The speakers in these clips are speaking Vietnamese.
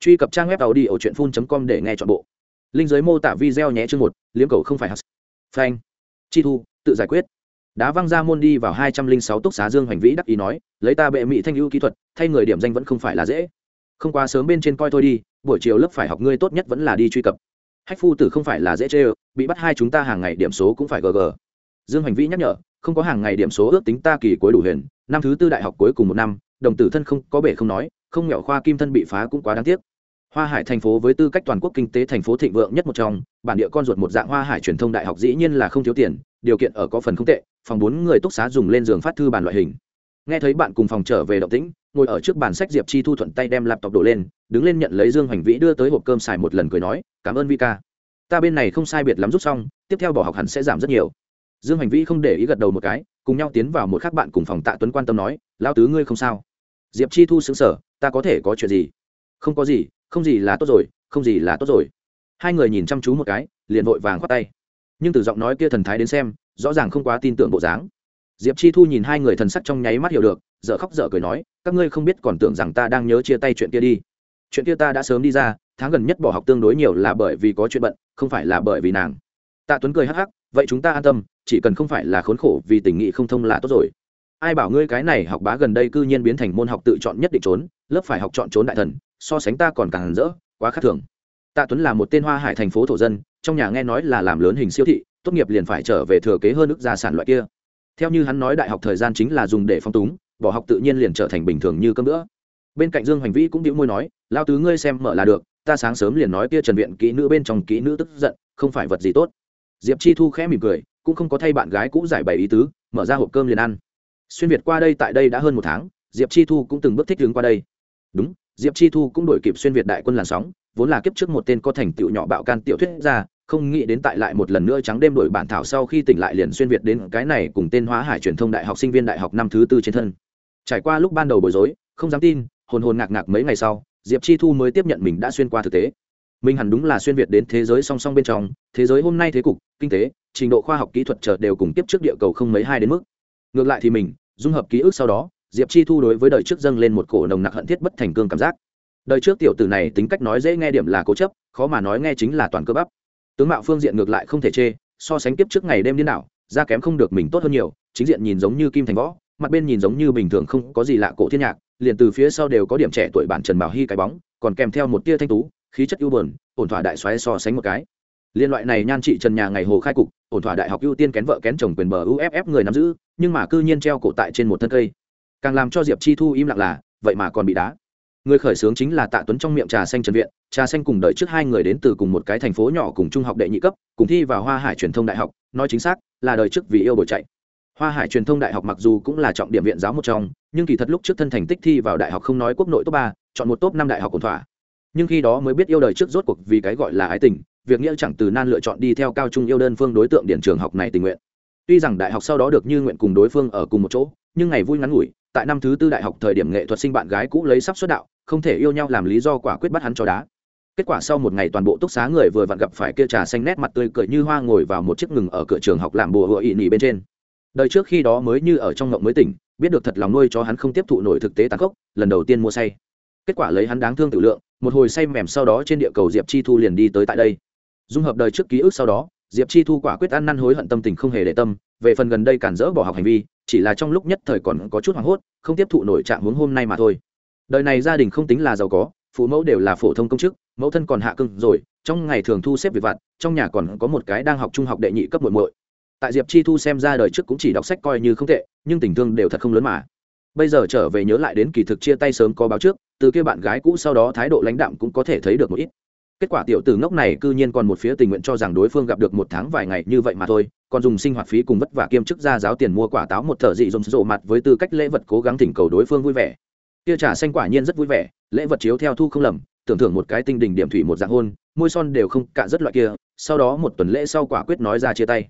truy cập trang web tàu đi ở truyện phun com để nghe chọn bộ. Linh giới mô tả video nhé chương một, liếm cầu không phải hắc phanh. Chi thu, tự giải quyết. Đá văng ra môn đi vào hai trăm linh sáu túc xá dương hoành vĩ đắc ý nói, lấy ta bệ mỹ thanh ưu kỹ thuật, thay người điểm danh vẫn không phải là dễ. Không quá sớm bên trên coi thôi đi, buổi chiều lớp phải học ngươi tốt nhất vẫn là đi truy cập. Hách phu tử không phải là dễ chê bị bắt hai chúng ta hàng ngày điểm số cũng phải gg dương hoành vĩ nhắc nhở, không có hàng ngày điểm số ước tính ta kỳ cuối đủ huyền, năm thứ tư đại học cuối cùng một năm, đồng tử thân không có bể không nói, không nghèo khoa kim thân bị phá cũng quá đáng tiếc hoa hải thành phố với tư cách toàn quốc kinh tế thành phố thịnh vượng nhất một trong, bản địa con ruột một dạng hoa hải truyền thông đại học dĩ nhiên là không thiếu tiền, điều kiện ở có phần không tệ, phòng bốn người túc xá dùng lên giường phát thư bản loại hình. Nghe thấy bạn cùng phòng trở về động tĩnh, ngồi ở trước bàn sách diệp chi thu thuận tay đem laptop đổ lên, đứng lên nhận lấy dương hoành vĩ đưa tới hộp cơm xài một lần cười nói, cảm ơn vi ca ta bên này không sai biệt lắm rút xong, tiếp theo bỏ học hẳn sẽ giảm rất nhiều. Dương hoành vĩ không để ý gật đầu một cái, cùng nhau tiến vào một khác bạn cùng phòng tạ tuấn quan tâm nói lao tứ ngươi không sao. Diệp chi thu xứng sở ta có thể có chuyện gì? Không có gì không gì là tốt rồi, không gì là tốt rồi. Hai người nhìn chăm chú một cái, liền vội vàng khoát tay. Nhưng từ giọng nói kia thần thái đến xem, rõ ràng không quá tin tưởng bộ dáng. Diệp chi thu nhìn hai người thần sắc trong nháy mắt hiểu được dợ khóc dợ cười nói, các ngươi không biết còn tưởng rằng ta đang nhớ chia tay chuyện kia đi. Chuyện kia ta đã sớm đi ra, tháng gần nhất bỏ học tương đối nhiều là bởi vì có chuyện bận, không phải là bởi vì nàng. Tạ tuấn cười hắc hắc, vậy chúng ta an tâm, chỉ cần không phải là khốn khổ vì tình nghị không thông là tốt rồi. Ai bảo ngươi cái này học bá gần đây cư nhiên biến thành môn học tự chọn nhất định trốn, lớp phải học chọn trốn đại thần so sánh ta còn càng rỡ, quá khác thường. Tạ tuấn là một tên hoa hải thành phố thổ dân, trong nhà nghe nói là làm lớn hình siêu thị, tốt nghiệp liền phải trở về thừa kế hơn ước gia sản loại kia. Theo như hắn nói đại học thời gian chính là dùng để phong túng, bỏ học tự nhiên liền trở thành bình thường như cơm nữa bên cạnh dương hoành vĩ cũng đĩu môi nói lao tứ ngươi xem mở là được, ta sáng sớm liền nói kia trần viện kỹ nữ bên trong kỹ nữ tức giận, không phải vật gì tốt. Diệp chi thu khẽ mỉm cười, cũng không có thay bạn gái cũ giải bày ý tứ, mở ra hộp cơm liền ăn. Xuyên việt qua đây tại đây đã hơn một tháng, diệp chi thu cũng từng bước thích đứng qua đây. Đúng diệp chi thu cũng đổi kịp xuyên việt đại quân làn sóng, vốn là kiếp trước một tên có thành tựu nhỏ bạo can tiểu thuyết ra không nghĩ đến tại lại một lần nữa trắng đêm đổi bản thảo sau khi tỉnh lại liền xuyên việt đến cái này cùng tên hóa hải truyền thông đại học sinh viên đại học năm thứ tư trên thân. Trải qua lúc ban đầu bối rối, không dám tin, hồn hồn ngạc ngạc mấy ngày sau, diệp chi thu mới tiếp nhận mình đã xuyên qua thực tế. Mình hẳn đúng là xuyên việt đến thế giới song song bên trong, thế giới hôm nay thế cục, kinh tế, trình độ khoa học kỹ thuật chờ đều cùng tiếp trước địa cầu không mấy hai đến mức. Ngược lại thì mình, dung hợp ký ức sau đó diệp chi thu đối với đời trước dâng lên một cổ nồng nặc hận thiết bất thành cương cảm giác. Đời trước tiểu tử này tính cách nói dễ nghe điểm là cố chấp, khó mà nói nghe chính là toàn cơ bắp. Tướng mạo phương diện ngược lại không thể chê, so sánh tiếp trước ngày đêm điên đảo, da kém không được mình tốt hơn nhiều, chính diện nhìn giống như kim thành võ, mặt bên nhìn giống như bình thường không có gì lạ cổ thiên nhạc, liền từ phía sau đều có điểm trẻ tuổi bản trần bảo hy cái bóng, còn kèm theo một tia thanh tú, khí chất ưu bờn ổn thỏa đại xoáy so sánh một cái. Liên loại này nhan trị trần nhà ngày hồ khai cục, ổn thỏa đại học ưu tiên kén vợ kén chồng quyền bờ uff người nắm giữ, nhưng mà cư nhiên treo cổ tại trên một thân cây càng làm cho diệp chi thu im lặng là, vậy mà còn bị đá. Người khởi xướng chính là tạ tuấn trong miệng trà xanh trần viện, trà xanh cùng đợi trước hai người đến từ cùng một cái thành phố nhỏ cùng trung học đệ nhị cấp, cùng thi vào hoa hải truyền thông đại học, nói chính xác, là đời trước vì yêu bồi chạy. Hoa hải truyền thông đại học mặc dù cũng là trọng điểm viện giáo một trong, nhưng kỳ thật lúc trước thân thành tích thi vào đại học không nói quốc nội top ba, chọn một top năm đại học ổn thỏa. Nhưng khi đó mới biết yêu đời trước rốt cuộc vì cái gọi là ái tình, việc nghĩa chẳng từ nan lựa chọn đi theo cao trung yêu đơn phương đối tượng điển trường học này tình nguyện. Tuy rằng đại học sau đó được như nguyện cùng đối phương ở cùng một chỗ, nhưng ngày vui ngắn ngủi tại năm thứ tư đại học thời điểm nghệ thuật sinh bạn gái cũ lấy sắp xuất đạo, không thể yêu nhau làm lý do quả quyết bắt hắn cho đá. Kết quả sau một ngày toàn bộ túc xá người vừa vặn gặp phải kia trà xanh nét mặt tươi cười như hoa ngồi vào một chiếc ngừng ở cửa trường học làm bùa hựa ị nỉ bên trên. Đời trước khi đó mới như ở trong ngộng mới tỉnh, biết được thật lòng nuôi cho hắn không tiếp thụ nổi thực tế tàn khốc, lần đầu tiên mua say. Kết quả lấy hắn đáng thương tự lượng, một hồi say mềm sau đó trên địa cầu diệp chi thu liền đi tới tại đây. Dung hợp đời trước ký ức sau đó, diệp chi thu quả quyết ăn năn hối hận tâm tình không hề để tâm, về phần gần đây cản dỡ bỏ học hành vi chỉ là trong lúc nhất thời còn có chút hoảng hốt, không tiếp thụ nổi trạng hướng hôm nay mà thôi. Đời này gia đình không tính là giàu có, phụ mẫu đều là phổ thông công chức, mẫu thân còn hạ cưng rồi, trong ngày thường thu xếp việc vặt, trong nhà còn có một cái đang học trung học đệ nhị cấp muội muội. Tại diệp chi thu xem ra đời trước cũng chỉ đọc sách coi như không tệ, nhưng tình thương đều thật không lớn mà. Bây giờ trở về nhớ lại đến kỳ thực chia tay sớm có báo trước, từ kia bạn gái cũ sau đó thái độ lãnh đạm cũng có thể thấy được một ít. Kết quả tiểu tử ngốc này cư nhiên còn một phía tình nguyện cho rằng đối phương gặp được một tháng vài ngày như vậy mà thôi còn dùng sinh hoạt phí cùng vất vả kiêm chức ra giáo tiền mua quả táo một thợ dị dồn rộ mặt với tư cách lễ vật cố gắng thỉnh cầu đối phương vui vẻ. Kia trà xanh quả nhiên rất vui vẻ, lễ vật chiếu theo thu không lầm, tưởng thưởng một cái tinh đỉnh điểm thủy một dạng hôn, môi son đều không cạn rất loại kia, sau đó một tuần lễ sau quả quyết nói ra chia tay.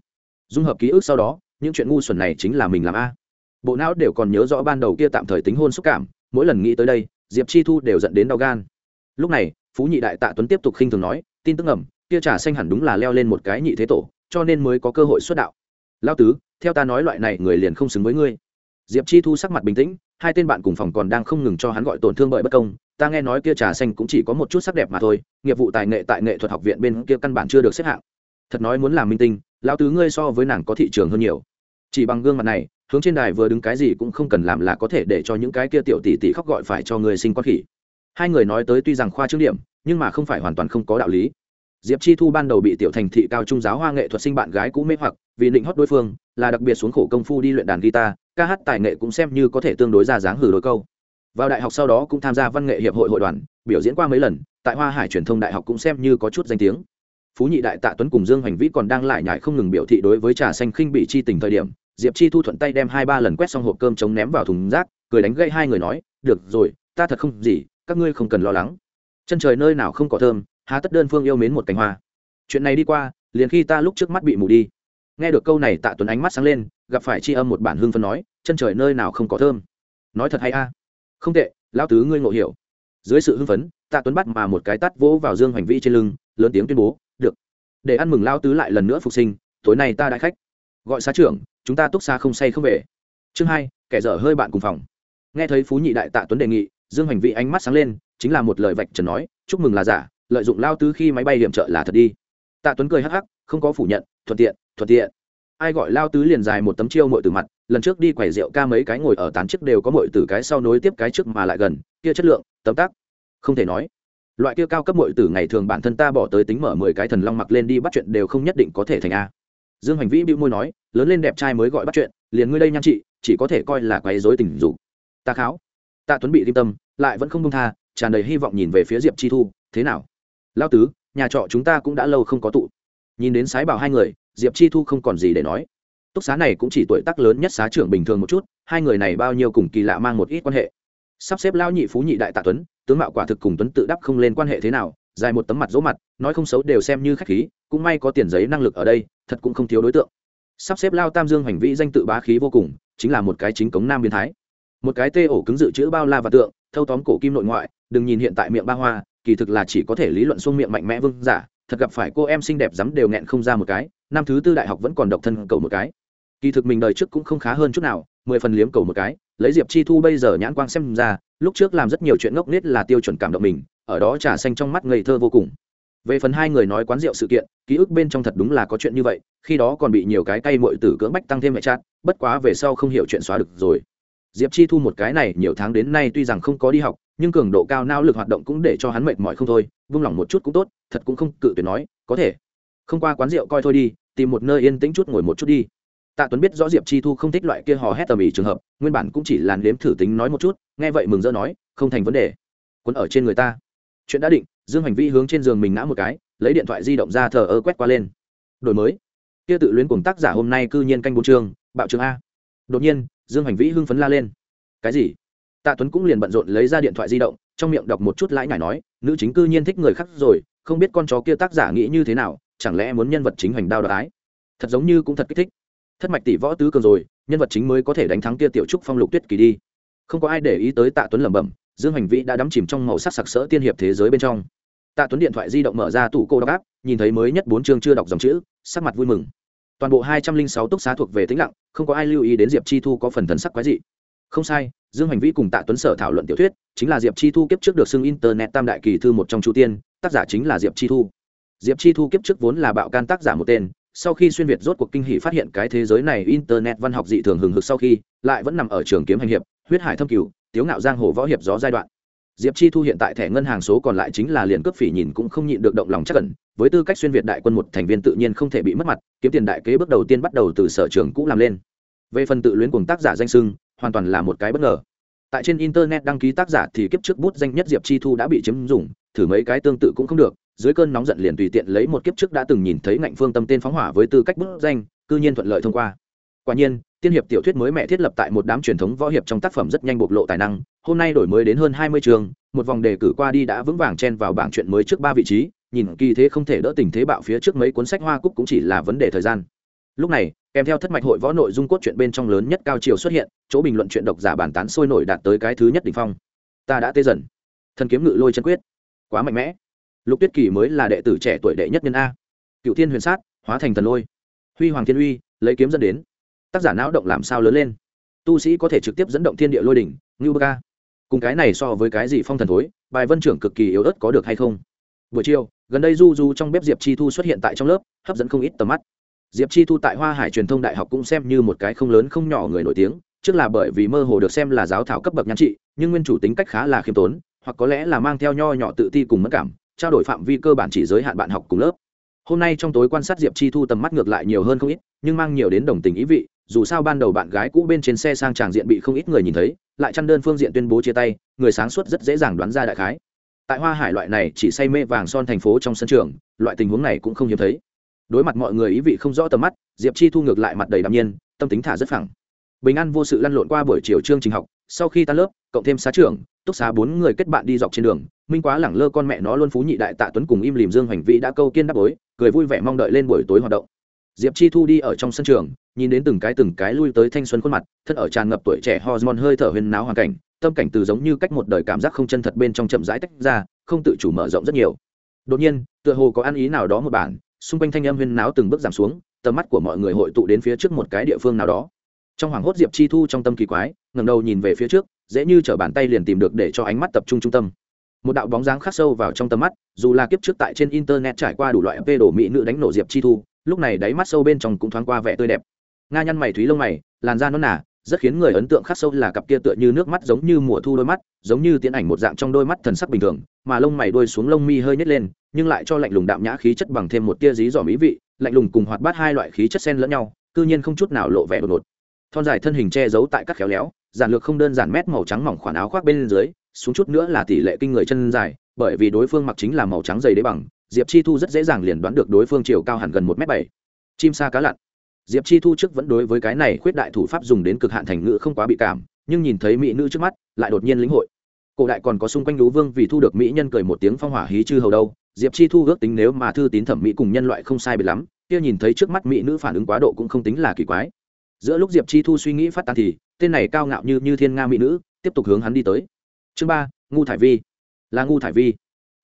Dung hợp ký ức sau đó, những chuyện ngu xuẩn này chính là mình làm a. Bộ não đều còn nhớ rõ ban đầu kia tạm thời tính hôn xúc cảm, mỗi lần nghĩ tới đây, diệp chi thu đều dẫn đến đau gan. Lúc này, phú nhị đại tạ tuấn tiếp tục khinh thường nói, tin tức ẩm kia trà xanh hẳn đúng là leo lên một cái nhị thế tổ cho nên mới có cơ hội xuất đạo. Lao tứ, theo ta nói loại này người liền không xứng với ngươi. Diệp chi thu sắc mặt bình tĩnh, hai tên bạn cùng phòng còn đang không ngừng cho hắn gọi tổn thương bởi bất công. Ta nghe nói kia trà xanh cũng chỉ có một chút sắc đẹp mà thôi, nghiệp vụ tài nghệ tại nghệ thuật học viện bên kia căn bản chưa được xếp hạng. Thật nói muốn làm minh tinh, lão tứ ngươi so với nàng có thị trường hơn nhiều. Chỉ bằng gương mặt này, hướng trên đài vừa đứng cái gì cũng không cần làm là có thể để cho những cái kia tiểu tỷ tỷ khóc gọi phải cho người sinh con khỉ. Hai người nói tới tuy rằng khoa trương điểm, nhưng mà không phải hoàn toàn không có đạo lý diệp chi thu ban đầu bị tiểu thành thị cao trung giáo hoa nghệ thuật sinh bạn gái cũ mê hoặc, vì định hót đối phương, là đặc biệt xuống khổ công phu đi luyện đàn guitar, ca hát tài nghệ cũng xem như có thể tương đối ra dáng hử đôi câu. Vào đại học sau đó cũng tham gia văn nghệ hiệp hội hội đoàn, biểu diễn qua mấy lần, tại hoa hải truyền thông đại học cũng xem như có chút danh tiếng. Phú nhị đại tạ tuấn cùng dương hành vĩ còn đang lại nhải không ngừng biểu thị đối với trà xanh khinh bị chi tình thời điểm, diệp chi thu thuận tay đem hai ba lần quét xong hộp cơm chống ném vào thùng rác, cười đánh gây hai người nói, được rồi, ta thật không gì, các ngươi không cần lo lắng. Chân trời nơi nào không có thơm há tất đơn phương yêu mến một cánh hoa. Chuyện này đi qua, liền khi ta lúc trước mắt bị mù đi. Nghe được câu này, tạ tuấn ánh mắt sáng lên, gặp phải tri âm một bản hương phân nói, chân trời nơi nào không có thơm. Nói thật hay a? Không tệ, lão tứ ngươi ngộ hiểu. Dưới sự hưng phấn, tạ tuấn bắt mà một cái tắt vỗ vào dương hoành vĩ trên lưng, lớn tiếng tuyên bố, được. Để ăn mừng lao tứ lại lần nữa phục sinh, tối nay ta đại khách. Gọi xá trưởng, chúng ta túc xa không say không về. Chương hai, kẻ dở hơi bạn cùng phòng. Nghe thấy phú nhị đại tạ tuấn đề nghị, dương hoành vĩ ánh mắt sáng lên, chính là một lời vạch trần nói, chúc mừng là giả lợi dụng lao tứ khi máy bay hiểm trợ là thật đi. Tạ tuấn cười hắc hắc, không có phủ nhận, thuận tiện thuận tiện. Ai gọi lao tứ liền dài một tấm chiêu mội từ mặt, lần trước đi quầy rượu ca mấy cái ngồi ở tán chiếc đều có mội từ cái sau nối tiếp cái trước mà lại gần, kia chất lượng, tấm tắc. Không thể nói. Loại kia cao cấp mội từ ngày thường bản thân ta bỏ tới tính mở mười cái thần long mặc lên đi bắt chuyện đều không nhất định có thể thành a. Dương hành vĩ bĩu môi nói, lớn lên đẹp trai mới gọi bắt chuyện, liền ngươi đây nhan chị, chỉ có thể coi là quấy dối tình dục. Ta kháo. Tạ tuấn bị tim tâm, lại vẫn không công tha, tràn đầy hy vọng nhìn về phía diệp chi thu, thế nào? Lao tứ, nhà trọ chúng ta cũng đã lâu không có tụ. Nhìn đến sái bảo hai người, diệp chi thu không còn gì để nói. Túc xá này cũng chỉ tuổi tác lớn nhất xá trưởng bình thường một chút, hai người này bao nhiêu cùng kỳ lạ mang một ít quan hệ. Sắp xếp lao nhị phú nhị đại tạ tuấn, tướng mạo quả thực cùng tuấn tự đắp không lên quan hệ thế nào, dài một tấm mặt dỗ mặt, nói không xấu đều xem như khách khí, cũng may có tiền giấy năng lực ở đây, thật cũng không thiếu đối tượng. Sắp xếp lao tam dương hành vi danh tự bá khí vô cùng, chính là một cái chính cống nam biến thái. Một cái tê ổ cứng dự trữ bao la và tượng, thâu tóm cổ kim nội ngoại, đừng nhìn hiện tại miệng ba hoa kỳ thực là chỉ có thể lý luận xuông miệng mạnh mẽ vương giả, thật gặp phải cô em xinh đẹp dám đều nghẹn không ra một cái, năm thứ tư đại học vẫn còn độc thân cầu một cái. Kỳ thực mình đời trước cũng không khá hơn chút nào, mười phần liếm cầu một cái, lấy diệp chi thu bây giờ nhãn quang xem ra, lúc trước làm rất nhiều chuyện ngốc nghếch là tiêu chuẩn cảm động mình, ở đó trà xanh trong mắt ngây thơ vô cùng. Về phần hai người nói quán rượu sự kiện, ký ức bên trong thật đúng là có chuyện như vậy, khi đó còn bị nhiều cái cay mội tử cưỡng bách tăng thêm mẹ chát, bất quá về sau không hiểu chuyện xóa được rồi. Diệp chi thu một cái này nhiều tháng đến nay tuy rằng không có đi học nhưng cường độ cao não lực hoạt động cũng để cho hắn mệt mỏi không thôi, vung lòng một chút cũng tốt, thật cũng không cự tuyệt nói, có thể. Không qua quán rượu coi thôi đi, tìm một nơi yên tĩnh chút ngồi một chút đi. Tạ tuấn biết rõ diệp chi thu không thích loại kia hò hét tầm ĩ trường hợp, nguyên bản cũng chỉ làn đếm thử tính nói một chút, nghe vậy mừng rỡ nói, không thành vấn đề. Quấn ở trên người ta. Chuyện đã định, dương hành vi hướng trên giường mình ngã một cái, lấy điện thoại di động ra thờ ơ quét qua lên. Đổi mới. Kia tự luyến cùng tác giả hôm nay cư nhiên canh bốn chương, bạo trường a. Đột nhiên, dương hành vĩ hưng phấn la lên. Cái gì? Tạ tuấn cũng liền bận rộn lấy ra điện thoại di động, trong miệng đọc một chút lãi nhải nói, nữ chính cư nhiên thích người khác rồi, không biết con chó kia tác giả nghĩ như thế nào, chẳng lẽ muốn nhân vật chính hành đao đoái? thật giống như cũng thật kích thích. Thất mạch tỷ võ tứ cường rồi, nhân vật chính mới có thể đánh thắng kia tiểu trúc phong lục tuyết kỳ đi. Không có ai để ý tới tạ tuấn lẩm bẩm, dương hành vĩ đã đắm chìm trong màu sắc sặc sỡ tiên hiệp thế giới bên trong. Tạ tuấn điện thoại di động mở ra tủ cô đọc áp nhìn thấy mới nhất bốn chương chưa đọc dòng chữ, sắc mặt vui mừng. Toàn bộ hai trăm linh sáu túc xá thuộc về tĩnh lặng, không có ai lưu ý đến diệp chi thu có phần thần sắc quái dị. Không sai dương hành vĩ cùng tạ tuấn sở thảo luận tiểu thuyết, chính là diệp chi thu kiếp trước được xưng internet tam đại kỳ thư một trong chu tiên, tác giả chính là diệp chi thu. Diệp chi thu kiếp trước vốn là bạo can tác giả một tên, sau khi xuyên việt rốt cuộc kinh hỷ phát hiện cái thế giới này internet văn học dị thường hừng hực sau khi, lại vẫn nằm ở trường kiếm hành hiệp, huyết hải thâm cửu, tiếu ngạo giang hồ võ hiệp gió giai đoạn. Diệp chi thu hiện tại thẻ ngân hàng số còn lại chính là liền cướp phỉ nhìn cũng không nhịn được động lòng chắc cẩn với tư cách xuyên việt đại quân một thành viên tự nhiên không thể bị mất mặt, kiếm tiền đại kế bước đầu tiên bắt đầu từ sở trường cũ làm lên. Về phần tự luyến cùng tác giả danh sưng hoàn toàn là một cái bất ngờ. Tại trên internet đăng ký tác giả thì kiếp trước bút danh nhất diệp chi thu đã bị chiếm dùng thử mấy cái tương tự cũng không được, dưới cơn nóng giận liền tùy tiện lấy một kiếp trước đã từng nhìn thấy ngạnh phương tâm tên phóng hỏa với tư cách bút danh, cư nhiên thuận lợi thông qua. Quả nhiên, tiên hiệp tiểu thuyết mới mẹ thiết lập tại một đám truyền thống võ hiệp trong tác phẩm rất nhanh bộc lộ tài năng, hôm nay đổi mới đến hơn hai mươi trường, một vòng đề cử qua đi đã vững vàng chen vào bảng chuyện mới trước ba vị trí, nhìn kỳ thế không thể đỡ tình thế bạo phía trước mấy cuốn sách hoa cúc cũng chỉ là vấn đề thời gian lúc này, kèm theo thất mạch hội võ nội dung cốt truyện bên trong lớn nhất cao chiều xuất hiện, chỗ bình luận chuyện độc giả bản tán sôi nổi đạt tới cái thứ nhất đỉnh phong. Ta đã tê dần. Thần kiếm ngự lôi chân quyết. Quá mạnh mẽ. Lục tuyết kỳ mới là đệ tử trẻ tuổi đệ nhất nhân a. Cựu thiên huyền sát, hóa thành thần lôi. Huy hoàng thiên uy, lấy kiếm dẫn đến. Tác giả não động làm sao lớn lên. Tu sĩ có thể trực tiếp dẫn động thiên địa lôi đỉnh, ngưu bơ ca. Cùng cái này so với cái gì phong thần thối, bài vân trưởng cực kỳ yếu ớt có được hay không? Buổi chiều, gần đây du du trong bếp diệp chi thu xuất hiện tại trong lớp, hấp dẫn không ít tầm mắt diệp chi thu tại hoa hải truyền thông đại học cũng xem như một cái không lớn không nhỏ người nổi tiếng, trước là bởi vì mơ hồ được xem là giáo thảo cấp bậc nhan trị, nhưng nguyên chủ tính cách khá là khiêm tốn, hoặc có lẽ là mang theo nho nhỏ tự ti cùng mất cảm, trao đổi phạm vi cơ bản chỉ giới hạn bạn học cùng lớp. Hôm nay trong tối quan sát diệp chi thu tầm mắt ngược lại nhiều hơn không ít, nhưng mang nhiều đến đồng tình ý vị, dù sao ban đầu bạn gái cũ bên trên xe sang tràng diện bị không ít người nhìn thấy, lại chăn đơn phương diện tuyên bố chia tay, người sáng suốt rất dễ dàng đoán ra đại khái. Tại hoa hải loại này chỉ say mê vàng son thành phố trong sân trường, loại tình huống này cũng không hiếm thấy đối mặt mọi người ý vị không rõ tầm mắt, diệp chi thu ngược lại mặt đầy đạm nhiên, tâm tính thả rất phẳng. Bình an vô sự lăn lộn qua buổi chiều chương trình học, sau khi tan lớp, cộng thêm xá trưởng, túc xá bốn người kết bạn đi dọc trên đường, minh quá lẳng lơ con mẹ nó luôn phú nhị đại tạ tuấn cùng im lìm dương hoành vĩ đã câu kiên đáp bối, cười vui vẻ mong đợi lên buổi tối hoạt động. Diệp chi thu đi ở trong sân trường, nhìn đến từng cái từng cái lui tới thanh xuân khuôn mặt, thân ở tràn ngập tuổi trẻ hormone hơi thở huyền náo hoàn cảnh, tâm cảnh từ giống như cách một đời cảm giác không chân thật bên trong chậm rãi tách ra, không tự chủ mở rộng rất nhiều. Đột nhiên, tựa hồ có ăn ý nào đó một bản xung quanh thanh âm huyên náo từng bước giảm xuống, tầm mắt của mọi người hội tụ đến phía trước một cái địa phương nào đó. Trong hoàng hốt diệp chi thu trong tâm kỳ quái, ngẩng đầu nhìn về phía trước, dễ như t bàn tay liền tìm được để cho ánh mắt tập trung trung tâm. Một đạo bóng dáng khắc sâu vào trong tầm mắt, dù là kiếp trước tại trên internet trải qua đủ loại vê đổ mỹ nữ đánh nổ diệp chi thu, lúc này đáy mắt sâu bên trong cũng thoáng qua vẻ tươi đẹp. Nga nhăn mày thúy lông mày, làn da nó nả, rất khiến người ấn tượng khắc sâu là cặp kia tựa như nước mắt giống như mùa thu đôi mắt, giống như tiến ảnh một dạng trong đôi mắt thần sắc bình thường, mà lông mày đôi xuống lông mi hơi nhét lên nhưng lại cho lạnh lùng đạm nhã khí chất bằng thêm một tia dí dỏm ý vị, lạnh lùng cùng hoạt bát hai loại khí chất xen lẫn nhau, cư nhiên không chút nào lộ vẻ đột ngột. Thon dài thân hình che giấu tại các khéo léo, giản lược không đơn giản mét màu trắng mỏng khoản áo khoác bên dưới, xuống chút nữa là tỷ lệ kinh người chân dài, bởi vì đối phương mặc chính là màu trắng dày đế bằng, diệp chi thu rất dễ dàng liền đoán được đối phương chiều cao hẳn gần một m bảy. Chim sa cá lặn. Diệp chi thu trước vẫn đối với cái này khuyết đại thủ pháp dùng đến cực hạn thành ngữ không quá bị cảm, nhưng nhìn thấy mỹ nữ trước mắt, lại đột nhiên lĩnh hội. Cổ đại còn có xung quanh lú vương vì thu được mỹ nhân cười một tiếng phong hỏa hí chư hầu đâu diệp chi thu ước tính nếu mà thư tín thẩm mỹ cùng nhân loại không sai biệt lắm, kia nhìn thấy trước mắt mỹ nữ phản ứng quá độ cũng không tính là kỳ quái. Giữa lúc diệp chi thu suy nghĩ phát tán thì, tên này cao ngạo như như thiên nga mỹ nữ, tiếp tục hướng hắn đi tới. Chương ba, ngu thải vi. Là ngu thải vi.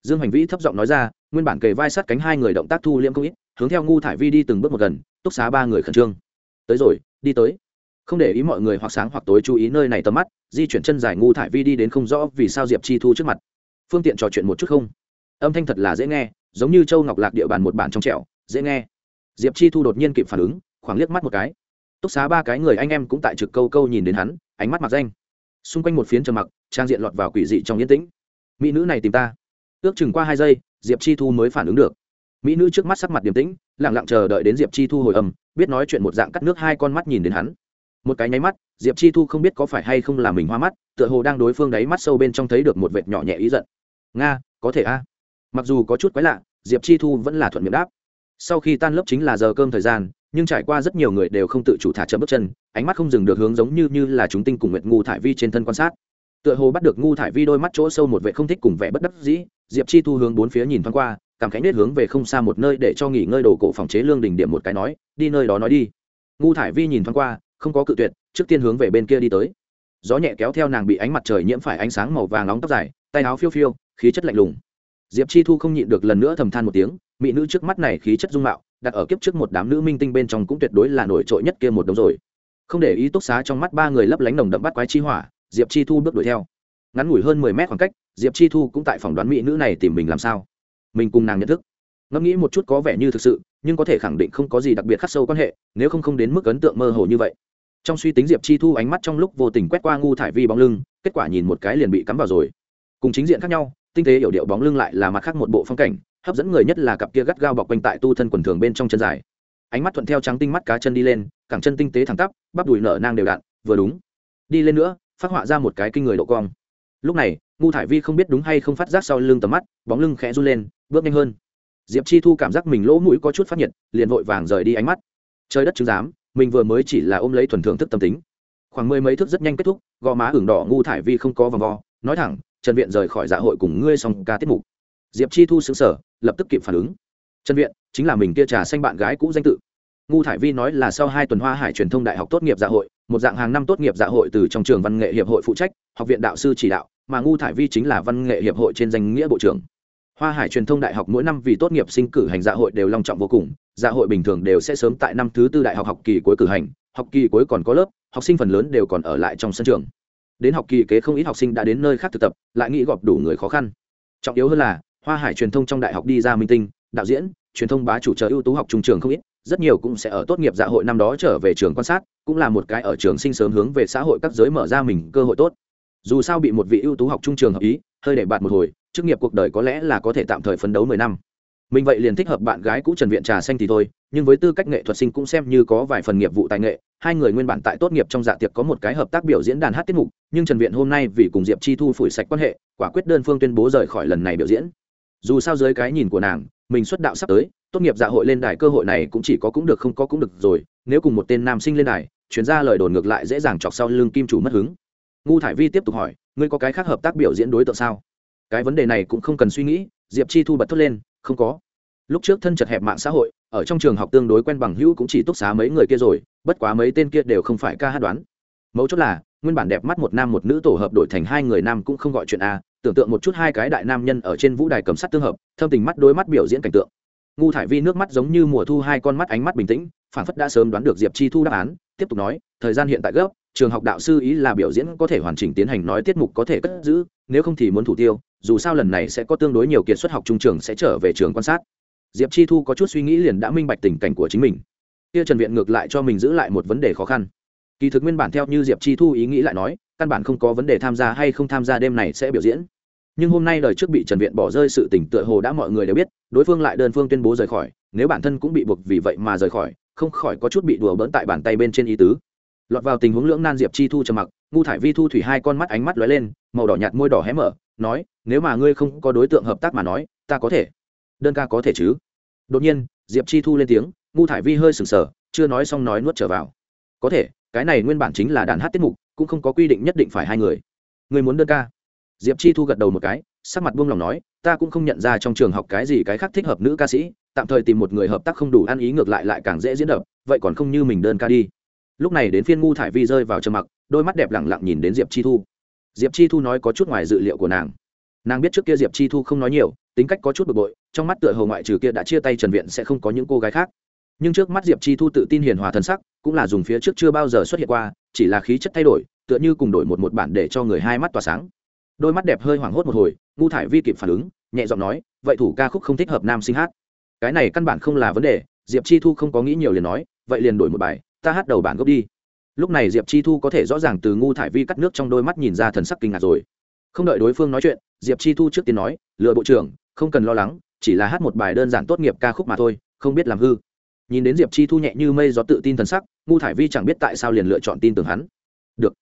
Dương hành vĩ thấp giọng nói ra, nguyên bản kề vai sát cánh hai người động tác thu liêm không ít, hướng theo ngu thải vi đi từng bước một gần, túc xá ba người khẩn trương. Tới rồi, đi tới. Không để ý mọi người hoặc sáng hoặc tối chú ý nơi này tầm mắt, di chuyển chân dài ngu thải vi đi đến không rõ vì sao diệp chi thu trước mặt. Phương tiện trò chuyện một chút không? Âm thanh thật là dễ nghe, giống như châu ngọc lạc địa bàn một bản trong trẻo, dễ nghe. Diệp chi thu đột nhiên kịp phản ứng, khoảng liếc mắt một cái. Túc xá ba cái người anh em cũng tại trực câu câu nhìn đến hắn, ánh mắt mặc danh. Xung quanh một phiến trầm mặc, trang diện lọt vào quỷ dị trong yên tĩnh. Mỹ nữ này tìm ta. Ước chừng qua hai giây, diệp chi thu mới phản ứng được. Mỹ nữ trước mắt sắc mặt điềm tĩnh lẳng lặng chờ đợi đến diệp chi thu hồi âm, biết nói chuyện một dạng cắt nước hai con mắt nhìn đến hắn. Một cái nháy mắt, diệp chi thu không biết có phải hay không là mình hoa mắt, tựa hồ đang đối phương đáy mắt sâu bên trong thấy được một vệt nhỏ nhẹ ý giận. Nga, có thể a? Mặc dù có chút quái lạ, diệp chi thu vẫn là thuận miệng đáp. Sau khi tan lớp chính là giờ cơm thời gian, nhưng trải qua rất nhiều người đều không tự chủ thả chậm bước chân, ánh mắt không dừng được hướng giống như như là chúng tinh cùng nguyệt ngu thải vi trên thân quan sát. Tựa hồ bắt được ngu thải vi đôi mắt chỗ sâu một vệ không thích cùng vẻ bất đắc dĩ, diệp chi thu hướng bốn phía nhìn thoáng qua, cảm khánh nết hướng về không xa một nơi để cho nghỉ ngơi đồ cổ phòng chế lương đỉnh điểm một cái nói, đi nơi đó nói đi. Ngu thải vi nhìn thoáng qua, không có cự tuyệt, trước tiên hướng về bên kia đi tới. Gió nhẹ kéo theo nàng bị ánh mặt trời nhiễm phải ánh sáng màu vàng nóng tóc dài, tay áo phiêu phiêu, khí chất lạnh lùng diệp chi thu không nhịn được lần nữa thầm than một tiếng, mỹ nữ trước mắt này khí chất dung mạo, đặt ở kiếp trước một đám nữ minh tinh bên trong cũng tuyệt đối là nổi trội nhất kia một đống rồi. Không để ý túc xá trong mắt ba người lấp lánh nồng đậm bắt quái chi hỏa, diệp chi thu bước đuổi theo. Ngắn ngủi hơn mười mét khoảng cách, diệp chi thu cũng tại phòng đoán mỹ nữ này tìm mình làm sao. Mình cùng nàng nhận thức. Ngẫm nghĩ một chút có vẻ như thực sự, nhưng có thể khẳng định không có gì đặc biệt khắc sâu quan hệ, nếu không không đến mức ấn tượng mơ hồ như vậy. Trong suy tính diệp chi thu ánh mắt trong lúc vô tình quét qua ngu thải vi bóng lưng, kết quả nhìn một cái liền bị cắm vào rồi. Cùng chính diện khác nhau tinh tế hiểu điệu bóng lưng lại là mặt khác một bộ phong cảnh, hấp dẫn người nhất là cặp kia gắt gao bọc quanh tại tu thân quần thường bên trong chân dài. Ánh mắt thuận theo trắng tinh mắt cá chân đi lên, cẳng chân tinh tế thẳng tắp, bắp đùi nở nang đều đặn, vừa đúng. Đi lên nữa, phát họa ra một cái kinh người độ cong. Lúc này ngu thải vi không biết đúng hay không phát giác sau lưng tầm mắt, bóng lưng khẽ run lên, bước nhanh hơn. Diệp chi thu cảm giác mình lỗ mũi có chút phát nhiệt, liền vội vàng rời đi ánh mắt. Trời đất chứng giám, mình vừa mới chỉ là ôm lấy thuần thưởng thức tâm tính. Khoảng mười mấy thước rất nhanh kết thúc, gò má ửng đỏ ngu thải vi không có vòng vo nói thẳng, trần viện rời khỏi dạ hội cùng ngươi xong ca tiết mục. Diệp chi thu xứng sở lập tức kịp phản ứng. Trần viện, chính là mình kia trà xanh bạn gái cũ danh tự. Ngu thải vi nói là sau hai tuần hoa hải truyền thông đại học tốt nghiệp dạ hội, một dạng hàng năm tốt nghiệp dạ hội từ trong trường văn nghệ hiệp hội phụ trách, học viện đạo sư chỉ đạo, mà ngu thải vi chính là văn nghệ hiệp hội trên danh nghĩa bộ trưởng. Hoa hải truyền thông đại học mỗi năm vì tốt nghiệp sinh cử hành dạ hội đều long trọng vô cùng dạ hội bình thường đều sẽ sớm tại năm thứ tư đại học học kỳ cuối cử hành, học kỳ cuối còn có lớp, học sinh phần lớn đều còn ở lại trong sân trường đến học kỳ kế không ít học sinh đã đến nơi khác thực tập, lại nghĩ gọp đủ người khó khăn. Trọng yếu hơn là, hoa hải truyền thông trong đại học đi ra minh tinh, đạo diễn, truyền thông bá chủ trợ ưu tú học trung trường không ít, rất nhiều cũng sẽ ở tốt nghiệp dạ hội năm đó trở về trường quan sát, cũng là một cái ở trường sinh sớm hướng về xã hội các giới mở ra mình cơ hội tốt. Dù sao bị một vị ưu tú học trung trường hợp ý, hơi để bạt một hồi, chức nghiệp cuộc đời có lẽ là có thể tạm thời phấn đấu mười năm mình vậy liền thích hợp bạn gái cũ trần viện trà xanh thì thôi, nhưng với tư cách nghệ thuật sinh cũng xem như có vài phần nghiệp vụ tài nghệ, hai người nguyên bản tại tốt nghiệp trong dạ tiệc có một cái hợp tác biểu diễn đàn hát tiết mục, nhưng trần viện hôm nay vì cùng diệp chi thu phủi sạch quan hệ, quả quyết đơn phương tuyên bố rời khỏi lần này biểu diễn. Dù sao dưới cái nhìn của nàng, mình xuất đạo sắp tới, tốt nghiệp dạ hội lên đài cơ hội này cũng chỉ có cũng được không có cũng được rồi, nếu cùng một tên nam sinh lên đài chuyển ra lời đồn ngược lại dễ dàng chọc sau lưng kim chủ mất hứng. Ngu thải vi tiếp tục hỏi, ngươi có cái khác hợp tác biểu diễn đối tượng sao? Cái vấn đề này cũng không cần suy nghĩ, diệp chi thu bật thốt lên không có. Lúc trước thân chật hẹp mạng xã hội, ở trong trường học tương đối quen bằng hữu cũng chỉ túc xá mấy người kia rồi, bất quá mấy tên kia đều không phải ca hát đoán. Mấu chốt là, nguyên bản đẹp mắt một nam một nữ tổ hợp đổi thành hai người nam cũng không gọi chuyện a, tưởng tượng một chút hai cái đại nam nhân ở trên vũ đài cầm sắt tương hợp, thâm tình mắt đôi mắt biểu diễn cảnh tượng. Ngu thải vi nước mắt giống như mùa thu hai con mắt ánh mắt bình tĩnh phản phất đã sớm đoán được diệp chi thu đáp án, tiếp tục nói, thời gian hiện tại gấp, trường học đạo sư ý là biểu diễn có thể hoàn chỉnh tiến hành nói tiết mục có thể cất giữ nếu không thì muốn thủ tiêu, dù sao lần này sẽ có tương đối nhiều kiệt xuất học trung trường sẽ trở về trường quan sát. Diệp chi thu có chút suy nghĩ liền đã minh bạch tình cảnh của chính mình. Kia trần viện ngược lại cho mình giữ lại một vấn đề khó khăn. Kỳ thực nguyên bản theo như diệp chi thu ý nghĩ lại nói, căn bản không có vấn đề tham gia hay không tham gia đêm này sẽ biểu diễn. Nhưng hôm nay lời trước bị trần viện bỏ rơi sự tỉnh tựa hồ đã mọi người đều biết, đối phương lại đơn phương tuyên bố rời khỏi, nếu bản thân cũng bị buộc vì vậy mà rời khỏi, không khỏi có chút bị đùa bỡn tại bàn tay bên trên ý tứ. Lọt vào tình huống lưỡng nan diệp chi thu trầm mặc, ngu thải vi thu thủy hai con mắt ánh mắt lóe lên màu đỏ nhạt môi đỏ hé mở, nói, nếu mà ngươi không có đối tượng hợp tác mà nói, ta có thể. Đơn ca có thể chứ? Đột nhiên, diệp chi thu lên tiếng, ngu thải vi hơi sừng sờ, chưa nói xong nói nuốt trở vào. Có thể, cái này nguyên bản chính là đàn hát tiết mục, cũng không có quy định nhất định phải hai người. Người muốn đơn ca? Diệp chi thu gật đầu một cái, sắc mặt buông lòng nói, ta cũng không nhận ra trong trường học cái gì cái khác thích hợp nữ ca sĩ, tạm thời tìm một người hợp tác không đủ ăn ý ngược lại lại càng dễ diễn đập, vậy còn không như mình đơn ca đi. Lúc này đến phiên ngu thải vi rơi vào trầm mặc, đôi mắt đẹp lẳng lặng nhìn đến diệp chi thu diệp chi thu nói có chút ngoài dự liệu của nàng. Nàng biết trước kia diệp chi thu không nói nhiều, tính cách có chút bực bội, trong mắt tựa hầu ngoại trừ kia đã chia tay trần viện sẽ không có những cô gái khác. Nhưng trước mắt diệp chi thu tự tin hiền hòa thân sắc, cũng là dùng phía trước chưa bao giờ xuất hiện qua, chỉ là khí chất thay đổi, tựa như cùng đổi một một bản để cho người hai mắt tỏa sáng. Đôi mắt đẹp hơi hoảng hốt một hồi, ngu thải vi kịp phản ứng, nhẹ giọng nói, vậy thủ ca khúc không thích hợp nam sinh hát. Cái này căn bản không là vấn đề, diệp chi thu không có nghĩ nhiều liền nói, vậy liền đổi một bài, ta hát đầu bản gốc đi lúc này diệp chi thu có thể rõ ràng từ ngu thải vi cắt nước trong đôi mắt nhìn ra thần sắc kinh ngạc rồi. Không đợi đối phương nói chuyện, diệp chi thu trước tiên nói lựa bộ trưởng, không cần lo lắng, chỉ là hát một bài đơn giản tốt nghiệp ca khúc mà thôi, không biết làm hư. Nhìn đến diệp chi thu nhẹ như mây gió tự tin thần sắc, ngu thải vi chẳng biết tại sao liền lựa chọn tin tưởng hắn. Được,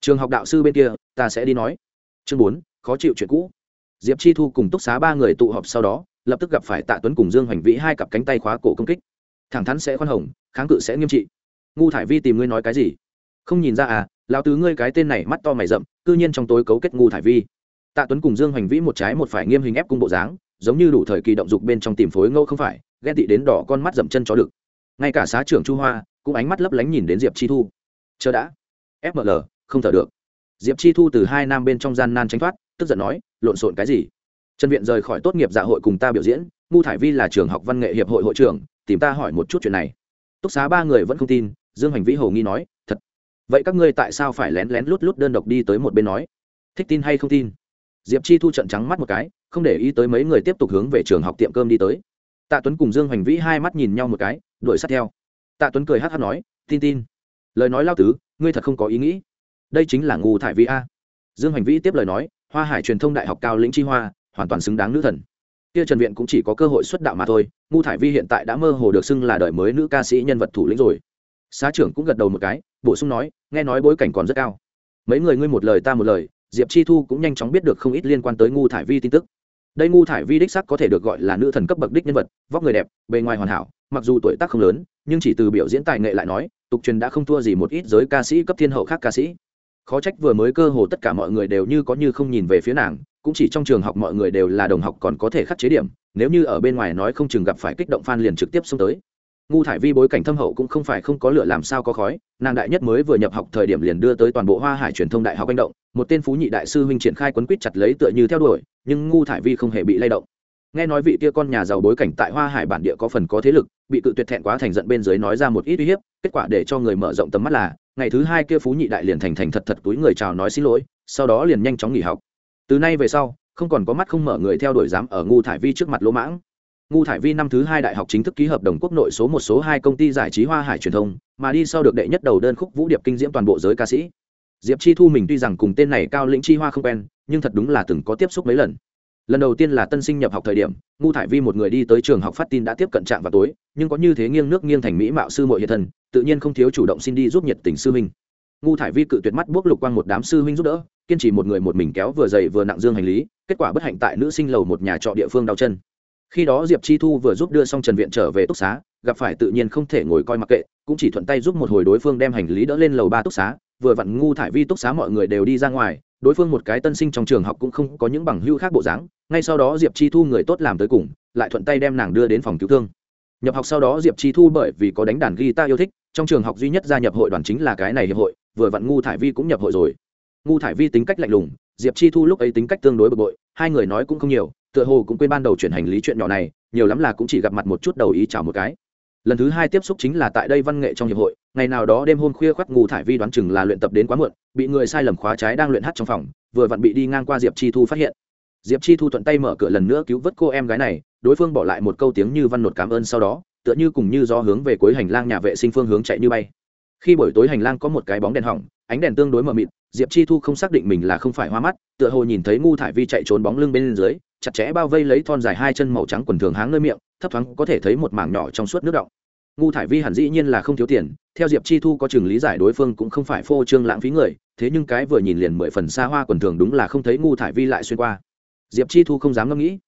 trường học đạo sư bên kia, ta sẽ đi nói. Chương bốn, khó chịu chuyện cũ. Diệp chi thu cùng túc xá ba người tụ họp sau đó, lập tức gặp phải tạ tuấn cùng dương hoành vĩ hai cặp cánh tay khóa cổ công kích. Thẳng thắn sẽ khoan hồng, kháng cự sẽ nghiêm trị. Ngu thải vi tìm ngươi nói cái gì? Không nhìn ra à lao tứ ngươi cái tên này mắt to mày rậm, cư nhiên trong tối cấu kết ngu thải vi. Tạ tuấn cùng dương hoành vĩ một trái một phải nghiêm hình ép cung bộ dáng, giống như đủ thời kỳ động dục bên trong tìm phối ngâu không phải, ghen tị đến đỏ con mắt dậm chân chó đực. Ngay cả xá trưởng chu hoa, cũng ánh mắt lấp lánh nhìn đến diệp chi thu. Chờ đã. Fml không thở được. Diệp chi thu từ hai nam bên trong gian nan tránh thoát, tức giận nói, lộn xộn cái gì? Trần viện rời khỏi tốt nghiệp dạ hội cùng ta biểu diễn, ngu thải vi là trường học văn nghệ hiệp hội hội trưởng, tìm ta hỏi một chút chuyện này. Túc xá ba người vẫn không tin, dương hành vĩ hồ nghi nói, thật vậy các ngươi tại sao phải lén lén lút lút đơn độc đi tới một bên nói? Thích tin hay không tin? Diệp chi thu trận trắng mắt một cái, không để ý tới mấy người tiếp tục hướng về trường học tiệm cơm đi tới. Tạ tuấn cùng dương hoành vĩ hai mắt nhìn nhau một cái, đuổi sát theo. Tạ tuấn cười hát hát nói, tin tin. Lời nói lao tứ, ngươi thật không có ý nghĩ. Đây chính là ngu thải vĩ a. Dương hoành vĩ tiếp lời nói, hoa hải truyền thông đại học cao lĩnh chi hoa, hoàn toàn xứng đáng nữ thần. Kia trần viện cũng chỉ có cơ hội xuất đạo mà thôi, ngu thải vi hiện tại đã mơ hồ được xưng là đời mới nữ ca sĩ nhân vật thủ lĩnh rồi xá trưởng cũng gật đầu một cái, bổ sung nói, nghe nói bối cảnh còn rất cao. Mấy người ngươi một lời ta một lời, diệp chi thu cũng nhanh chóng biết được không ít liên quan tới ngu thải vi tin tức. Đây ngu thải vi đích sắc có thể được gọi là nữ thần cấp bậc đích nhân vật, vóc người đẹp, bề ngoài hoàn hảo, mặc dù tuổi tác không lớn, nhưng chỉ từ biểu diễn tài nghệ lại nói, tục truyền đã không thua gì một ít giới ca sĩ cấp thiên hậu khác ca sĩ. Khó trách vừa mới cơ hồ tất cả mọi người đều như có như không nhìn về phía nàng, cũng chỉ trong trường học mọi người đều là đồng học còn có thể khắc chế điểm, nếu như ở bên ngoài nói không chừng gặp phải kích động f liền trực tiếp xông tới ngu thải vi bối cảnh thâm hậu cũng không phải không có lựa làm sao có khói, nàng đại nhất mới vừa nhập học thời điểm liền đưa tới toàn bộ hoa hải truyền thông đại học anh động, một tên phú nhị đại sư huynh triển khai quấn quýt chặt lấy tựa như theo đuổi, nhưng ngu thải vi không hề bị lay động. Nghe nói vị kia con nhà giàu bối cảnh tại hoa hải bản địa có phần có thế lực, bị cự tuyệt thẹn quá thành giận bên dưới nói ra một ít uy hiếp, kết quả để cho người mở rộng tầm mắt là, ngày thứ hai kia phú nhị đại liền thành thành thật thật túi người chào nói xin lỗi, sau đó liền nhanh chóng nghỉ học. Từ nay về sau, không còn có mắt không mở người theo đuổi dám ở ngu thải vi trước mặt lỗ mãng ngu thải vi năm thứ hai đại học chính thức ký hợp đồng quốc nội số một số hai công ty giải trí hoa hải truyền thông, mà đi sau được đệ nhất đầu đơn khúc vũ điệp kinh diễm toàn bộ giới ca sĩ. Diệp chi thu mình tuy rằng cùng tên này cao lĩnh chi hoa không quen, nhưng thật đúng là từng có tiếp xúc mấy lần. Lần đầu tiên là tân sinh nhập học thời điểm, ngu thải vi một người đi tới trường học phát tin đã tiếp cận trạm vào tối, nhưng có như thế nghiêng nước nghiêng thành mỹ mạo sư mội hiện thân, tự nhiên không thiếu chủ động xin đi giúp nhiệt tình sư huynh. Ngu thải vi cự tuyệt mắt bước lục quang một đám sư huynh giúp đỡ, kiên trì một người một mình kéo vừa dày vừa nặng dương hành lý, kết quả bất hạnh tại nữ sinh lầu một nhà trọ địa phương đau chân khi đó diệp chi thu vừa giúp đưa xong trần viện trở về túc xá, gặp phải tự nhiên không thể ngồi coi mặc kệ, cũng chỉ thuận tay giúp một hồi đối phương đem hành lý đỡ lên lầu ba túc xá. Vừa vặn ngu thải vi túc xá mọi người đều đi ra ngoài, đối phương một cái tân sinh trong trường học cũng không có những bằng hưu khác bộ dáng. Ngay sau đó diệp chi thu người tốt làm tới cùng, lại thuận tay đem nàng đưa đến phòng cứu thương. Nhập học sau đó diệp chi thu bởi vì có đánh đàn guitar yêu thích, trong trường học duy nhất gia nhập hội đoàn chính là cái này hiệp hội, vừa vặn ngu thải vi cũng nhập hội rồi. Ngu thải vi tính cách lạnh lùng, diệp chi thu lúc ấy tính cách tương đối bực bội hai người nói cũng không nhiều, tựa hồ cũng quên ban đầu chuyển hành lý chuyện nhỏ này, nhiều lắm là cũng chỉ gặp mặt một chút đầu ý chào một cái. Lần thứ hai tiếp xúc chính là tại đây văn nghệ trong hiệp hội, ngày nào đó đêm hôm khuya khoác ngủ thải vi đoán chừng là luyện tập đến quá muộn, bị người sai lầm khóa trái đang luyện hát trong phòng, vừa vặn bị đi ngang qua diệp chi thu phát hiện. Diệp chi thu thuận tay mở cửa lần nữa cứu vớt cô em gái này, đối phương bỏ lại một câu tiếng như văn nột cảm ơn sau đó, tựa như cùng như do hướng về cuối hành lang nhà vệ sinh phương hướng chạy như bay. Khi buổi tối hành lang có một cái bóng đèn hỏng, ánh đèn tương đối mờ mịt diệp chi thu không xác định mình là không phải hoa mắt, tựa hồ nhìn thấy ngu thải vi chạy trốn bóng lưng bên dưới, chặt chẽ bao vây lấy thon dài hai chân màu trắng quần thường háng nơi miệng, thấp thoáng có thể thấy một mảng nhỏ trong suốt nước động. Ngu thải vi hẳn dĩ nhiên là không thiếu tiền, theo diệp chi thu có chừng lý giải đối phương cũng không phải phô trương lãng phí người, thế nhưng cái vừa nhìn liền mười phần xa hoa quần thường đúng là không thấy ngu thải vi lại xuyên qua. Diệp chi thu không dám ngẫm nghĩ.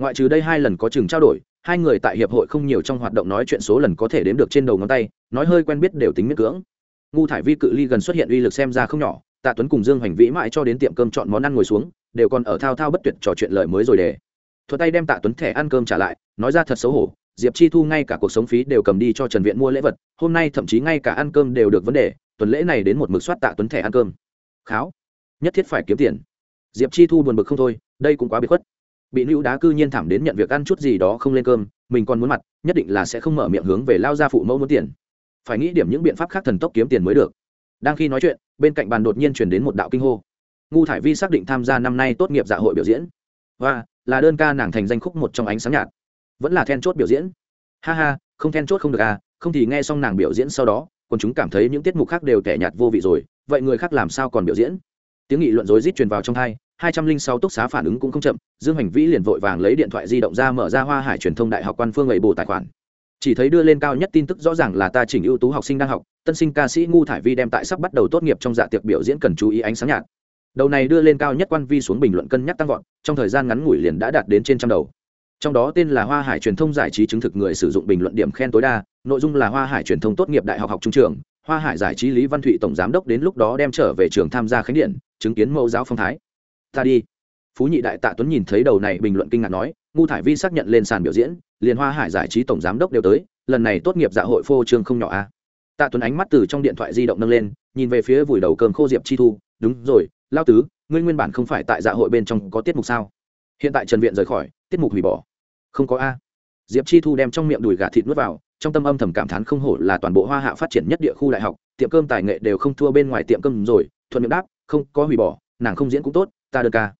Ngoại trừ đây hai lần có chừng trao đổi, hai người tại hiệp hội không nhiều trong hoạt động nói chuyện số lần có thể đếm được trên đầu ngón tay, nói hơi quen biết đều tính miễn cưỡng. Ngu thải vi cự ly gần xuất hiện uy lực xem ra không nhỏ tạ tuấn cùng dương hoành vĩ mãi cho đến tiệm cơm chọn món ăn ngồi xuống, đều còn ở thao thao bất tuyệt trò chuyện lời mới rồi để. Thuật tay đem tạ tuấn thẻ ăn cơm trả lại, nói ra thật xấu hổ, diệp chi thu ngay cả cuộc sống phí đều cầm đi cho trần viện mua lễ vật, hôm nay thậm chí ngay cả ăn cơm đều được vấn đề, tuần lễ này đến một mực soát tạ tuấn thẻ ăn cơm. Kháo, nhất thiết phải kiếm tiền. Diệp chi thu buồn bực không thôi, đây cũng quá bị khuất. Bị nữ đá cư nhiên thảm đến nhận việc ăn chút gì đó không lên cơm, mình còn muốn mặt, nhất định là sẽ không mở miệng hướng về lao ra phụ mẫu muốn tiền. Phải nghĩ điểm những biện pháp khác thần tốc kiếm tiền mới được đang khi nói chuyện, bên cạnh bàn đột nhiên chuyển đến một đạo kinh hô. Ngu thải vi xác định tham gia năm nay tốt nghiệp dạ hội biểu diễn. Và, là đơn ca nàng thành danh khúc một trong ánh sáng nhạt. Vẫn là then chốt biểu diễn. Ha ha, không then chốt không được à không thì nghe xong nàng biểu diễn sau đó, còn chúng cảm thấy những tiết mục khác đều tẻ nhạt vô vị rồi, vậy người khác làm sao còn biểu diễn? Tiếng nghị luận rối rít truyền vào trong hai hai trăm linh sáu túc xá phản ứng cũng không chậm, dương hành vĩ liền vội vàng lấy điện thoại di động ra mở ra hoa hải truyền thông đại học quan phương lầy bồ tài khoản chỉ thấy đưa lên cao nhất tin tức rõ ràng là ta chỉnh ưu tú học sinh đang học, tân sinh ca sĩ ngu thải vi đem tại sắp bắt đầu tốt nghiệp trong dạ tiệc biểu diễn cần chú ý ánh sáng nhạt. Đầu này đưa lên cao nhất quan vi xuống bình luận cân nhắc tăng vọt, trong thời gian ngắn ngủi liền đã đạt đến trên trăm đầu. Trong đó tên là hoa hải truyền thông giải trí chứng thực người sử dụng bình luận điểm khen tối đa, nội dung là hoa hải truyền thông tốt nghiệp đại học học trung trường, hoa hải giải trí lý văn thụy tổng giám đốc đến lúc đó đem trở về trường tham gia khánh điện, chứng kiến mẫu giáo phong thái. Ta đi. Phú nhị đại tạ tuấn nhìn thấy đầu này bình luận kinh ngạc nói ngu thải vi xác nhận lên sàn biểu diễn, liền hoa hải giải trí tổng giám đốc đều tới, lần này tốt nghiệp dạ hội phô trương không nhỏ a. Tạ tuấn ánh mắt từ trong điện thoại di động nâng lên, nhìn về phía vùi đầu cơm khô diệp chi thu, đúng rồi, lao tứ, ngươi nguyên bản không phải tại dạ hội bên trong có tiết mục sao? Hiện tại trần viện rời khỏi, tiết mục hủy bỏ. Không có a. Diệp chi thu đem trong miệng đùi gà thịt nuốt vào, trong tâm âm thầm cảm thán không hổ là toàn bộ hoa hạ phát triển nhất địa khu đại học, tiệm cơm tài nghệ đều không thua bên ngoài tiệm cơm rồi, thuận miệng đáp, không, có hủy bỏ, nàng không diễn cũng tốt, ta đơn ca.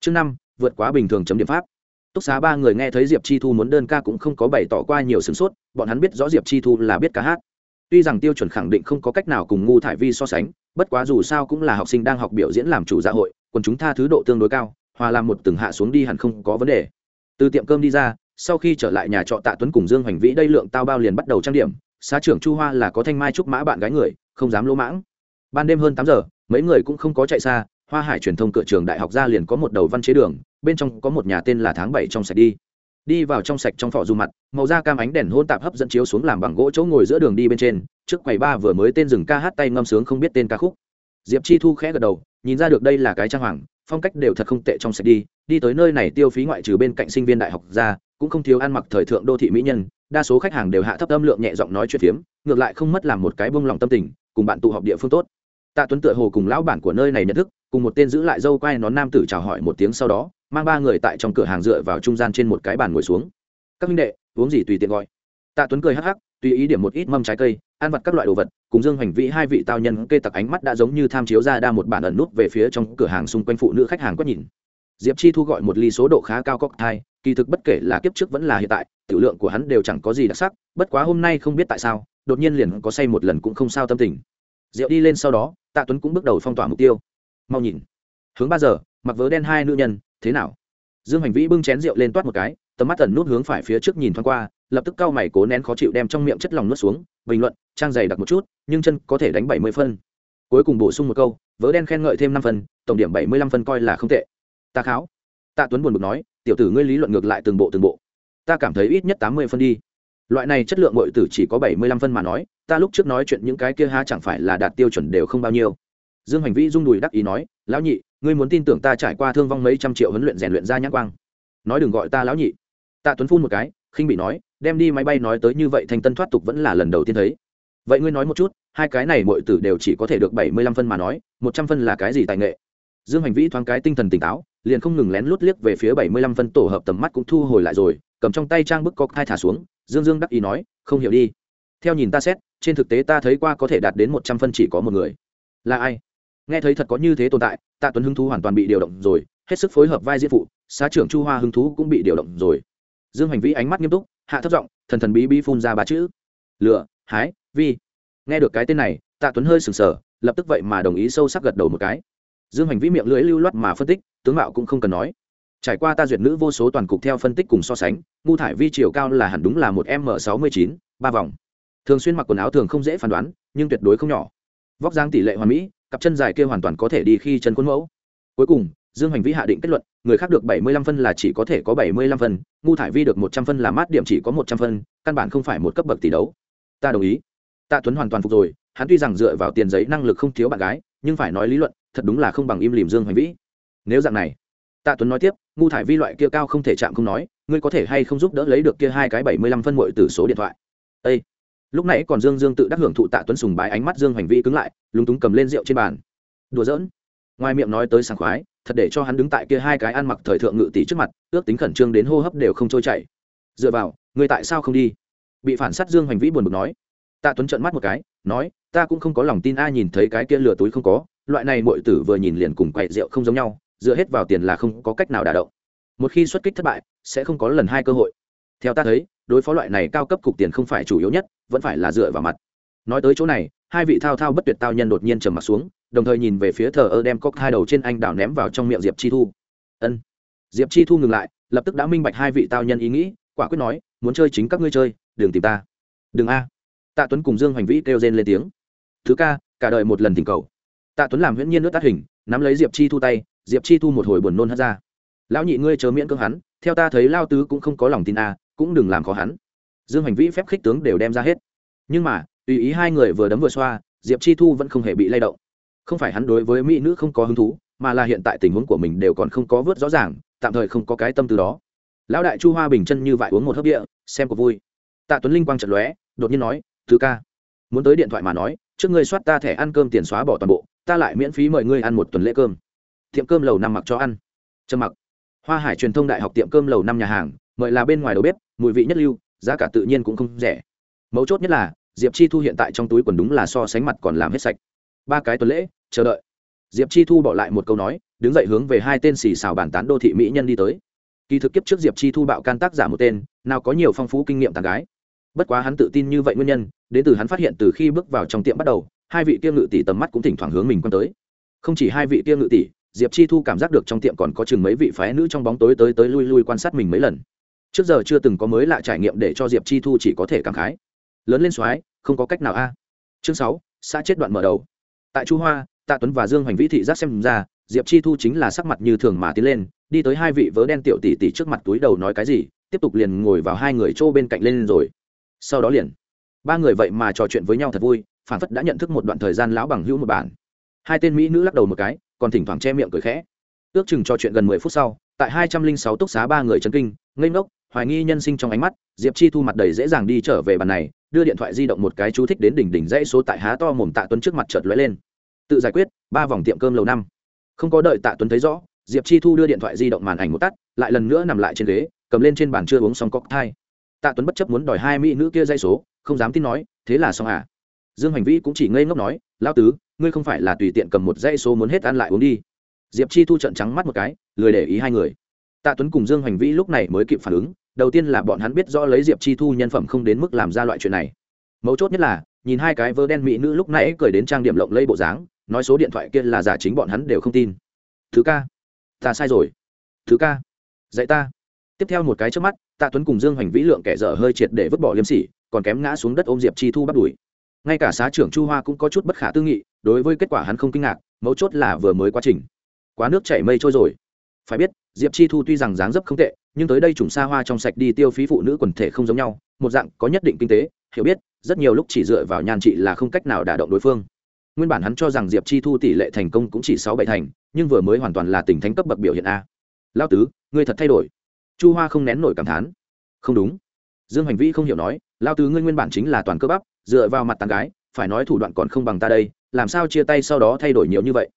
Chương năm, vượt quá bình thường chấm điểm pháp túc xá ba người nghe thấy diệp chi thu muốn đơn ca cũng không có bày tỏ qua nhiều sửng sốt, bọn hắn biết rõ diệp chi thu là biết ca hát. Tuy rằng tiêu chuẩn khẳng định không có cách nào cùng ngu thải vi so sánh, bất quá dù sao cũng là học sinh đang học biểu diễn làm chủ dạ hội còn chúng tha thứ độ tương đối cao, hòa làm một từng hạ xuống đi hẳn không có vấn đề. Từ tiệm cơm đi ra, sau khi trở lại nhà trọ tạ tuấn cùng dương hoành vĩ đây lượng tao bao liền bắt đầu trang điểm, xá trưởng chu hoa là có thanh mai trúc mã bạn gái người, không dám lỗ mãng. Ban đêm hơn tám giờ, mấy người cũng không có chạy xa, hoa hải truyền thông cửa trường đại học ra liền có một đầu văn chế đường bên trong có một nhà tên là tháng bảy trong sạch đi. Đi vào trong sạch trong phỏ dù mặt, màu da cam ánh đèn hôn tạp hấp dẫn chiếu xuống làm bằng gỗ chỗ ngồi giữa đường đi bên trên, trước quầy ba vừa mới tên rừng ca hát tay ngâm sướng không biết tên ca khúc. Diệp chi thu khẽ gật đầu, nhìn ra được đây là cái trang hoàng, phong cách đều thật không tệ trong sạch đi đi tới nơi này tiêu phí ngoại trừ bên cạnh sinh viên đại học ra, cũng không thiếu ăn mặc thời thượng đô thị mỹ nhân, đa số khách hàng đều hạ thấp âm lượng nhẹ giọng nói chuyện phiếm, ngược lại không mất làm một cái bông lòng tâm tình, cùng bạn tụ họp địa phương tốt. Tạ tuấn tựa hồ cùng lão bản của nơi này nhận thức, cùng một tên giữ lại dâu quai nón nam tử chào hỏi một tiếng sau đó mang ba người tại trong cửa hàng dựa vào trung gian trên một cái bàn ngồi xuống. Các minh đệ, uống gì tùy tiện gọi. Tạ tuấn cười hắc hắc, tùy ý điểm một ít mâm trái cây, ăn vặt các loại đồ vật, cùng dương hoành vĩ hai vị tao nhân kê tặc ánh mắt đã giống như tham chiếu ra đa một bản ẩn nút về phía trong cửa hàng xung quanh phụ nữ khách hàng quét nhìn. Diệp chi thu gọi một ly số độ khá cao cocktail kỳ thực bất kể là kiếp trước vẫn là hiện tại, tiểu lượng của hắn đều chẳng có gì đặc sắc, bất quá hôm nay không biết tại sao, đột nhiên liền có say một lần cũng không sao tâm tình. Rượu đi lên sau đó, tạ tuấn cũng bước đầu phong tỏa mục tiêu. Mau nhìn. Hướng ba giờ, mặc vớ đen hai nữ nhân thế nào? Dương hành vĩ bưng chén rượu lên toát một cái, tầm mắt tần nút hướng phải phía trước nhìn thoáng qua, lập tức cau mày cố nén khó chịu đem trong miệng chất lòng nuốt xuống, bình luận, trang dày đặc một chút, nhưng chân có thể đánh bảy mươi phân. Cuối cùng bổ sung một câu, vớ đen khen ngợi thêm năm phân, tổng điểm bảy mươi lăm phân coi là không tệ. Ta kháo. Tạ tuấn buồn bực nói, tiểu tử ngươi lý luận ngược lại từng bộ từng bộ. Ta cảm thấy ít nhất tám mươi phân đi. Loại này chất lượng mọi tử chỉ có bảy mươi lăm phân mà nói, ta lúc trước nói chuyện những cái kia ha chẳng phải là đạt tiêu chuẩn đều không bao nhiêu. Dương hành vĩ rung đùi đắc ý nói, lão nhị ngươi muốn tin tưởng ta trải qua thương vong mấy trăm triệu huấn luyện rèn luyện ra nhãn quang. Nói đừng gọi ta lão nhị. Tạ tuấn phun một cái, khinh bị nói, đem đi máy bay nói tới như vậy thành tân thoát tục vẫn là lần đầu tiên thấy. Vậy ngươi nói một chút, hai cái này mọi tử đều chỉ có thể được bảy mươi lăm phân mà nói, một trăm phân là cái gì tài nghệ? Dương hành vĩ thoáng cái tinh thần tỉnh táo, liền không ngừng lén lút liếc về phía bảy mươi lăm phân tổ hợp tầm mắt cũng thu hồi lại rồi, cầm trong tay trang bức cọc hai thả xuống, dương dương đắc ý nói, không hiểu đi. Theo nhìn ta xét, trên thực tế ta thấy qua có thể đạt đến một trăm phân chỉ có một người. Là ai? Nghe thấy thật có như thế tồn tại, tạ tuấn hứng thú hoàn toàn bị điều động rồi, hết sức phối hợp vai diễn phụ, xá trưởng chu hoa hứng thú cũng bị điều động rồi. Dương hành vĩ ánh mắt nghiêm túc, hạ thấp giọng, thần thần bí bí phun ra ba chữ. Lựa hái, vi. Nghe được cái tên này, tạ tuấn hơi sừng sờ, lập tức vậy mà đồng ý sâu sắc gật đầu một cái. Dương hành vĩ miệng lưỡi lưu loát mà phân tích, tướng mạo cũng không cần nói. Trải qua ta duyệt nữ vô số toàn cục theo phân tích cùng so sánh, ngu thải vi chiều cao là hẳn đúng là một m sáu mươi chín, ba vòng. Thường xuyên mặc quần áo thường không dễ phán đoán, nhưng tuyệt đối không nhỏ. Vóc dáng tỷ lệ hoàn mỹ cặp chân dài kia hoàn toàn có thể đi khi chân khuôn mẫu. Cuối cùng, dương hành vĩ hạ định kết luận, người khác được bảy mươi lăm phân là chỉ có thể có bảy mươi lăm phân ngu thải vi được một trăm phân là mát điểm chỉ có một trăm phân, căn bản không phải một cấp bậc tỷ đấu. Ta đồng ý. Tạ tuấn hoàn toàn phục rồi, hắn tuy rằng dựa vào tiền giấy năng lực không thiếu bạn gái, nhưng phải nói lý luận, thật đúng là không bằng im lìm dương hành vĩ. Nếu dạng này, tạ tuấn nói tiếp ngu thải vi loại kia cao không thể chạm không nói, ngươi có thể hay không giúp đỡ lấy được kia hai cái bảy mươi lăm phân mội từ số điện thoại. Ê! Lúc nãy còn dương dương tự đắc hưởng thụ tạ tuấn sùng bái ánh mắt dương hành vi cứng lại, lúng túng cầm lên rượu trên bàn. Đùa giỡn. Ngoài miệng nói tới sảng khoái, thật để cho hắn đứng tại kia hai cái ăn mặc thời thượng ngự tỷ trước mặt, ước tính khẩn trương đến hô hấp đều không trôi chảy. Dựa vào người tại sao không đi? Bị phản sát dương hành vĩ buồn bực nói. Tạ tuấn trợn mắt một cái, nói, ta cũng không có lòng tin ai nhìn thấy cái kia lừa túi không có, loại này mọi tử vừa nhìn liền cùng quậy rượu không giống nhau, dựa hết vào tiền là không có cách nào đả động. Một khi xuất kích thất bại, sẽ không có lần hai cơ hội. Theo ta thấy đối phó loại này cao cấp cục tiền không phải chủ yếu nhất, vẫn phải là dựa vào mặt. Nói tới chỗ này, hai vị thao thao bất tuyệt tao nhân đột nhiên trầm mặt xuống, đồng thời nhìn về phía thờ ơ đem cóc hai đầu trên anh đảo ném vào trong miệng diệp chi thu. Ân. Diệp chi thu ngừng lại, lập tức đã minh bạch hai vị tao nhân ý nghĩ, quả quyết nói, muốn chơi chính các ngươi chơi, đừng tìm ta. Đừng a. Tạ tuấn cùng dương hoành vĩ kêu rên lên tiếng. Thứ ca, cả đời một lần tình cầu. Tạ tuấn làm huyễn nhiên nước tắt hình, nắm lấy diệp chi thu tay, diệp chi thu một hồi buồn nôn hất ra. Lão nhị ngươi chớ miễn cưỡng hắn, theo ta thấy lao tứ cũng không có lòng tin a cũng đừng làm khó hắn. Dương hành vĩ phép khích tướng đều đem ra hết. Nhưng mà, tùy ý hai người vừa đấm vừa xoa, diệp chi thu vẫn không hề bị lay động. Không phải hắn đối với mỹ nữ không có hứng thú, mà là hiện tại tình huống của mình đều còn không có vớt rõ ràng, tạm thời không có cái tâm từ đó. Lão đại chu hoa bình chân như vậy uống một hớp địa, xem có vui. Tạ tuấn linh quang trận lóe, đột nhiên nói, thứ ca, muốn tới điện thoại mà nói, trước ngươi soát ta thẻ ăn cơm tiền xóa bỏ toàn bộ, ta lại miễn phí mời ngươi ăn một tuần lễ cơm. Tiệm cơm lầu năm mặc cho ăn. Trầm mặc. Hoa hải truyền thông đại học tiệm cơm lầu năm nhà hàng mời là bên ngoài đầu bếp, mùi vị nhất lưu, giá cả tự nhiên cũng không rẻ. Mấu chốt nhất là, diệp chi thu hiện tại trong túi quần đúng là so sánh mặt còn làm hết sạch. Ba cái tuần lễ, chờ đợi. Diệp chi thu bỏ lại một câu nói, đứng dậy hướng về hai tên xì xào bản tán đô thị mỹ nhân đi tới. Kỳ thực kiếp trước diệp chi thu bạo can tác giả một tên, nào có nhiều phong phú kinh nghiệm tàn gái. Bất quá hắn tự tin như vậy nguyên nhân, đến từ hắn phát hiện từ khi bước vào trong tiệm bắt đầu, hai vị tiêu ngự tỷ tầm mắt cũng thỉnh thoảng hướng mình quan tới. Không chỉ hai vị tiêu ngự tỷ, diệp chi thu cảm giác được trong tiệm còn có chừng mấy vị phái nữ trong bóng tối tới tới lui lui quan sát mình mấy lần trước giờ chưa từng có mới lạ trải nghiệm để cho diệp chi thu chỉ có thể cảm khái. Lớn lên soái, không có cách nào a. Chương sáu, xã chết đoạn mở đầu. Tại chu hoa, tạ tuấn và dương hoành vĩ thị giác xem ra, diệp chi thu chính là sắc mặt như thường mà tiến lên, đi tới hai vị vớ đen tiểu tỷ tỷ trước mặt túi đầu nói cái gì, tiếp tục liền ngồi vào hai người chỗ bên cạnh lên rồi. Sau đó liền, ba người vậy mà trò chuyện với nhau thật vui phản phất đã nhận thức một đoạn thời gian lão bằng hữu một bản. Hai tên mỹ nữ lắc đầu một cái, còn thỉnh thoảng che miệng cười khẽ. Ước chừng trò chuyện gần mười phút sau, tại hai trăm linh sáu túc xá ba người chấn kinh, ngây ngốc hoài nghi nhân sinh trong ánh mắt, diệp chi thu mặt đầy dễ dàng đi trở về bàn này, đưa điện thoại di động một cái chú thích đến đỉnh đỉnh dãy số tại há to mồm tạ tuấn trước mặt chợt lóe lên. Tự giải quyết, ba vòng tiệm cơm lầu năm. Không có đợi tạ tuấn thấy rõ, diệp chi thu đưa điện thoại di động màn ảnh một tắt, lại lần nữa nằm lại trên ghế, cầm lên trên bàn chưa uống xong cóc thai. Tạ tuấn bất chấp muốn đòi hai mỹ nữ kia dây số, không dám tin nói, thế là xong à? Dương hành vĩ cũng chỉ ngây ngốc nói lao tứ, ngươi không phải là tùy tiện cầm một dây số muốn hết ăn lại uống đi. Diệp chi thu trận trắng mắt một cái, lười để ý hai người. Tạ tuấn cùng dương hành vĩ lúc này mới kịp phản ứng đầu tiên là bọn hắn biết rõ lấy diệp chi thu nhân phẩm không đến mức làm ra loại chuyện này. Mấu chốt nhất là, nhìn hai cái vơ đen mỹ nữ lúc nãy cười đến trang điểm lộng lây bộ dáng, nói số điện thoại kia là giả chính bọn hắn đều không tin. Thứ ca, ta sai rồi. Thứ ca, dạy ta. Tiếp theo một cái trước mắt, tạ tuấn cùng dương hoành vĩ lượng kẻ dở hơi triệt để vứt bỏ liêm sỉ, còn kém ngã xuống đất ôm diệp chi thu bắt đuổi. Ngay cả xá trưởng chu hoa cũng có chút bất khả tư nghị, đối với kết quả hắn không kinh ngạc, mấu chốt là vừa mới quá trình. Quá nước chảy mây trôi rồi phải biết, diệp chi thu tuy rằng dáng dấp không tệ, nhưng tới đây chủng xa hoa trong sạch đi tiêu phí phụ nữ quần thể không giống nhau, một dạng có nhất định kinh tế, hiểu biết, rất nhiều lúc chỉ dựa vào nhan trị là không cách nào đả động đối phương. Nguyên bản hắn cho rằng diệp chi thu tỷ lệ thành công cũng chỉ sáu bảy thành, nhưng vừa mới hoàn toàn là tình thánh cấp bậc biểu hiện a. Lao tứ, ngươi thật thay đổi. Chu hoa không nén nổi cảm thán. Không đúng. Dương hành vi không hiểu nói lao tứ ngươi nguyên bản chính là toàn cơ bắp, dựa vào mặt tàn gái, phải nói thủ đoạn còn không bằng ta đây, làm sao chia tay sau đó thay đổi nhiều như vậy?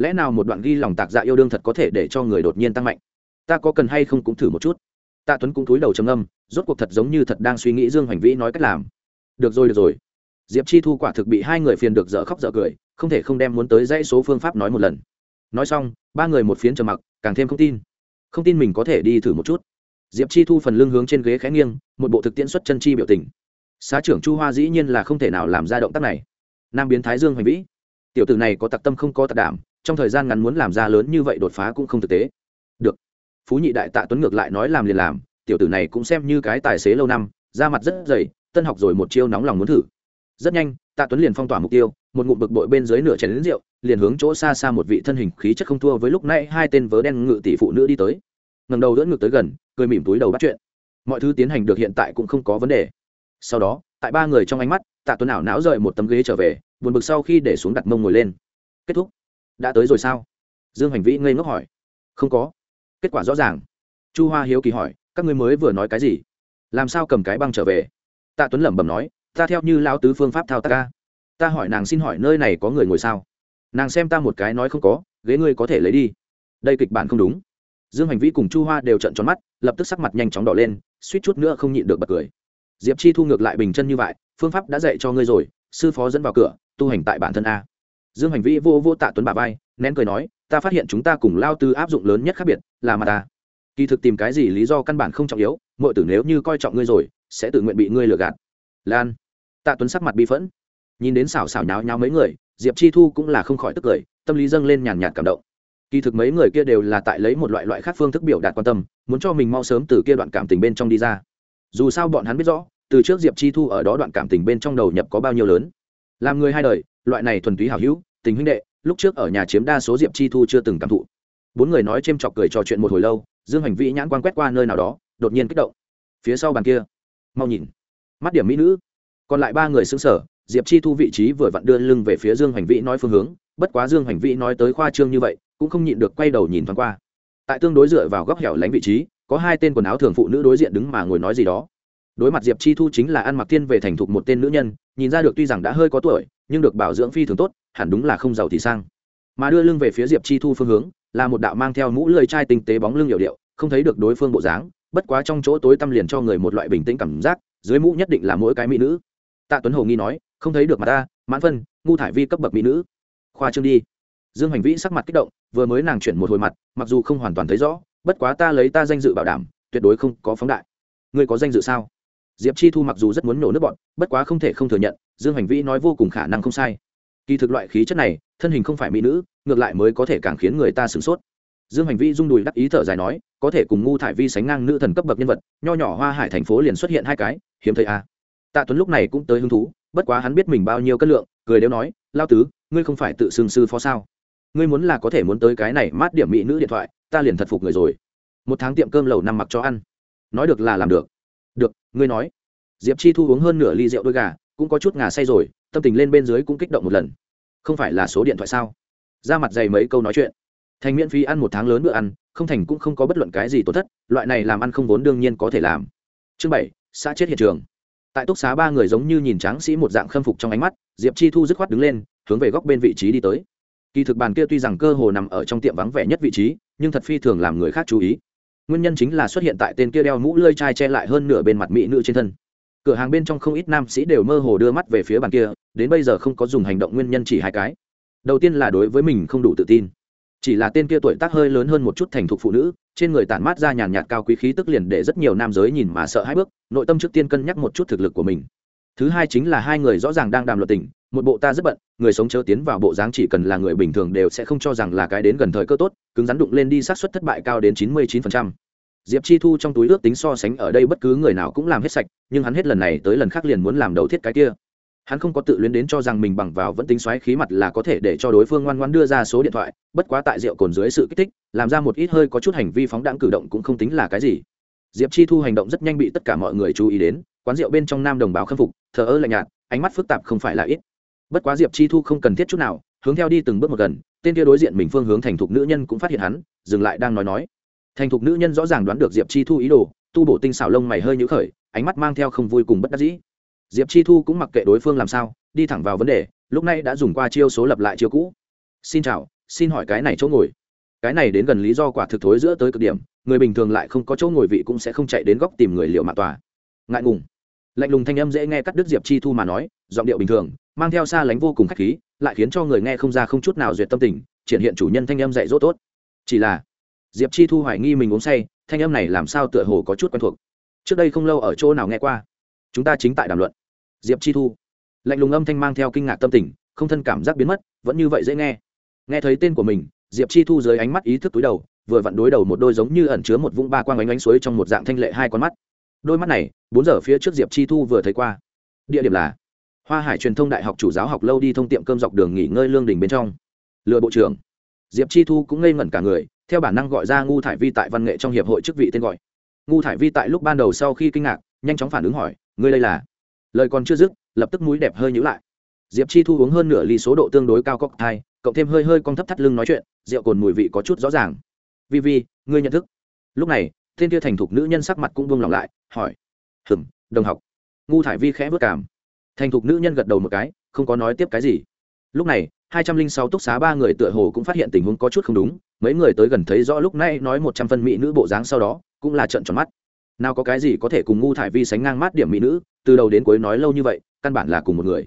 Lẽ nào một đoạn ghi lòng tạc dạ yêu đương thật có thể để cho người đột nhiên tăng mạnh? Ta có cần hay không cũng thử một chút. Tạ tuấn cũng túi đầu trầm âm rốt cuộc thật giống như thật đang suy nghĩ dương Hoành vĩ nói cách làm. Được rồi được rồi. Diệp chi thu quả thực bị hai người phiền được dở khóc dở cười, không thể không đem muốn tới dãy số phương pháp nói một lần. Nói xong, ba người một phiến trầm mặc, càng thêm không tin. Không tin mình có thể đi thử một chút. Diệp chi thu phần lưng hướng trên ghế khẽ nghiêng, một bộ thực tiễn xuất chân chi biểu tình. Xá trưởng chu hoa dĩ nhiên là không thể nào làm ra động tác này. Nam biến thái dương hoành vĩ. Tiểu tử này có tặc tâm không có tặc đảm trong thời gian ngắn muốn làm ra lớn như vậy đột phá cũng không thực tế. Được. Phú nhị đại tạ tuấn ngược lại nói làm liền làm, tiểu tử này cũng xem như cái tài xế lâu năm, da mặt rất dày, tân học rồi một chiêu nóng lòng muốn thử. Rất nhanh, tạ tuấn liền phong tỏa mục tiêu, một ngụm bực bội bên dưới nửa chén lính rượu, liền hướng chỗ xa xa một vị thân hình khí chất không thua với lúc nãy hai tên vớ đen ngự tỷ phụ nữ đi tới. Ngầm đầu đỡ ngược tới gần, cười mỉm túi đầu bắt chuyện. Mọi thứ tiến hành được hiện tại cũng không có vấn đề. Sau đó, tại ba người trong ánh mắt, tạ tuấn ảo não rời một tấm ghế trở về, buồn bực sau khi để xuống đặt mông ngồi lên. Kết thúc đã tới rồi sao? Dương hành vĩ ngây ngốc hỏi. Không có. Kết quả rõ ràng. Chu hoa hiếu kỳ hỏi, các ngươi mới vừa nói cái gì? Làm sao cầm cái băng trở về? Tạ tuấn lẩm bẩm nói, ta theo như lao tứ phương pháp thao tác ca ta hỏi nàng xin hỏi nơi này có người ngồi sao? Nàng xem ta một cái nói không có, ghế ngươi có thể lấy đi. Đây kịch bản không đúng. Dương hành vĩ cùng chu hoa đều trận tròn mắt, lập tức sắc mặt nhanh chóng đỏ lên, suýt chút nữa không nhịn được bật cười. Diệp chi thu ngược lại bình chân như vậy, phương pháp đã dạy cho ngươi rồi, sư phó dẫn vào cửa, tu hành tại bản thân a dương hành vĩ vô vô tạ tuấn bà vai, nén cười nói, ta phát hiện chúng ta cùng lao tư áp dụng lớn nhất khác biệt là mà ta. Kỳ thực tìm cái gì lý do căn bản không trọng yếu mọi tử nếu như coi trọng ngươi rồi, sẽ tự nguyện bị ngươi lừa gạt. Lan. Tạ tuấn sắc mặt bi phẫn. Nhìn đến xảo xảo nháo nháo mấy người, diệp chi thu cũng là không khỏi tức cười, tâm lý dâng lên nhàn nhạt cảm động. Kỳ thực mấy người kia đều là tại lấy một loại loại khác phương thức biểu đạt quan tâm, muốn cho mình mau sớm từ kia đoạn cảm tình bên trong đi ra. Dù sao bọn hắn biết rõ, từ trước diệp chi thu ở đó đoạn cảm tình bên trong đầu nhập có bao nhiêu lớn. Làm người hai đời loại này thuần túy hảo hữu, tình huynh đệ, lúc trước ở nhà chiếm đa số diệp chi thu chưa từng cảm thụ. Bốn người nói c h ê m chọc cười trò chuyện một hồi lâu, dương hành vĩ nhãn quan quét qua nơi nào đó, đột nhiên kích động. Phía sau bàn kia, mau nhìn. Mắt điểm mỹ nữ. Còn lại ba người xứng sở diệp chi thu vị trí vừa vặn đưa lưng về phía dương hành vĩ nói phương hướng, bất quá dương hành vĩ nói tới khoa trương như vậy, cũng không nhịn được quay đầu nhìn thoáng qua. Tại tương đối dựa vào góc hẻo lánh vị trí, có hai tên quần áo thường phụ nữ đối diện đứng mà ngồi nói gì đó. Đối mặt diệp chi thu chính là ăn mặc thiên về thành thục một tên nữ nhân, nhìn ra được tuy rằng đã hơi có tuổi nhưng được bảo dưỡng phi thường tốt, hẳn đúng là không giàu thì sang. Mà đưa lưng về phía diệp chi thu phương hướng, là một đạo mang theo mũ lơi chai tinh tế bóng lưng hiệu điệu, không thấy được đối phương bộ dáng, bất quá trong chỗ tối tăm liền cho người một loại bình tĩnh cảm giác, dưới mũ nhất định là mỗi cái mỹ nữ. Tạ tuấn hồ nghi nói, không thấy được mà ta, mãn phân, ngu thải vi cấp bậc mỹ nữ. Khoa trương đi. Dương hành vĩ sắc mặt kích động, vừa mới nàng chuyển một hồi mặt, mặc dù không hoàn toàn thấy rõ, bất quá ta lấy ta danh dự bảo đảm, tuyệt đối không có phóng đại. Ngươi có danh dự sao? Diệp chi thu mặc dù rất muốn nổ nước bọn, bất quá không thể không thừa nhận dương hành vĩ nói vô cùng khả năng không sai. Kỳ thực loại khí chất này, thân hình không phải mỹ nữ, ngược lại mới có thể càng khiến người ta sửng sốt. Dương hành vi rung đùi đắc ý thở dài nói, có thể cùng ngu thải vi sánh ngang nữ thần cấp bậc nhân vật, nho nhỏ hoa hải thành phố liền xuất hiện hai cái, hiếm thấy à. tạ tuấn lúc này cũng tới hứng thú, bất quá hắn biết mình bao nhiêu cân lượng, cười đều nói, lao tứ, ngươi không phải tự xưng sư phó sao? Ngươi muốn là có thể muốn tới cái này mát điểm mỹ nữ điện thoại, ta liền thật phục người rồi. Một tháng tiệm cơm lầu năm mặc cho ăn. Nói được là làm được. Được, ngươi nói. Diệp chi thu uống hơn nửa ly rượu đôi gà cũng có chút ngà say rồi, tâm tình lên bên dưới cũng kích động một lần. Không phải là số điện thoại sao? Ra mặt dày mấy câu nói chuyện. Thành miễn phí ăn một tháng lớn bữa ăn, không thành cũng không có bất luận cái gì tổn thất, loại này làm ăn không vốn đương nhiên có thể làm. Chương bảy, xã chết hiện trường. Tại túc xá ba người giống như nhìn tráng sĩ một dạng khâm phục trong ánh mắt, diệp chi thu dứt khoát đứng lên, hướng về góc bên vị trí đi tới. Kỳ thực bàn kia tuy rằng cơ hồ nằm ở trong tiệm vắng vẻ nhất vị trí, nhưng thật phi thường làm người khác chú ý. Nguyên nhân chính là xuất hiện tại tên kia đeo mũ lơi chai che lại hơn nửa bên mặt mỹ nữ trên thân cửa hàng bên trong không ít nam sĩ đều mơ hồ đưa mắt về phía bàn kia, đến bây giờ không có dùng hành động nguyên nhân chỉ hai cái. Đầu tiên là đối với mình không đủ tự tin. Chỉ là tên kia tuổi tác hơi lớn hơn một chút thành thục phụ nữ, trên người tản mát ra nhàn nhạt cao quý khí tức liền để rất nhiều nam giới nhìn mà sợ hai bước, nội tâm trước tiên cân nhắc một chút thực lực của mình. Thứ hai chính là hai người rõ ràng đang đàm luật tình, một bộ ta rất bận, người sống chớ tiến vào bộ dáng chỉ cần là người bình thường đều sẽ không cho rằng là cái đến gần thời cơ tốt, cứng rắn đụng lên đi sát suất thất bại cao đến chín mươi chín phần trăm diệp chi thu trong túi ước tính so sánh ở đây bất cứ người nào cũng làm hết sạch, nhưng hắn hết lần này tới lần khác liền muốn làm đầu thiết cái kia. Hắn không có tự luyến đến cho rằng mình bằng vào vẫn tính xoáy khí mặt là có thể để cho đối phương ngoan ngoan đưa ra số điện thoại, bất quá tại rượu cồn dưới sự kích thích, làm ra một ít hơi có chút hành vi phóng đãng cử động cũng không tính là cái gì. Diệp chi thu hành động rất nhanh bị tất cả mọi người chú ý đến, quán rượu bên trong nam đồng báo khâm phục, thờ ơ lạnh nhạt, ánh mắt phức tạp không phải là ít. Bất quá diệp chi thu không cần thiết chút nào, hướng theo đi từng bước một gần, tên kia đối diện mình phương hướng thành thục nữ nhân cũng phát hiện hắn, dừng lại đang nói nói thành thục nữ nhân rõ ràng đoán được diệp chi thu ý đồ, tu bổ tinh xảo lông mày hơi nhũ khởi, ánh mắt mang theo không vui cùng bất đắc dĩ. Diệp chi thu cũng mặc kệ đối phương làm sao, đi thẳng vào vấn đề, lúc này đã dùng qua chiêu số lập lại chiêu cũ. Xin chào, xin hỏi cái này chỗ ngồi. Cái này đến gần lý do quả thực thối giữa tới cực điểm, người bình thường lại không có chỗ ngồi vị cũng sẽ không chạy đến góc tìm người liệu mạng tòa. Ngại ngùng. Lạnh lùng thanh âm dễ nghe cắt đứt diệp chi thu mà nói, giọng điệu bình thường, mang theo xa lánh vô cùng khách khí, lại khiến cho người nghe không ra không chút nào duyệt tâm tình, triển hiện chủ nhân thanh âm dạy dỗ tốt. Chỉ là diệp chi thu hoài nghi mình uống say, thanh âm này làm sao tựa hồ có chút quen thuộc. Trước đây không lâu ở chỗ nào nghe qua. Chúng ta chính tại đàm luận. Diệp chi thu. Lạnh lùng âm thanh mang theo kinh ngạc tâm tình, không thân cảm giác biến mất, vẫn như vậy dễ nghe. Nghe thấy tên của mình, diệp chi thu dưới ánh mắt ý thức túi đầu, vừa vặn đối đầu một đôi giống như ẩn chứa một vũng ba quang ánh ánh suối trong một dạng thanh lệ hai con mắt. Đôi mắt này, bốn giờ phía trước diệp chi thu vừa thấy qua. Địa điểm là hoa hải truyền thông đại học chủ giáo học lâu đi thông tiệm cơm dọc đường nghỉ ngơi lương đình bên trong. Lựa bộ trưởng. Diệp chi thu cũng ngây ngẩn cả người theo bản năng gọi ra ngu thải vi tại văn nghệ trong hiệp hội chức vị tên gọi. Ngu thải vi tại lúc ban đầu sau khi kinh ngạc, nhanh chóng phản ứng hỏi, ngươi đây là? Lời còn chưa dứt, lập tức mũi đẹp hơi nhữ lại. Diệp chi thu uống hơn nửa ly số độ tương đối cao cóc thai cộng thêm hơi hơi con thấp thắt lưng nói chuyện, rượu cồn mùi vị có chút rõ ràng. Vi vi, ngươi nhận thức. Lúc này Thiên kia thành thục nữ nhân sắc mặt cũng buông lỏng lại, hỏi hừng đồng học. Ngu thải vi khẽ vất cảm thành thục nữ nhân gật đầu một cái, không có nói tiếp cái gì. Lúc này, hai trăm linh sáu túc xá ba người tựa hồ cũng phát hiện tình huống có chút không đúng mấy người tới gần thấy rõ lúc này nói một trăm phân mỹ nữ bộ dáng sau đó, cũng là trận tròn mắt. Nào có cái gì có thể cùng ngu thải vi sánh ngang mát điểm mỹ nữ, từ đầu đến cuối nói lâu như vậy, căn bản là cùng một người.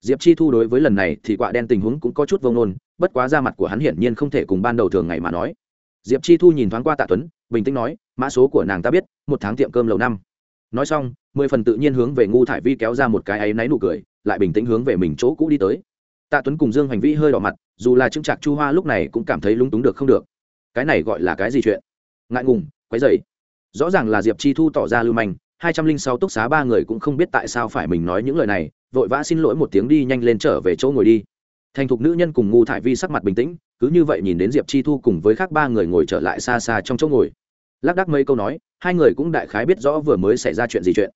Diệp chi thu đối với lần này thì quạ đen tình huống cũng có chút vông nôn bất quá ra mặt của hắn hiển nhiên không thể cùng ban đầu thường ngày mà nói. Diệp chi thu nhìn thoáng qua tạ tuấn, bình tĩnh nói, mã số của nàng ta biết, một tháng tiệm cơm lầu năm. Nói xong, mười phần tự nhiên hướng về ngu thải vi kéo ra một cái áy náy nụ cười, lại bình tĩnh hướng về mình chỗ cũ đi tới. Tạ tuấn cùng dương hành vi hơi đỏ mặt dù là chứng trạc chu hoa lúc này cũng cảm thấy lúng túng được không được. Cái này gọi là cái gì chuyện? Ngại ngùng, quấy dày rõ ràng là diệp chi thu tỏ ra lưu manh, hai trăm linh sáu túc xá ba người cũng không biết tại sao phải mình nói những lời này, vội vã xin lỗi một tiếng đi nhanh lên trở về chỗ ngồi đi. Thành thục nữ nhân cùng ngu thải vi sắc mặt bình tĩnh, cứ như vậy nhìn đến diệp chi thu cùng với khác ba người ngồi trở lại xa xa trong chỗ ngồi. Lác đác mấy câu nói, hai người cũng đại khái biết rõ vừa mới xảy ra chuyện gì chuyện.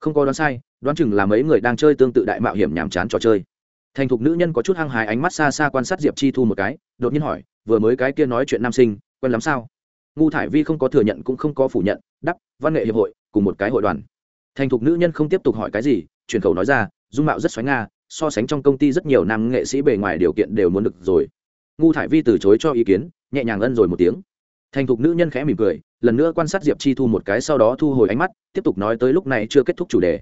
Không có đoán sai, đoán chừng là mấy người đang chơi tương tự đại mạo hiểm nhàm chán trò chơi thành thục nữ nhân có chút hăng hái ánh mắt xa xa quan sát diệp chi thu một cái, đột nhiên hỏi, vừa mới cái kia nói chuyện nam sinh, quen lắm sao? Ngu thải vi không có thừa nhận cũng không có phủ nhận đắp văn nghệ hiệp hội, cùng một cái hội đoàn. Thành thục nữ nhân không tiếp tục hỏi cái gì truyền khẩu nói ra, dung mạo rất xoáy nga, so sánh trong công ty rất nhiều nam nghệ sĩ bề ngoài điều kiện đều muốn được rồi. Ngu thải vi từ chối cho ý kiến, nhẹ nhàng ân rồi một tiếng. Thành thục nữ nhân khẽ mỉm cười, lần nữa quan sát diệp chi thu một cái sau đó thu hồi ánh mắt, tiếp tục nói tới lúc này chưa kết thúc chủ đề.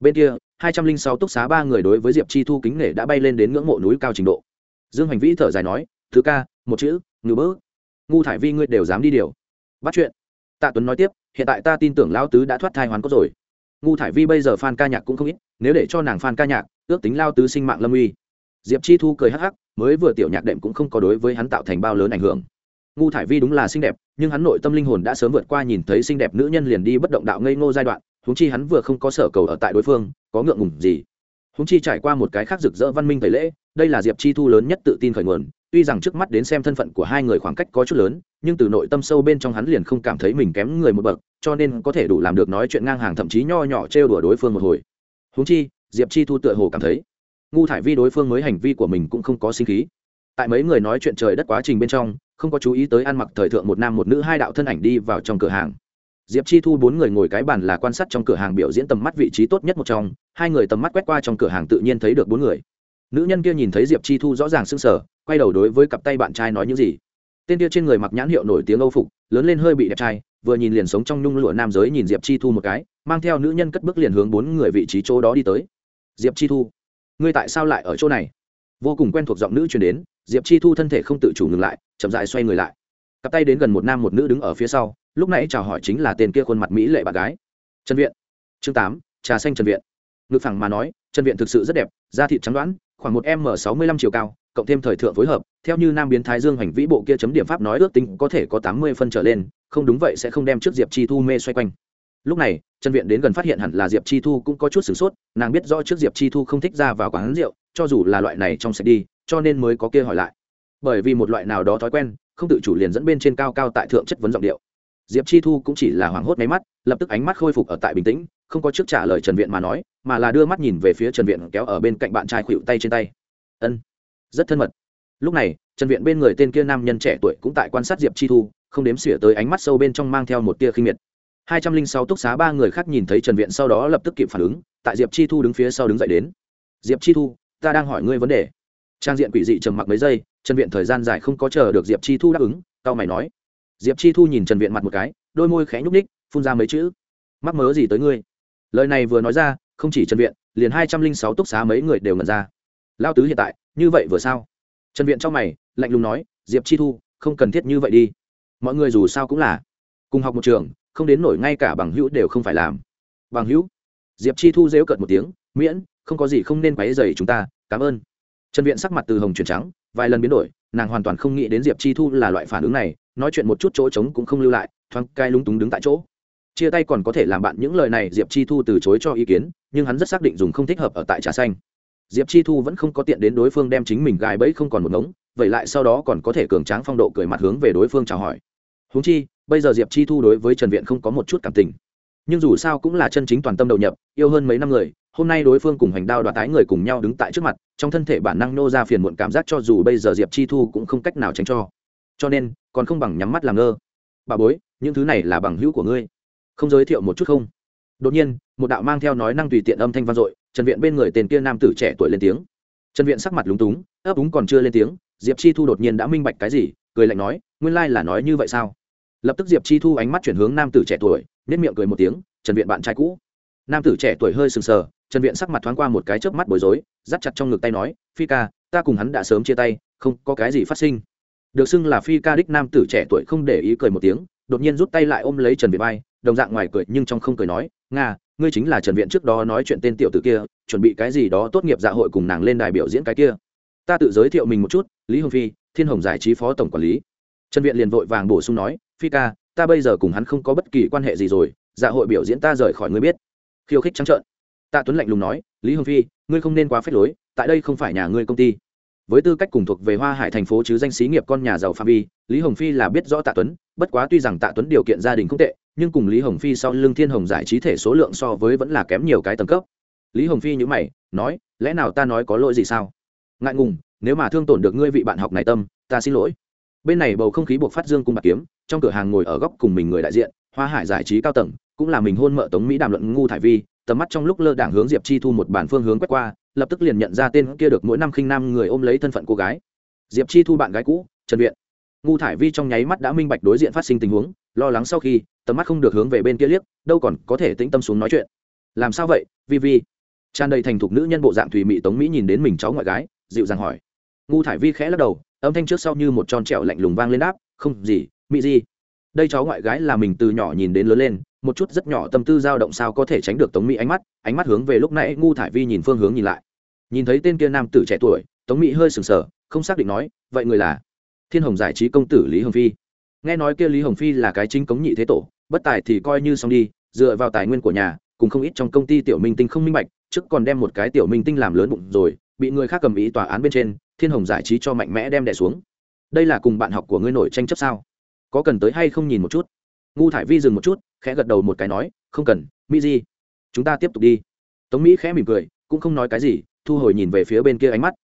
Bên kia hai trăm linh sáu túc xá ba người đối với diệp chi thu kính nể đã bay lên đến ngưỡng mộ núi cao trình độ. Dương hành vĩ thở dài nói, thứ ca, một chữ ngữ bơ ngu thải vi ngươi đều dám đi điều. Bắt chuyện. Tạ tuấn nói tiếp, hiện tại ta tin tưởng lao tứ đã thoát thai hoàn cốt rồi. Ngu thải vi bây giờ f ca nhạc cũng không ít, nếu để cho nàng f ca nhạc, ước tính lao tứ sinh mạng lâm uy. Diệp chi thu cười hắc hắc, mới vừa tiểu nhạc đệm cũng không có đối với hắn tạo thành bao lớn ảnh hưởng. Ngu thải vi đúng là xinh đẹp, nhưng hắn nội tâm linh hồn đã sớm vượt qua nhìn thấy xinh đẹp nữ nhân liền đi bất động đạo ngây ngô giai đoạn húng chi hắn vừa không có sở cầu ở tại đối phương có ngượng ngùng gì. Húng chi trải qua một cái khác rực rỡ văn minh tẩy lễ, đây là diệp chi thu lớn nhất tự tin khởi nguồn, tuy rằng trước mắt đến xem thân phận của hai người khoảng cách có chút lớn, nhưng từ nội tâm sâu bên trong hắn liền không cảm thấy mình kém người một bậc, cho nên có thể đủ làm được nói chuyện ngang hàng thậm chí nho nhỏ trêu đùa đối phương một hồi. Húng chi, diệp chi thu tựa hồ cảm thấy, ngu thải vi đối phương mới hành vi của mình cũng không có sinh khí. Tại mấy người nói chuyện trời đất quá trình bên trong, không có chú ý tới ăn mặc thời thượng một nam một nữ hai đạo thân ảnh đi vào trong cửa hàng diệp chi thu bốn người ngồi cái bàn là quan sát trong cửa hàng biểu diễn tầm mắt vị trí tốt nhất một trong, hai người tầm mắt quét qua trong cửa hàng tự nhiên thấy được bốn người. Nữ nhân kia nhìn thấy diệp chi thu rõ ràng sưng sở quay đầu đối với cặp tay bạn trai nói những gì. Tên kia trên người mặc nhãn hiệu nổi tiếng âu phục, lớn lên hơi bị đẹp trai, vừa nhìn liền sống trong nhung lụa nam giới nhìn diệp chi thu một cái, mang theo nữ nhân cất bước liền hướng bốn người vị trí chỗ đó đi tới. Diệp chi thu, ngươi tại sao lại ở chỗ này? Vô cùng quen thuộc giọng nữ truyền đến, diệp chi thu thân thể không tự chủ ngừng lại, chậm dại xoay người lại. Cặp tay đến gần một nam một nữ đứng ở phía sau lúc nãy chào hỏi chính là tên kia khuôn mặt mỹ lệ bạn gái. Trần viện. Chương tám, trà xanh trần viện. Ngực phẳng mà nói, trần viện thực sự rất đẹp, da thịt trắng đoán, khoảng một m sáu mươi lăm chiều cao, cộng thêm thời thượng phối hợp, theo như nam biến thái dương hành vĩ bộ kia chấm điểm pháp nói ước tính có thể có tám mươi phân trở lên, không đúng vậy sẽ không đem trước diệp chi thu mê xoay quanh. Lúc này, trần viện đến gần phát hiện hẳn là diệp chi thu cũng có chút sửng sốt, nàng biết rõ trước diệp chi thu không thích ra vào quán rượu, cho dù là loại này trong sạch đi, cho nên mới có kia hỏi lại. Bởi vì một loại nào đó thói quen, không tự chủ liền dẫn bên trên cao cao tại thượng chất vấn giọng điệu diệp chi thu cũng chỉ là hoảng hốt máy mắt, lập tức ánh mắt khôi phục ở tại bình tĩnh, không có trước trả lời trần viện mà nói, mà là đưa mắt nhìn về phía trần viện kéo ở bên cạnh bạn trai khuỵu tay trên tay. Ân, rất thân mật. Lúc này, trần viện bên người tên kia nam nhân trẻ tuổi cũng tại quan sát diệp chi thu, không đếm xỉa tới ánh mắt sâu bên trong mang theo một tia khinh miệt. Hai trăm linh sáu túc xá ba người khác nhìn thấy trần viện sau đó lập tức kịp phản ứng, tại diệp chi thu đứng phía sau đứng dậy đến. Diệp chi thu, ta đang hỏi ngươi vấn đề. Trang diện quỷ dị trầm mặc mấy giây, trần viện thời gian dài không có chờ được diệp chi thu đáp ứng tao mày nói diệp chi thu nhìn trần viện mặt một cái, đôi môi khẽ nhúc ních phun ra mấy chữ. Mắc mớ gì tới ngươi? Lời này vừa nói ra, không chỉ trần viện, liền hai trăm linh sáu túc xá mấy người đều ngẩn ra. Lao tứ hiện tại, như vậy vừa sao? Trần viện trong mày, lạnh lùng nói, diệp chi thu, không cần thiết như vậy đi. Mọi người dù sao cũng là cùng học một trường, không đến nổi ngay cả bằng hữu đều không phải làm. Bằng hữu? Diệp chi thu dễu cợt một tiếng, miễn, không có gì không nên quáy dày chúng ta, cảm ơn. Trần viện sắc mặt từ hồng chuyển trắng, vài lần biến đổi nàng hoàn toàn không nghĩ đến diệp chi thu là loại phản ứng này, nói chuyện một chút chỗ trống cũng không lưu lại, thoáng cai lúng túng đứng tại chỗ. Chia tay còn có thể làm bạn những lời này, diệp chi thu từ chối cho ý kiến, nhưng hắn rất xác định dùng không thích hợp ở tại trà xanh. Diệp chi thu vẫn không có tiện đến đối phương đem chính mình gài bẫy không còn một ngống, vậy lại sau đó còn có thể cường tráng phong độ cười mặt hướng về đối phương chào hỏi. Húng chi, bây giờ diệp chi thu đối với trần viện không có một chút cảm tình nhưng dù sao cũng là chân chính toàn tâm đầu nhập, yêu hơn mấy năm người, hôm nay đối phương cùng hành đao đoạt tái người cùng nhau đứng tại trước mặt, trong thân thể bản năng nô ra phiền muộn cảm giác cho dù bây giờ diệp chi thu cũng không cách nào tránh cho. Cho nên, còn không bằng nhắm mắt làm ngơ. Bà bối, những thứ này là bằng hữu của ngươi. Không giới thiệu một chút không? Đột nhiên, một đạo mang theo nói năng tùy tiện âm thanh vang dội, trần viện bên người tên kia nam tử trẻ tuổi lên tiếng. Trần viện sắc mặt lúng túng, ấp úng còn chưa lên tiếng, diệp chi thu đột nhiên đã minh bạch cái gì, cười lạnh nói, nguyên lai là nói như vậy sao? Lập tức diệp chi thu ánh mắt chuyển hướng nam tử trẻ tuổi nết miệng cười một tiếng, trần viện bạn trai cũ. Nam tử trẻ tuổi hơi sừng sờ, trần viện sắc mặt thoáng qua một cái chớp mắt bối rối, dắt chặt trong ngực tay nói, phi ca, ta cùng hắn đã sớm chia tay, không có cái gì phát sinh. Được xưng là phi ca đích nam tử trẻ tuổi không để ý cười một tiếng, đột nhiên rút tay lại ôm lấy trần viện bay đồng dạng ngoài cười nhưng trong không cười nói, nga, ngươi chính là trần viện trước đó nói chuyện tên tiểu tử kia, chuẩn bị cái gì đó tốt nghiệp dạ hội cùng nàng lên đài biểu diễn cái kia. Ta tự giới thiệu mình một chút, lý hồng phi, thiên hồng giải trí phó tổng quản lý. Trần viện liền vội vàng bổ sung nói, phi ca ta bây giờ cùng hắn không có bất kỳ quan hệ gì rồi dạ hội biểu diễn ta rời khỏi ngươi biết. Khiêu khích trắng trợn. Tạ tuấn lạnh lùng nói, lý hồng phi, ngươi không nên quá phép lối, tại đây không phải nhà ngươi công ty. Với tư cách cùng thuộc về hoa hải thành phố chứ danh xí nghiệp con nhà giàu phạm vi, lý hồng phi là biết rõ tạ tuấn, bất quá tuy rằng tạ tuấn điều kiện gia đình không tệ, nhưng cùng lý hồng phi sau Lương thiên hồng giải trí thể số lượng so với vẫn là kém nhiều cái tầng cấp. Lý hồng phi nhữ mày, nói, lẽ nào ta nói có lỗi gì sao? Ngại ngùng, nếu mà thương tổn được ngươi vị bạn học này tâm, ta xin lỗi bên này bầu không khí buộc phát dương cung bạc kiếm, trong cửa hàng ngồi ở góc cùng mình người đại diện, hoa hải giải trí cao tầng, cũng là mình hôn mợ tống mỹ đàm luận ngu thải vi, tầm mắt trong lúc lơ đảng hướng diệp chi thu một bản phương hướng quét qua, lập tức liền nhận ra tên kia được mỗi năm khinh nam người ôm lấy thân phận cô gái. Diệp chi thu bạn gái cũ, trần viện. Ngu thải vi trong nháy mắt đã minh bạch đối diện phát sinh tình huống, lo lắng sau khi, tầm mắt không được hướng về bên kia liếc, đâu còn có thể tĩnh tâm xuống nói chuyện. Làm sao vậy, vi vi? Tràn đầy thành thục nữ nhân bộ dạng thùy mị tống mỹ nhìn đến mình cháu ngoại gái, dịu dàng hỏi ngu thải vi khẽ lắc đầu, âm thanh trước sau như một tròn trẹo lạnh lùng vang lên đáp, không, gì mỹ gì. Đây cháu ngoại gái là mình từ nhỏ nhìn đến lớn lên, một chút rất nhỏ tâm tư dao động sao có thể tránh được tống mỹ ánh mắt ánh mắt hướng về lúc nãy ngu thải vi nhìn phương hướng nhìn lại. Nhìn thấy tên kia nam tử trẻ tuổi, tống mỹ hơi sừng sờ, không xác định nói, vậy người là thiên hồng giải trí công tử lý hồng phi. Nghe nói kia lý hồng phi là cái chính cống nhị thế tổ, bất tài thì coi như xong đi, dựa vào tài nguyên của nhà, cùng không ít trong công ty tiểu minh tinh không minh bạch, trước còn đem một cái tiểu minh tinh làm lớn bụng rồi, bị người khác cầm ý tòa án bên trên thiên hồng giải trí cho mạnh mẽ đem đẻ xuống. Đây là cùng bạn học của ngươi nổi tranh chấp sao? Có cần tới hay không nhìn một chút? Ngu thải vi dừng một chút, khẽ gật đầu một cái nói, không cần, mỹ di. Chúng ta tiếp tục đi. Tống mỹ khẽ mỉm cười, cũng không nói cái gì, thu hồi nhìn về phía bên kia ánh mắt.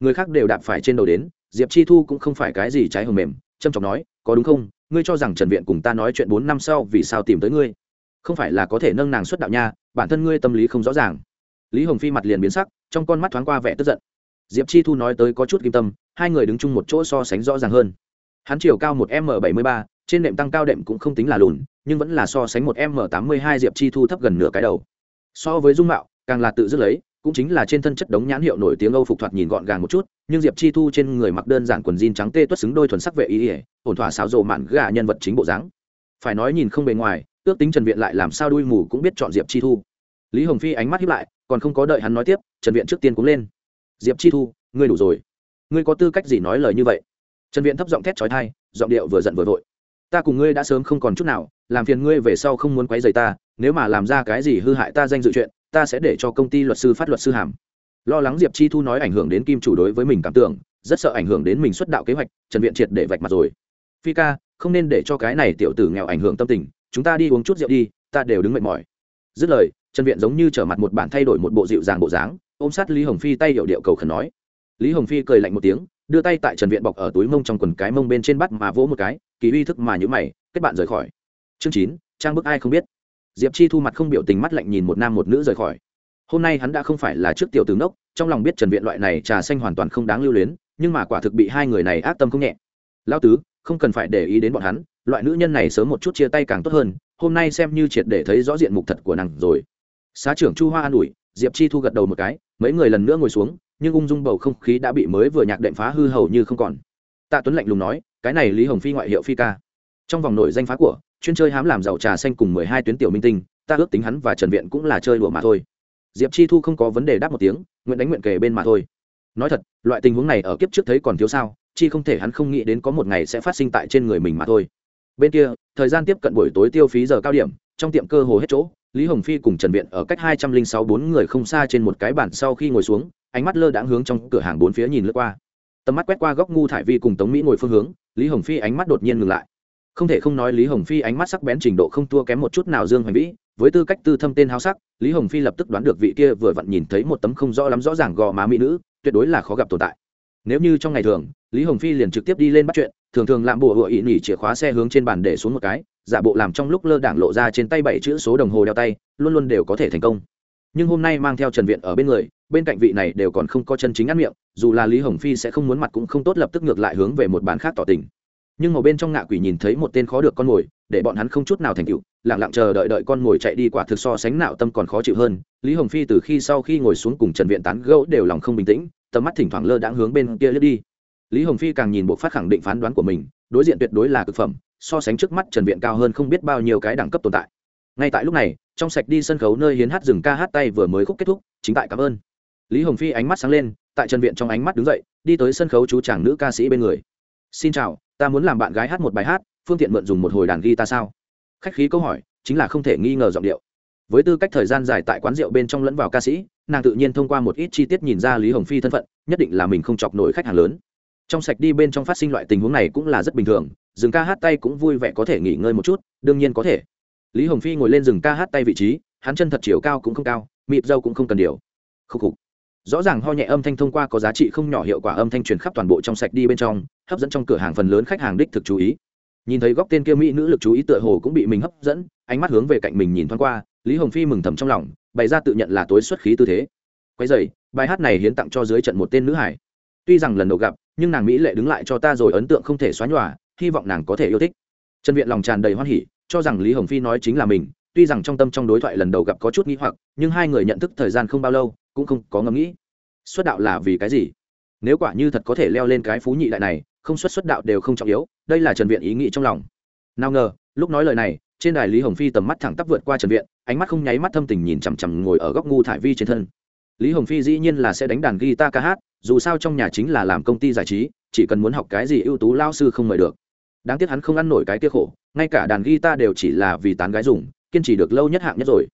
Người khác đều đạp phải trên đầu đến, diệp chi thu cũng không phải cái gì trái hồng mềm trâm trọng nói, có đúng không? Ngươi cho rằng trần viện cùng ta nói chuyện bốn năm sau vì sao tìm tới ngươi? Không phải là có thể nâng nàng xuất đạo nha, bản thân ngươi tâm lý không rõ ràng. Lý hồng phi mặt liền biến sắc, trong con mắt thoáng qua vẻ tức giận diệp chi thu nói tới có chút kim tâm, hai người đứng chung một chỗ so sánh rõ ràng hơn. Hắn chiều cao một m bảy mươi ba, trên nệm tăng cao đệm cũng không tính là lùn, nhưng vẫn là so sánh một m tám mươi hai diệp chi thu thấp gần nửa cái đầu. So với dung mạo, càng là tự dứt lấy, cũng chính là trên thân chất đống nhãn hiệu nổi tiếng âu phục thoạt nhìn gọn gàng một chút, nhưng diệp chi thu trên người mặc đơn giản quần jean trắng tê tuất xứng đôi thuần sắc vệ ý ỉa ổn thỏa xáo rộ mạn gà nhân vật chính bộ dáng. Phải nói nhìn không bề ngoài, ước tính trần viện lại làm sao đuôi mù cũng biết chọn diệp chi thu. Lý hồng phi ánh mắt hiếp lại, còn không có đợi hắn nói tiếp, trần viện trước tiên cũng lên diệp chi thu, ngươi đủ rồi. Ngươi có tư cách gì nói lời như vậy? Trần viện thấp giọng thét trói thai giọng điệu vừa giận vừa vội. Ta cùng ngươi đã sớm không còn chút nào, làm phiền ngươi về sau không muốn quấy rầy ta, nếu mà làm ra cái gì hư hại ta danh dự chuyện, ta sẽ để cho công ty luật sư phát luật sư hàm. Lo lắng diệp chi thu nói ảnh hưởng đến kim chủ đối với mình cảm tưởng, rất sợ ảnh hưởng đến mình xuất đạo kế hoạch, trần viện triệt để vạch mặt rồi. Phi ca, không nên để cho cái này tiểu tử nghèo ảnh hưởng tâm tình, chúng ta đi uống chút rượu đi, ta đều đứng mệt mỏi. Dứt lời, trần viện giống như trở mặt một bản thay đổi một bộ dịu dàng bộ dáng ôm sát lý hồng phi tay hiệu điệu cầu khẩn nói. Lý hồng phi cười lạnh một tiếng, đưa tay tại trần viện bọc ở túi mông trong quần cái mông bên trên bắt mà vỗ một cái, kỳ uy thức mà nhữ mày, kết bạn rời khỏi. Chương chín, trang bức ai không biết. Diệp chi thu mặt không biểu tình mắt lạnh nhìn một nam một nữ rời khỏi. Hôm nay hắn đã không phải là trước tiểu tướng đốc trong lòng biết trần viện loại này trà xanh hoàn toàn không đáng lưu luyến, nhưng mà quả thực bị hai người này ác tâm không nhẹ. Lao tứ, không cần phải để ý đến bọn hắn, loại nữ nhân này sớm một chút chia tay càng tốt hơn, hôm nay xem như triệt để thấy rõ diện mục thật của nàng rồi. Xá trưởng chu hoa an ủi, diệp chi thu gật đầu một cái mấy người lần nữa ngồi xuống, nhưng ung dung bầu không khí đã bị mới vừa nhạc đệm phá hư hầu như không còn. Tạ tuấn lạnh lùng nói, cái này lý hồng phi ngoại hiệu phi ca. Trong vòng nổi danh phá của, chuyên chơi hám làm giàu trà xanh cùng mười hai tuyến tiểu minh tinh, ta ước tính hắn và trần viện cũng là chơi đùa mà thôi. Diệp chi thu không có vấn đề đáp một tiếng, nguyện đánh nguyện kề bên mà thôi. Nói thật, loại tình huống này ở kiếp trước thấy còn thiếu sao, chi không thể hắn không nghĩ đến có một ngày sẽ phát sinh tại trên người mình mà thôi. Bên kia, thời gian tiếp cận buổi tối tiêu phí giờ cao điểm, trong tiệm cơ hồ hết chỗ lý hồng phi cùng trần viện ở cách hai trăm linh sáu bốn người không xa trên một cái bản sau khi ngồi xuống, ánh mắt lơ đãng hướng trong cửa hàng bốn phía nhìn lướt qua. Tầm mắt quét qua góc ngu thải vi cùng tống mỹ ngồi phương hướng, lý hồng phi ánh mắt đột nhiên ngừng lại. Không thể không nói lý hồng phi ánh mắt sắc bén trình độ không thua kém một chút nào dương hoành vĩ, với tư cách tư thâm tên háo sắc, lý hồng phi lập tức đoán được vị kia vừa vặn nhìn thấy một tấm không rõ lắm rõ ràng gò má mỹ nữ, tuyệt đối là khó gặp tồn tại. Nếu như trong ngày thường, lý hồng phi liền trực tiếp đi lên bắt chuyện thường thường làm bộ hựa ý nỉ chìa khóa xe hướng trên bàn để xuống một cái, giả bộ làm trong lúc lơ đảng lộ ra trên tay bảy chữ số đồng hồ đeo tay, luôn luôn đều có thể thành công. Nhưng hôm nay mang theo trần viện ở bên người, bên cạnh vị này đều còn không có chân chính ăn miệng, dù là lý hồng phi sẽ không muốn mặt cũng không tốt lập tức ngược lại hướng về một bàn khác tỏ tình. Nhưng màu bên trong ngạ quỷ nhìn thấy một tên khó được con mồi, để bọn hắn không chút nào thành tựu, lặng lặng chờ đợi đợi con mồi chạy đi quả thực so sánh nạo tâm còn khó chịu hơn. Lý hồng phi từ khi sau khi ngồi xuống cùng trần viện tán gẫu đều lòng không bình tĩnh, tầm mắt thỉnh thoảng lơ đãng hướng bên kia lướt đi lý hồng phi càng nhìn buộc phát khẳng định phán đoán của mình, đối diện tuyệt đối là cực phẩm, so sánh trước mắt trần viện cao hơn không biết bao nhiêu cái đẳng cấp tồn tại. Ngay tại lúc này, trong sạch đi sân khấu nơi hiến hát rừng ca hát tay vừa mới khúc kết thúc, chính tại cảm ơn. Lý hồng phi ánh mắt sáng lên, tại trần viện trong ánh mắt đứng dậy, đi tới sân khấu chú chàng nữ ca sĩ bên người. Xin chào, ta muốn làm bạn gái hát một bài hát, phương tiện mượn dùng một hồi đàn ghi ta sao? Khách khí câu hỏi, chính là không thể nghi ngờ giọng điệu. Với tư cách thời gian dài tại quán rượu bên trong lẫn vào ca sĩ, nàng tự nhiên thông qua một ít chi tiết nhìn ra lý hồng phi thân phận, nhất định là mình không chọc nổi khách hàng lớn trong sạch đi bên trong phát sinh loại tình huống này cũng là rất bình thường dừng ca hát tay cũng vui vẻ có thể nghỉ ngơi một chút, đương nhiên có thể. Lý hồng phi ngồi lên rừng ca hát tay vị trí, hắn chân thật chiều cao cũng không cao, mịp dâu cũng không cần điều. Khúc khục. Rõ ràng ho nhẹ âm thanh thông qua có giá trị không nhỏ hiệu quả âm thanh truyền khắp toàn bộ trong sạch đi bên trong, hấp dẫn trong cửa hàng phần lớn khách hàng đích thực chú ý. Nhìn thấy góc tên kia mỹ nữ lực chú ý tựa hồ cũng bị mình hấp dẫn, ánh mắt hướng về cạnh mình nhìn thoáng qua, lý hồng phi mừng thầm trong lòng, bày ra tự nhận là tối xuất khí tư thế. Quay dày bài hát này hiến tặng cho dưới trận một tên nữ hải. Tuy rằng lần đầu gặp nhưng nàng mỹ lệ đứng lại cho ta rồi ấn tượng không thể xóa nhòa, hy vọng nàng có thể yêu thích. Trần viện lòng tràn đầy hoan hỉ, cho rằng lý hồng phi nói chính là mình, tuy rằng trong tâm trong đối thoại lần đầu gặp có chút nghĩ hoặc, nhưng hai người nhận thức thời gian không bao lâu, cũng không có ngẫm nghĩ. Xuất đạo là vì cái gì? Nếu quả như thật có thể leo lên cái phú nhị đại này, không xuất xuất đạo đều không trọng yếu, đây là trần viện ý nghĩ trong lòng. Nào ngờ, lúc nói lời này, trên đài lý hồng phi tầm mắt thẳng tắp vượt qua trần viện, ánh mắt không nháy mắt thâm tình nhìn chằm chằm ngồi ở góc ngu thải vi trên thân. Lý hồng phi dĩ nhiên là sẽ đánh đàn guitar ca hát dù sao trong nhà chính là làm công ty giải trí, chỉ cần muốn học cái gì ưu tú lao sư không mời được. Đáng tiếc hắn không ăn nổi cái kia khổ, ngay cả đàn guitar đều chỉ là vì tán gái dùng, kiên trì được lâu nhất hạng nhất rồi.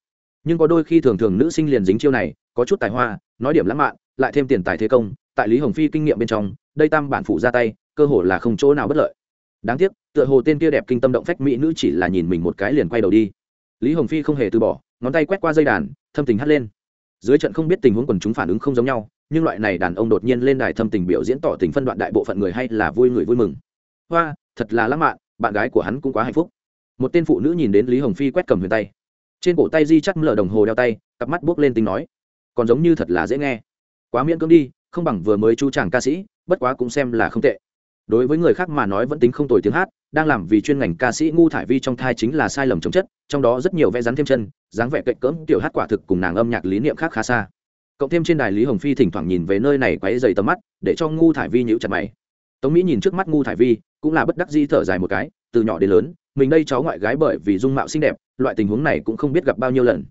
Nhưng có đôi khi thường thường nữ sinh liền dính chiêu này, có chút tài hoa, nói điểm lãng mạn, lại thêm tiền tài thế công, tại lý hồng phi kinh nghiệm bên trong, đây tam bản phụ ra tay, cơ hồ là không chỗ nào bất lợi. Đáng tiếc, tựa hồ tên kia đẹp kinh tâm động phách mỹ nữ chỉ là nhìn mình một cái liền quay đầu đi. Lý hồng phi không hề từ bỏ, ngón tay quét qua dây đàn, thâm tình hắt lên. Dưới trận không biết tình huống quần chúng phản ứng không giống nhau nhưng loại này đàn ông đột nhiên lên đài thâm tình biểu diễn tỏ tình phân đoạn đại bộ phận người hay là vui người vui mừng. Hoa, thật là lãng mạn, bạn gái của hắn cũng quá hạnh phúc. Một tên phụ nữ nhìn đến lý hồng phi quét cầm huyền tay. Trên cổ tay di chắt lờ đồng hồ đeo tay, cặp mắt buốc lên tính nói. Còn giống như thật là dễ nghe. Quá miễn cưỡng đi, không bằng vừa mới chú chàng ca sĩ, bất quá cũng xem là không tệ. Đối với người khác mà nói vẫn tính không tồi tiếng hát, đang làm vì chuyên ngành ca sĩ ngu thải vi trong thai chính là sai lầm chống chất, trong đó rất nhiều vẽ rắn thêm chân, dáng vẻ cạnh cỡm, tiểu hát quả thực cùng nàng âm nhạc lý niệm khác khá xa cộng thêm trên đài lý hồng phi thỉnh thoảng nhìn về nơi này quấy dày tầm mắt, để cho ngu thải vi nhữ chặt mày. Tống mỹ nhìn trước mắt ngu thải vi, cũng là bất đắc di thở dài một cái, từ nhỏ đến lớn, mình đây cháu ngoại gái bởi vì dung mạo xinh đẹp, loại tình huống này cũng không biết gặp bao nhiêu lần.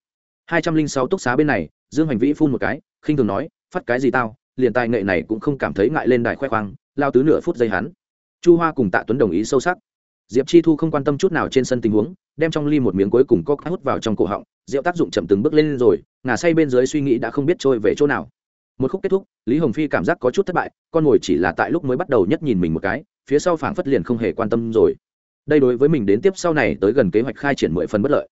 Hai trăm linh sáu túc xá bên này, dương hành vĩ phun một cái, khinh thường nói, phát cái gì tao, liền tài nghệ này cũng không cảm thấy ngại lên đài khoe khoang, lao tứ nửa phút giây hắn. Chu hoa cùng tạ tuấn đồng ý sâu sắc. Diệp chi thu không quan tâm chút nào trên sân tình huống, đem trong ly một miếng cuối cùng có hút vào trong cổ họng rượu tác dụng chậm từng bước lên rồi ngả say bên dưới suy nghĩ đã không biết trôi về chỗ nào. Một khúc kết thúc, lý hồng phi cảm giác có chút thất bại, con ngồi chỉ là tại lúc mới bắt đầu nhất nhìn mình một cái, phía sau phảng phất liền không hề quan tâm rồi. Đây đối với mình đến tiếp sau này tới gần kế hoạch khai triển mười phần bất lợi.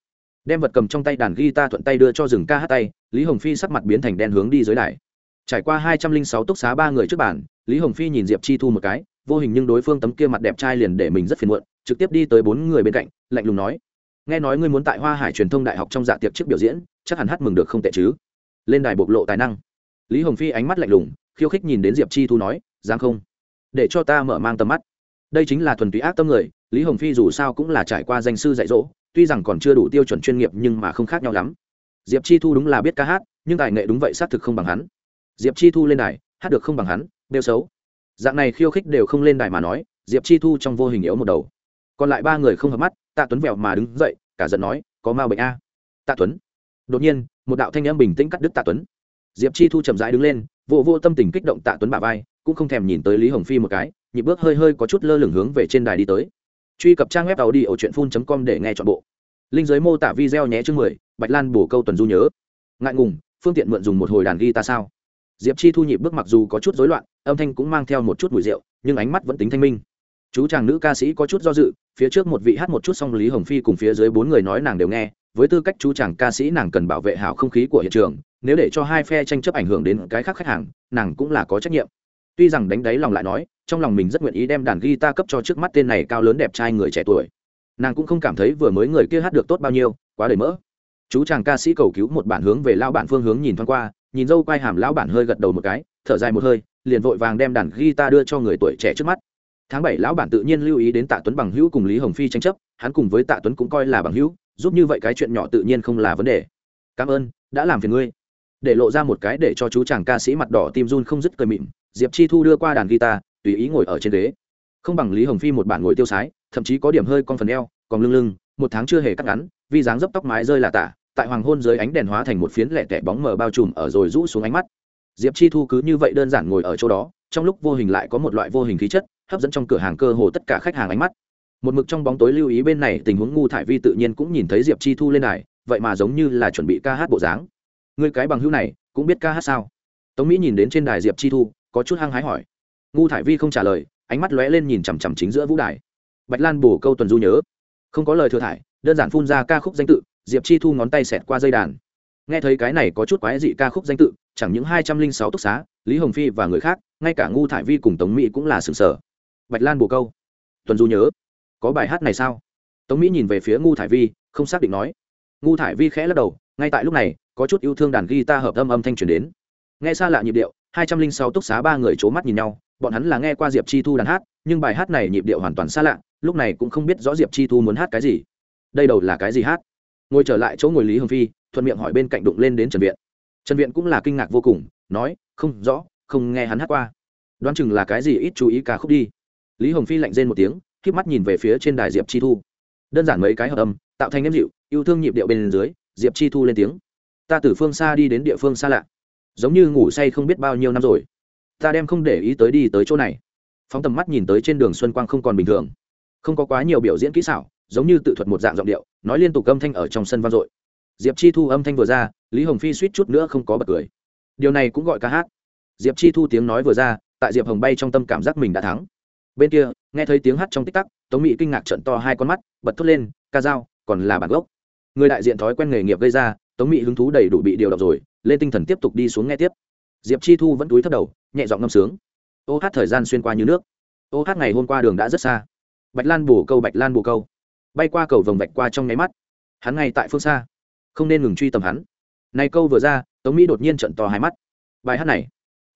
Đem vật cầm trong tay đàn guitar thuận tay đưa cho rừng ca hát tay, lý hồng phi sắc mặt biến thành đen hướng đi dưới đài. Trải qua hai trăm linh sáu túc xá ba người trước bàn, lý hồng phi nhìn diệp chi thu một cái, vô hình nhưng đối phương tấm kia mặt đẹp trai liền để mình rất phiền muộn, trực tiếp đi tới bốn người bên cạnh, lạnh lùng nói nghe nói ngươi muốn tại hoa hải truyền thông đại học trong dạ tiệc trước biểu diễn, chắc hẳn hát mừng được không tệ chứ. Lên đài bộc lộ tài năng. Lý hồng phi ánh mắt lạnh lùng, khiêu khích nhìn đến diệp chi thu nói dám không? Để cho ta mở mang tầm mắt. Đây chính là thuần túy ác tâm người, lý hồng phi dù sao cũng là trải qua danh sư dạy dỗ, tuy rằng còn chưa đủ tiêu chuẩn chuyên nghiệp nhưng mà không khác nhau lắm. Diệp chi thu đúng là biết ca hát, nhưng tài nghệ đúng vậy xác thực không bằng hắn. Diệp chi thu lên đài, hát được không bằng hắn, đều xấu. Dạng này khiêu khích đều không lên đài mà nói, diệp chi thu trong vô hình yếu một đầu. Còn lại ba người không hợp mắt tạ tuấn vẹo mà đứng dậy, cả giận nói, có ma bệnh a. Tạ tuấn. Đột nhiên, một đạo thanh âm bình tĩnh cắt đứt tạ tuấn. Diệp chi thu chậm rãi đứng lên, vô vô tâm tình kích động tạ tuấn bả vai, cũng không thèm nhìn tới lý hồng phi một cái, nhịp bước hơi hơi có chút lơ lửng hướng về trên đài đi tới. Truy cập trang web tàu đi ở truyện phun com để nghe chọn bộ. Linh giới mô tả video nhé chương mười, bạch lan bổ câu tuần du nhớ. Ngại ngùng, phương tiện mượn dùng một hồi đàn ghi ta sao? Diệp chi thu nhịp bước mặc dù có chút rối loạn, âm thanh cũng mang theo một chút mùi rượu, nhưng ánh mắt vẫn tính thanh minh. Chú chàng nữ ca sĩ có chút do dự phía trước một vị hát một chút xong lý hồng phi cùng phía dưới bốn người nói nàng đều nghe, với tư cách chú chàng ca sĩ nàng cần bảo vệ hảo không khí của hiện trường, nếu để cho hai phe tranh chấp ảnh hưởng đến cái khác khách hàng, nàng cũng là có trách nhiệm. Tuy rằng đánh đáy lòng lại nói, trong lòng mình rất nguyện ý đem đàn guitar cấp cho trước mắt tên này cao lớn đẹp trai người trẻ tuổi. Nàng cũng không cảm thấy vừa mới người kia hát được tốt bao nhiêu, quá đầy mỡ. Chú chàng ca sĩ cầu cứu một bản hướng về lao bản phương hướng nhìn thoáng qua, nhìn dâu quai hàm lão bản hơi gật đầu một cái, thở dài một hơi, liền vội vàng đem đàn guitar đưa cho người tuổi trẻ trước mắt tháng bảy lão bản tự nhiên lưu ý đến tạ tuấn bằng hữu cùng lý hồng phi tranh chấp, hắn cùng với tạ tuấn cũng coi là bằng hữu, giúp như vậy cái chuyện nhỏ tự nhiên không là vấn đề. Cảm ơn, đã làm phiền ngươi. Để lộ ra một cái để cho chú chàng ca sĩ mặt đỏ tim run không dứt cười mịn, diệp chi thu đưa qua đàn guitar, tùy ý ngồi ở trên ghế. Không bằng lý hồng phi một bản ngồi tiêu sái, thậm chí có điểm hơi con phần eo, còn lưng lưng, một tháng chưa hề cắt ngắn vì dáng dấp tóc mái rơi là tả, tại hoàng hôn dưới ánh đèn hóa thành một phiến lẻ tẻ bóng mờ bao trùm ở rồi rũ xuống ánh mắt. Diệp chi thu cứ như vậy đơn giản ngồi ở chỗ đó, trong lúc vô hình lại có một loại vô hình khí chất hấp dẫn trong cửa hàng cơ hồ tất cả khách hàng ánh mắt. Một mực trong bóng tối lưu ý bên này, tình huống ngu thải vi tự nhiên cũng nhìn thấy diệp chi thu lên này vậy mà giống như là chuẩn bị ca hát bộ dáng. Người cái bằng hữu này, cũng biết ca hát sao? Tống mỹ nhìn đến trên đài diệp chi thu, có chút hăng hái hỏi. Ngu thải vi không trả lời, ánh mắt lóe lên nhìn chằm chằm chính giữa vũ đài. Bạch lan bổ câu tuần du nhớ. Không có lời thừa thải, đơn giản phun ra ca khúc danh tự, diệp chi thu ngón tay xẹt qua dây đàn. Nghe thấy cái này có chút quái dị ca khúc danh tự, chẳng những hai trăm linh sáu túc xá, lý hồng phi và người khác, ngay cả ngu thải vi cùng tống mỹ cũng là sừng sở bạch lan bồ câu. Tuần du nhớ, có bài hát này sao? Tống mỹ nhìn về phía ngu thải vi, không xác định nói. Ngu thải vi khẽ lắc đầu, ngay tại lúc này, có chút yêu thương đàn guitar hợp âm âm thanh truyền đến. Nghe xa lạ nhịp điệu, hai trăm linh sáu túc xá ba người c h ố mắt nhìn nhau, bọn hắn là nghe qua diệp chi thu đàn hát, nhưng bài hát này nhịp điệu hoàn toàn xa lạ, lúc này cũng không biết rõ diệp chi thu muốn hát cái gì. Đây đầu là cái gì hát? Ngồi trở lại chỗ ngồi lý hồng phi, thuận miệng hỏi bên cạnh đụng lên đến trần viện. Trần viện cũng là kinh ngạc vô cùng, nói, không rõ, không nghe hắn hát qua. Đoán chừng là cái gì, ít chú ý ca khúc đi lý hồng phi lạnh rên một tiếng k mắt nhìn về phía trên đài diệp chi thu. Đơn giản mấy cái hợp âm, tạo thành nếm dịu, yêu thương nhịp điệu bên dưới, diệp chi thu lên tiếng. Ta từ phương xa đi đến địa phương xa lạ. Giống như ngủ say không biết bao nhiêu năm rồi. Ta đem không để ý tới đi tới chỗ này. Phóng tầm mắt nhìn tới trên đường xuân quang không còn bình thường. Không có quá nhiều biểu diễn kỹ xảo, giống như tự thuật một dạng giọng điệu, nói liên tục âm thanh ở trong sân vang dội. Diệp chi thu âm thanh vừa ra, lý hồng phi suýt chút nữa không có bật cười. Điều này cũng gọi ca hát. Diệp chi thu tiếng nói vừa ra, tại diệp hồng bay trong tâm cảm giác mình đã thắng bên kia, nghe thấy tiếng hát trong tích tắc, tống mỹ kinh ngạc trận to hai con mắt, bật thốt lên, ca dao, còn là bản gốc. Người đại diện thói quen nghề nghiệp gây ra, tống mỹ hứng thú đầy đủ bị điều động rồi, lên tinh thần tiếp tục đi xuống nghe tiếp. Diệp chi thu vẫn túi thấp đầu, nhẹ giọng ngâm sướng. Ô hát thời gian xuyên qua như nước. Ô hát ngày hôm qua đường đã rất xa. Bạch lan bù câu, bạch lan bù câu. Bay qua cầu vồng vạch qua trong nháy mắt. Hắn ngay tại phương xa. Không nên ngừng truy tầm hắn. Này câu vừa ra, tống mỹ đột nhiên trận to hai mắt. Bài hát này,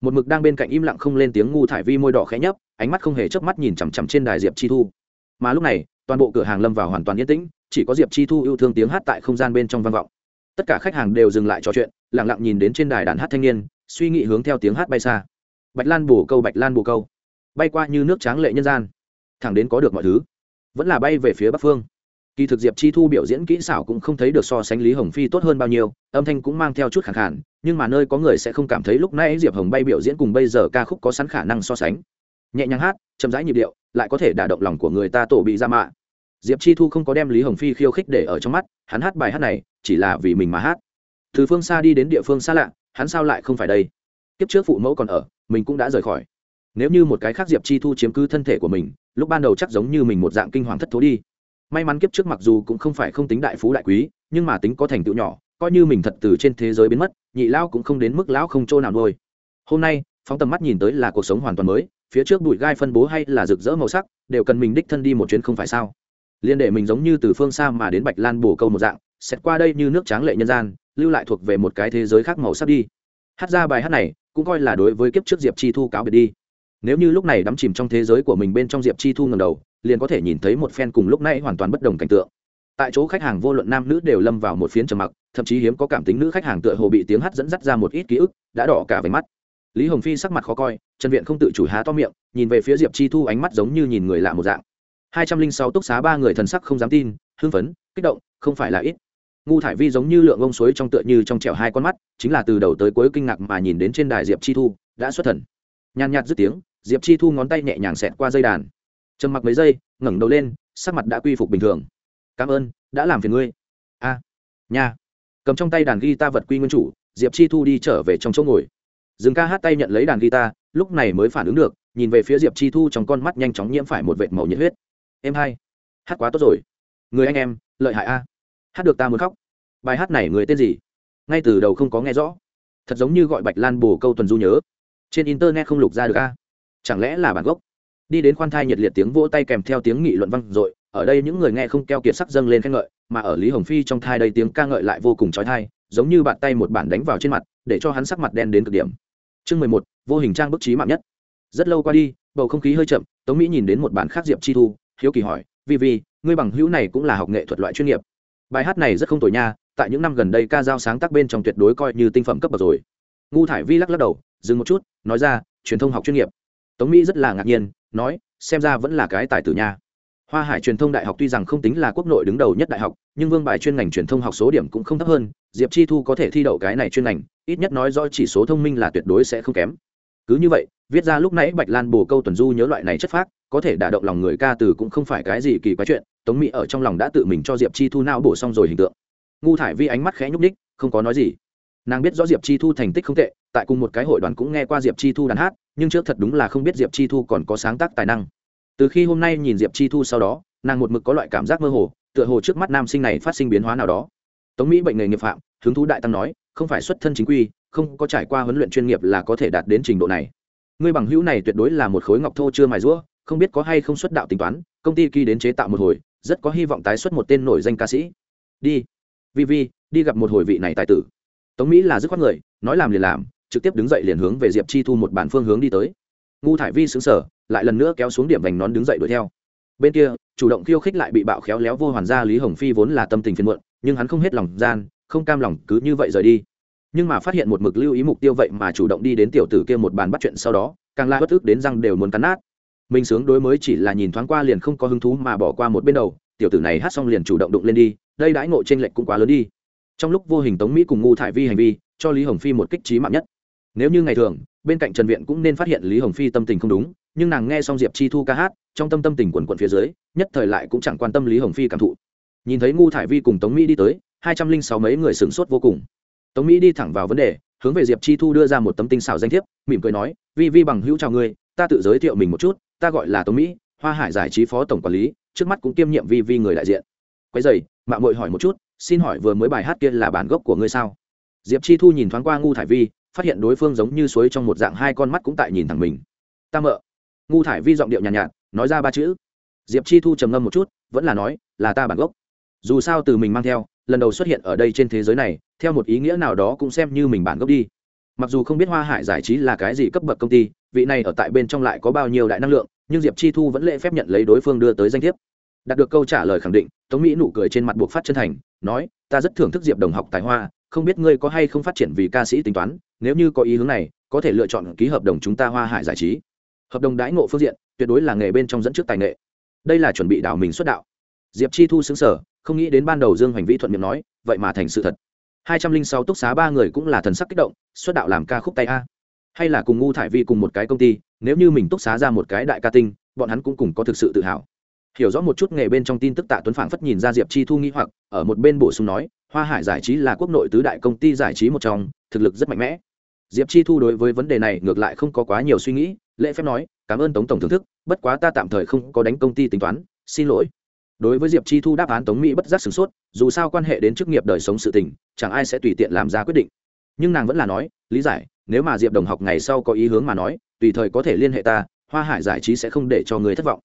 một mực đang bên cạnh im lặng không lên tiếng ngu thải vi môi đỏ khẽ nhấp ánh mắt không hề chớp mắt nhìn chằm chằm trên đài diệp chi thu. Mà lúc này, toàn bộ cửa hàng lâm vào hoàn toàn yên tĩnh, chỉ có diệp chi thu yêu thương tiếng hát tại không gian bên trong vang vọng. Tất cả khách hàng đều dừng lại trò chuyện, lặng lặng nhìn đến trên đài đàn hát thanh niên, suy nghĩ hướng theo tiếng hát bay xa. Bạch lan bù câu, bạch lan bù câu. Bay qua như nước tráng lệ nhân gian. Thẳng đến có được mọi thứ. Vẫn là bay về phía bắc phương. Kỳ thực diệp chi thu biểu diễn kỹ xảo cũng không thấy được so sánh lý hồng phi tốt hơn bao nhiêu, âm thanh cũng mang theo chút khẳng khản nhưng mà nơi có người sẽ không cảm thấy lúc nãy diệp hồng bay biểu diễn cùng bây giờ ca khúc có sẵn khả năng so sánh nhẹ nhàng hát, chậm rãi nhịp điệu, lại có thể đả động lòng của người ta tổ bị ra mạ. Diệp chi thu không có đem lý hồng phi khiêu khích để ở trong mắt, hắn hát bài hát này chỉ là vì mình mà hát. Từ phương xa đi đến địa phương xa lạ, hắn sao lại không phải đây? Kiếp trước phụ mẫu còn ở, mình cũng đã rời khỏi. Nếu như một cái khác diệp chi thu chiếm cứ thân thể của mình, lúc ban đầu chắc giống như mình một dạng kinh hoàng thất thố đi. May mắn kiếp trước mặc dù cũng không phải không tính đại phú đại quý, nhưng mà tính có thành tựu nhỏ, coi như mình thật từ trên thế giới biến mất, nhị lão cũng không đến mức lão không chỗ nào nuôi. Hôm nay, phóng tầm mắt nhìn tới là cuộc sống hoàn toàn mới phía trước bụi gai phân bố hay là rực rỡ màu sắc, đều cần mình đích thân đi một chuyến không phải sao? Liên để mình giống như từ phương xa mà đến bạch lan bổ câu một dạng, xét qua đây như nước tráng lệ nhân gian, lưu lại thuộc về một cái thế giới khác màu sắc đi. Hát ra bài hát này, cũng coi là đối với kiếp trước diệp chi thu cáo biệt đi. Nếu như lúc này đắm chìm trong thế giới của mình bên trong diệp chi thu ngầm đầu, liền có thể nhìn thấy một phen cùng lúc này hoàn toàn bất đồng cảnh tượng. Tại chỗ khách hàng vô luận nam nữ đều lâm vào một phiến trầm mặc, thậm chí hiếm có cảm tính nữ khách hàng tựa hồ bị tiếng hát dẫn dắt ra một ít ký ức, đã đỏ cả về mắt lý hồng phi sắc mặt khó coi, trần viện không tự chủ há to miệng, nhìn về phía diệp chi thu ánh mắt giống như nhìn người lạ một dạng. Hai trăm linh sáu túc xá ba người thần sắc không dám tin, hưng phấn, kích động, không phải là ít. Ngu thải vi giống như lượng ông suối trong tựa như trong trẻo hai con mắt, chính là từ đầu tới cuối kinh ngạc mà nhìn đến trên đài diệp chi thu, đã xuất thần. Nhàn nhạt dứt tiếng, diệp chi thu ngón tay nhẹ nhàng xẹt qua dây đàn. Trầm mặc mấy giây, ngẩng đầu lên, sắc mặt đã quy phục bình thường. Cảm ơn, đã làm phiền ngươi. A, nha. Cầm trong tay đàn ghi ta vật quy nguyên chủ, diệp chi thu đi trở về trong chỗ ngồi dừng ca hát tay nhận lấy đàn guitar, lúc này mới phản ứng được, nhìn về phía diệp chi thu trong con mắt nhanh chóng nhiễm phải một vệt màu nhiệt huyết. Em hai, hát quá tốt rồi. Người anh em, lợi hại a. Hát được ta muốn khóc. Bài hát này người tên gì? Ngay từ đầu không có nghe rõ. Thật giống như gọi bạch lan bồ câu tuần du nhớ. Trên internet không lục ra được a. Chẳng lẽ là bản gốc? Đi đến khoan thai nhiệt liệt tiếng vỗ tay kèm theo tiếng nghị luận vang dội, ở đây những người nghe không keo kiệt sắc dâng lên khen ngợi, mà ở lý hồng phi trong thai đây tiếng ca ngợi lại vô cùng trói thai, giống như bạn tay một bản đánh vào trên mặt, để cho hắn sắc mặt đen đến cực điểm chương mười một, vô hình trang bức trí mạng nhất. Rất lâu qua đi, bầu không khí hơi chậm, tống mỹ nhìn đến một bản khác diệp chi thu, hiếu kỳ hỏi vì vì ngươi bằng hữu này cũng là học nghệ thuật loại chuyên nghiệp. Bài hát này rất không tồi nha, tại những năm gần đây ca dao sáng tác bên trong tuyệt đối coi như tinh phẩm cấp bậc rồi. Ngu thải vi lắc lắc đầu, dừng một chút, nói ra, truyền thông học chuyên nghiệp. Tống mỹ rất là ngạc nhiên, nói, xem ra vẫn là cái tài tử nha. Hoa hải truyền thông đại học tuy rằng không tính là quốc nội đứng đầu nhất đại học nhưng vương bài chuyên ngành truyền thông học số điểm cũng không thấp hơn, diệp chi thu có thể thi đậu cái này chuyên ngành, ít nhất nói rõ chỉ số thông minh là tuyệt đối sẽ không kém. Cứ như vậy, viết ra lúc nãy bạch lan bồ câu tuần du nhớ loại này chất phác, có thể đả động lòng người ca từ cũng không phải cái gì kỳ quái chuyện, tống mỹ ở trong lòng đã tự mình cho diệp chi thu não bổ xong rồi hình tượng. Ngu thải vi ánh mắt khẽ nhúc ních không có nói gì. Nàng biết rõ diệp chi thu thành tích không tệ, tại cùng một cái hội đoàn cũng nghe qua diệp chi thu đàn hát, nhưng trước thật đúng là không biết diệp chi thu còn có sáng tác tài năng. Từ khi hôm nay nhìn diệp chi thu sau đó, nàng một mực có loại cảm giác mơ hồ tựa hồ trước mắt nam sinh này phát sinh biến hóa nào đó. Tống mỹ bệnh nghề nghiệp phạm, hứng thú đại tăng nói, không phải xuất thân chính quy, không có trải qua huấn luyện chuyên nghiệp là có thể đạt đến trình độ này. Ngươi bằng hữu này tuyệt đối là một khối ngọc thô chưa mài rũa không biết có hay không xuất đạo tính toán, công ty kỳ đến chế tạo một hồi, rất có hy vọng tái xuất một tên nổi danh ca sĩ. Đi. Vi vi, đi gặp một hồi vị này tài tử. Tống mỹ là dứt khoát người, nói làm liền làm, trực tiếp đứng dậy liền hướng về diệp chi thu một bản phương hướng đi tới. Ngu thải vi xứng sở lại lần nữa kéo xuống điểm vành nón đứng dậy đuổi theo bên kia, chủ động khiêu khích lại bị bạo khéo léo vô hoàn gia lý hồng phi vốn là tâm tình phiền muộn, nhưng hắn không hết lòng gian, không cam lòng cứ như vậy rời đi. Nhưng mà phát hiện một mực lưu ý mục tiêu vậy mà chủ động đi đến tiểu tử kia một bàn bắt chuyện sau đó, càng la bất ức đến răng đều muốn cắn nát. Mình sướng đối mới chỉ là nhìn thoáng qua liền không có hứng thú mà bỏ qua một bên đầu, tiểu tử này hát xong liền chủ động đụng lên đi, đây đãi ngộ trên lệch cũng quá lớn đi. Trong lúc vô hình tống mỹ cùng ngu thải vi hành vi, cho lý hồng phi một kích trí mạng nhất. Nếu như ngày thường, bên cạnh trần viện cũng nên phát hiện lý hồng phi tâm tình không đúng, nhưng nàng nghe xong diệp chi thu ca hát trong tâm tâm tình quần quận phía dưới, nhất thời lại cũng chẳng quan tâm lý hồng phi cảm thụ. Nhìn thấy ngu thải vi cùng tống mỹ đi tới, hai trăm linh sáu mấy người sửng sốt vô cùng. Tống mỹ đi thẳng vào vấn đề, hướng về diệp chi thu đưa ra một tấm tinh xảo danh thiếp, mỉm cười nói, vi vi bằng hữu chào ngươi, ta tự giới thiệu mình một chút, ta gọi là tống mỹ, hoa hải giải trí phó tổng quản lý, trước mắt cũng kiêm nhiệm vi vi người đại diện. Quấy dày mạng mội hỏi một chút, xin hỏi vừa mới bài hát kia là bản gốc của ngươi sao? Diệp chi thu nhìn thoáng qua ngu thải vi, phát hiện đối phương giống như suối trong một dạng hai con mắt cũng tại nhìn thẳng mình. Ta mợ ngu thải vi giọng điệu nhàn nhạt, nhạt nói ra ba chữ. Diệp chi thu trầm ngâm một chút vẫn là nói là ta bản gốc. Dù sao từ mình mang theo lần đầu xuất hiện ở đây trên thế giới này theo một ý nghĩa nào đó cũng xem như mình bản gốc đi. Mặc dù không biết hoa hải giải trí là cái gì cấp bậc công ty vị này ở tại bên trong lại có bao nhiêu đại năng lượng nhưng diệp chi thu vẫn lễ phép nhận lấy đối phương đưa tới danh thiếp. Đạt được câu trả lời khẳng định tống mỹ nụ cười trên mặt buộc phát chân thành nói ta rất thưởng thức diệp đồng học tài hoa không biết ngươi có hay không phát triển vì ca sĩ tính toán nếu như có ý hướng này có thể lựa chọn ký hợp đồng chúng ta hoa hải giải trí hợp đồng đãi ngộ phương diện, tuyệt đối là nghề bên trong dẫn trước tài nghệ. Đây là chuẩn bị đảo mình xuất đạo. Diệp chi thu xứng sở, không nghĩ đến ban đầu dương hoành vĩ thuận miệng nói, vậy mà thành sự thật. Hai trăm linh sáu túc xá ba người cũng là thần sắc kích động, xuất đạo làm ca khúc tay a. Hay là cùng ngu thải vi cùng một cái công ty, nếu như mình túc xá ra một cái đại ca tinh, bọn hắn cũng cùng có thực sự tự hào. Hiểu rõ một chút nghề bên trong tin tức tạ tuấn phảng phất nhìn ra diệp chi thu nghĩ hoặc, ở một bên bổ sung nói, hoa hải giải trí là quốc nội tứ đại công ty giải trí một trong, thực lực rất mạnh mẽ. Diệp chi thu đối với vấn đề này ngược lại không có quá nhiều suy nghĩ lễ phép nói, cảm ơn tống tổng thưởng thức, bất quá ta tạm thời không có đánh công ty tính toán, xin lỗi. Đối với diệp chi thu đáp án tống mỹ bất giác sửng sốt, dù sao quan hệ đến chức nghiệp đời sống sự tình, chẳng ai sẽ tùy tiện làm ra quyết định. Nhưng nàng vẫn là nói, lý giải, nếu mà diệp đồng học ngày sau có ý hướng mà nói, tùy thời có thể liên hệ ta, hoa hải giải trí sẽ không để cho người thất vọng.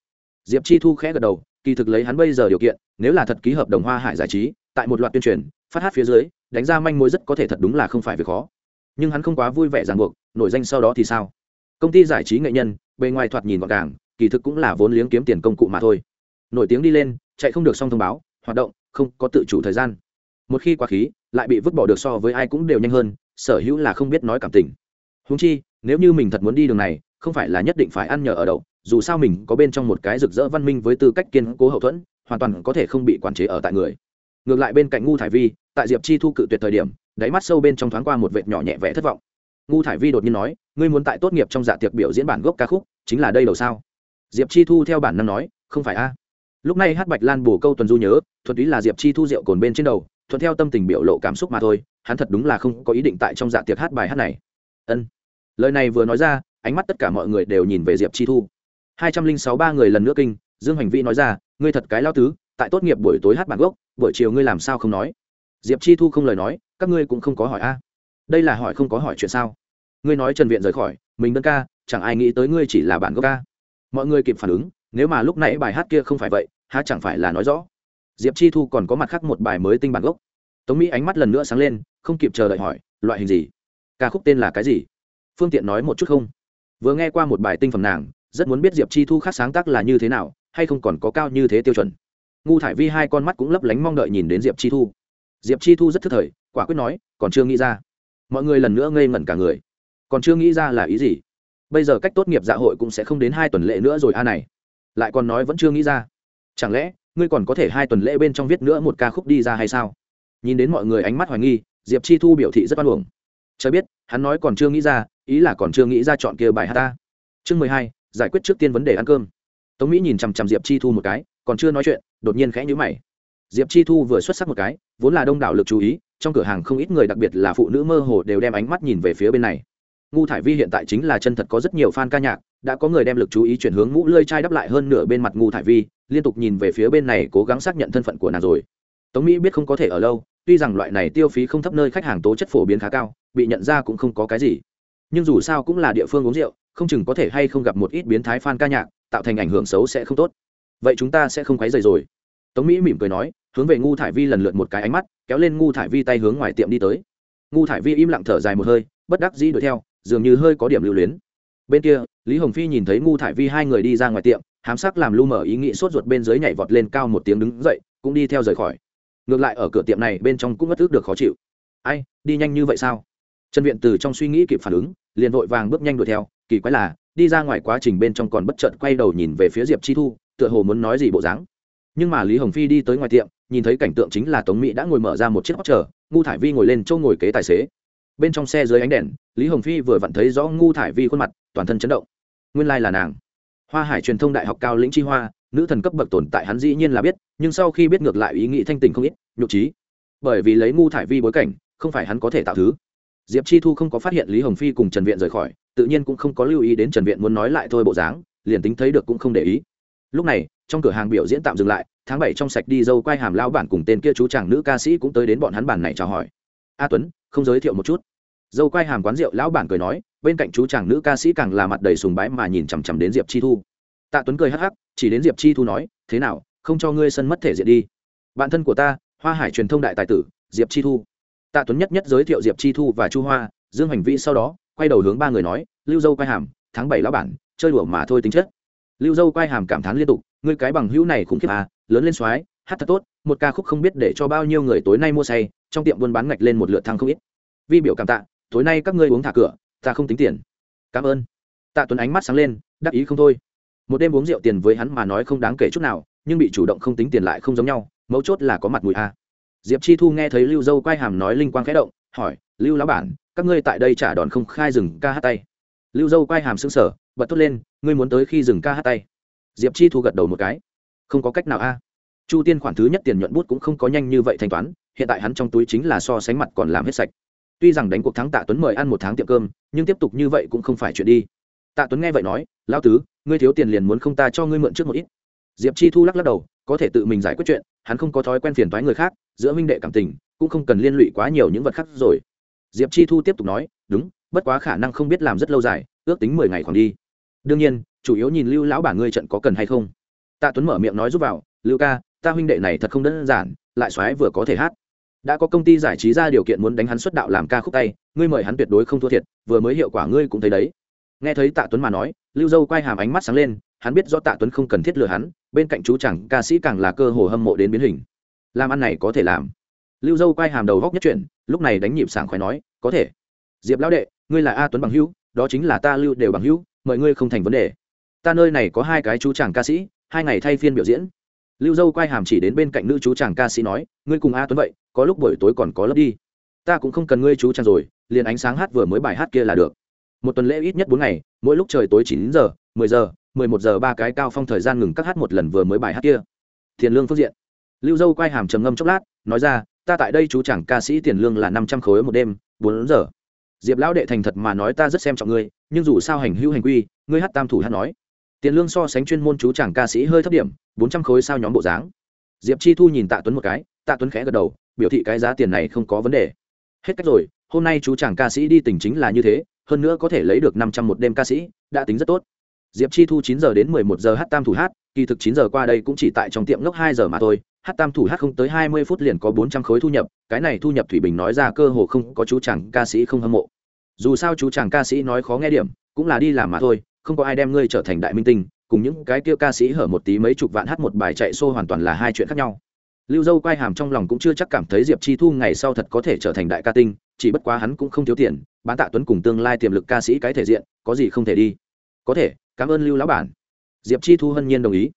Diệp chi thu khẽ gật đầu, kỳ thực lấy hắn bây giờ điều kiện, nếu là thật ký hợp đồng hoa hải giải trí, tại một loạt tuyên truyền, phát hát phía dưới, đánh ra manh mối rất có thể thật đúng là không phải việc khó. Nhưng hắn không quá vui vẻ ràng buộc, nổi danh sau đó thì sao? Công ty giải trí nghệ nhân, bề ngoài thoạt nhìn gọn gàng, kỳ thực cũng là vốn liếng kiếm tiền công cụ mà thôi. Nổi tiếng đi lên, chạy không được xong thông báo, hoạt động, không có tự chủ thời gian. Một khi quá khí, lại bị vứt bỏ được so với ai cũng đều nhanh hơn, sở hữu là không biết nói cảm tình. Húng chi, nếu như mình thật muốn đi đường này, không phải là nhất định phải ăn nhờ ở đậu, dù sao mình có bên trong một cái rực rỡ văn minh với tư cách kiên cố hậu thuẫn, hoàn toàn có thể không bị quản chế ở tại người. Ngược lại bên cạnh ngu thải vi, tại diệp chi thu cự tuyệt thời điểm, đáy mắt sâu bên trong thoáng qua một vệt nhỏ nhẹ vẻ thất vọng. Ngu thải vi đột nhiên nói ngươi muốn tại tốt nghiệp trong dạ tiệc biểu diễn bản gốc ca khúc, chính là đây đầu sao? Diệp chi thu theo bản năng nói, không phải a. Lúc này hát bạch lan bổ câu tuần du nhớ thuật ý là diệp chi thu rượu cồn bên trên đầu, thuận theo tâm tình biểu lộ cảm xúc mà thôi, hắn thật đúng là không có ý định tại trong dạ tiệc hát bài hát này. Ân. Lời này vừa nói ra, ánh mắt tất cả mọi người đều nhìn về diệp chi thu. Hai trăm linh sáu ba người lần nữa kinh, dương hành vi nói ra, ngươi thật cái lao tứ, tại tốt nghiệp buổi tối hát bản gốc, buổi chiều ngươi làm sao không nói? Diệp chi thu không lời nói, các ngươi cũng không có hỏi a. Đây là hỏi không có hỏi chuyện sao? Ngươi nói trần viện rời khỏi, mình đơn ca, chẳng ai nghĩ tới ngươi chỉ là bản gốc ca. Mọi người kịp phản ứng, nếu mà lúc nãy bài hát kia không phải vậy hát chẳng phải là nói rõ. Diệp chi thu còn có mặt khác một bài mới tinh bản gốc. Tống mỹ ánh mắt lần nữa sáng lên, không kịp chờ đợi hỏi, loại hình gì? Ca khúc tên là cái gì? Phương tiện nói một chút không? Vừa nghe qua một bài tinh phẩm nàng, rất muốn biết diệp chi thu khác sáng tác là như thế nào, hay không còn có cao như thế tiêu chuẩn. Ngu thải vi hai con mắt cũng lấp lánh mong đợi nhìn đến diệp chi thu. Diệp chi thu rất thức thời, quả quyết nói, còn chưa nghĩ ra. Mọi người lần nữa ngây ngẩn cả người còn chưa nghĩ ra là ý gì. Bây giờ cách tốt nghiệp dạ hội cũng sẽ không đến hai tuần lễ nữa rồi a này. Lại còn nói vẫn chưa nghĩ ra. Chẳng lẽ, ngươi còn có thể hai tuần lễ bên trong viết nữa một ca khúc đi ra hay sao? Nhìn đến mọi người ánh mắt hoài nghi, diệp chi thu biểu thị rất oan uổng. Cho biết, hắn nói còn chưa nghĩ ra, ý là còn chưa nghĩ ra chọn kia bài hát ta. Chương mười hai, giải quyết trước tiên vấn đề ăn cơm. Tống mỹ nhìn chằm chằm diệp chi thu một cái, còn chưa nói chuyện, đột nhiên khẽ nhữ mày. Diệp chi thu vừa xuất sắc một cái, vốn là đông đảo lực chú ý, trong cửa hàng không ít người đặc biệt là phụ nữ mơ hồ đều đem ánh mắt nhìn về phía bên này ngu thải vi hiện tại chính là chân thật có rất nhiều fan ca nhạc, đã có người đem lực chú ý chuyển hướng mũ lơi chai đắp lại hơn nửa bên mặt ngu thải vi, liên tục nhìn về phía bên này cố gắng xác nhận thân phận của nàng rồi. Tống mỹ biết không có thể ở lâu, tuy rằng loại này tiêu phí không thấp nơi khách hàng tố chất phổ biến khá cao, bị nhận ra cũng không có cái gì. Nhưng dù sao cũng là địa phương uống rượu, không chừng có thể hay không gặp một ít biến thái fan ca nhạc, tạo thành ảnh hưởng xấu sẽ không tốt. Vậy chúng ta sẽ không quấy rầy rồi. Tống mỹ mỉm cười nói, hướng về ngu thải vi lần lượt một cái ánh mắt, kéo lên ngu thải vi tay hướng ngoài tiệm đi tới. Ngu thải vi im lặng thở dài một hơi, bất đắc dĩ đuổi theo dường như hơi có điểm lưu luyến. Bên kia, lý hồng phi nhìn thấy ngu thải vi hai người đi ra ngoài tiệm, hám sắc làm lu mở ý nghĩ sốt ruột bên dưới nhảy vọt lên cao một tiếng đứng dậy, cũng đi theo rời khỏi. Ngược lại ở cửa tiệm này bên trong cũng ngất ức được khó chịu. Ai, đi nhanh như vậy sao? Trần viện từ trong suy nghĩ kịp phản ứng, liền vội vàng bước nhanh đuổi theo, kỳ quái là, đi ra ngoài quá trình bên trong còn bất chợt quay đầu nhìn về phía diệp chi thu, tựa hồ muốn nói gì bộ dáng. Nhưng mà lý hồng phi đi tới ngoài tiệm, nhìn thấy cảnh tượng chính là tống mỹ đã ngồi mở ra một chiếc hót chờ, ngu thải vi ngồi lên châu ngồi kế tài xế bên trong xe dưới ánh đèn, lý hồng phi vừa vặn thấy rõ ngu thải vi khuôn mặt, toàn thân chấn động. Nguyên lai、like、là nàng. Hoa hải truyền thông đại học cao lĩnh chi hoa, nữ thần cấp bậc tồn tại hắn dĩ nhiên là biết, nhưng sau khi biết ngược lại ý nghĩ thanh tình không ít, nhục trí bởi vì lấy ngu thải vi bối cảnh, không phải hắn có thể tạo thứ. Diệp chi thu không có phát hiện lý hồng phi cùng trần viện rời khỏi, tự nhiên cũng không có lưu ý đến trần viện muốn nói lại thôi bộ dáng, liền tính thấy được cũng không để ý. Lúc này, trong cửa hàng biểu diễn tạm dừng lại, tháng bảy trong sạch đi dâu quay hàm lao bản cùng tên kia chú chàng nữ ca sĩ cũng tới đến bọn hắn bản này chào hỏi a tuấn, không giới thiệu một chút. Dâu quay hàm quán rượu, lão bản cười nói, bên cạnh chú chàng nữ ca sĩ càng là mặt đầy sùng bái mà nhìn chằm chằm đến diệp chi thu. Tạ tuấn cười hắc hắc, chỉ đến diệp chi thu nói, thế nào, không cho ngươi sân mất thể diện đi. Bạn thân của ta, hoa hải truyền thông đại tài tử, diệp chi thu. Tạ tuấn nhất nhất giới thiệu diệp chi thu và chu hoa, dương hành vĩ sau đó, quay đầu hướng ba người nói, lưu dâu quay hàm, tháng bảy lão bản, chơi đùa mà thôi tính chất. Lưu dâu quay hàm cảm thán liên tục, ngươi cái bằng hữu này khủng khiếp à lớn lên soái hát thật tốt, một ca khúc không biết để cho bao nhiêu người tối nay mua say, trong tiệm buôn bán ngạch lên một lượt thăng không ít. Vi biểu cảm tạ, tối nay các ngươi uống thả cửa, ta không tính tiền. Cảm ơn. Tạ tuấn ánh mắt sáng lên, đắc ý không thôi. Một đêm uống rượu tiền với hắn mà nói không đáng kể chút nào, nhưng bị chủ động không tính tiền lại không giống nhau, mấu chốt là có mặt mùi a. Diệp chi thu nghe thấy lưu dâu quay hàm nói linh quang khẽ động, hỏi, lưu lão bản, các ngươi tại đây trả đòn không khai rừng ca hát tay? Lưu dâu quay hàm xứng sở bật thốt lên, ngươi muốn tới khi rừng ca hát tay? Diệp chi thu gật đầu một cái, không có cách nào a chu tiên khoản thứ nhất tiền nhuận bút cũng không có nhanh như vậy thanh toán, hiện tại hắn trong túi chính là so sánh mặt còn làm hết sạch. Tuy rằng đánh cuộc thắng tạ tuấn mời ăn một tháng tiệm cơm, nhưng tiếp tục như vậy cũng không phải chuyện đi. Tạ tuấn nghe vậy nói lao tứ, ngươi thiếu tiền liền muốn không ta cho ngươi mượn trước một ít. Diệp chi thu lắc lắc đầu, có thể tự mình giải quyết chuyện, hắn không có thói quen phiền thoái người khác, giữa minh đệ cảm tình, cũng không cần liên lụy quá nhiều những vật khác rồi. Diệp chi thu tiếp tục nói, đúng, bất quá khả năng không biết làm rất lâu dài, ước tính mười ngày khoảng đi. Đương nhiên, chủ yếu nhìn lưu lão bà ngươi trận có cần hay không. Tạ tuấn mở miệng nói giúp vào, lưu ca ta huynh đệ này thật không đơn giản, lại xoáy vừa có thể hát. Đã có công ty giải trí ra điều kiện muốn đánh hắn xuất đạo làm ca khúc tay, ngươi mời hắn tuyệt đối không thua thiệt, vừa mới hiệu quả ngươi cũng thấy đấy. Nghe thấy tạ tuấn mà nói, lưu dâu quay hàm ánh mắt sáng lên, hắn biết do tạ tuấn không cần thiết lừa hắn, bên cạnh chú chẳng ca sĩ càng là cơ hồ hâm mộ đến biến hình. Làm ăn này có thể làm. Lưu dâu quay hàm đầu góc nhất chuyển, lúc này đánh nhịp sảng khoái nói, có thể. Diệp lão đệ, ngươi là a tuấn bằng hữu, đó chính là ta lưu đều bằng hữu, mời ngươi không thành vấn đề. Ta nơi này có hai cái chú chàng ca sĩ, hai ngày thay phiên biểu diễn lưu dâu quay hàm chỉ đến bên cạnh nữ chú chàng ca sĩ nói, ngươi cùng a tuấn vậy, có lúc buổi tối còn có lớp đi. Ta cũng không cần ngươi chú chàng rồi, liền ánh sáng hát vừa mới bài hát kia là được. Một tuần lễ ít nhất bốn ngày, mỗi lúc trời tối chín giờ, mười giờ, mười một giờ ba cái cao phong thời gian ngừng các hát một lần vừa mới bài hát kia. Tiền lương phương diện. Lưu dâu quay hàm trầm ngâm chốc lát, nói ra, ta tại đây chú chàng ca sĩ tiền lương là năm trăm khối một đêm, bốn giờ. Diệp lão đệ thành thật mà nói, ta rất xem trọng ngươi, nhưng dù sao hành hữu hành quy, ngươi hát tam thủ hát nói tiền lương so sánh chuyên môn chú chẳng ca sĩ hơi thấp điểm, bốn trăm khối sao nhóm bộ dáng. Diệp chi thu nhìn tạ tuấn một cái, tạ tuấn khẽ gật đầu, biểu thị cái giá tiền này không có vấn đề. Hết cách rồi, hôm nay chú chàng ca sĩ đi tỉnh chính là như thế, hơn nữa có thể lấy được năm trăm một đêm ca sĩ, đã tính rất tốt. Diệp chi thu chín giờ đến mười một giờ hát tam thủ hát, kỳ thực chín giờ qua đây cũng chỉ tại trong tiệm ngốc hai giờ mà thôi, hát tam thủ hát không tới hai mươi phút liền có bốn trăm khối thu nhập, cái này thu nhập thủy bình nói ra cơ hồ không có chú chàng ca sĩ không hâm mộ. Dù sao chú chàng ca sĩ nói khó nghe điểm, cũng là đi làm mà thôi không có ai đem ngươi trở thành đại minh tinh, cùng những cái kia ca sĩ hở một tí mấy chục vạn hát một bài chạy xô hoàn toàn là hai chuyện khác nhau. Lưu dâu quay hàm trong lòng cũng chưa chắc cảm thấy diệp chi thu ngày sau thật có thể trở thành đại ca tinh, chỉ bất quá hắn cũng không thiếu tiền, bán tạ tuấn cùng tương lai tiềm lực ca sĩ cái thể diện, có gì không thể đi. Có thể, cảm ơn lưu lão bản. Diệp chi thu hân nhiên đồng ý.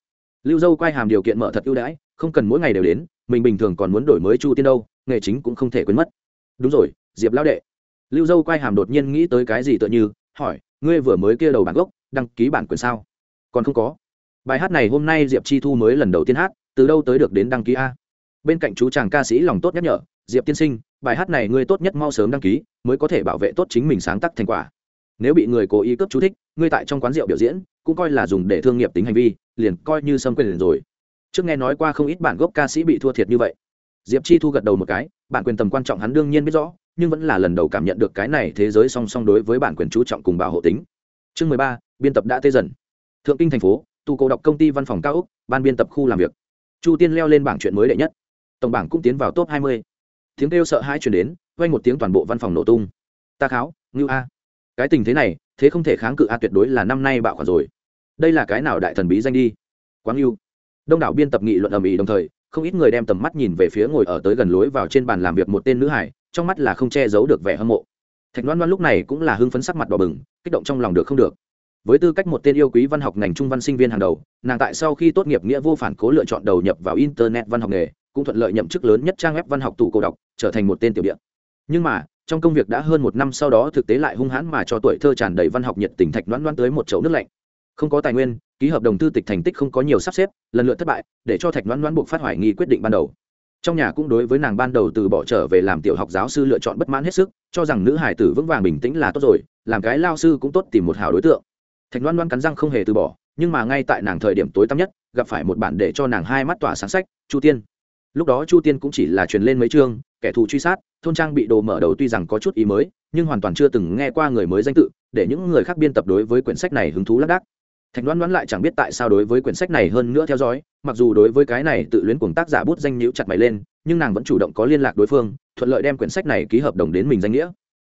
Lưu dâu quay hàm điều kiện mở thật ưu đãi, không cần mỗi ngày đều đến, mình bình thường còn muốn đổi mới chu tiên đâu, nghề chính cũng không thể quên mất. Đúng rồi, diệp lão đệ. Lưu dâu quay hàm đột nhiên nghĩ tới cái gì tựa như, hỏi, ngươi vừa mới kia đầu bản gốc đăng ký bản quyền sao? Còn không có. Bài hát này hôm nay diệp chi thu mới lần đầu tiên hát, từ đâu tới được đến đăng ký a? Bên cạnh chú chàng ca sĩ lòng tốt nhắc nhở, diệp tiên sinh, bài hát này ngươi tốt nhất mau sớm đăng ký, mới có thể bảo vệ tốt chính mình sáng tác thành quả. Nếu bị người cố ý cướp chú thích, ngươi tại trong quán rượu biểu diễn, cũng coi là dùng để thương nghiệp tính hành vi, liền coi như xâm quyền liền rồi. Trước nghe nói qua không ít bản gốc ca sĩ bị thua thiệt như vậy. Diệp chi thu gật đầu một cái, bản quyền tầm quan trọng hắn đương nhiên biết rõ, nhưng vẫn là lần đầu cảm nhận được cái này thế giới song song đối với bản quyền chú trọng cùng bảo hộ tính. Chương mười ba biên tập đã tê dần. Thượng kinh thành phố tu cổ đọc công ty văn phòng cao úc, ban biên tập khu làm việc. Chu tiên leo lên bảng chuyện mới đệ nhất. Tổng bảng cũng tiến vào top hai mươi. Tiếng kêu sợ hai chuyển đến quay một tiếng toàn bộ văn phòng nổ tung. Ta kháo, ngưu a. Cái tình thế này, thế không thể kháng cự a tuyệt đối là năm nay bạo khoản rồi. Đây là cái nào đại thần bí danh đi? Quáng ngưu. Đông đảo biên tập nghị luận ầm ĩ đồng thời, không ít người đem tầm mắt nhìn về phía ngồi ở tới gần lối vào trên bàn làm việc một tên nữ hải, trong mắt là không che giấu được vẻ hâm mộ. Thạch loan loan lúc này cũng là hưng phấn sắc mặt đỏ bừng, kích động trong lòng được không được với tư cách một tên yêu quý văn học ngành trung văn sinh viên hàng đầu, nàng tại sau khi tốt nghiệp nghĩa vô phản cố lựa chọn đầu nhập vào internet văn học nghề, cũng thuận lợi nhậm chức lớn nhất trang web văn học tủ cổ đọc, trở thành một tên tiểu điện nhưng mà, trong công việc đã hơn một năm sau đó thực tế lại hung hãn mà cho tuổi thơ tràn đầy văn học nhiệt tình thạch đoán đoán tới một chậu nước lạnh. Không có tài nguyên, ký hợp đồng thư tịch thành tích không có nhiều sắp xếp, lần lượt thất bại, để cho thạch đoán đoán buộc phát hoài nghi quyết định ban đầu. Trong nhà cũng đối với nàng ban đầu từ bỏ trở về làm tiểu học giáo sư lựa chọn bất mãn hết sức, cho rằng nữ hải tử vững vàng bình tĩnh là tốt rồi, làm cái lao sư cũng tốt tìm một hảo đối tượng thạch loan loan cắn răng không hề từ bỏ, nhưng mà ngay tại nàng thời điểm tối tăm nhất, gặp phải một bản để cho nàng hai mắt tỏa sáng sách, chu tiên. Lúc đó chu tiên cũng chỉ là truyền lên mấy chương, kẻ thù truy sát, thôn trang bị đồ mở đầu tuy rằng có chút ý mới, nhưng hoàn toàn chưa từng nghe qua người mới danh tự, để những người khác biên tập đối với quyển sách này hứng thú lác đác thạch đoán đoán lại chẳng biết tại sao đối với quyển sách này hơn nữa theo dõi, mặc dù đối với cái này tự luyến cùng tác giả bút danh nhữ chặt mày lên, nhưng nàng vẫn chủ động có liên lạc đối phương, thuận lợi đem quyển sách này ký hợp đồng đến mình danh nghĩa.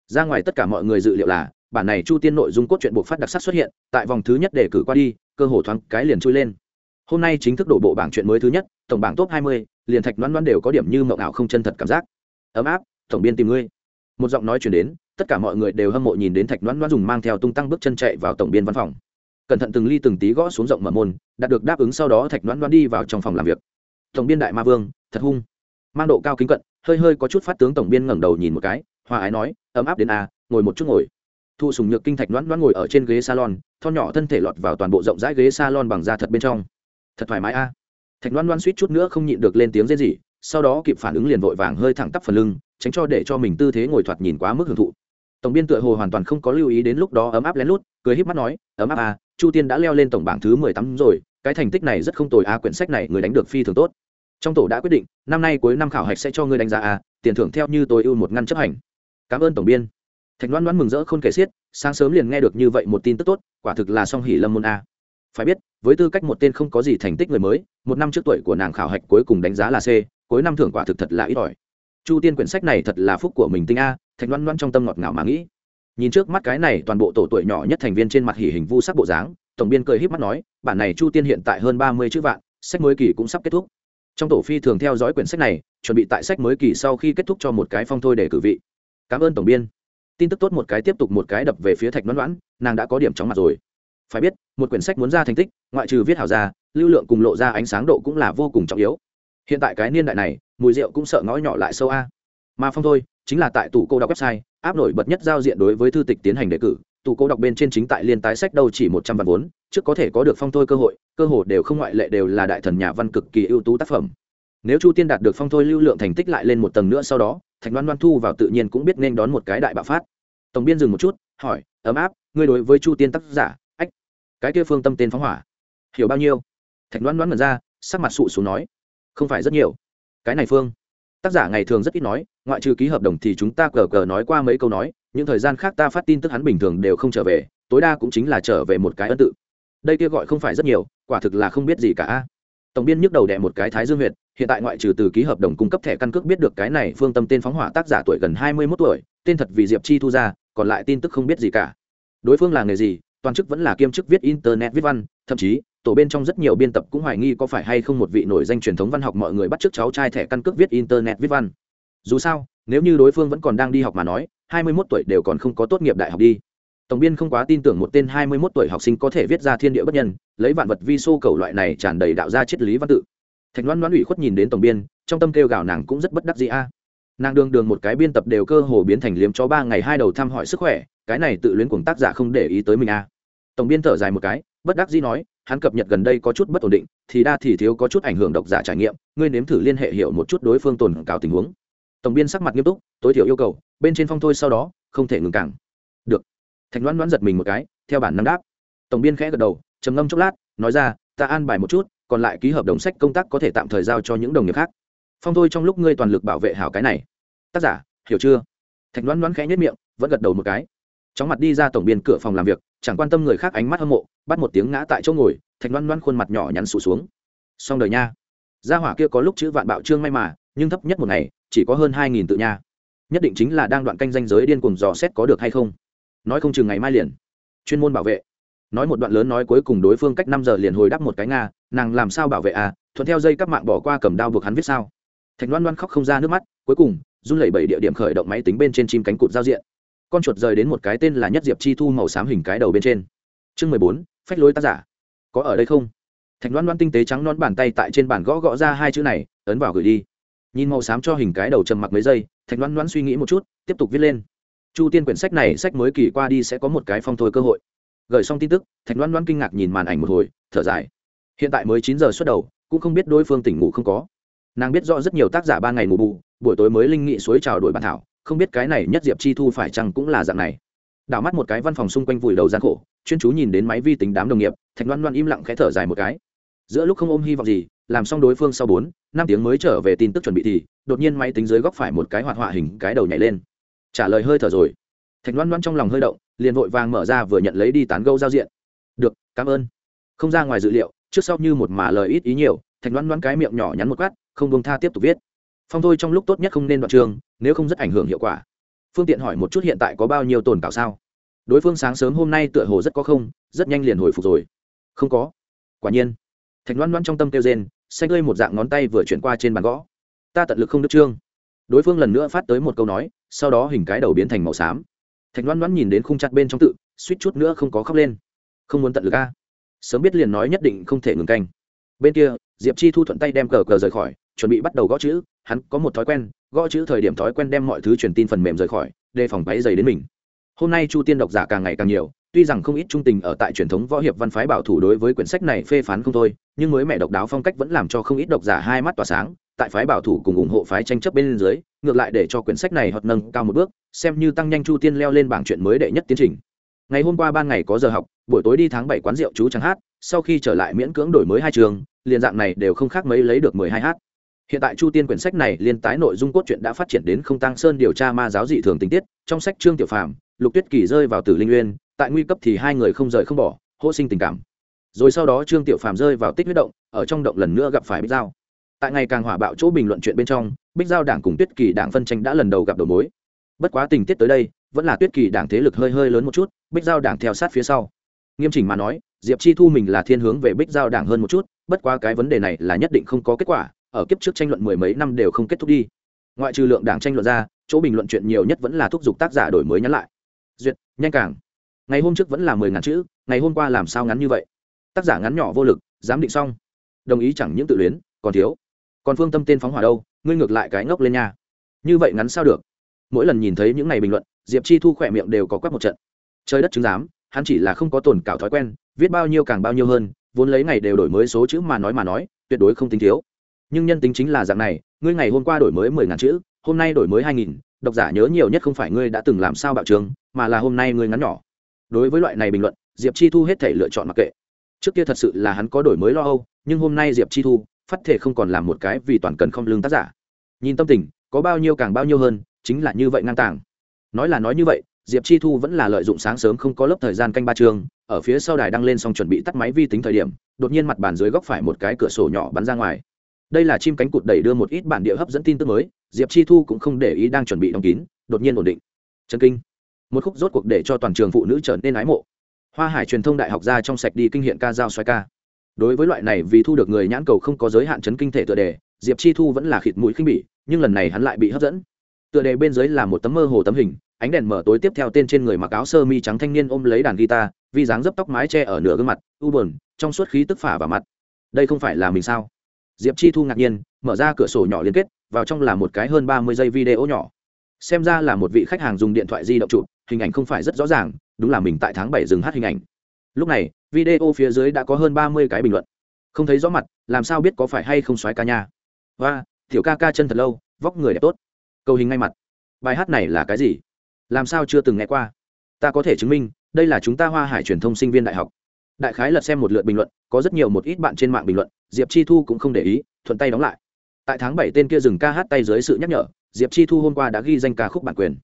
Ra ngoài tất cả mọi người dự liệu là bản này chu tiên nội dung cốt truyện buộc phát đặc sắc xuất hiện, tại vòng thứ nhất để cử qua đi, cơ hồ thoáng cái liền trôi lên. Hôm nay chính thức đổ bộ bảng chuyện mới thứ nhất, tổng bảng top hai mươi, liền thạch đoán đoán đều có điểm như mộng ảo không chân thật cảm giác. Ấm áp, tổng biên tìm ngươi. Một giọng nói chuyển đến, tất cả mọi người đều hâm mộ nhìn đến thạch đoán đoán dùng mang theo tung tăng bước chân chạy vào tổng biên văn phòng. Cẩn thận từng ly từng tí gõ xuống rộng mở môn, đạt được đáp ứng sau đó thạch đoán đoán đi vào trong phòng làm việc. Tổng biên đại ma vương, thật hung. Mang độ cao kính cận, hơi hơi có chút phát tướng tổng biên ngẩng đầu nhìn một cái, hòa ái nói, ấm áp đến a ngồi một chút ngồi thu sùng nhược kinh thạch đoán đoán ngồi ở trên ghế salon, thon nhỏ thân thể lọt vào toàn bộ rộng rãi ghế salon bằng da thật bên trong. Thật thoải mái a. Thạch đoán đoán suýt chút nữa không nhịn được lên tiếng rên rỉ, sau đó kịp phản ứng liền vội vàng hơi thẳng tắp phần lưng, tránh cho để cho mình tư thế ngồi thoạt nhìn quá mức hưởng thụ. Tổng biên tựa hồ hoàn toàn không có lưu ý đến lúc đó ấm áp lén lút, cười híp mắt nói, ấm áp a, chu tiên đã leo lên tổng bảng thứ mười tám rồi, cái thành tích này rất không tồi a, quyển sách này người đánh được phi thường tốt. Trong tổ đã quyết định, năm nay cuối năm khảo hạch sẽ cho ngươi đánh giá a, tiền thưởng theo như tôi ưu một ngăn chấp hành. Cảm ơn tổng biên thạch Loan Loan mừng rỡ không kể xiết, sáng sớm liền nghe được như vậy một tin tức tốt, quả thực là song hỉ lâm môn a. Phải biết, với tư cách một tên không có gì thành tích người mới, một năm trước tuổi của nàng khảo hạch cuối cùng đánh giá là c, cuối năm thưởng quả thực thật là ít ỏi. Chu tiên quyển sách này thật là phúc của mình tinh a, thạch Loan Loan trong tâm ngọt ngào mà nghĩ. Nhìn trước mắt cái này toàn bộ tổ tuổi nhỏ nhất thành viên trên mặt hỉ hình vu sắc bộ dáng, tổng biên cười híp mắt nói, bản này chu tiên hiện tại hơn ba mươi chữ vạn, sách mới kỳ cũng sắp kết thúc. Trong tổ phi thường theo dõi quyển sách này, chuẩn bị tại sách mới kỳ sau khi kết thúc cho một cái phong thôi để cử vị. Cảm ơn tổng biên tin tức tốt một cái tiếp tục một cái đập về phía thạch đoán đoán nàng đã có điểm chóng mặt rồi. Phải biết, một quyển sách muốn ra thành tích, ngoại trừ viết hảo ra, lưu lượng cùng lộ ra ánh sáng độ cũng là vô cùng trọng yếu. Hiện tại cái niên đại này, mùi rượu cũng sợ ngõ nhỏ lại sâu a. Mà phong thôi, chính là tại tủ cô đọc website, áp nổi bật nhất giao diện đối với thư tịch tiến hành đề cử. Tủ cô đọc bên trên chính tại liên tái sách đâu chỉ một trăm vạn vốn, trước có thể có được phong thôi cơ hội cơ hội đều không ngoại lệ đều là đại thần nhà văn cực kỳ ưu tú tác phẩm nếu chu tiên đạt được phong thôi lưu lượng thành tích lại lên một tầng nữa sau đó, thạch đoan đoan thu vào tự nhiên cũng biết nên đón một cái đại bạo phát. Tổng biên dừng một chút, hỏi, ấm áp, ngươi đối với chu tiên tác giả, ách, cái kia phương tâm tên phóng hỏa, hiểu bao nhiêu? Thạch đoan Đoan mật ra, sắc mặt sụ xuống nói, không phải rất nhiều. Cái này phương, tác giả ngày thường rất ít nói, ngoại trừ ký hợp đồng thì chúng ta cờ cờ nói qua mấy câu nói, những thời gian khác ta phát tin tức hắn bình thường đều không trở về, tối đa cũng chính là trở về một cái ân tự. Đây kia gọi không phải rất nhiều, quả thực là không biết gì cả. Tổng biên nhức đầu đẻ một cái thái dương huyệt hiện tại ngoại trừ từ ký hợp đồng cung cấp thẻ căn cước biết được cái này phương tâm tên phóng hỏa tác giả tuổi gần hai mươi mốt tuổi, tên thật vì diệp chi thu ra, còn lại tin tức không biết gì cả. Đối phương là nghề gì, toàn chức vẫn là kiêm chức viết internet, viết văn, thậm chí, tổ bên trong rất nhiều biên tập cũng hoài nghi có phải hay không một vị nổi danh truyền thống văn học mọi người bắt chước cháu trai thẻ căn cước viết internet, viết văn. Dù sao, nếu như đối phương vẫn còn đang đi học mà nói, hai mươi 21 tuổi đều còn không có tốt nghiệp đại học đi. Tổng biên không quá tin tưởng một tên hai mươi 21 tuổi học sinh có thể viết ra thiên địa bất nhân, lấy vạn vật vi xô cầu loại này tràn đầy đạo ra triết lý văn tự thạch loan loan ủy khuất nhìn đến tổng biên, trong tâm kêu gào nàng cũng rất bất đắc dĩ a. Nàng đường đường một cái biên tập đều cơ hồ biến thành liếm cho ba ngày hai đầu thăm hỏi sức khỏe, cái này tự luyến cùng tác giả không để ý tới mình a. Tổng biên thở dài một cái, bất đắc dĩ nói, hắn cập nhật gần đây có chút bất ổn định, thì đa thì thiếu có chút ảnh hưởng độc giả trải nghiệm, ngươi nếm thử liên hệ hiểu một chút đối phương tồn cào tình huống. Tổng biên sắc mặt nghiêm túc, tối thiểu yêu cầu, bên trên phong thôi sau đó, không thể ngừng cảng. được. Thạch Loan đoán giật mình một cái, theo bản năng đáp. Tổng biên khẽ gật đầu, trầm ngâm chốc lát, nói ra, ta an bài một chút còn lại ký hợp đồng sách công tác có thể tạm thời giao cho những đồng nghiệp khác. Phong thôi trong lúc ngươi toàn lực bảo vệ hảo cái này. Tác giả, hiểu chưa? Thạch đoán đoán khẽ nhất miệng, vẫn gật đầu một cái. Chóng mặt đi ra tổng biên cửa phòng làm việc, chẳng quan tâm người khác ánh mắt hâm mộ, bắt một tiếng ngã tại chỗ ngồi, thạch đoán đoán khuôn mặt nhỏ nhắn sụt xuống. Xong đời nha. Gia hỏa kia có lúc chữ vạn bạo trương may mà, nhưng thấp nhất một ngày, chỉ có hơn hai nghìn tự nha. Nhất định chính là đang đoạn canh danh giới điên cuồng dò xét có được hay không. Nói không chừng ngày mai liền. Chuyên môn bảo vệ nói một đoạn lớn nói cuối cùng đối phương cách năm giờ liền hồi đáp một cái nga, nàng làm sao bảo vệ à thuận theo dây các mạng bỏ qua cầm đao buộc hắn viết sao? Thạch loan loan khóc không ra nước mắt, cuối cùng, run lẩy bẩy địa điểm khởi động máy tính bên trên chim cánh cụt giao diện. Con chuột rời đến một cái tên là nhất diệp chi thu màu xám hình cái đầu bên trên. Chương mười bốn, phách lối tác giả. Có ở đây không? Thạch loan loan tinh tế trắng non bàn tay tại trên bàn gõ gõ ra hai chữ này, ấn vào gửi đi. Nhìn màu xám cho hình cái đầu trầm mặc mấy giây, thạch loan loan suy nghĩ một chút, tiếp tục viết lên. Chu tiên quyển sách này sách mới kỳ qua đi sẽ có một cái phong thôi cơ hội gửi xong tin tức, thạch loan loan kinh ngạc nhìn màn ảnh một hồi, thở dài. Hiện tại mới chín giờ xuất đầu, cũng không biết đối phương tỉnh ngủ không có. Nàng biết rõ rất nhiều tác giả ba ngày ngủ bù, buổi tối mới linh nghị suối trào đổi bản thảo, không biết cái này nhất diệp chi thu phải chăng cũng là dạng này. Đảo mắt một cái văn phòng xung quanh vùi đầu gian khổ, chuyên chú nhìn đến máy vi tính đám đồng nghiệp, thạch loan loan im lặng khẽ thở dài một cái. Giữa lúc không ôm hy vọng gì, làm xong đối phương sau bốn, năm tiếng mới trở về tin tức chuẩn bị thì, đột nhiên máy tính dưới góc phải một cái hoạt họa hình cái đầu nhảy lên. Trả lời hơi thở rồi thạch loan loan trong lòng hơi động, liền vội vàng mở ra vừa nhận lấy đi tán gâu giao diện. Được, cảm ơn. Không ra ngoài dự liệu, trước sau như một mà lời ít ý nhiều, thạch loan loan cái miệng nhỏ nhắn một quát, không bông tha tiếp tục viết. Phong thôi trong lúc tốt nhất không nên đoạn trường, nếu không rất ảnh hưởng hiệu quả. Phương tiện hỏi một chút hiện tại có bao nhiêu tồn tạo sao? Đối phương sáng sớm hôm nay tựa hồ rất có không, rất nhanh liền hồi phục rồi. Không có. Quả nhiên. Thạch loan loan trong tâm kêu rên, xanh ơi một dạng ngón tay vừa chuyển qua trên bàn gõ. Ta tận lực không đức trương. Đối phương lần nữa phát tới một câu nói, sau đó hình cái đầu biến thành màu xám thạch loan loan nhìn đến khung chặt bên trong tự, suýt chút nữa không có khóc lên. Không muốn tận lực a. Sớm biết liền nói nhất định không thể ngừng canh. Bên kia, diệp chi thu thuận tay đem cờ cờ rời khỏi, chuẩn bị bắt đầu gõ chữ, hắn có một thói quen, gõ chữ thời điểm thói quen đem mọi thứ truyền tin phần mềm rời khỏi, đề phòng váy dày đến mình. Hôm nay chu tiên độc giả càng ngày càng nhiều, tuy rằng không ít trung tình ở tại truyền thống võ hiệp văn phái bảo thủ đối với quyển sách này phê phán không thôi, nhưng mới mẹ độc đáo phong cách vẫn làm cho không ít độc giả hai mắt tỏa sáng, tại phái bảo thủ cùng ủng hộ phái tranh chấp bên dưới, ngược lại để cho quyển sách này hoạt nâng cao một bước xem như tăng nhanh chu tiên leo lên bảng chuyện mới đệ nhất tiến trình. Ngày hôm qua ban ngày có giờ học, buổi tối đi tháng bảy quán rượu chú trắng hát, sau khi trở lại miễn cưỡng đổi mới hai trường, liền dạng này đều không khác mấy lấy được mười hai hát. hiện tại chu tiên quyển sách này liên tái nội dung cốt truyện đã phát triển đến không tăng sơn điều tra ma giáo dị thường tình tiết, trong sách trương tiểu phàm, lục tuyết kỳ rơi vào tử linh uyên, tại nguy cấp thì hai người không rời không bỏ, hô sinh tình cảm. Rồi sau đó trương tiểu phàm rơi vào tích huyết động, ở trong động lần nữa gặp phải bích giao. Tại ngày càng hỏa bạo chỗ bình luận chuyện bên trong, bích giao đảng cùng tuyết kỳ đảng phân tranh đã lần đầu gặp đầu mối bất quá tình tiết tới đây, vẫn là tuyết kỳ đảng thế lực hơi hơi lớn một chút, bích giao đảng theo sát phía sau. Nghiêm chỉnh mà nói, diệp chi thu mình là thiên hướng về bích giao đảng hơn một chút, bất quá cái vấn đề này là nhất định không có kết quả, ở kiếp trước tranh luận mười mấy năm đều không kết thúc đi. Ngoại trừ lượng đảng tranh luận ra, chỗ bình luận chuyện nhiều nhất vẫn là thúc giục tác giả đổi mới nhắn lại. Duyệt, nhanh càng. Ngày hôm trước vẫn là mười ngàn chữ, ngày hôm qua làm sao ngắn như vậy? Tác giả ngắn nhỏ vô lực dám định xong. Đồng ý chẳng những tự luyến, còn thiếu. Còn phương tâm tên phóng hỏa đâu, ngươi ngược lại cái ngốc lên nha. Như vậy ngắn sao được? Mỗi lần nhìn thấy những ngày bình luận, diệp chi thu khỏe miệng đều có quét một trận. Trời đất chứng giám, hắn chỉ là không có tồn cảo thói quen, viết bao nhiêu càng bao nhiêu hơn, vốn lấy ngày đều đổi mới số chữ mà nói mà nói, tuyệt đối không tính thiếu. Nhưng nhân tính chính là dạng này, ngươi ngày hôm qua đổi mới mười ngàn chữ, hôm nay đổi mới hai nghìn, độc giả nhớ nhiều nhất không phải ngươi đã từng làm sao bạo trường mà là hôm nay ngươi ngắn nhỏ. Đối với loại này bình luận, diệp chi thu hết thể lựa chọn mặc kệ. Trước kia thật sự là hắn có đổi mới lo âu, nhưng hôm nay diệp chi thu phát thể không còn làm một cái vì toàn cần không lương tác giả. Nhìn tâm tình, có bao nhiêu càng bao nhiêu hơn chính là như vậy ngang tàng. Nói là nói như vậy, diệp chi thu vẫn là lợi dụng sáng sớm không có lớp thời gian canh ba trường, ở phía sau đài đăng lên xong chuẩn bị tắt máy vi tính thời điểm, đột nhiên mặt bàn dưới góc phải một cái cửa sổ nhỏ bắn ra ngoài. Đây là chim cánh cụt đẩy đưa một ít bản địa hấp dẫn tin tức mới, diệp chi thu cũng không để ý đang chuẩn bị đóng kín, đột nhiên ổn định. Chân kinh. Một khúc rốt cuộc để cho toàn trường phụ nữ trở nên ái mộ. Hoa hải truyền thông đại học ra trong sạch đi kinh hiện ca giao xoay ca. Đối với loại này vì thu được người nhãn cầu không có giới hạn chấn kinh thể tựa đề, diệp chi thu vẫn là khịt mũi khinh bỉ, nhưng lần này hắn lại bị hấp dẫn tựa đề bên dưới là một tấm mơ hồ tấm hình, ánh đèn mở tối tiếp theo tên trên người mặc áo sơ mi trắng thanh niên ôm lấy đàn guitar vì dáng dấp tóc mái che ở nửa gương mặt, u buồn, trong suốt khí tức phả vào mặt. Đây không phải là mình sao? Diệp chi thu ngạc nhiên, mở ra cửa sổ nhỏ liên kết, vào trong là một cái hơn ba mươi giây video nhỏ. Xem ra là một vị khách hàng dùng điện thoại di động chụp, hình ảnh không phải rất rõ ràng, đúng là mình tại tháng bảy dừng hát hình ảnh. Lúc này, video phía dưới đã có hơn ba mươi cái bình luận. Không thấy rõ mặt, làm sao biết có phải hay không xoáy ca nha. Và tiểu ca ca chân thật lâu, vóc người đẹp tốt cầu hình ngay mặt. Bài hát này là cái gì? Làm sao chưa từng nghe qua? Ta có thể chứng minh, đây là chúng ta hoa hải truyền thông sinh viên đại học. Đại khái lật xem một lượt bình luận, có rất nhiều một ít bạn trên mạng bình luận, diệp chi thu cũng không để ý, thuận tay đóng lại. Tại tháng bảy tên kia dừng ca hát tay dưới sự nhắc nhở, diệp chi thu hôm qua đã ghi danh ca khúc bản quyền.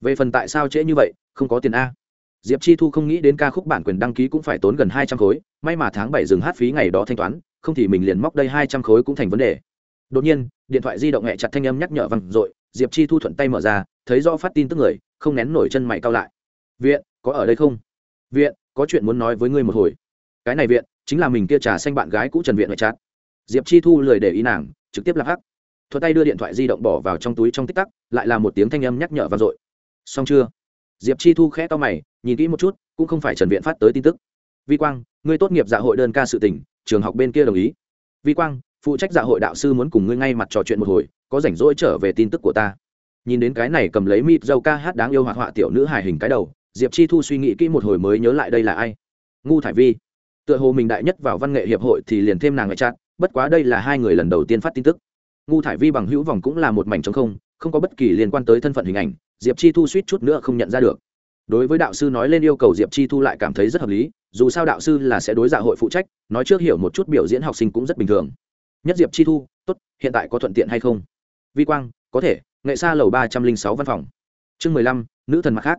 Về phần tại sao trễ như vậy, không có tiền a. Diệp chi thu không nghĩ đến ca khúc bản quyền đăng ký cũng phải tốn gần hai trăm khối, may mà tháng bảy dừng hát phí ngày đó thanh toán, không thì mình liền móc đây hai trăm khối cũng thành vấn đề. Đột nhiên, điện thoại di động hẹ chặt thanh âm nhắc nhở văng r ộ i diệp chi thu thuận tay mở ra, thấy do phát tin tức người, không nén nổi chân mày cao lại. Viện, có ở đây không? Viện, có chuyện muốn nói với ngươi một hồi. Cái này viện, chính là mình kia trà xanh bạn gái cũ trần viện ngoại chát diệp chi thu lười để ý nàng, trực tiếp lạc hắc. Thuật tay đưa điện thoại di động bỏ vào trong túi trong tích tắc, lại là một tiếng thanh âm nhắc nhở vang dội. Xong chưa? Diệp chi thu khẽ to mày, nhìn kỹ một chút, cũng không phải trần viện phát tới tin tức. Vi quang, ngươi tốt nghiệp dạ hội đơn ca sự tỉnh trường học bên kia đồng ý. Vi quang, phụ trách dạ hội đạo sư muốn cùng ngươi ngay mặt trò chuyện một hồi có rảnh rỗi trở về tin tức của ta. Nhìn đến cái này cầm lấy mịt dâu ca hát đáng yêu hoạt họa tiểu nữ hài hình cái đầu, diệp chi thu suy nghĩ kỹ một hồi mới nhớ lại đây là ai. Ngu thải vi. Tựa hồ mình đại nhất vào văn nghệ hiệp hội thì liền thêm nàng ngoại trạng, bất quá đây là hai người lần đầu tiên phát tin tức. Ngu thải vi bằng hữu vòng cũng là một mảnh trống không không có bất kỳ liên quan tới thân phận hình ảnh, diệp chi thu suýt chút nữa không nhận ra được. Đối với đạo sư nói lên yêu cầu diệp chi thu lại cảm thấy rất hợp lý, dù sao đạo sư là sẽ đối dạ hội phụ trách, nói trước hiểu một chút biểu diễn học sinh cũng rất bình thường. Nhất diệp chi thu, tốt, hiện tại có thuận tiện hay không? Vi quang, có thể, nghệ xa lầu ba trăm linh sáu văn phòng. Chương mười lăm, nữ thần mặt khác.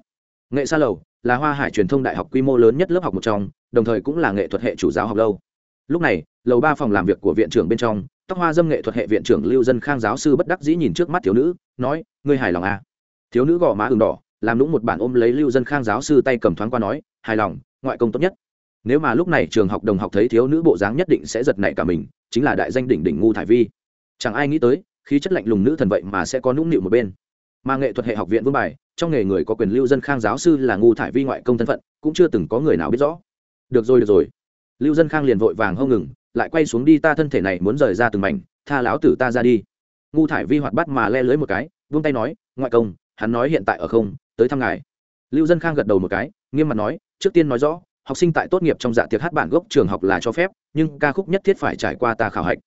Nghệ xa lầu là hoa hải truyền thông đại học quy mô lớn nhất lớp học một trong, đồng thời cũng là nghệ thuật hệ chủ giáo học lâu. Lúc này, lầu ba phòng làm việc của viện trưởng bên trong, tóc hoa dâm nghệ thuật hệ viện trưởng lưu dân khang giáo sư bất đắc dĩ nhìn trước mắt thiếu nữ, nói, ngươi hài lòng à. thiếu nữ gò má ừng đỏ, làm lũng một bản ôm lấy lưu dân khang giáo sư tay cầm thoáng qua nói, hài lòng, ngoại công tốt nhất. Nếu mà lúc này trường học đồng học thấy thiếu nữ bộ dáng nhất định sẽ giật nảy cả mình, chính là đại danh đỉnh đỉnh ngu thải vi. Chẳng ai nghĩ tới khí chất lạnh lùng nữ thần vậy mà sẽ có nũng nịu một bên. Mà nghệ thuật hệ học viện vương bài, trong nghề người có quyền lưu dân khang giáo sư là ngu thải vi ngoại công thân phận, cũng chưa từng có người nào biết rõ. Được rồi được rồi. Lưu dân khang liền vội vàng hông ngừng, lại quay xuống đi ta thân thể này muốn rời ra từng mảnh, tha lão tử ta ra đi. Ngu thải vi hoạt bắt mà le lưới một cái, vung tay nói, ngoại công, hắn nói hiện tại ở không, tới thăm ngài. Lưu dân khang gật đầu một cái, nghiêm mặt nói, trước tiên nói rõ, học sinh tại tốt nghiệp trong dạ tiệc hát bản gốc trường học là cho phép, nhưng ca khúc nhất thiết phải trải qua ta khảo hạch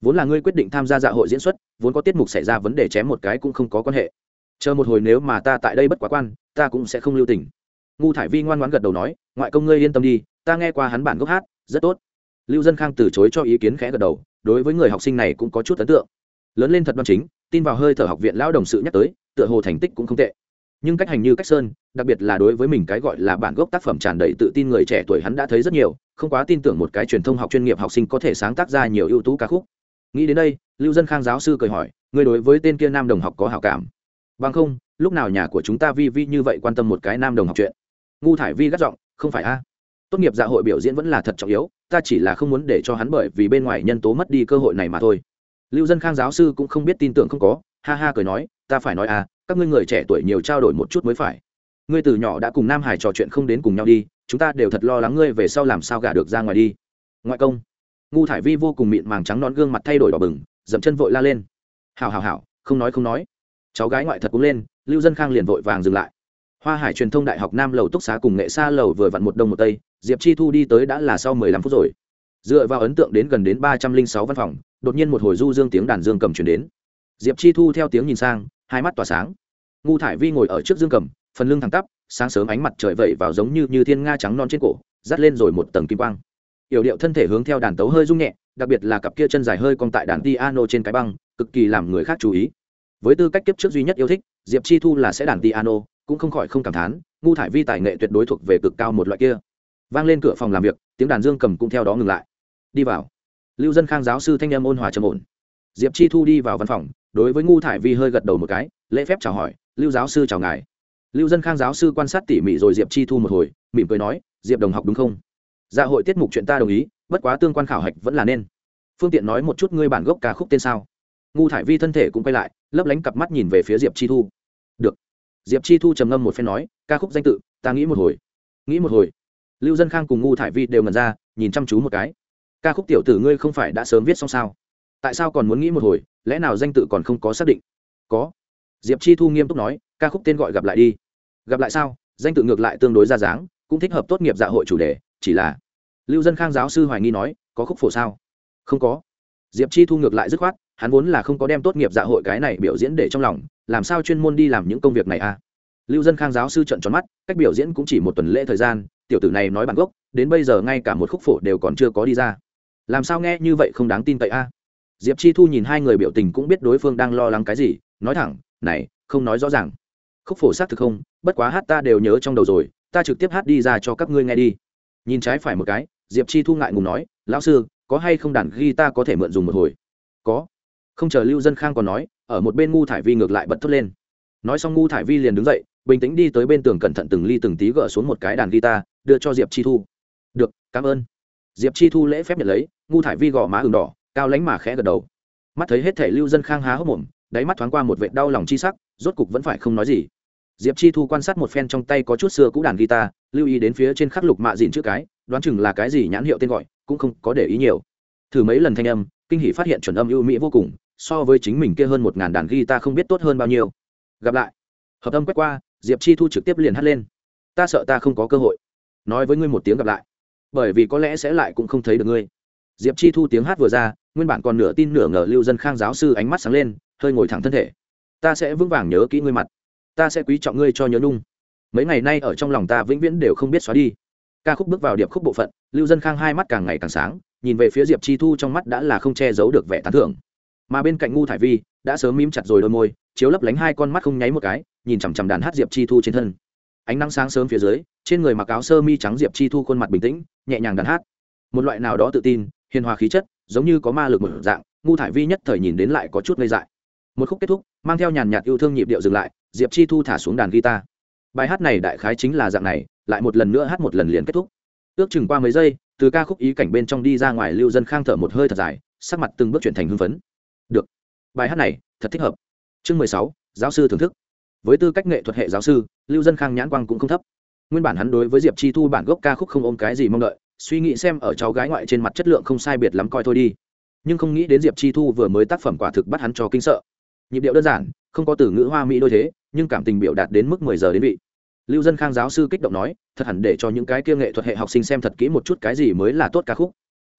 vốn là ngươi quyết định tham gia dạ hội diễn xuất, vốn có tiết mục xảy ra vấn đề chém một cái cũng không có quan hệ. Chờ một hồi nếu mà ta tại đây bất quá quan, ta cũng sẽ không lưu tình. Ngu thải vi ngoan ngoãn gật đầu nói, ngoại công ngươi yên tâm đi, ta nghe qua hắn bản gốc hát, rất tốt. Lưu dân khang từ chối cho ý kiến khẽ gật đầu, đối với người học sinh này cũng có chút ấn tượng. Lớn lên thật đoan chính, tin vào hơi thở học viện lão đồng sự nhắc tới, tựa hồ thành tích cũng không tệ. Nhưng cách hành như cách sơn, đặc biệt là đối với mình cái gọi là bản gốc tác phẩm tràn đầy tự tin người trẻ tuổi hắn đã thấy rất nhiều, không quá tin tưởng một cái truyền thông học chuyên nghiệp học sinh có thể sáng tác ra nhiều ưu tú ca khúc nghĩ đến đây, lưu dân khang giáo sư cười hỏi người đối với tên kia nam đồng học có hảo cảm? Bằng không, lúc nào nhà của chúng ta vi vi như vậy quan tâm một cái nam đồng học chuyện? Ngu thải vi gắt giọng, không phải a. Tốt nghiệp dạ hội biểu diễn vẫn là thật trọng yếu, ta chỉ là không muốn để cho hắn bởi vì bên ngoài nhân tố mất đi cơ hội này mà thôi. Lưu dân khang giáo sư cũng không biết tin tưởng không có, ha ha cười nói, ta phải nói à các ngươi người trẻ tuổi nhiều trao đổi một chút mới phải. Ngươi từ nhỏ đã cùng nam hải trò chuyện không đến cùng nhau đi, chúng ta đều thật lo lắng ngươi về sau làm sao gả được ra ngoài đi. Ngoại công ngu thải vi vô cùng mịn màng trắng nón gương mặt thay đổi đỏ bừng, dậm chân vội la lên. Hào hào hào không nói không nói. Cháu gái ngoại thật cũng lên, lưu dân khang liền vội vàng dừng lại. Hoa hải truyền thông đại học nam lầu túc xá cùng nghệ xa lầu vừa vặn một đông một tây, diệp chi thu đi tới đã là sau mười lăm phút rồi. Dựa vào ấn tượng đến gần đến ba trăm linh sáu văn phòng, đột nhiên một hồi du dương tiếng đàn dương cầm chuyển đến. Diệp chi thu theo tiếng nhìn sang, hai mắt tỏa sáng. Ngu thải vi ngồi ở trước dương cầm, phần lưng thẳng tắp, sáng sớm ánh mặt trời vẩy vào giống như như thiên nga trắng non trên cổ, dắt lên rồi một tầng kim quang yểu điệu thân thể hướng theo đàn tấu hơi rung nhẹ, đặc biệt là cặp kia chân dài hơi cong tại đàn piano trên cái băng, cực kỳ làm người khác chú ý. Với tư cách kiếp trước duy nhất yêu thích, diệp chi thu là sẽ đàn piano, cũng không khỏi không cảm thán, ngu thải vi tài nghệ tuyệt đối thuộc về cực cao một loại kia. Vang lên cửa phòng làm việc, tiếng đàn dương cầm cũng theo đó ngừng lại. Đi vào. Lưu dân khang giáo sư thanh em ôn hòa trầm ổn. Diệp chi thu đi vào văn phòng, đối với ngu thải vi hơi gật đầu một cái, lễ phép chào hỏi, lưu giáo sư chào ngài. Lưu dân khang giáo sư quan sát tỉ mỉ rồi diệp chi thu một hồi, mỉm cười nói, diệp đồng học đúng không? Dạ hội tiết mục chuyện ta đồng ý, bất quá tương quan khảo hạch vẫn là nên. Phương tiện nói một chút ngươi bản gốc ca khúc tên sao? Ngu thải vi thân thể cũng quay lại, lấp lánh cặp mắt nhìn về phía diệp chi thu. Được. Diệp chi thu trầm ngâm một phen nói, ca khúc danh tự, ta nghĩ một hồi. Nghĩ một hồi. Lưu dân khang cùng ngu thải vi đều ngần ra, nhìn chăm chú một cái. Ca khúc tiểu tử ngươi không phải đã sớm viết xong sao? Tại sao còn muốn nghĩ một hồi, lẽ nào danh tự còn không có xác định? Có. Diệp chi thu nghiêm túc nói, ca khúc tên gọi gặp lại đi. Gặp lại sao? Danh tự ngược lại tương đối ra dáng, cũng thích hợp tốt nghiệp dạ hội chủ đề chỉ là lưu dân khang giáo sư hoài nghi nói, có khúc phổ sao? Không có. Diệp chi thu ngược lại dứt khoát, hắn vốn là không có đem tốt nghiệp dạ hội cái này biểu diễn để trong lòng, làm sao chuyên môn đi làm những công việc này à? Lưu dân khang giáo sư trận tròn mắt, cách biểu diễn cũng chỉ một tuần lễ thời gian, tiểu tử này nói bản gốc, đến bây giờ ngay cả một khúc phổ đều còn chưa có đi ra. Làm sao nghe như vậy không đáng tin cậy a diệp chi thu nhìn hai người biểu tình cũng biết đối phương đang lo lắng cái gì, nói thẳng, này, không nói rõ ràng. Khúc phổ xác thực không, bất quá hát ta đều nhớ trong đầu rồi, ta trực tiếp hát đi ra cho các ngươi nghe đi nhìn trái phải một cái, diệp chi thu ngại ngùng nói, lão sư, có hay không đàn ghi ta có thể mượn dùng một hồi? Có. Không chờ lưu dân khang còn nói, ở một bên ngu thải vi ngược lại bật thốt lên. Nói xong ngu thải vi liền đứng dậy, bình tĩnh đi tới bên tường cẩn thận từng ly từng tí gỡ xuống một cái đàn guitar, đưa cho diệp chi thu. Được, cảm ơn. Diệp chi thu lễ phép nhận lấy, ngu thải vi gò má ừng đỏ, cao lánh mà khẽ gật đầu. Mắt thấy hết thể lưu dân khang há hốc mồm, đáy mắt thoáng qua một vệ đau lòng chi sắc, rốt cục vẫn phải không nói gì diệp chi thu quan sát một phen trong tay có chút xưa cũ đàn guitar, lưu ý đến phía trên khắc lục mạ dìn chữ cái, đoán chừng là cái gì nhãn hiệu tên gọi, cũng không có để ý nhiều. Thử mấy lần thanh âm, kinh hỷ phát hiện chuẩn âm ưu mỹ vô cùng, so với chính mình kia hơn một ngàn đàn guitar không biết tốt hơn bao nhiêu. Gặp lại. Hợp âm quét qua, diệp chi thu trực tiếp liền hát lên. Ta sợ ta không có cơ hội. Nói với ngươi một tiếng gặp lại. Bởi vì có lẽ sẽ lại cũng không thấy được ngươi. Diệp chi thu tiếng hát vừa ra, nguyên bản còn nửa tin nửa ngờ lưu dân khang giáo sư ánh mắt sáng lên, hơi ngồi thẳng thân thể. Ta sẽ vững vàng nhớ kỹ ngươi mặt ta sẽ quý trọng ngươi cho nhớ nhung. Mấy ngày nay ở trong lòng ta vĩnh viễn đều không biết xóa đi. Ca khúc bước vào điệp khúc bộ phận, lưu dân khang hai mắt càng ngày càng sáng, nhìn về phía diệp chi thu trong mắt đã là không che giấu được vẻ tán thưởng. Mà bên cạnh ngu thải vi, đã sớm mím chặt rồi đôi môi, chiếu lấp lánh hai con mắt không nháy một cái, nhìn chằm chằm đàn hát diệp chi thu trên thân. Ánh nắng sáng sớm phía dưới, trên người mặc áo sơ mi trắng diệp chi thu khuôn mặt bình tĩnh, nhẹ nhàng đàn hát. Một loại nào đó tự tin, hiền hòa khí chất, giống như có ma lực một dạng, ngu thải vi nhất thời nhìn đến lại có chút ngây dại. Một khúc kết thúc, mang theo nhàn nhạt yêu thương nhịp điệu dừng lại diệp chi thu thả xuống đàn guitar. Bài hát này đại khái chính là dạng này, lại một lần nữa hát một lần liền kết thúc. Ước chừng qua mấy giây, từ ca khúc ý cảnh bên trong đi ra ngoài lưu dân khang thở một hơi thật dài, sắc mặt từng bước chuyển thành hưng phấn. Được, bài hát này thật thích hợp. Chương mười sáu, giáo sư thưởng thức. Với tư cách nghệ thuật hệ giáo sư, lưu dân khang nhãn quang cũng không thấp. Nguyên bản hắn đối với diệp chi thu bản gốc ca khúc không ôm cái gì mong đợi, suy nghĩ xem ở cháu gái ngoại trên mặt chất lượng không sai biệt lắm coi thôi đi. Nhưng không nghĩ đến diệp chi thu vừa mới tác phẩm quả thực bắt hắn cho kinh sợ. Nhịp điệu đơn giản không có từ ngữ hoa mỹ đôi thế, nhưng cảm tình biểu đạt đến mức mười giờ đến vị. Lưu dân khang giáo sư kích động nói, thật hẳn để cho những cái kia nghệ thuật hệ học sinh xem thật kỹ một chút cái gì mới là tốt ca khúc.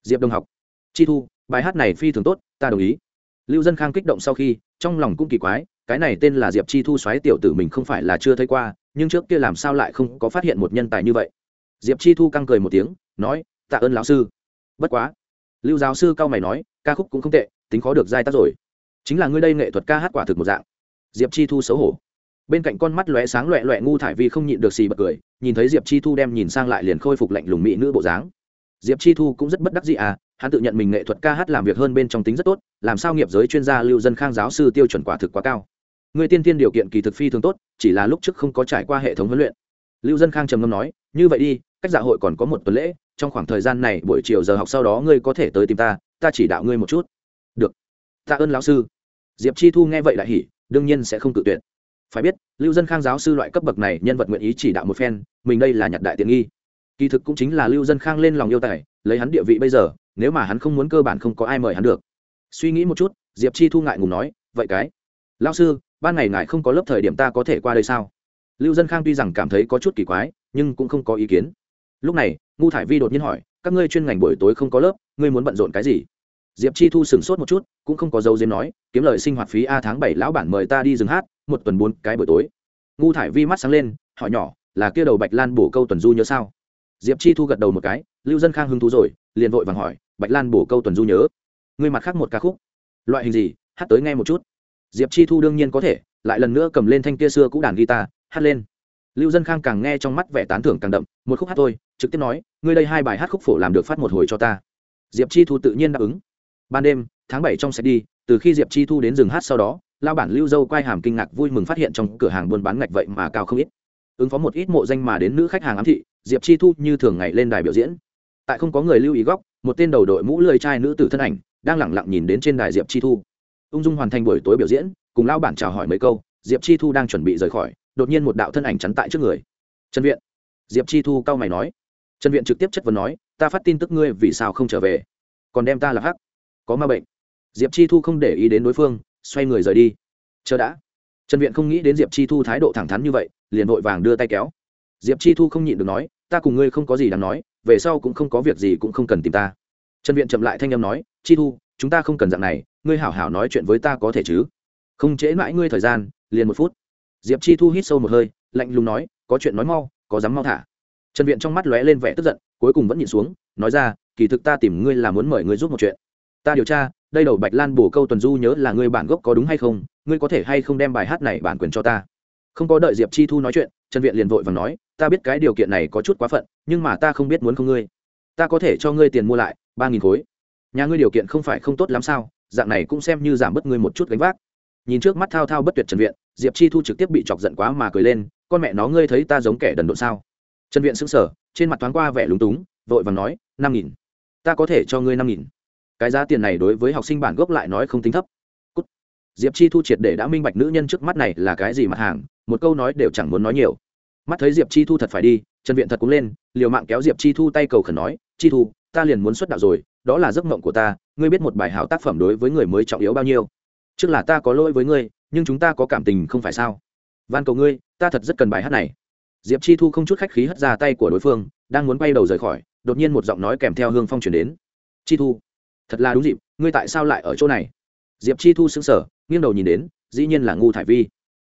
Diệp đông học, chi thu, bài hát này phi thường tốt, ta đồng ý. Lưu dân khang kích động sau khi, trong lòng cũng kỳ quái, cái này tên là diệp chi thu xoáy tiểu tử mình không phải là chưa thấy qua, nhưng trước kia làm sao lại không có phát hiện một nhân tài như vậy. Diệp chi thu căng cười một tiếng, nói, tạ ơn lão sư. Bất quá. Lưu giáo sư cao mày nói, ca khúc cũng không tệ, tính khó được giai tác rồi. Chính là ngươi đây nghệ thuật ca hát quả thực một dạng diệp chi thu xấu hổ. Bên cạnh con mắt lóe sáng loẹ loẹ ngu thải vi không nhịn được xì bật cười, nhìn thấy diệp chi thu đem nhìn sang lại liền khôi phục lạnh lùng mỹ nữ bộ dáng. Diệp chi thu cũng rất bất đắc dĩ à hắn tự nhận mình nghệ thuật ca hát làm việc hơn bên trong tính rất tốt, làm sao nghiệp giới chuyên gia lưu dân khang giáo sư tiêu chuẩn quả thực quá cao. Người tiên tiên điều kiện kỳ thực phi thường tốt, chỉ là lúc trước không có trải qua hệ thống huấn luyện. Lưu dân khang trầm ngâm nói, như vậy đi, cách dạ hội còn có một tuần lễ, trong khoảng thời gian này buổi chiều giờ học sau đó ngươi có thể tới tìm ta ta chỉ đạo ngươi một chút. Được. Tạ ơn lão sư. Diệp chi thu nghe vậy lại hỉ đương nhiên sẽ không cự tuyệt. Phải biết, lưu dân khang giáo sư loại cấp bậc này nhân vật nguyện ý chỉ đạo một phen, mình đây là nhặt đại tiện nghi. Kỳ thực cũng chính là lưu dân khang lên lòng yêu tài, lấy hắn địa vị bây giờ, nếu mà hắn không muốn cơ bản không có ai mời hắn được. Suy nghĩ một chút, diệp chi thu ngại ngùng nói, vậy cái lao sư, ban ngày ngài không có lớp thời điểm ta có thể qua đây sao? Lưu dân khang tuy rằng cảm thấy có chút kỳ quái, nhưng cũng không có ý kiến. Lúc này ngu thải vi đột nhiên hỏi, các ngươi chuyên ngành buổi tối không có lớp, ngươi muốn bận rộn cái gì? Diệp chi thu sửng sốt một chút, cũng không có dấu diếm nói, kiếm lời sinh hoạt phí a tháng bảy, lão bản mời ta đi rừng hát, một tuần bốn cái buổi tối. Ngu thải vi mắt sáng lên, hỏi nhỏ, là kia đầu bạch lan bổ câu tuần du nhớ sao? Diệp chi thu gật đầu một cái, lưu dân khang hứng thú rồi, liền vội vàng hỏi, bạch lan bổ câu tuần du nhớ? Ngươi mặt khác một ca khúc? Loại hình gì? Hát tới nghe một chút. Diệp chi thu đương nhiên có thể, lại lần nữa cầm lên thanh kia xưa cũ đàn guitar, hát lên. Lưu dân khang càng nghe trong mắt vẻ tán thưởng càng đậm, một khúc hát thôi, trực tiếp nói, ngươi đây hai bài hát khúc phổ làm được phát một hồi cho ta. Diệp chi thu tự nhiên đáp ứng ban đêm, tháng bảy trong sẽ đi, từ khi diệp chi thu đến rừng hát sau đó lao bản lưu dâu quay hàm kinh ngạc vui mừng phát hiện trong cửa hàng buôn bán ngạch vậy mà cao không ít. Ứng phó một ít mộ danh mà đến nữ khách hàng ám thị, diệp chi thu như thường ngày lên đài biểu diễn. Tại không có người lưu ý góc, một tên đầu đội mũ lười trai nữ tử thân ảnh, đang lẳng lặng nhìn đến trên đài diệp chi thu. Ung dung hoàn thành buổi tối biểu diễn, cùng lao bản chào hỏi mấy câu, diệp chi thu đang chuẩn bị rời khỏi, đột nhiên một đạo thân ảnh chắn tại trước người. Trần viện. Diệp chi thu cau mày nói. Trần viện trực tiếp chất vấn nói, ta phát tin tức ngươi vì sao không trở về? Còn đem ta là hắc có ma bệnh. Diệp chi thu không để ý đến đối phương, xoay người rời đi. Chờ đã. Trần viện không nghĩ đến diệp chi thu thái độ thẳng thắn như vậy, liền vội vàng đưa tay kéo. Diệp chi thu không nhịn được nói, ta cùng ngươi không có gì đáng nói, về sau cũng không có việc gì cũng không cần tìm ta. Trần viện chậm lại thanh â m nói, chi thu, chúng ta không cần dạng này, ngươi hảo hảo nói chuyện với ta có thể chứ? Không trễ mãi ngươi thời gian, liền một phút. Diệp chi thu hít sâu một hơi, lạnh lùng nói, có chuyện nói mau, có dám mau thả. Trần viện trong mắt lóe lên vẻ tức giận, cuối cùng vẫn nhìn xuống, nói ra, kỳ thực ta tìm ngươi là muốn mời ngươi giúp một chuyện ta điều tra, đây đầu bạch lan bổ câu tuần du nhớ là ngươi bản gốc có đúng hay không, ngươi có thể hay không đem bài hát này bản quyền cho ta? Không có đợi diệp chi thu nói chuyện, trần viện liền vội và nói, ta biết cái điều kiện này có chút quá phận, nhưng mà ta không biết muốn không ngươi. Ta có thể cho ngươi tiền mua lại, ba nghìn khối. Nhà ngươi điều kiện không phải không tốt lắm sao, dạng này cũng xem như giảm bớt ngươi một chút gánh vác. Nhìn trước mắt thao thao bất tuyệt trần viện, diệp chi thu trực tiếp bị chọc giận quá mà cười lên, con mẹ nó ngươi thấy ta giống kẻ đần độn sao? Trần viện sững sờ, trên mặt thoáng qua vẻ lúng túng, vội vàng nói, năm nghìn. Ta có thể cho ngươi năm nghìn cái giá tiền này đối với học sinh bản gốc lại nói không tính thấp. Cút. diệp chi thu triệt để đã minh bạch nữ nhân trước mắt này là cái gì mặt hàng, một câu nói đều chẳng muốn nói nhiều. Mắt thấy diệp chi thu thật phải đi, trần viện thật cũng lên, liều mạng kéo diệp chi thu tay cầu khẩn nói, chi thu, ta liền muốn xuất đạo rồi, đó là giấc mộng của ta, ngươi biết một bài hảo tác phẩm đối với người mới trọng yếu bao nhiêu? Trước là ta có lỗi với ngươi, nhưng chúng ta có cảm tình không phải sao? Van cầu ngươi, ta thật rất cần bài hát này. Diệp chi thu không chút khách khí hất ra tay của đối phương, đang muốn bay đầu rời khỏi, đột nhiên một giọng nói kèm theo hương phong chuyển đến. Chi thu thật là đúng dịp, ngươi tại sao lại ở chỗ này? Diệp chi thu xứng sở nghiêng đầu nhìn đến, dĩ nhiên là ngu thải vi.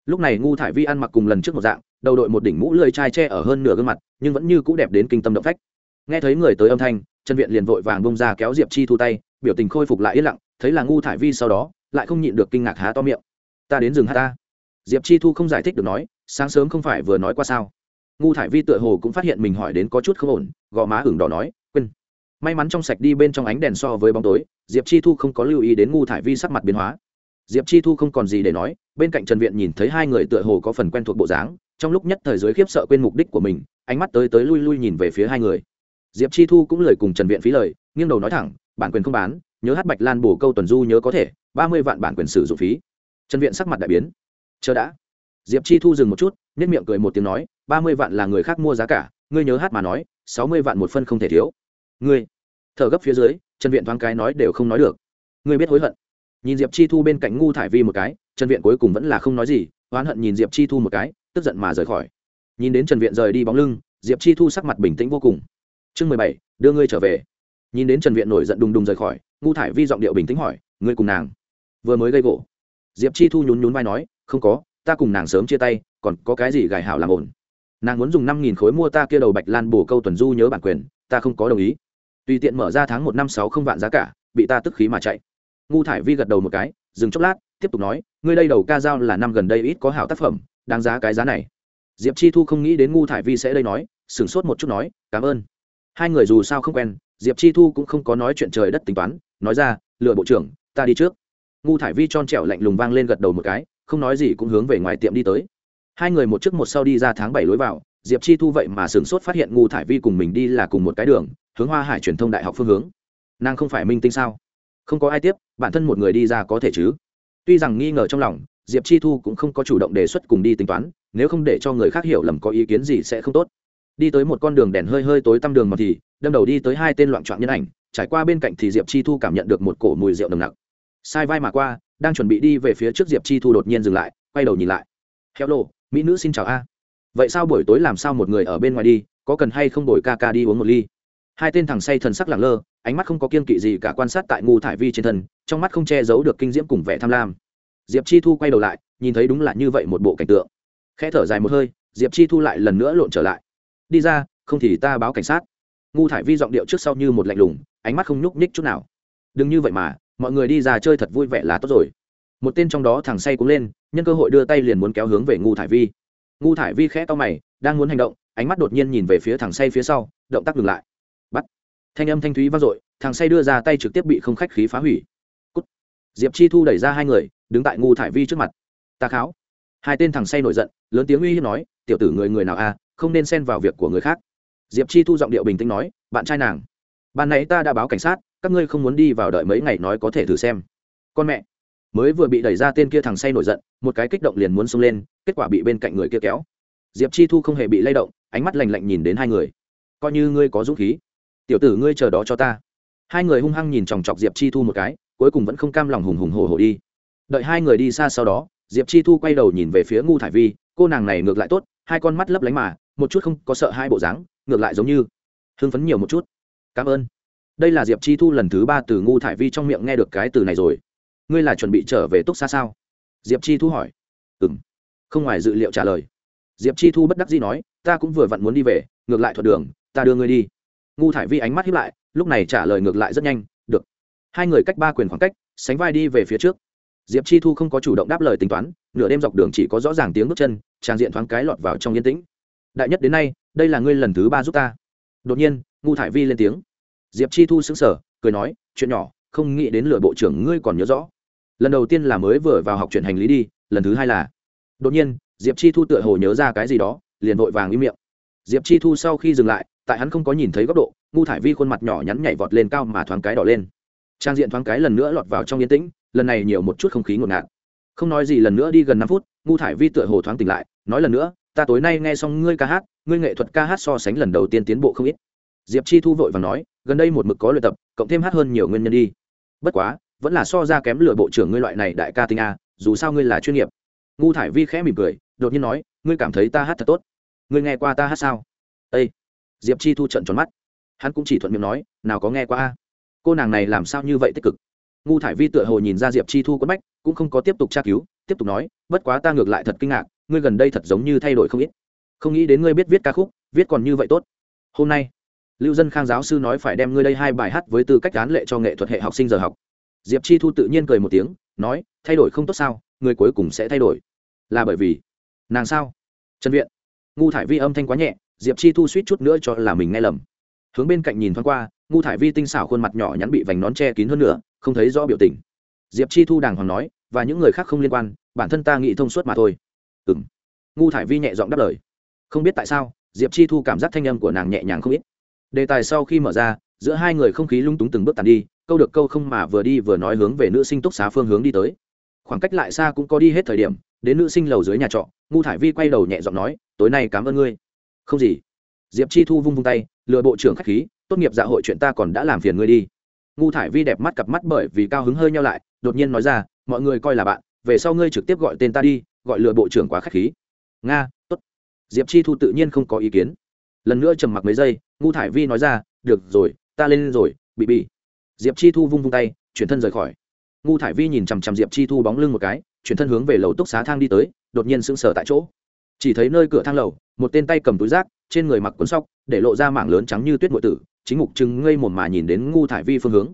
Lúc này ngu thải vi ăn mặc cùng lần trước một dạng, đầu đội một đỉnh mũ lưỡi chai tre ở hơn nửa gương mặt, nhưng vẫn như cũ đẹp đến kinh tâm động phách. Nghe thấy người tới âm thanh, trần viện liền vội vàng bông ra kéo diệp chi thu tay, biểu tình khôi phục lại yên lặng, thấy là ngu thải vi sau đó, lại không nhịn được kinh ngạc há to miệng. Ta đến rừng hát ta. Diệp chi thu không giải thích được nói, sáng sớm không phải vừa nói qua sao? Ngu thải vi tựa hồ cũng phát hiện mình hỏi đến có chút không ổn, gò má ửng đỏ nói may mắn trong sạch đi bên trong ánh đèn so với bóng tối, diệp chi thu không có lưu ý đến ngu thải vi sắc mặt biến hóa. Diệp chi thu không còn gì để nói, bên cạnh trần viện nhìn thấy hai người tựa hồ có phần quen thuộc bộ dáng, trong lúc nhất thời giới khiếp sợ quên mục đích của mình, ánh mắt tới tới lui lui nhìn về phía hai người. Diệp chi thu cũng lời cùng trần viện phí lời, nghiêng đầu nói thẳng, bản quyền không bán, nhớ hát bạch lan bổ câu tuần du nhớ có thể, ba mươi vạn bản quyền sử dụng phí. Trần viện sắc mặt đại biến. Chờ đã. Diệp chi thu dừng một chút nhất miệng cười một tiếng nói, ba mươi vạn là người khác mua giá cả, ngươi nhớ hát mà nói, sáu mươi vạn một phân không thể thiếu ngươi, thở gấp phía dưới, trần viện thoáng cái nói đều không nói được. Ngươi biết hối hận. Nhìn diệp chi thu bên cạnh ngu thải vi một cái, trần viện cuối cùng vẫn là không nói gì, oán hận nhìn diệp chi thu một cái, tức giận mà rời khỏi. Nhìn đến trần viện rời đi bóng lưng, diệp chi thu sắc mặt bình tĩnh vô cùng. Chương mười bảy, đưa ngươi trở về. Nhìn đến trần viện nổi giận đùng đùng rời khỏi, ngu thải vi giọng điệu bình tĩnh hỏi, ngươi cùng nàng? Vừa mới gây gỗ, diệp chi thu nhún nhún vai nói, không có, ta cùng nàng sớm chia tay, còn có cái gì gài hảo làm ổn? Nàng muốn dùng năm nghìn khối mua ta kia đầu bạch lan bổ câu tuần du nhớ bản quyền, ta không có đồng ý tùy tiện mở ra tháng một năm sáu không vạn giá cả, bị ta tức khí mà chạy. Ngu thải vi gật đầu một cái, dừng chốc lát, tiếp tục nói, ngươi đây đầu ca dao là năm gần đây ít có hảo tác phẩm, đáng giá cái giá này. Diệp chi thu không nghĩ đến ngu thải vi sẽ đây nói, sửng sốt một chút nói, cảm ơn. Hai người dù sao không quen, diệp chi thu cũng không có nói chuyện trời đất tính toán, nói ra, lựa bộ trưởng, ta đi trước. Ngu thải vi tròn trẹo lạnh lùng vang lên gật đầu một cái, không nói gì cũng hướng về ngoài tiệm đi tới. Hai người một trước một sau đi ra tháng bảy lối vào, diệp chi thu vậy mà sửng sốt phát hiện ngu thải vi cùng mình đi là cùng một cái đường hướng hoa hải truyền thông đại học phương hướng. Nàng không phải minh tinh sao? Không có ai tiếp, bản thân một người đi ra có thể chứ? Tuy rằng nghi ngờ trong lòng, diệp chi thu cũng không có chủ động đề xuất cùng đi tính toán, nếu không để cho người khác hiểu lầm có ý kiến gì sẽ không tốt. Đi tới một con đường đèn hơi hơi tối tăm đường mà thì, đâm đầu đi tới hai tên loạn trọn nhân ảnh, trải qua bên cạnh thì diệp chi thu cảm nhận được một cổ mùi rượu nồng nặc. Sai vai mà qua, đang chuẩn bị đi về phía trước diệp chi thu đột nhiên dừng lại, quay đầu nhìn lại. Hello lộ mỹ nữ xin chào a. Vậy sao buổi tối làm sao một người ở bên ngoài đi, có cần hay không đổi ca ca đi uống một ly? Hai tên thằng say thần sắc lẳng lơ, ánh mắt không có kiên kỵ gì cả quan sát tại ngu thải vi trên thân, trong mắt không che giấu được kinh diễm cùng vẻ tham lam. Diệp chi thu quay đầu lại, nhìn thấy đúng là như vậy một bộ cảnh tượng. Khẽ thở dài một hơi, diệp chi thu lại lần nữa lộn trở lại. Đi ra, không thì ta báo cảnh sát. Ngu thải vi giọng điệu trước sau như một lạnh lùng, ánh mắt không nhúc nhích chút nào. Đừng như vậy mà, mọi người đi ra chơi thật vui vẻ là tốt rồi. Một tên trong đó thằng say cũng lên, nhân cơ hội đưa tay liền muốn kéo hướng về ngu thải vi. Ngu thải vi khẽ to mày, đang muốn hành động, ánh mắt đột nhiên nhìn về phía thằng say phía sau, động tác ngừng lại thanh âm thanh thúy vang dội, thằng say đưa ra tay trực tiếp bị không khách khí phá hủy. Cút. diệp chi thu đẩy ra hai người, đứng tại ngu thải vi trước mặt. Ta kháo. Hai tên thằng say nổi giận, lớn tiếng uy hiếp nói, tiểu tử người người nào a không nên xen vào việc của người khác. Diệp chi thu giọng điệu bình tĩnh nói, bạn trai nàng. Ban nãy ta đã báo cảnh sát, các ngươi không muốn đi vào đợi mấy ngày nói có thể thử xem. Con mẹ. Mới vừa bị đẩy ra tên kia thằng say nổi giận, một cái kích động liền muốn xông lên, kết quả bị bên cạnh người kia kéo. Diệp chi thu không hề bị lay động, ánh mắt lành lạnh nhìn đến hai người. Coi như ngươi có dũng khí tiểu tử ngươi chờ đó cho ta. Hai người hung hăng nhìn chòng chọc diệp chi thu một cái, cuối cùng vẫn không cam lòng hùng hùng hồ hồ đi. Đợi hai người đi xa sau đó, diệp chi thu quay đầu nhìn về phía ngu thải vi, cô nàng này ngược lại tốt, hai con mắt lấp lánh mà, một chút không có sợ hai bộ dáng, ngược lại giống như hưng phấn nhiều một chút. Cảm ơn. Đây là diệp chi thu lần thứ ba từ ngu thải vi trong miệng nghe được cái từ này rồi. Ngươi là chuẩn bị trở về túc xa sao? Diệp chi thu hỏi. Ừ m không ngoài dự liệu trả lời. Diệp chi thu bất đắc dĩ nói, ta cũng vừa vặn muốn đi về, ngược lại thuận đường, ta đưa ngươi đi ngu thải vi ánh mắt hiếp lại, lúc này trả lời ngược lại rất nhanh, được. Hai người cách ba quyền khoảng cách, sánh vai đi về phía trước. Diệp chi thu không có chủ động đáp lời tính toán, nửa đêm dọc đường chỉ có rõ ràng tiếng bước chân trang diện thoáng cái lọt vào trong yên tĩnh. Đại nhất đến nay, đây là ngươi lần thứ ba giúp ta. Đột nhiên, ngu thải vi lên tiếng. Diệp chi thu xứng sở cười nói, chuyện nhỏ, không nghĩ đến lựa bộ trưởng ngươi còn nhớ rõ. Lần đầu tiên là mới vừa vào học chuyện hành lý đi, lần thứ hai là đột nhiên, diệp chi thu tựa hồ nhớ ra cái gì đó, liền vội vàng im miệng. Diệp chi thu sau khi dừng lại tại hắn không có nhìn thấy góc độ, ngu thải vi khuôn mặt nhỏ nhắn nhảy vọt lên cao mà thoáng cái đỏ lên. Trang diện thoáng cái lần nữa lọt vào trong yên tĩnh, lần này nhiều một chút không khí ngột ngạt. Không nói gì lần nữa đi gần năm phút, ngu thải vi tựa hồ thoáng tỉnh lại, nói lần nữa, ta tối nay nghe xong ngươi ca hát, ngươi nghệ thuật ca hát so sánh lần đầu tiên tiến bộ không ít. Diệp chi thu vội và nói, gần đây một mực có luyện tập, cộng thêm hát hơn nhiều nguyên nhân đi. Bất quá, vẫn là so ra kém lựa bộ trưởng ngươi loại này đại ca tinh a, dù sao ngươi là chuyên nghiệp. Ngu thải vi khẽ mỉm cười, đột nhiên nói, ngươi cảm thấy ta hát thật tốt. Ngươi nghe qua ta hát sao? Ây diệp chi thu trận tròn mắt. Hắn cũng chỉ thuận miệng nói, nào có nghe qua a? Cô nàng này làm sao như vậy tích cực? Ngu thải vi tựa hồ nhìn ra diệp chi thu quất bách, cũng không có tiếp tục tra cứu, tiếp tục nói, bất quá ta ngược lại thật kinh ngạc, ngươi gần đây thật giống như thay đổi không ít. Không nghĩ đến ngươi biết viết ca khúc, viết còn như vậy tốt. Hôm nay, lưu dân khang giáo sư nói phải đem ngươi đây hai bài hát với tư cách án lệ cho nghệ thuật hệ học sinh giờ học. Diệp chi thu tự nhiên cười một tiếng, nói, thay đổi không tốt sao, người cuối cùng sẽ thay đổi. Là bởi vì nàng sao? Trần viện. Ngu thải vi âm thanh quá nhẹ diệp chi thu suýt chút nữa cho là mình nghe lầm. Hướng bên cạnh nhìn thoáng qua, ngu thải vi tinh xảo khuôn mặt nhỏ nhắn bị vành nón che kín hơn nữa, không thấy rõ biểu tình. Diệp chi thu đàng hoàng nói, và những người khác không liên quan, bản thân ta nghĩ thông suốt mà thôi. Ừ m ngu thải vi nhẹ giọng đáp lời. Không biết tại sao, diệp chi thu cảm giác thanh âm của nàng nhẹ nhàng không ít. Đề tài sau khi mở ra, giữa hai người không khí lung túng từng bước tàn đi, câu được câu không mà vừa đi vừa nói hướng về nữ sinh túc xá phương hướng đi tới. Khoảng cách lại xa cũng có đi hết thời điểm, đến nữ sinh lầu dưới nhà trọ, ngu thải vi quay đầu nhẹ giọng nói, tối nay cảm ơn ngươi không gì. Diệp chi thu vung vung tay, lừa bộ trưởng khách khí, tốt nghiệp dạ hội chuyện ta còn đã làm phiền ngươi đi. Ngu thải vi đẹp mắt cặp mắt bởi vì cao hứng hơi nhau lại, đột nhiên nói ra, mọi người coi là bạn, về sau ngươi trực tiếp gọi tên ta đi, gọi lừa bộ trưởng quá khách khí. Nga, tốt. Diệp chi thu tự nhiên không có ý kiến. Lần nữa trầm mặc mấy giây, ngu thải vi nói ra, được rồi, ta lên rồi, bị bị. Diệp chi thu vung vung tay, chuyển thân rời khỏi. Ngu thải vi nhìn chằm chằm diệp chi thu bóng lưng một cái, chuyển thân hướng về lầu túc xá thang đi tới, đột nhiên sững sờ tại chỗ chỉ thấy nơi cửa thang lầu, một tên tay cầm túi rác, trên người mặc cuốn sóc, để lộ ra mảng lớn trắng như tuyết ngụy tử, chính mục chừng ngây mồm mà nhìn đến ngu thải vi phương hướng.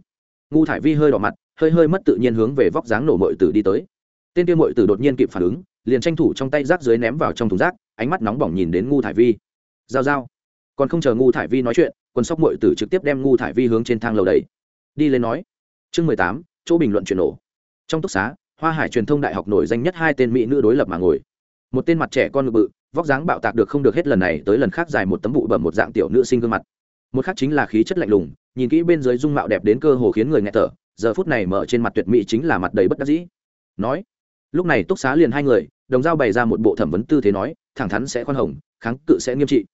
Ngu thải vi hơi đỏ mặt, hơi hơi mất tự nhiên hướng về vóc dáng nổ mội tử đi tới. Tên tiêu mội tử đột nhiên kịp phản ứng, liền tranh thủ trong tay rác dưới ném vào trong thùng rác, ánh mắt nóng bỏng nhìn đến ngu thải vi. Giao giao. Còn không chờ ngu thải vi nói chuyện, quần sóc mội tử trực tiếp đem ngu thải vi hướng trên thang lầu đầy đi lên nói. Chương mười tám, chỗ bình luận chuyển nổ. Trong túc xá, hoa hải truyền thông đại học nổi danh nhất hai tên mỹ nữ đối lập mà ngồi một tên mặt trẻ con ngự bự, vóc dáng bạo tạc được không được hết lần này tới lần khác dài một tấm bụi bẩm một dạng tiểu nữ sinh gương mặt. Một khác chính là khí chất lạnh lùng, nhìn kỹ bên dưới dung mạo đẹp đến cơ hồ khiến người nghe thở, giờ phút này mở trên mặt tuyệt mỹ chính là mặt đầy bất đắc dĩ. Nói, lúc này túc xá liền hai người, đồng dao bày ra một bộ thẩm vấn tư thế nói, thẳng thắn sẽ khoan hồng, kháng cự sẽ nghiêm trị.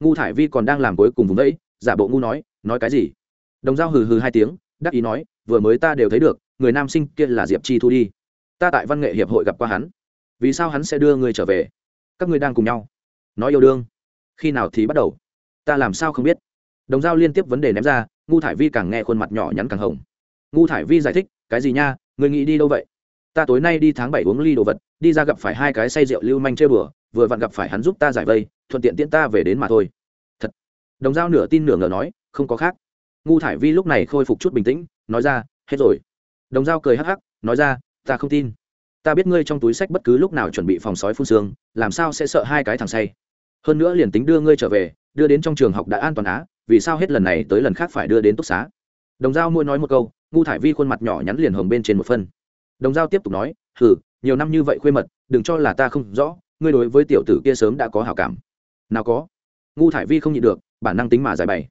Ngu thải vi còn đang làm cuối cùng vùng đấy giả bộ ngu nói nói cái gì? Đồng dao hừ hừ hai tiếng, đắc ý nói, vừa mới ta đều thấy được, người nam sinh kia là diệp chi thu đi. Ta tại văn nghệ hiệp hội gặp qua hắn vì sao hắn sẽ đưa người trở về? Các ngươi đang cùng nhau. Nói yêu đương. Khi nào thì bắt đầu? Ta làm sao không biết? Đồng dao liên tiếp vấn đề ném ra, ngu thải vi càng nghe khuôn mặt nhỏ nhắn càng hồng. Ngu thải vi giải thích, cái gì nha? Người nghĩ đi đâu vậy? Ta tối nay đi tháng bảy uống ly đồ vật, đi ra gặp phải hai cái say rượu lưu manh chơi bừa, vừa vặn gặp phải hắn giúp ta giải vây, thuận tiện tiễn ta về đến mà thôi. Thật. Đồng dao nửa tin nửa ngờ nói, không có khác. Ngu thải vi lúc này khôi phục chút bình tĩnh, nói ra, hết rồi. Đồng dao cười hắc hắc, nói ra, ta không tin ta biết ngươi trong túi sách bất cứ lúc nào chuẩn bị phòng sói phun xương, làm sao sẽ sợ hai cái thằng say. Hơn nữa liền tính đưa ngươi trở về, đưa đến trong trường học đã an toàn á, vì sao hết lần này tới lần khác phải đưa đến túc xá? Đồng Giao mua nói một câu, ngu thải vi khuôn mặt nhỏ nhắn liền hồng bên trên một phân. Đồng Giao tiếp tục nói, hừ, nhiều năm như vậy khuê mật, đừng cho là ta không rõ, ngươi đối với tiểu tử kia sớm đã có hảo cảm. Nào có. Ngu thải vi không nhịn được, bản năng tính mà giải bày.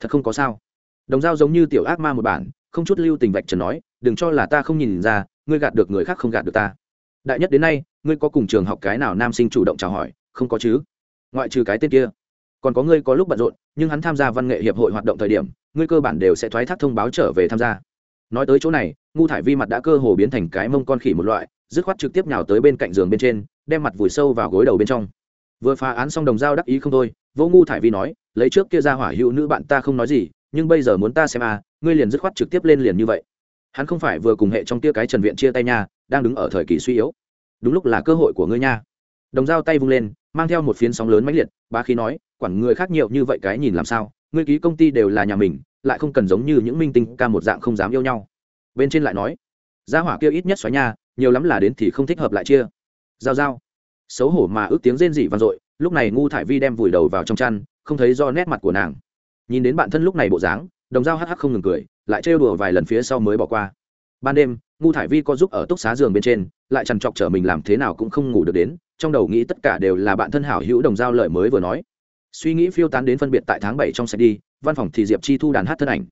Thật không có sao. Đồng dao giống như tiểu ác ma một bản, không chút lưu tình vạch trần nói, đừng cho là ta không nhìn ra ngươi gạt được người khác không gạt được ta. Đại nhất đến nay, ngươi có cùng trường học cái nào nam sinh chủ động chào hỏi, không có chứ? Ngoại trừ cái tên kia. Còn có ngươi có lúc bận rộn, nhưng hắn tham gia văn nghệ hiệp hội hoạt động thời điểm, ngươi cơ bản đều sẽ thoái thác thông báo trở về tham gia. Nói tới chỗ này, ngu thải vi mặt đã cơ hồ biến thành cái mông con khỉ một loại, dứt khoát trực tiếp nhào tới bên cạnh giường bên trên, đem mặt vùi sâu vào gối đầu bên trong. Vừa phá án xong đồng dao đắc ý không thôi, vô ngu thải vi nói, lấy trước kia ra hỏa hữu nữ bạn ta không nói gì, nhưng bây giờ muốn ta xem à ngươi liền dứt khoát trực tiếp lên liền như vậy hắn không phải vừa cùng hệ trong tia cái trần viện chia tay nha, đang đứng ở thời kỳ suy yếu. Đúng lúc là cơ hội của ngươi nha. Đồng dao tay vung lên, mang theo một phiến sóng lớn mãnh liệt ba khí nói, quản người khác nhiều như vậy cái nhìn làm sao? Ngươi ký công ty đều là nhà mình, lại không cần giống như những minh tinh ca một dạng không dám yêu nhau. Bên trên lại nói, gia hỏa kia ít nhất xoáy nha, nhiều lắm là đến thì không thích hợp lại chia. Giao giao, xấu hổ mà ước tiếng rên rỉ vang dội, lúc này ngu thải vi đem vùi đầu vào trong chăn, không thấy do nét mặt của nàng. Nhìn đến bạn thân lúc này bộ dáng đồng dao hắc hắc không ngừng cười, lại trêu đùa vài lần phía sau mới bỏ qua. Ban đêm, ngu thải vi có giúp ở túc xá giường bên trên, lại chằn trọc chở mình làm thế nào cũng không ngủ được đến, trong đầu nghĩ tất cả đều là bạn thân hảo hữu đồng giao lợi mới vừa nói. Suy nghĩ phiêu tán đến phân biệt tại tháng bảy trong xe đi, văn phòng thì diệp chi thu đàn hát thân ảnh.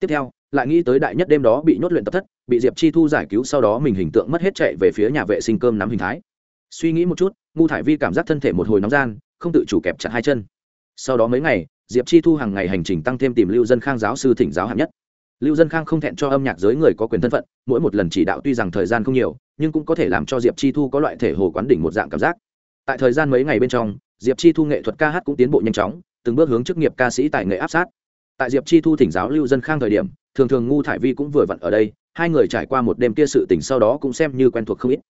Tiếp theo, lại nghĩ tới đại nhất đêm đó bị nhốt luyện tập thất, bị diệp chi thu giải cứu sau đó mình hình tượng mất hết chạy về phía nhà vệ sinh cơm nắm hình thái. Suy nghĩ một chút, ngu thải vi cảm giác thân thể một hồi nóng gian, không tự chủ kẹp chặt hai chân. Sau đó mấy ngày diệp chi thu hàng ngày hành trình tăng thêm tìm lưu dân khang giáo sư thỉnh giáo hạng nhất. Lưu dân khang không thẹn cho âm nhạc giới người có quyền thân phận, mỗi một lần chỉ đạo tuy rằng thời gian không nhiều, nhưng cũng có thể làm cho diệp chi thu có loại thể hồ quán đỉnh một dạng cảm giác. Tại thời gian mấy ngày bên trong, diệp chi thu nghệ thuật ca hát cũng tiến bộ nhanh chóng, từng bước hướng chức nghiệp ca sĩ tại nghệ áp sát. Tại diệp chi thu thỉnh giáo lưu dân khang thời điểm, thường thường ngu thải vi cũng vừa vặn ở đây, hai người trải qua một đêm kia sự tỉnh sau đó cũng xem như quen thuộc không ít.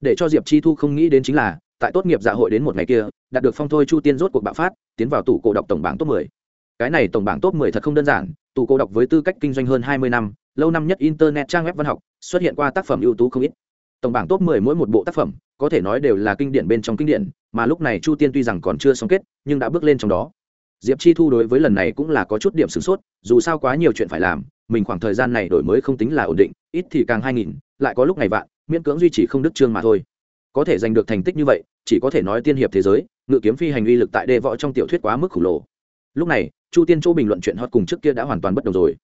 Để cho diệp chi thu không nghĩ đến chính là tại tốt nghiệp dạ hội đến một ngày kia, đạt được phong thôi chu tiên rốt cuộc bạo phát, tiến vào tủ cổ đọc tổng bảng top 10. cái này tổng bảng top 10 thật không đơn giản, tủ cổ đọc với tư cách kinh doanh hơn 20 năm, lâu năm nhất internet trang web văn học, xuất hiện qua tác phẩm ưu tú không ít. Tổng bảng top 10 mỗi một bộ tác phẩm, có thể nói đều là kinh điển bên trong kinh điển, mà lúc này chu tiên tuy rằng còn chưa xong kết, nhưng đã bước lên trong đó. Diệp chi thu đối với lần này cũng là có chút điểm sửng sốt, dù sao quá nhiều chuyện phải làm, mình khoảng thời gian này đổi mới không tính là ổn định, ít thì càng hai nghìn, lại có lúc ngày vạn, miễn cưỡng duy trì không đức trương mà thôi. Có thể giành được thành tích như vậy chỉ có thể nói tiên hiệp thế giới, ngự kiếm phi hành uy lực tại đê võ trong tiểu thuyết quá mức khổng lồ. Lúc này, chu tiên chỗ bình luận chuyện hot cùng trước kia đã hoàn toàn bất đồng rồi.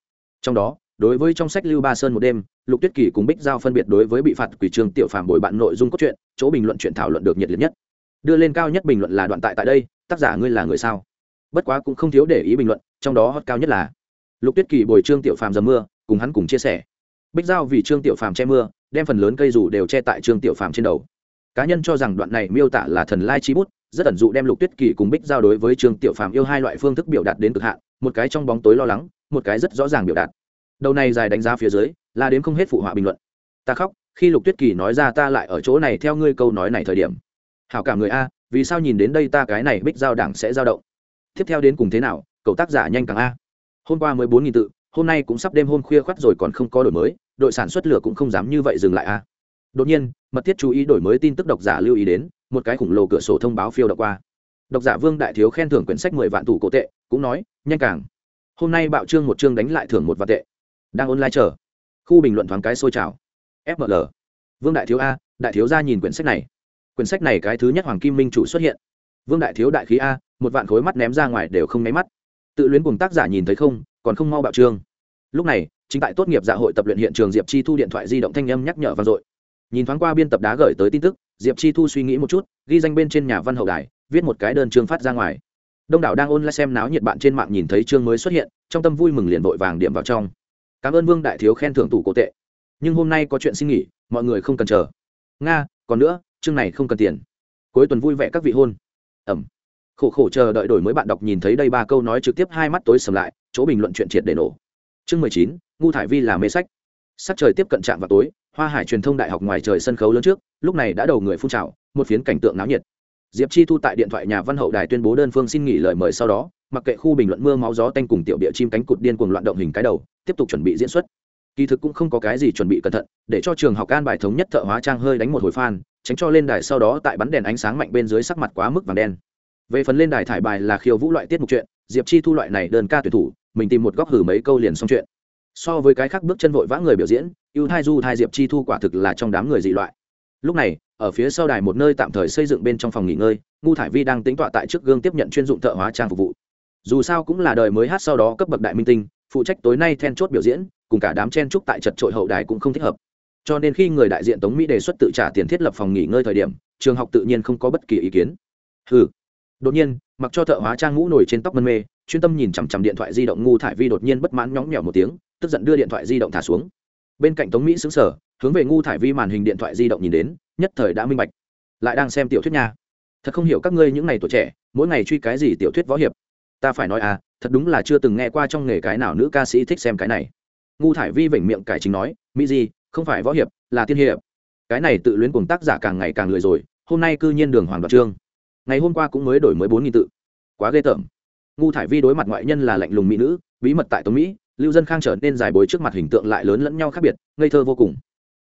Trong đó, đối với trong sách lưu ba sơn một đêm, lục tuyết kỳ cùng bích giao phân biệt đối với bị phạt quỷ trường tiểu phàm bồi bạn nội dung cốt truyện, chỗ bình luận chuyện thảo luận được nhiệt liệt nhất. Đưa lên cao nhất bình luận là đoạn tại tại đây, tác giả ngươi là người sao? Bất quá cũng không thiếu để ý bình luận, trong đó hot cao nhất là lục tuyết kỳ bồi trương tiểu phàm dầm mưa, cùng hắn cùng chia sẻ. Bích giao vì trương tiểu phàm che mưa, đem phần lớn cây dù đều che tại trương tiểu phàm trên đầu cá nhân cho rằng đoạn này miêu tả là thần lai chi bút, rất ẩn dụ đem lục tuyết kỳ cùng bích giao đối với trương tiểu phàm yêu hai loại phương thức biểu đạt đến cực hạn, một cái trong bóng tối lo lắng, một cái rất rõ ràng biểu đạt. Đầu này dài đánh giá phía dưới, là đến không hết phụ họa bình luận. Ta khóc, khi lục tuyết kỳ nói ra ta lại ở chỗ này theo ngươi câu nói này thời điểm. Hảo cảm người a, vì sao nhìn đến đây ta cái này bích giao đảng sẽ giao động? Tiếp theo đến cùng thế nào, cậu tác giả nhanh càng a. Hôm qua mới bốn nghìn tự, hôm nay cũng sắp đêm hôm khuya khoắt rồi còn không có đổi mới, đội sản xuất lửa cũng không dám như vậy dừng lại a. Đột nhiên mật thiết chú ý đổi mới tin tức độc giả lưu ý đến, một cái khủng lồ cửa sổ thông báo phiêu đọc qua. Độc giả vương đại thiếu khen thưởng quyển sách mười vạn tủ cổ tệ, cũng nói, nhanh càng. Hôm nay bạo trương một chương đánh lại thưởng một vạn tệ. Đang online chờ. Khu bình luận thoáng cái sôi trào. Fml vương đại thiếu a, đại thiếu ra nhìn quyển sách này. Quyển sách này cái thứ nhất hoàng kim minh chủ xuất hiện. Vương đại thiếu đại khí a, một vạn khối mắt ném ra ngoài đều không nháy mắt. Tự luyến cùng tác giả nhìn thấy không, còn không mau bạo trương. Lúc này, chính tại tốt nghiệp dạ hội tập luyện hiện trường diệp chi thu điện thoại di động thanh âm nhắc nhở vang dội nhìn thoáng qua biên tập đá gửi tới tin tức, diệp chi thu suy nghĩ một chút, ghi danh bên trên nhà văn hậu đài, viết một cái đơn chương phát ra ngoài. Đông đảo đang ôn lại xem náo nhiệt bạn trên mạng nhìn thấy chương mới xuất hiện, trong tâm vui mừng liền vội vàng điểm vào trong. Cảm ơn vương đại thiếu khen thưởng tủ cổ tệ. Nhưng hôm nay có chuyện xin nghỉ, mọi người không cần chờ. Nga, còn nữa, chương này không cần tiền. Cuối tuần vui vẻ các vị hôn. Ẩm. Khổ khổ chờ đợi đổi mới bạn đọc nhìn thấy đây ba câu nói trực tiếp hai mắt tối sầm lại, chỗ bình luận chuyện triệt để nổ. Chương mười chín, ngu thải vi là mê sách. Sắc trời tiếp cận trạm vào tối hoa hải truyền thông đại học ngoài trời sân khấu lớn trước, lúc này đã đầu người phun trào, một phiến cảnh tượng náo nhiệt. Diệp chi thu tại điện thoại nhà văn hậu đài tuyên bố đơn phương xin nghỉ lời mời sau đó, mặc kệ khu bình luận mưa máu gió tanh cùng tiểu địa chim cánh cụt điên cuồng loạn động hình cái đầu, tiếp tục chuẩn bị diễn xuất. Kỳ thực cũng không có cái gì chuẩn bị cẩn thận, để cho trường học an bài thống nhất thợ hóa trang hơi đánh một hồi phan tránh cho lên đài sau đó tại bắn đèn ánh sáng mạnh bên dưới sắc mặt quá mức vàng đen. Về phần lên đài thải bài là khiêu vũ loại tiết mục chuyện, diệp chi thu loại này đơn ca tuyển thủ, mình tìm một góc hử mấy câu liền xong chuyện so với cái khác bước chân vội vã người biểu diễn, ưu thai du, thai diệp chi thu quả thực là trong đám người dị loại. Lúc này, ở phía sau đài một nơi tạm thời xây dựng bên trong phòng nghỉ ngơi, ngu thải vi đang tính tọa tại trước gương tiếp nhận chuyên dụng thợ hóa trang phục vụ. Dù sao cũng là đời mới hát sau đó cấp bậc đại minh tinh, phụ trách tối nay then chốt biểu diễn, cùng cả đám chen trúc tại chật trội hậu đài cũng không thích hợp. Cho nên khi người đại diện tống mỹ đề xuất tự trả tiền thiết lập phòng nghỉ ngơi thời điểm, trường học tự nhiên không có bất kỳ ý kiến. Ừ đột nhiên, mặc cho thợ hóa trang ngũ nổi trên tóc mân mê, chuyên tâm nhìn chằm chằm điện thoại di động ngu thải vi đột nhiên bất mãn nhóng nhẽo một tiếng tức giận đưa điện thoại di động thả xuống. Bên cạnh tống mỹ xứng sở hướng về ngu thải vi màn hình điện thoại di động nhìn đến nhất thời đã minh bạch. Lại đang xem tiểu thuyết nha. Thật không hiểu các ngươi những ngày tuổi trẻ mỗi ngày truy cái gì tiểu thuyết võ hiệp. Ta phải nói à thật đúng là chưa từng nghe qua trong nghề cái nào nữ ca sĩ thích xem cái này. Ngu thải vi vểnh miệng cải chính nói mỹ Di, không phải võ hiệp là tiên hiệp. Cái này tự luyến cùng tác giả càng ngày càng lười rồi hôm nay cư nhiên đường hoàng đoạt trương. Ngày hôm qua cũng mới đổi mới bốn nghìn tự. Quá ghê tởm. Ngu thải vi đối mặt ngoại nhân là lạnh lùng mỹ nữ bí mật tại tống mỹ lưu dân khang trở nên dài bối trước mặt hình tượng lại lớn lẫn nhau khác biệt, ngây thơ vô cùng.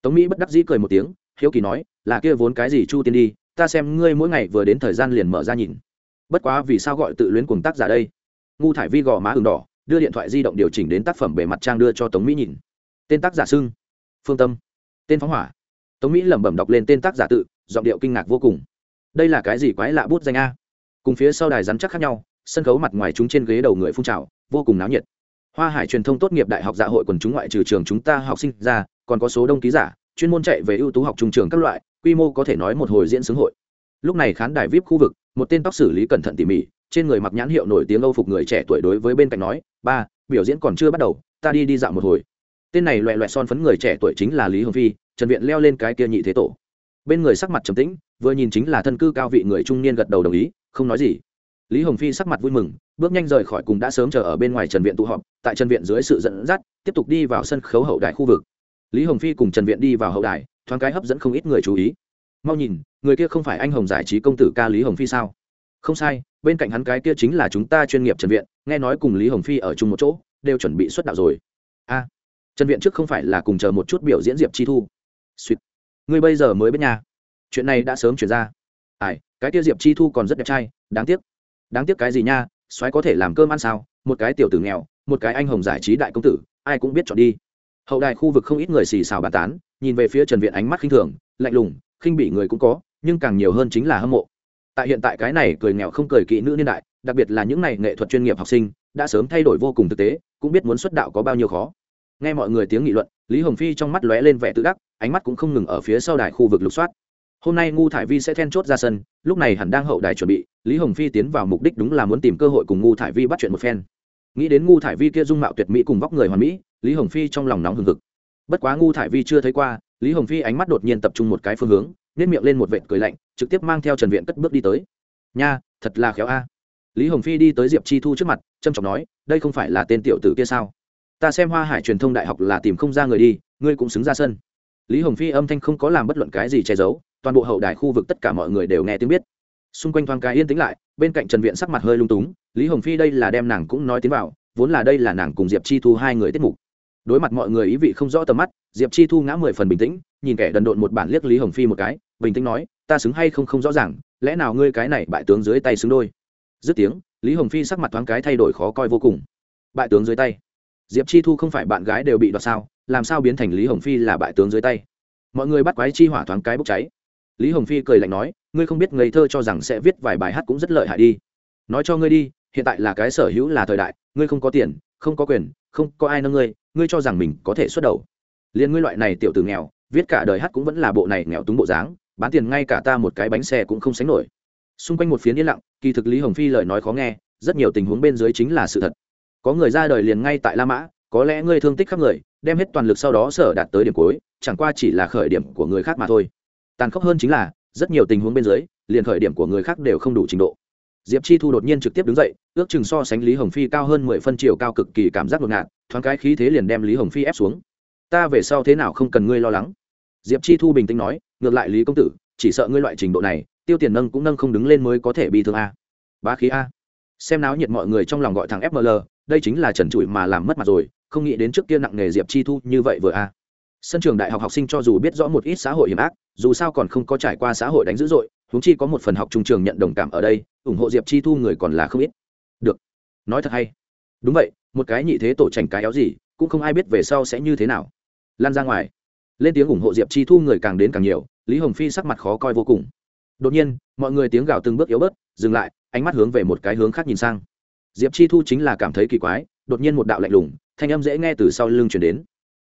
Tống mỹ bất đắc dĩ cười một tiếng, hiếu kỳ nói, là kia vốn cái gì chu tiên đi, ta xem ngươi mỗi ngày vừa đến thời gian liền mở ra nhìn. Bất quá vì sao gọi tự luyến cùng tác giả đây? Ngu thải vi gò má ừng đỏ, đưa điện thoại di động điều chỉnh đến tác phẩm bề mặt trang đưa cho tống mỹ nhìn. Tên tác giả sưng phương tâm. Tên phóng hỏa. Tống mỹ lẩm bẩm đọc lên tên tác giả tự, giọng điệu kinh ngạc vô cùng. Đây là cái gì quái lạ bút danh a? Cùng phía sau đài rắn chắc khác nhau, sân khấu mặt ngoài chúng trên ghế đầu người phun trào, vô cùng náo nhiệt hoa hải truyền thông tốt nghiệp đại học dạ hội quần chúng ngoại trừ trường chúng ta học sinh ra, còn có số đông ký giả, chuyên môn chạy về ưu tú học trung trường các loại, quy mô có thể nói một hồi diễn xướng hội. Lúc này khán đài vip khu vực, một tên tóc xử lý cẩn thận tỉ mỉ, trên người mặc nhãn hiệu nổi tiếng âu phục người trẻ tuổi đối với bên cạnh nói, ba, biểu diễn còn chưa bắt đầu, ta đi đi dạo một hồi. Tên này loẹ loẹ son phấn người trẻ tuổi chính là lý hồng phi, trần viện leo lên cái kia nhị thế tổ. Bên người sắc mặt trầm tĩnh, vừa nhìn chính là thân cư cao vị người trung niên gật đầu đồng ý, không nói gì. Lý hồng phi sắc mặt vui mừng bước nhanh rời khỏi cùng đã sớm chờ ở bên ngoài trần viện tụ họp, tại trần viện dưới sự dẫn dắt, tiếp tục đi vào sân khấu hậu đài khu vực. Lý hồng phi cùng trần viện đi vào hậu đài, thoáng cái hấp dẫn không ít người chú ý. Mau nhìn, người kia không phải anh hồng giải trí công tử ca lý hồng phi sao? Không sai, bên cạnh hắn cái kia chính là chúng ta chuyên nghiệp trần viện, nghe nói cùng lý hồng phi ở chung một chỗ, đều chuẩn bị xuất đạo rồi. A, trần viện trước không phải là cùng chờ một chút biểu diễn diệp chi thu. Suýt ngươi bây giờ mới biết nhà chuyện này đã sớm chuyển ra. Ai, cái kia diệp chi thu còn rất đẹp trai, đáng tiếc. Đáng tiếc cái gì nha soái có thể làm cơm ăn sao? Một cái tiểu tử nghèo, một cái anh hồng giải trí đại công tử, ai cũng biết chọn đi. Hậu đài khu vực không ít người xì xào bàn tán, nhìn về phía trần viện ánh mắt khinh thường, lạnh lùng, khinh bị người cũng có, nhưng càng nhiều hơn chính là hâm mộ. Tại hiện tại cái này cười nghèo không cười kỹ nữ niên đại, đặc biệt là những này nghệ thuật chuyên nghiệp học sinh, đã sớm thay đổi vô cùng thực tế, cũng biết muốn xuất đạo có bao nhiêu khó. Nghe mọi người tiếng nghị luận, lý hồng phi trong mắt lóe lên vẻ tự đắc, ánh mắt cũng không ngừng ở phía sau đài khu vực lục soát hôm nay ngu thải vi sẽ then chốt ra sân, lúc này hẳn đang hậu đài chuẩn bị, lý hồng phi tiến vào mục đích đúng là muốn tìm cơ hội cùng ngu thải vi bắt chuyện một phen. Nghĩ đến ngu thải vi kia dung mạo tuyệt mỹ cùng vóc người hoàn mỹ, lý hồng phi trong lòng nóng hừng hực. Bất quá ngu thải vi chưa thấy qua, lý hồng phi ánh mắt đột nhiên tập trung một cái phương hướng nếp miệng lên một vệt cười lạnh, trực tiếp mang theo trần viện cất bước đi tới. Nha, thật là khéo a. Lý hồng phi đi tới diệp chi thu trước mặt trâm trọng nói, đây không phải là tên tiểu tử kia sao? Ta xem hoa hải truyền thông đại học là tìm không ra người đi, ngươi cũng xứng ra sân lý hồng phi âm thanh không có làm bất luận cái gì che giấu, toàn bộ hậu đài khu vực tất cả mọi người đều nghe tiếng biết. Xung quanh thoáng cái yên tĩnh lại, bên cạnh trần viện sắc mặt hơi lung túng, lý hồng phi đây là đem nàng cũng nói tiếng vào, vốn là đây là nàng cùng diệp chi thu hai người tiết mục. Đối mặt mọi người ý vị không rõ tầm mắt, diệp chi thu ngã mười phần bình tĩnh, nhìn kẻ đần độn một bản liếc lý hồng phi một cái, bình tĩnh nói, ta xứng hay không không rõ ràng, lẽ nào ngươi cái này bại tướng dưới tay xứng đôi? Dứt tiếng, lý hồng phi sắc mặt thoáng cái thay đổi khó coi vô cùng. Bại tướng dưới tay? Diệp chi thu không phải bạn gái đều bị đoạt sao? Làm sao biến thành lý hồng phi là bại tướng dưới tay? Mọi người bắt quái chi hỏa thoáng cái bốc cháy. Lý hồng phi cười lạnh nói, ngươi không biết ngây thơ cho rằng sẽ viết vài bài hát cũng rất lợi hại đi. Nói cho ngươi đi, hiện tại là cái sở hữu là thời đại, ngươi không có tiền, không có quyền, không có ai nâng ngươi ngươi cho rằng mình có thể xuất đầu. Liền ngươi loại này tiểu tử nghèo, viết cả đời hát cũng vẫn là bộ này nghèo túng bộ dáng, bán tiền ngay cả ta một cái bánh xe cũng không sánh nổi. Xung quanh một phiến yên lặng, kỳ thực lý hồng phi lời nói khó nghe, rất nhiều tình huống bên dưới chính là sự thật. Có người ra đời liền ngay tại la mã có lẽ ngươi thương tích khắp người, đem hết toàn lực sau đó sở đạt tới điểm cuối, chẳng qua chỉ là khởi điểm của người khác mà thôi. Tàn khốc hơn chính là, rất nhiều tình huống bên dưới, liền khởi điểm của người khác đều không đủ trình độ. Diệp chi thu đột nhiên trực tiếp đứng dậy, ước chừng so sánh lý hồng phi cao hơn mười phân chiều cao cực kỳ cảm giác ngột ngạt, thoáng cái khí thế liền đem lý hồng phi ép xuống. Ta về sau thế nào không cần ngươi lo lắng. Diệp chi thu bình tĩnh nói, ngược lại lý công tử, chỉ sợ ngươi loại trình độ này, tiêu tiền nâng cũng nâng không đứng lên mới có thể bị thương a. Bá khí a. Xem náo nhiệt mọi người trong lòng gọi thằng fml đây chính là trần trụi mà làm mất mặt rồi không nghĩ đến trước kia nặng nghề diệp chi thu như vậy vừa a. Sân trường đại học học sinh cho dù biết rõ một ít xã hội hiểm ác, dù sao còn không có trải qua xã hội đánh dữ dội, huống chi có một phần học trung trường nhận đồng cảm ở đây, ủng hộ diệp chi thu người còn là không ít. Được. Nói thật hay. Đúng vậy, một cái nhị thế tổ trành cái éo gì, cũng không ai biết về sau sẽ như thế nào. Lan ra ngoài. Lên tiếng ủng hộ diệp chi thu người càng đến càng nhiều, lý hồng phi sắc mặt khó coi vô cùng. Đột nhiên, mọi người tiếng gào từng bước yếu bớt, dừng lại, ánh mắt hướng về một cái hướng khác nhìn sang. Diệp chi thu chính là cảm thấy kỳ quái, đột nhiên một đạo lạnh lùng thanh âm dễ nghe từ sau lưng chuyển đến.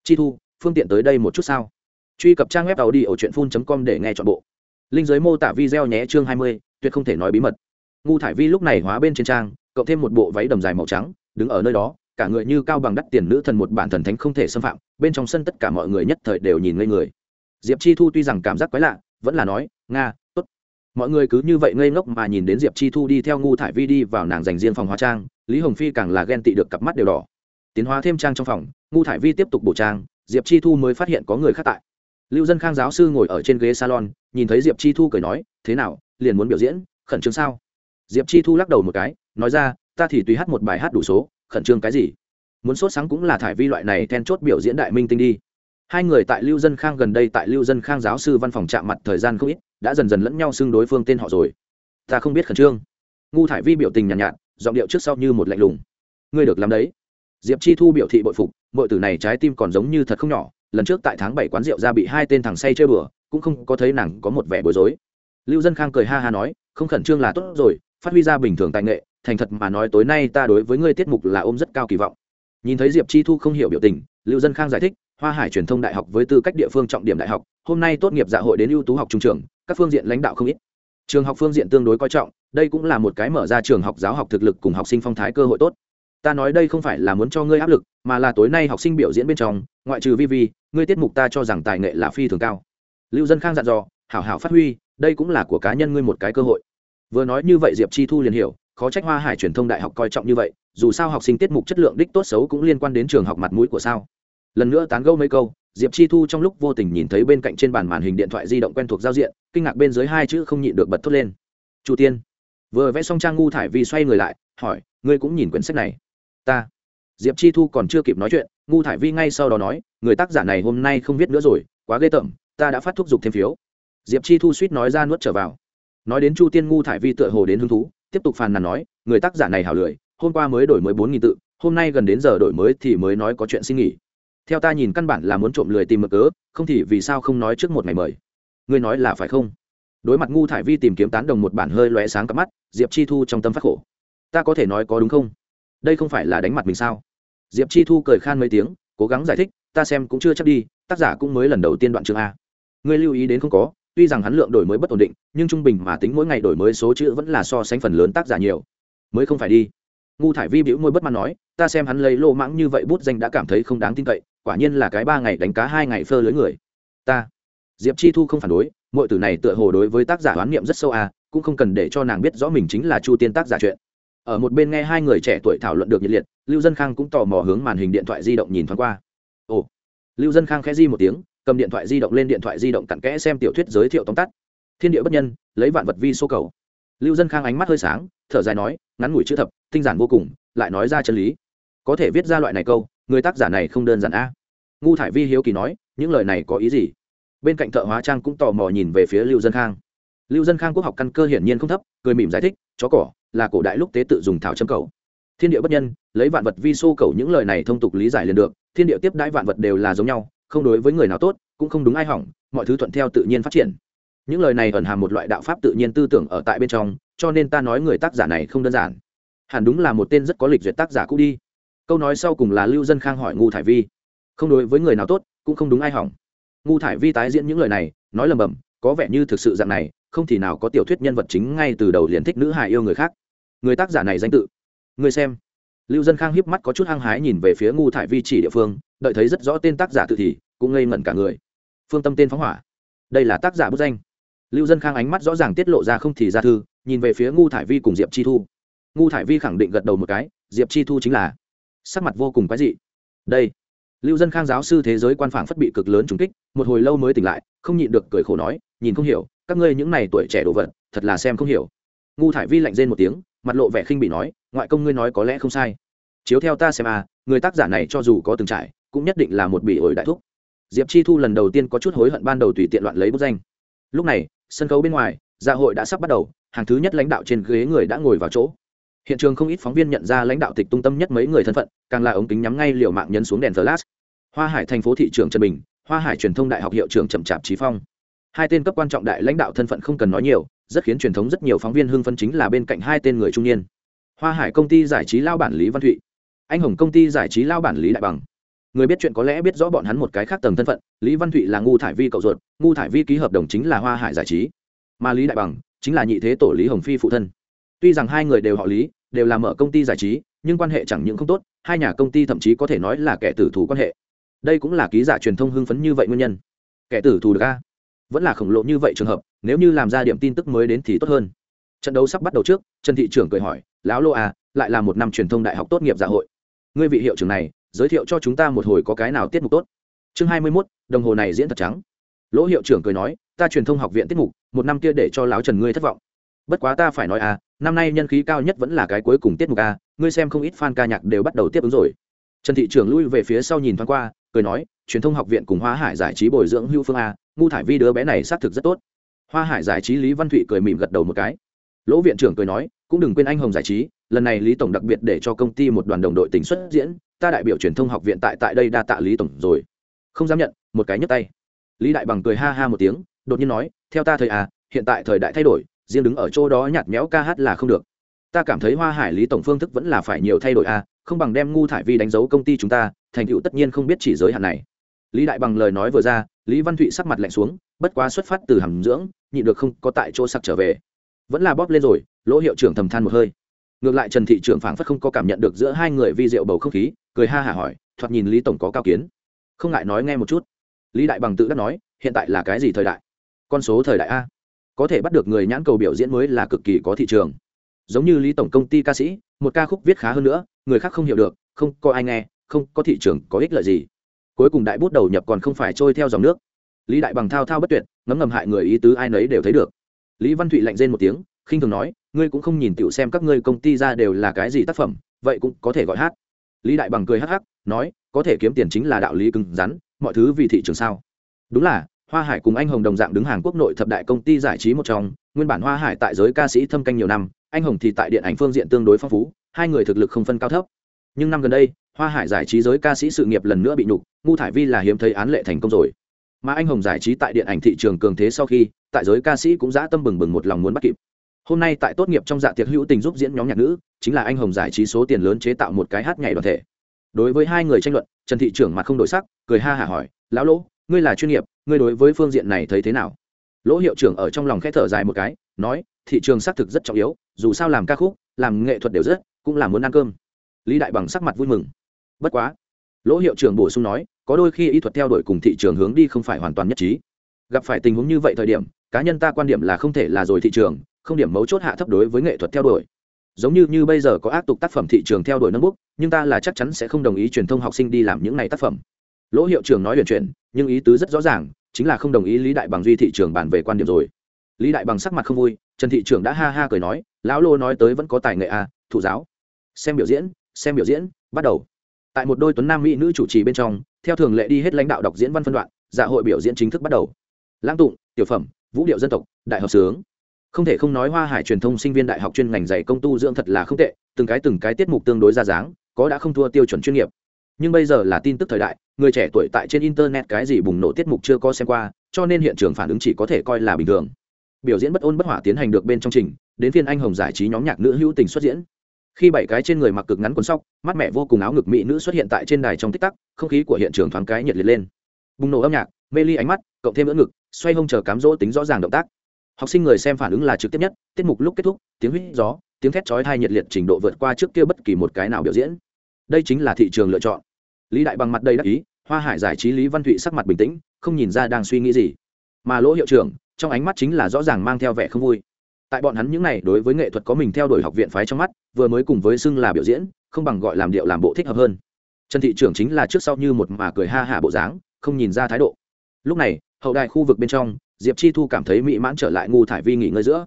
Chi thu, phương tiện tới đây một chút sao? Truy cập trang web tàu đi ở truyện phun com để nghe t h ọ n bộ. Linh giới mô tả video nhé chương hai mươi, tuyệt không thể nói bí mật. Ngu thải vi lúc này hóa bên trên trang, cộng thêm một bộ váy đầm dài màu trắng, đứng ở nơi đó, cả người như cao bằng đắt tiền nữ thần một bản thần thánh không thể xâm phạm, bên trong sân tất cả mọi người nhất thời đều nhìn ngây người. Diệp chi thu tuy rằng cảm giác quái lạ, vẫn là nói, nga t ố t mọi người cứ như vậy ngây ngốc mà nhìn đến diệp chi thu đi theo ngu thải vi đi vào nàng dành riêng phòng hóa trang, lý hồng phi càng là ghen tị được cặp mắt đều đỏ tiến hóa thêm trang trong phòng ngu thải vi tiếp tục bổ trang diệp chi thu mới phát hiện có người khác tại. Lưu dân khang giáo sư ngồi ở trên ghế salon nhìn thấy diệp chi thu cười nói thế nào liền muốn biểu diễn khẩn trương sao? Diệp chi thu lắc đầu một cái nói ra ta thì tùy hát một bài hát đủ số khẩn trương cái gì? Muốn sốt sáng cũng là thải vi loại này then chốt biểu diễn đại minh tinh đi. Hai người tại lưu dân khang gần đây tại lưu dân khang giáo sư văn phòng chạm mặt thời gian không ít đã dần dần lẫn nhau xưng đối phương tên họ rồi. Ta không biết khẩn trương. Ngu thải vi biểu tình nhàn nhạt, nhạt giọng điệu trước sau như một lạnh lùng. Ngươi được làm đấy diệp chi thu biểu thị bội phục mọi tử này trái tim còn giống như thật không nhỏ, lần trước tại tháng bảy quán rượu ra bị hai tên thằng say chơi bừa, cũng không có thấy nàng có một vẻ bối rối. Lưu dân khang cười ha ha nói, không khẩn trương là tốt rồi, phát huy ra bình thường tài nghệ, thành thật mà nói tối nay ta đối với ngươi tiết mục là ôm rất cao kỳ vọng. Nhìn thấy diệp chi thu không hiểu biểu tình, lưu dân khang giải thích, hoa hải truyền thông đại học với tư cách địa phương trọng điểm đại học, hôm nay tốt nghiệp dạ hội đến ưu tú học trung trường, các phương diện lãnh đạo không ít. Trường học phương diện tương đối coi trọng, đây cũng là một cái mở ra trường học giáo học thực lực cùng học sinh phong thái cơ hội tốt ta nói đây không phải là muốn cho ngươi áp lực, mà là tối nay học sinh biểu diễn bên trong, ngoại trừ vi vi, ngươi tiết mục ta cho rằng tài nghệ là phi thường cao. Lưu dân khang dặn dò, hảo hảo phát huy, đây cũng là của cá nhân ngươi một cái cơ hội. Vừa nói như vậy diệp chi thu liền hiểu, khó trách hoa hải truyền thông đại học coi trọng như vậy, dù sao học sinh tiết mục chất lượng đích tốt xấu cũng liên quan đến trường học mặt mũi của sao. Lần nữa tán gâu mấy câu, diệp chi thu trong lúc vô tình nhìn thấy bên cạnh trên bàn màn hình điện thoại di động quen thuộc giao diện, kinh ngạc bên dưới hai chữ không nhịn được bật thốt lên. Chu tiên. Vừa vẽ xong trang ngu thải vi xoay người lại, hỏi, ngươi cũng nhìn quyển sách này? Ta. Diệp chi thu còn chưa kịp nói chuyện, ngu thải vi ngay sau đó nói, người tác giả này hôm nay không viết nữa rồi, quá ghê tởm, ta đã phát thúc giục thêm phiếu. Diệp chi thu suýt nói ra nuốt trở vào. Nói đến chu tiên, ngu thải vi tựa hồ đến hứng thú, tiếp tục phàn nàn nói, người tác giả này hào lười, hôm qua mới đổi mới bốn nghìn tự, hôm nay gần đến giờ đổi mới thì mới nói có chuyện xin nghỉ. Theo ta nhìn căn bản là muốn trộm lười tìm mực cớ, không thì vì sao không nói trước một ngày mời? Ngươi nói là phải không? Đối mặt ngu thải vi tìm kiếm tán đồng một bản hơi lóe sáng cắp mắt, diệp chi thu trong tâm phát khổ. Ta có thể nói có đúng không? Đây không phải là đánh mặt mình sao? Diệp chi thu cười khan mấy tiếng, cố gắng giải thích, ta xem cũng chưa chắc đi, tác giả cũng mới lần đầu tiên đoạn chương a. Ngươi lưu ý đến không có, tuy rằng hắn lượng đổi mới bất ổn định, nhưng trung bình mà tính mỗi ngày đổi mới số chữ vẫn là so sánh phần lớn tác giả nhiều. Mới không phải đi. Ngu thải vi bĩu môi bất mãn nói, ta xem hắn lấy lô mãng như vậy bút danh đã cảm thấy không đáng tin cậy, quả nhiên là cái ba ngày đánh cá hai ngày phơ lưới người. Ta. Diệp chi thu không phản đối mọi từ này tựa hồ đối với tác giả oán niệm rất sâu à cũng không cần để cho nàng biết rõ mình chính là chu tiên tác giả chuyện ở một bên nghe hai người trẻ tuổi thảo luận được nhiệt liệt, lưu dân khang cũng tò mò hướng màn hình điện thoại di động nhìn thoáng qua. Ồ. Lưu dân khang khẽ di một tiếng, cầm điện thoại di động lên điện thoại di động cặn kẽ xem tiểu thuyết giới thiệu tóm tắt. Thiên địa bất nhân, lấy vạn vật vi số cầu. Lưu dân khang ánh mắt hơi sáng, thở dài nói, ngắn ngủi chữ thập, tinh giản vô cùng, lại nói ra chân lý. Có thể viết ra loại này câu, người tác giả này không đơn giản a. Ngu thải vi hiếu kỳ nói, những lời này có ý gì? Bên cạnh thợ hóa trang cũng tò mò nhìn về phía lưu dân khang. Lưu dân khang quốc học căn cơ hiển nhiên không thấp, cười mỉm giải thích, chó cỏ là cổ đại lúc tế tự dùng thảo châm cầu. Thiên địa bất nhân, lấy vạn vật vi xô cầu những lời này thông tục lý giải liền được, thiên địa tiếp đãi vạn vật đều là giống nhau, không đối với người nào tốt, cũng không đúng ai hỏng, mọi thứ thuận theo tự nhiên phát triển. Những lời này ẩn hàm một loại đạo pháp tự nhiên tư tưởng ở tại bên trong, cho nên ta nói người tác giả này không đơn giản. Hẳn đúng là một tên rất có lịch duyệt tác giả cũ đi. Câu nói sau cùng là lưu dân khang hỏi ngu thải vi. Không đối với người nào tốt, cũng không đúng ai hỏng. Ngu thải vi tái diễn những lời này, nói lầm bầm, có vẻ như thực sự dạng này, không thì nào có tiểu thuyết nhân vật chính ngay từ đầu liền thích nữ hài yêu người khác người tác giả này danh tự. Người xem. Lưu dân khang hiếp mắt có chút hăng hái nhìn về phía ngu thải vi chỉ địa phương, đợi thấy rất rõ tên tác giả tự thì, cũng ngây ngẩn cả người. Phương tâm tên phóng hỏa. Đây là tác giả bức danh. Lưu dân khang ánh mắt rõ ràng tiết lộ ra không thì ra thư, nhìn về phía ngu thải vi cùng diệp chi thu. Ngu thải vi khẳng định gật đầu một cái, diệp chi thu chính là. Sắc mặt vô cùng quái dị. Đây. Lưu dân khang giáo sư thế giới quan phảng phất bị cực lớn trùng kích, một hồi lâu mới tỉnh lại, không nhịn được cười khổ nói, nhìn không hiểu, các ngươi những này tuổi trẻ đồ vật, thật là xem không hiểu. Ngu thải vi lạnh rên một tiếng mặt lộ vẻ khinh bị nói, ngoại công ngươi nói có lẽ không sai. Chiếu theo ta xem à người tác giả này cho dù có từng trải, cũng nhất định là một bị ổi đại thúc. Diệp chi thu lần đầu tiên có chút hối hận ban đầu tùy tiện loạn lấy bút danh. Lúc này, sân khấu bên ngoài dạ hội đã sắp bắt đầu, hàng thứ nhất lãnh đạo trên ghế người đã ngồi vào chỗ. Hiện trường không ít phóng viên nhận ra lãnh đạo tịch tung tâm nhất mấy người thân phận, càng là ống kính nhắm ngay liều mạng nhân xuống đèn flash. Hoa hải thành phố thị trường trần bình, hoa hải truyền thông đại học hiệu trưởng chậm chạp trí phong. Hai tên cấp quan trọng đại lãnh đạo thân phận không cần nói nhiều rất khiến truyền thống rất nhiều phóng viên hưng phân chính là bên cạnh hai tên người trung niên. Hoa hải công ty giải trí lao bản lý văn thụy, anh hồng công ty giải trí lao bản lý đại bằng. Người biết chuyện có lẽ biết rõ bọn hắn một cái khác tầng thân phận, lý văn thụy là ngu thải vi cậu ruột, ngu thải vi ký hợp đồng chính là hoa hải giải trí. Mà lý đại bằng chính là nhị thế tổ lý hồng phi phụ thân. Tuy rằng hai người đều họ lý, đều là mở công ty giải trí, nhưng quan hệ chẳng những không tốt, hai nhà công ty thậm chí có thể nói là kẻ tử thù quan hệ. Đây cũng là ký giả truyền thông hưng phấn như vậy nguyên nhân. Kẻ tử thù được a? Vẫn là khổng lồ như vậy trường hợp, nếu như làm ra điểm tin tức mới đến thì tốt hơn. Trận đấu sắp bắt đầu trước, trần thị trưởng cười hỏi, lão lô à lại là một năm truyền thông đại học tốt nghiệp dạ hội. Ngươi vị hiệu trưởng này, giới thiệu cho chúng ta một hồi có cái nào tiết mục tốt? Chương hai mươi mốt, đồng hồ này diễn thật trắng. Lỗ hiệu trưởng cười nói, ta truyền thông học viện tiết mục, một năm kia để cho láo trần ngươi thất vọng. Bất quá ta phải nói à năm nay nhân khí cao nhất vẫn là cái cuối cùng tiết mục a ngươi xem không ít fan ca nhạc đều bắt đầu tiếp ứng rồi trần thị trưởng lui về phía sau nhìn thoáng qua, cười nói, truyền thông học viện cùng hoa hải giải trí bồi dưỡng hưu phương a, ngu thải vi đứa bé này xác thực rất tốt. Hoa hải giải trí lý văn thụy cười mỉm gật đầu một cái. Lỗ viện trưởng cười nói, cũng đừng quên anh hồng giải trí, lần này lý tổng đặc biệt để cho công ty một đoàn đồng đội tỉnh xuất diễn, ta đại biểu truyền thông học viện tại tại đây đa tạ lý tổng rồi. Không dám nhận, một cái nhấc tay. Lý đại bằng cười ha ha một tiếng, đột nhiên nói, theo ta thời à hiện tại thời đại thay đổi, riêng đứng ở chỗ đó nhạt méo ca hát là không được. Ta cảm thấy hoa hải lý tổng phương thức vẫn là phải nhiều thay đổi à không bằng đem ngu thải vi đánh dấu công ty chúng ta, thành tựu tất nhiên không biết chỉ giới hạn này. Lý đại bằng lời nói vừa ra, lý văn thụy sắc mặt lạnh xuống, bất quá xuất phát từ hàm dưỡng nhịn được không có tại chỗ sặc trở về. Vẫn là bóp lên rồi, lỗ hiệu trưởng thầm than một hơi. Ngược lại trần thị trưởng phảng phất không có cảm nhận được giữa hai người vi rượu bầu không khí, cười ha hả hỏi, thoạt nhìn lý tổng có cao kiến. Không ngại nói nghe một chút. Lý đại bằng tự đắc nói, hiện tại là cái gì thời đại? Con số thời đại a? Có thể bắt được người nhãn cầu biểu diễn mới là cực kỳ có thị trường giống như lý tổng công ty ca sĩ, một ca khúc viết khá hơn nữa, người khác không hiểu được, không có ai nghe, không có thị trường có ích lợi gì. Cuối cùng đại bút đầu nhập còn không phải trôi theo dòng nước. Lý đại bằng thao thao bất tuyệt, ngấm ngầm hại người ý tứ ai nấy đều thấy được. Lý văn thụy lạnh rên một tiếng, khinh thường nói, ngươi cũng không nhìn tựu xem các ngươi công ty ra đều là cái gì tác phẩm, vậy cũng có thể gọi hát. Lý đại bằng cười hắc hắc, nói, có thể kiếm tiền chính là đạo lý cứng rắn, mọi thứ vì thị trường sao. Đúng là, hoa hải cùng anh hồng đồng dạng đứng hàng quốc nội thập đại công ty giải trí một trong, nguyên bản hoa hải tại giới ca sĩ thâm canh nhiều năm anh hồng thì tại điện ảnh phương diện tương đối phong phú, hai người thực lực không phân cao thấp. Nhưng năm gần đây, hoa hải giải trí giới ca sĩ sự nghiệp lần nữa bị nhục, ngu thải vi là hiếm thấy án lệ thành công rồi. Mà anh hồng giải trí tại điện ảnh thị trường cường thế sau khi, tại giới ca sĩ cũng dã tâm bừng bừng một lòng muốn bắt kịp. Hôm nay tại tốt nghiệp trong dạ tiệc hữu tình giúp diễn nhóm nhạc nữ, chính là anh hồng giải trí số tiền lớn chế tạo một cái hát nhảy đoàn thể. Đối với hai người tranh luận, trần thị trưởng mặt không đổi sắc, cười ha hả hỏi, lão lỗ, ngươi là chuyên nghiệp, ngươi đối với phương diện này thấy thế nào? Lỗ hiệu trưởng ở trong lòng khẽ thở dài một cái, nói thị trường xác thực rất trọng yếu, dù sao làm ca khúc, làm nghệ thuật đều rất, cũng là muốn ăn cơm. Lý đại bằng sắc mặt vui mừng. Bất quá, lỗ hiệu trưởng bổ sung nói, có đôi khi ý thuật theo đuổi cùng thị trường hướng đi không phải hoàn toàn nhất trí. Gặp phải tình huống như vậy thời điểm, cá nhân ta quan điểm là không thể là rồi thị trường, không điểm mấu chốt hạ thấp đối với nghệ thuật theo đuổi. Giống như như bây giờ có áp tục tác phẩm thị trường theo đuổi nâng bút, nhưng ta là chắc chắn sẽ không đồng ý truyền thông học sinh đi làm những này tác phẩm. Lỗ hiệu trưởng nói huyền chuyện nhưng ý tứ rất rõ ràng, chính là không đồng ý lý đại bằng duy thị trường bàn về quan điểm rồi. Lý đại bằng sắc mặt không vui trần thị trưởng đã ha ha cười nói, lão lô nói tới vẫn có tài nghệ à thụ giáo. Xem biểu diễn, xem biểu diễn, bắt đầu. Tại một đôi tuấn nam mỹ nữ chủ trì bên trong, theo thường lệ đi hết lãnh đạo đọc diễn văn phân đoạn dạ hội biểu diễn chính thức bắt đầu. Lãng tụng, tiểu phẩm, vũ điệu dân tộc, đại hợp sướng. Không thể không nói hoa hải truyền thông sinh viên đại học chuyên ngành dạy công tu dưỡng thật là không tệ, từng cái từng cái tiết mục tương đối ra dáng, có đã không thua tiêu chuẩn chuyên nghiệp. Nhưng bây giờ là tin tức thời đại, người trẻ tuổi tại trên internet cái gì bùng nổ tiết mục chưa có xem qua, cho nên hiện trường phản ứng chỉ có thể coi là bình thường biểu diễn bất ôn bất hỏa tiến hành được bên trong trình, đến phiên anh hồng giải trí nhóm nhạc nữ hữu tình xuất diễn. Khi bảy cái trên người mặc cực ngắn quần sóc, mắt mẹ vô cùng áo ngực mỹ nữ xuất hiện tại trên đài trong tích tắc, không khí của hiện trường thoáng cái nhiệt liệt lên. Bùng nổ âm nhạc, mê ly ánh mắt, cộng thêm ưỡn ngực, xoay hông chờ cám dỗ tính rõ ràng động tác. Học sinh người xem phản ứng là trực tiếp nhất, tiết mục lúc kết thúc, tiếng huýt gió, tiếng thét chói thai nhiệt liệt trình độ vượt qua trước kia bất kỳ một cái nào biểu diễn. Đây chính là thị trường lựa chọn. Lý đại bằng mặt đầy đắc ý, hoa hải giải trí lý văn thụy sắc mặt bình tĩnh, không nhìn ra đang suy nghĩ gì. Mà lỗ hiệu trưởng trong ánh mắt chính là rõ ràng mang theo vẻ không vui. Tại bọn hắn những này đối với nghệ thuật có mình theo đuổi học viện phái trong mắt, vừa mới cùng với xưng là biểu diễn, không bằng gọi làm điệu làm bộ thích hợp hơn. Trần thị trưởng chính là trước sau như một mà cười ha hả bộ dáng, không nhìn ra thái độ. Lúc này, hậu đài khu vực bên trong, diệp chi thu cảm thấy mỹ mãn trở lại ngu thải vi nghỉ ngơi giữa.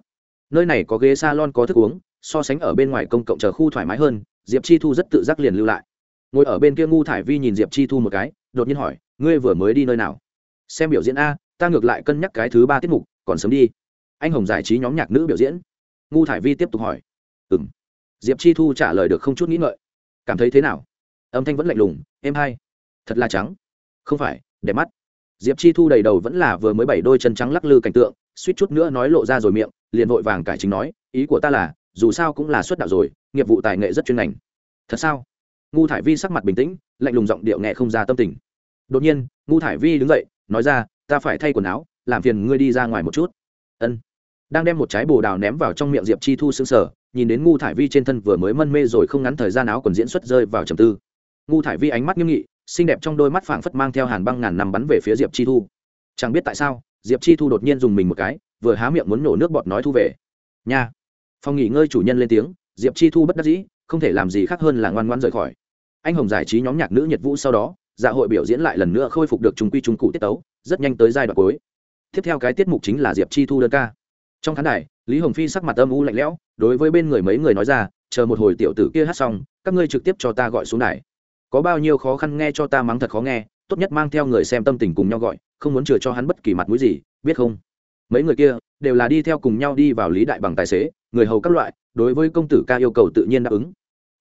Nơi này có ghế s a lon có thức uống, so sánh ở bên ngoài công cộng chờ khu thoải mái hơn, diệp chi thu rất tự giác liền lưu lại. Ngồi ở bên kia ngu thải vi nhìn diệp chi thu một cái, đột nhiên hỏi, ngươi vừa mới đi nơi nào? Xem biểu diễn a ta ngược lại cân nhắc cái thứ ba tiết mục, còn sớm đi. Anh hồng giải trí nhóm nhạc nữ biểu diễn. Ngu thải vi tiếp tục hỏi. Ừ m diệp chi thu trả lời được không chút nghĩ ngợi. Cảm thấy thế nào? Âm thanh vẫn lạnh lùng, êm hay? Thật là trắng. Không phải, đẹp mắt. Diệp chi thu đầy đầu vẫn là vừa mới bảy đôi chân trắng lắc lư cảnh tượng, suýt chút nữa nói lộ ra rồi miệng, liền vội vàng cải chính nói, ý của ta là, dù sao cũng là xuất đạo rồi, nghiệp vụ tài nghệ rất chuyên ngành. Thật sao? Ngu thải vi sắc mặt bình tĩnh, lạnh lùng giọng điệu nghe không ra tâm tình. Đột nhiên, ngu thải vi đứng dậy, nói ra ta phải thay quần áo, làm phiền ngươi đi ra ngoài một chút. Ân. Đang đem một trái bồ đào ném vào trong miệng diệp chi thu xứng sở nhìn đến ngu thải vi trên thân vừa mới mân mê rồi không ngắn thời gian áo quần diễn xuất rơi vào trầm tư. Ngu thải vi ánh mắt nghiêm nghị, xinh đẹp trong đôi mắt phảng phất mang theo hàn băng ngàn năm bắn về phía diệp chi thu. Chẳng biết tại sao, diệp chi thu đột nhiên dùng mình một cái, vừa há miệng muốn nổ nước bọt nói thu về. Nha. Phòng nghỉ ngơi chủ nhân lên tiếng, diệp chi thu bất đắc dĩ, không thể làm gì khác hơn là ngoan ngoan rời khỏi. Anh hồng giải trí nhóm nhạc nữ nhật vũ sau đó dạ hội biểu diễn lại lần nữa khôi phục được trung quy trung cụ tiết tấu rất nhanh tới giai đoạn cuối. Tiếp theo cái tiết mục chính là diệp chi thu đơn ca. Trong khán đài, lý hồng phi sắc mặt âm u lạnh lẽo, đối với bên người mấy người nói ra, chờ một hồi tiểu tử kia hát xong, các ngươi trực tiếp cho ta gọi xuống đài. Có bao nhiêu khó khăn nghe cho ta mắng thật khó nghe, tốt nhất mang theo người xem tâm tình cùng nhau gọi, không muốn chừa cho hắn bất kỳ mặt mũi gì, biết không? Mấy người kia đều là đi theo cùng nhau đi vào lý đại bằng tài xế, người hầu các loại, đối với công tử ca yêu cầu tự nhiên đáp ứng.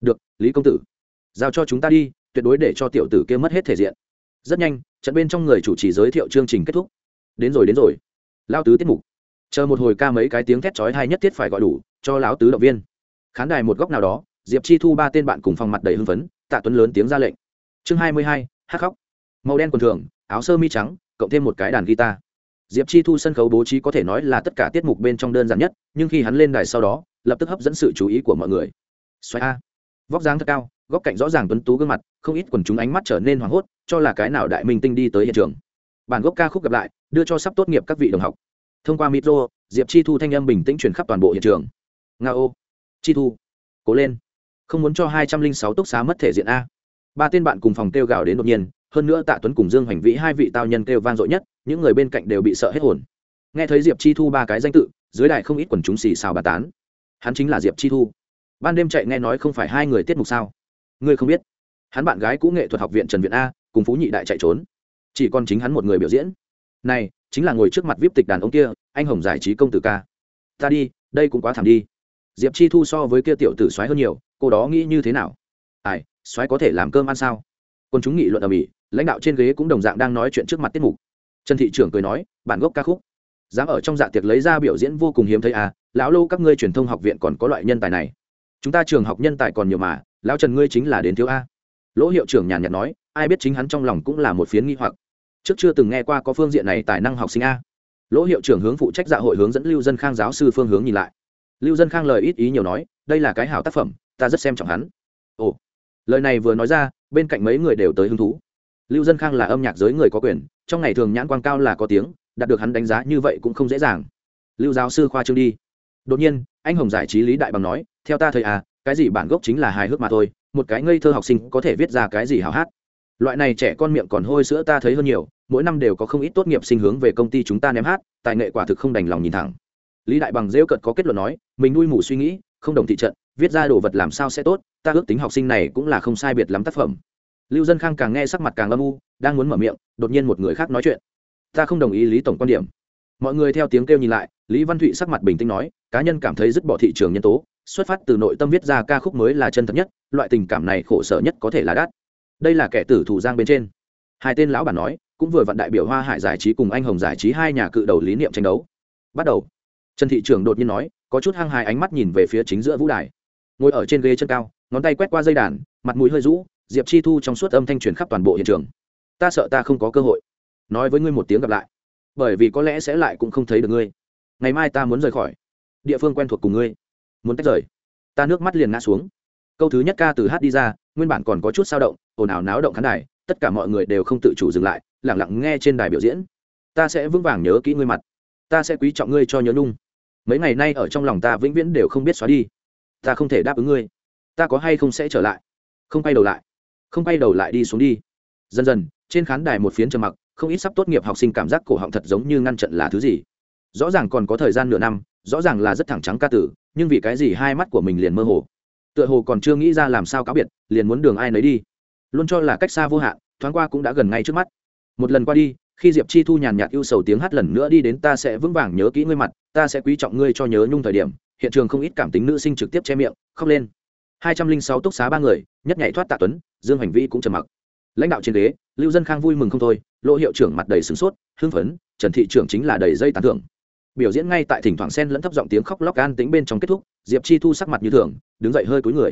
Được, lý công tử, giao cho chúng ta đi, tuyệt đối để cho tiểu tử kia mất hết thể diện rất nhanh, trận bên trong người chủ trì giới thiệu chương trình kết thúc. Đến rồi đến rồi. Lao tứ tiết mục. Chờ một hồi ca mấy cái tiếng thét chói hay nhất thiết phải gọi đủ, cho lão tứ động viên. Khán đài một góc nào đó, diệp chi thu ba tên bạn cùng phòng mặt đầy hưng phấn, tạ tuấn lớn tiếng ra lệnh. Chương hai mươi hai, hát khóc. Màu đen quần thường, áo sơ mi trắng, cộng thêm một cái đàn guitar. Diệp chi thu sân khấu bố trí có thể nói là tất cả tiết mục bên trong đơn giản nhất, nhưng khi hắn lên đài sau đó, lập tức hấp dẫn sự chú ý của mọi người. Xoay a. Vóc dáng thật cao góc cạnh rõ ràng tuấn tú gương mặt, không ít quần chúng ánh mắt trở nên hoảng hốt, cho là cái nào đại minh tinh đi tới hiện trường. Bản gốc ca khúc gặp lại, đưa cho sắp tốt nghiệp các vị đồng học. Thông qua micro, diệp chi thu thanh âm bình tĩnh truyền khắp toàn bộ hiện trường. Nga ô. Chi thu. Cố lên. Không muốn cho hai trăm linh sáu túc xá mất thể diện a. Ba tên bạn cùng phòng kêu gào đến đột nhiên, hơn nữa tạ tuấn cùng dương hành vĩ hai vị tao nhân kêu vang dội nhất, những người bên cạnh đều bị sợ hết hồn. Nghe thấy diệp chi thu ba cái danh tự, dưới đài không ít quần chúng xì xào bà tán. Hắn chính là diệp chi thu. Ban đêm chạy nghe nói không phải hai người tiết mục sao? Ngươi không biết. Hắn bạn gái cũ nghệ thuật học viện trần viện a, cùng phú nhị đại chạy trốn. Chỉ còn chính hắn một người biểu diễn. Này, chính là ngồi trước mặt vip tịch đàn ông kia, anh hồng giải trí công tử ca. Ta đi, đây cũng quá thảm đi. Diệp chi thu so với kia tiểu tử soái hơn nhiều, cô đó nghĩ như thế nào? Ai soái có thể làm cơm ăn sao? Quân chúng nghị luận ở mỹ, lãnh đạo trên ghế cũng đồng dạng đang nói chuyện trước mặt tiết mục. Trần thị trưởng cười nói, bản gốc ca khúc. Dám ở trong dạ tiệc lấy ra biểu diễn vô cùng hiếm thấy à lão lâu các ngươi truyền thông học viện còn có loại nhân tài này. Chúng ta trường học nhân tài còn nhiều mà lão trần ngươi chính là đến thiếu a. Lỗ hiệu trưởng nhàn nhạt nói, ai biết chính hắn trong lòng cũng là một phiến nghi hoặc. Trước chưa từng nghe qua có phương diện này tài năng học sinh a. Lỗ hiệu trưởng hướng phụ trách dạ hội hướng dẫn lưu dân khang giáo sư phương hướng nhìn lại. Lưu dân khang lời ít ý nhiều nói, đây là cái hảo tác phẩm, ta rất xem trọng hắn. Ồ. Lời này vừa nói ra, bên cạnh mấy người đều tới hứng thú. Lưu dân khang là âm nhạc giới người có quyền, trong ngày thường nhãn quang cao là có tiếng, đạt được hắn đánh giá như vậy cũng không dễ dàng. Lưu giáo sư khoa trương đi. Đột nhiên, anh hồng giải trí lý đại bằng nói, theo ta thời à cái gì bản gốc chính là hài hước mà thôi, một cái ngây thơ học sinh có thể viết ra cái gì hào hát. Loại này trẻ con miệng còn hôi sữa ta thấy hơn nhiều, mỗi năm đều có không ít tốt nghiệp sinh hướng về công ty chúng ta ném hát, tài nghệ quả thực không đành lòng nhìn thẳng. Lý đại bằng rêu cận có kết luận nói, mình nuôi mù suy nghĩ, không đồng thị trận, viết ra đồ vật làm sao sẽ tốt, ta ước tính học sinh này cũng là không sai biệt lắm tác phẩm. Lưu dân khang càng nghe sắc mặt càng âm u, đang muốn mở miệng, đột nhiên một người khác nói chuyện. Ta không đồng ý lý tổng quan điểm. Mọi người theo tiếng kêu nhìn lại, lý văn thụy sắc mặt bình tĩnh nói, cá nhân cảm thấy dứt bỏ thị trường nhân tố xuất phát từ nội tâm viết ra ca khúc mới là chân thật nhất, loại tình cảm này khổ sở nhất có thể là đắt đây là kẻ tử thủ giang bên trên. Hai tên lão bản nói, cũng vừa vặn đại biểu hoa hải giải trí cùng anh hồng giải trí hai nhà cự đầu lý niệm tranh đấu. Bắt đầu. Trần thị trường đột nhiên nói, có chút hăng hài ánh mắt nhìn về phía chính giữa vũ đài. Ngồi ở trên ghế chân cao, ngón tay quét qua dây đàn, mặt mũi hơi rũ, diệp chi thu trong suốt âm thanh truyền khắp toàn bộ hiện trường. Ta sợ ta không có cơ hội. Nói với ngươi một tiếng gặp lại. Bởi vì có lẽ sẽ lại cũng không thấy được ngươi. Ngày mai ta muốn rời khỏi. Địa phương quen thuộc cùng ngươi muốn tách rời. Ta nước mắt liền ngã xuống. Câu thứ nhất ca từ hát đi ra, nguyên bản còn có chút sao động, ồn ào náo động khán đài, tất cả mọi người đều không tự chủ dừng lại lẳng lặng nghe trên đài biểu diễn. Ta sẽ vững vàng nhớ kỹ ngươi mặt. Ta sẽ quý trọng ngươi cho nhớ nhung. Mấy ngày nay ở trong lòng ta vĩnh viễn đều không biết xóa đi. Ta không thể đáp ứng ngươi. Ta có hay không sẽ trở lại? Không quay đầu lại. Không quay đầu lại đi xuống đi. Dần dần, trên khán đài một phiến trầm mặc, không ít sắp tốt nghiệp học sinh cảm giác cổ họng thật giống như ngăn trận là thứ gì rõ ràng còn có thời gian nửa năm, rõ ràng là rất thẳng trắng ca tử, nhưng vì cái gì hai mắt của mình liền mơ hồ? Tựa hồ còn chưa nghĩ ra làm sao cáo biệt, liền muốn đường ai nấy đi. Luôn cho là cách xa vô hạn, thoáng qua cũng đã gần ngay trước mắt. Một lần qua đi, khi diệp chi thu nhàn nhạt ưu sầu tiếng hát lần nữa đi đến ta sẽ vững vàng nhớ kỹ ngươi mặt, ta sẽ quý trọng ngươi cho nhớ nhung thời điểm, hiện trường không ít cảm tính nữ sinh trực tiếp che miệng, khóc lên. Hai trăm linh sáu túc xá ba người, nhất nhảy thoát tạ tuấn, dương hành vi cũng trầm mặc. Lãnh đạo trên ghế, lưu dân khang vui mừng không thôi, lỗ hiệu trưởng mặt đầy sửng sốt, hưng phấn, trần thị trưởng chính là đầy dây tán thưởng biểu diễn ngay tại thỉnh thoảng sen lẫn thấp giọng tiếng khóc lóc an tính bên trong kết thúc, diệp chi thu sắc mặt như thường, đứng dậy hơi cúi người.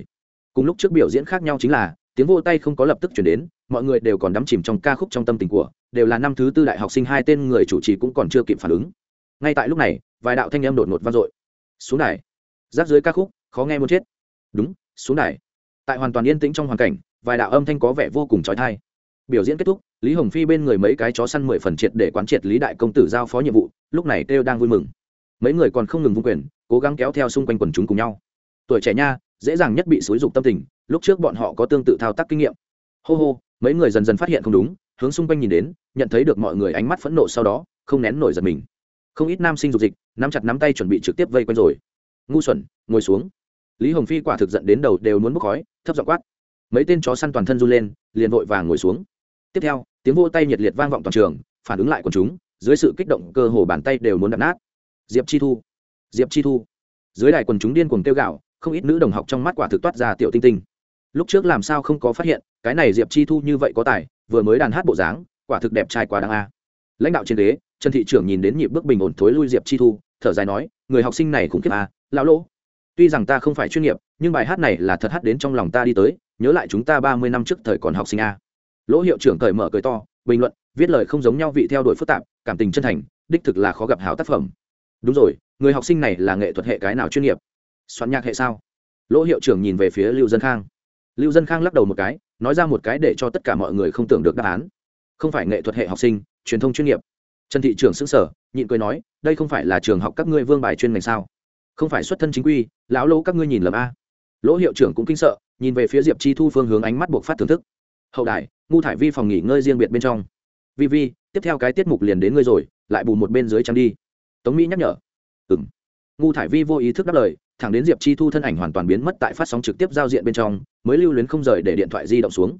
Cùng lúc trước biểu diễn khác nhau chính là, tiếng vô tay không có lập tức chuyển đến, mọi người đều còn đắm chìm trong ca khúc trong tâm tình của, đều là năm thứ tư đại học sinh hai tên người chủ trì cũng còn chưa kịp phản ứng. Ngay tại lúc này, vài đạo thanh em đột ngột vang dội. Xuống đài. Giáp dưới ca khúc, khó nghe muốn chết. Đúng, xuống đài. Tại hoàn toàn yên tĩnh trong hoàn cảnh, vài đạo âm thanh có vẻ vô cùng trói thai biểu diễn kết thúc, lý hồng phi bên người mấy cái chó săn mười phần triệt để quán triệt lý đại công tử giao phó nhiệm vụ lúc này kêu đang vui mừng. Mấy người còn không ngừng vung quyền, cố gắng kéo theo xung quanh quần chúng cùng nhau. Tuổi trẻ nha, dễ dàng nhất bị xúi dục tâm tình, lúc trước bọn họ có tương tự thao tác kinh nghiệm. Hô hô, mấy người dần dần phát hiện không đúng, hướng xung quanh nhìn đến, nhận thấy được mọi người ánh mắt phẫn nộ sau đó, không nén nổi giật mình. Không ít nam sinh dục dịch, nắm chặt nắm tay chuẩn bị trực tiếp vây quanh rồi. Ngu xuẩn, ngồi xuống. Lý hồng phi quả thực giận đến đầu đều muốn bốc khói, thấp giọng quát. Mấy tên chó săn toàn thân run lên, liền vội vàng ngồi xuống. Tiếp theo, tiếng vô tay nhiệt liệt vang vọng toàn trường, phản ứng lại quần chúng dưới sự kích động cơ hồ bàn tay đều muốn đập nát. Diệp chi thu, diệp chi thu. Dưới đài quần chúng điên cuồng kêu gạo không ít nữ đồng học trong mắt quả thực toát ra tiểu tinh tinh. Lúc trước làm sao không có phát hiện, cái này diệp chi thu như vậy có tài, vừa mới đàn hát bộ dáng, quả thực đẹp trai quá đáng a. Lãnh đạo trên ghế, trần thị trưởng nhìn đến nhịp bước bình ổn thối lui diệp chi thu, thở dài nói, người học sinh này khủng khiếp a, lão lỗ. Tuy rằng ta không phải chuyên nghiệp, nhưng bài hát này là thật hát đến trong lòng ta đi tới, nhớ lại chúng ta ba mươi năm trước thời còn học sinh a. Lỗ hiệu trưởng cởi mở cười to, bình luận, viết lời không giống nhau vị theo đuổi phức tạp cảm tình chân thành, đích thực là khó gặp hảo tác phẩm. Đúng rồi, người học sinh này là nghệ thuật hệ cái nào chuyên nghiệp? Soạn nhạc hệ sao? Lỗ hiệu trưởng nhìn về phía lưu dân khang. Lưu dân khang lắc đầu một cái, nói ra một cái để cho tất cả mọi người không tưởng được đáp án. Không phải nghệ thuật hệ học sinh, truyền thông chuyên nghiệp. Trần thị trưởng xứng sở nhịn cười nói, đây không phải là trường học các ngươi vương bài chuyên ngành sao? Không phải xuất thân chính quy, lão lỗ các ngươi nhìn lầm a. Lỗ hiệu trưởng cũng kinh sợ, nhìn về phía diệp chi thu phương hướng ánh mắt buộc phát thưởng thức. Hậu đài, ngu thải vi phòng nghỉ ngơi riêng biệt bên trong vi vi, tiếp theo cái tiết mục liền đến ngươi rồi, lại bù một bên dưới trắng đi. Tống mỹ nhắc nhở. Ừ m ngu thải vi vô ý thức đáp lời, thẳng đến diệp chi thu thân ảnh hoàn toàn biến mất tại phát sóng trực tiếp giao diện bên trong, mới lưu luyến không rời để điện thoại di động xuống.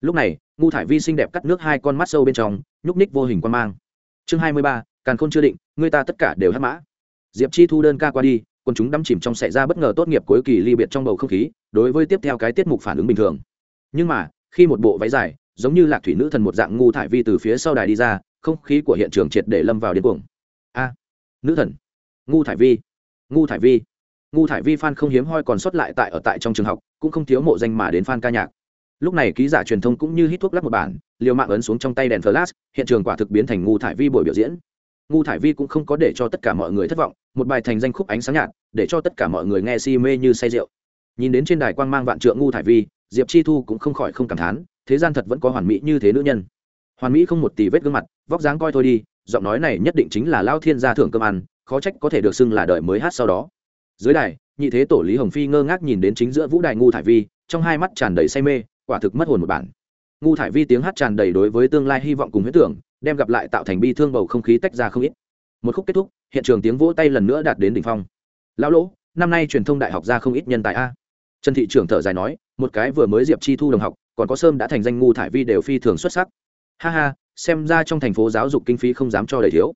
Lúc này, ngu thải vi xinh đẹp cắt nước hai con mắt sâu bên trong, nhúc ních vô hình quan mang. Chương hai mươi ba, càn khôn chưa định người ta tất cả đều hát mã. Diệp chi thu đơn ca qua đi còn chúng đắm chìm trong xảy ra bất ngờ tốt nghiệp cuối kỳ ly biệt trong bầu không khí, đối với tiếp theo cái tiết mục phản ứng bình thường. Nhưng mà, khi một bộ váy dài giống như lạc thủy nữ thần một dạng ngu thải vi từ phía sau đài đi ra, không khí của hiện trường triệt để lâm vào điên cuồng. A, nữ thần. Ngu thải vi. Ngu thải vi. Ngu thải vi f không hiếm hoi còn sót lại tại ở tại trong trường học, cũng không thiếu mộ danh mà đến f ca nhạc. Lúc này ký giả truyền thông cũng như hít thuốc lắp một bản, liều mạng ấn xuống trong tay đèn flash, hiện trường quả thực biến thành ngu thải vi buổi biểu diễn. Ngu thải vi cũng không có để cho tất cả mọi người thất vọng, một bài thành danh khúc ánh sáng nhạt, để cho tất cả mọi người nghe si mê như say rượu. Nhìn đến trên đài quang mang vạn trượng ngu thải vi, diệp chi thu cũng không khỏi không cảm thán thế gian thật vẫn có hoàn mỹ như thế nữ nhân. Hoàn mỹ không một tì vết gương mặt, vóc dáng coi thôi đi, giọng nói này nhất định chính là lao thiên gia thưởng cơm ăn, khó trách có thể được xưng là đợi mới hát sau đó. Dưới đài, nhị thế tổ lý hồng phi ngơ ngác nhìn đến chính giữa vũ đài ngu thải vi, trong hai mắt tràn đầy say mê, quả thực mất hồn một bản. Ngu thải vi tiếng hát tràn đầy đối với tương lai hy vọng cùng huyết tưởng, đem gặp lại tạo thành bi thương bầu không khí tách ra không ít. Một khúc kết thúc, hiện trường tiếng vỗ tay lần nữa đạt đến đỉnh phong. Lão lỗ, năm nay truyền thông đại học ra không ít nhân tài a. Trần thị trưởng thở dài nói, một cái vừa mới diệp chi thu đồng học còn có sơm đã thành danh ngu thải vi đều phi thường xuất sắc. Ha ha, xem ra trong thành phố giáo dục kinh phí không dám cho đầy thiếu.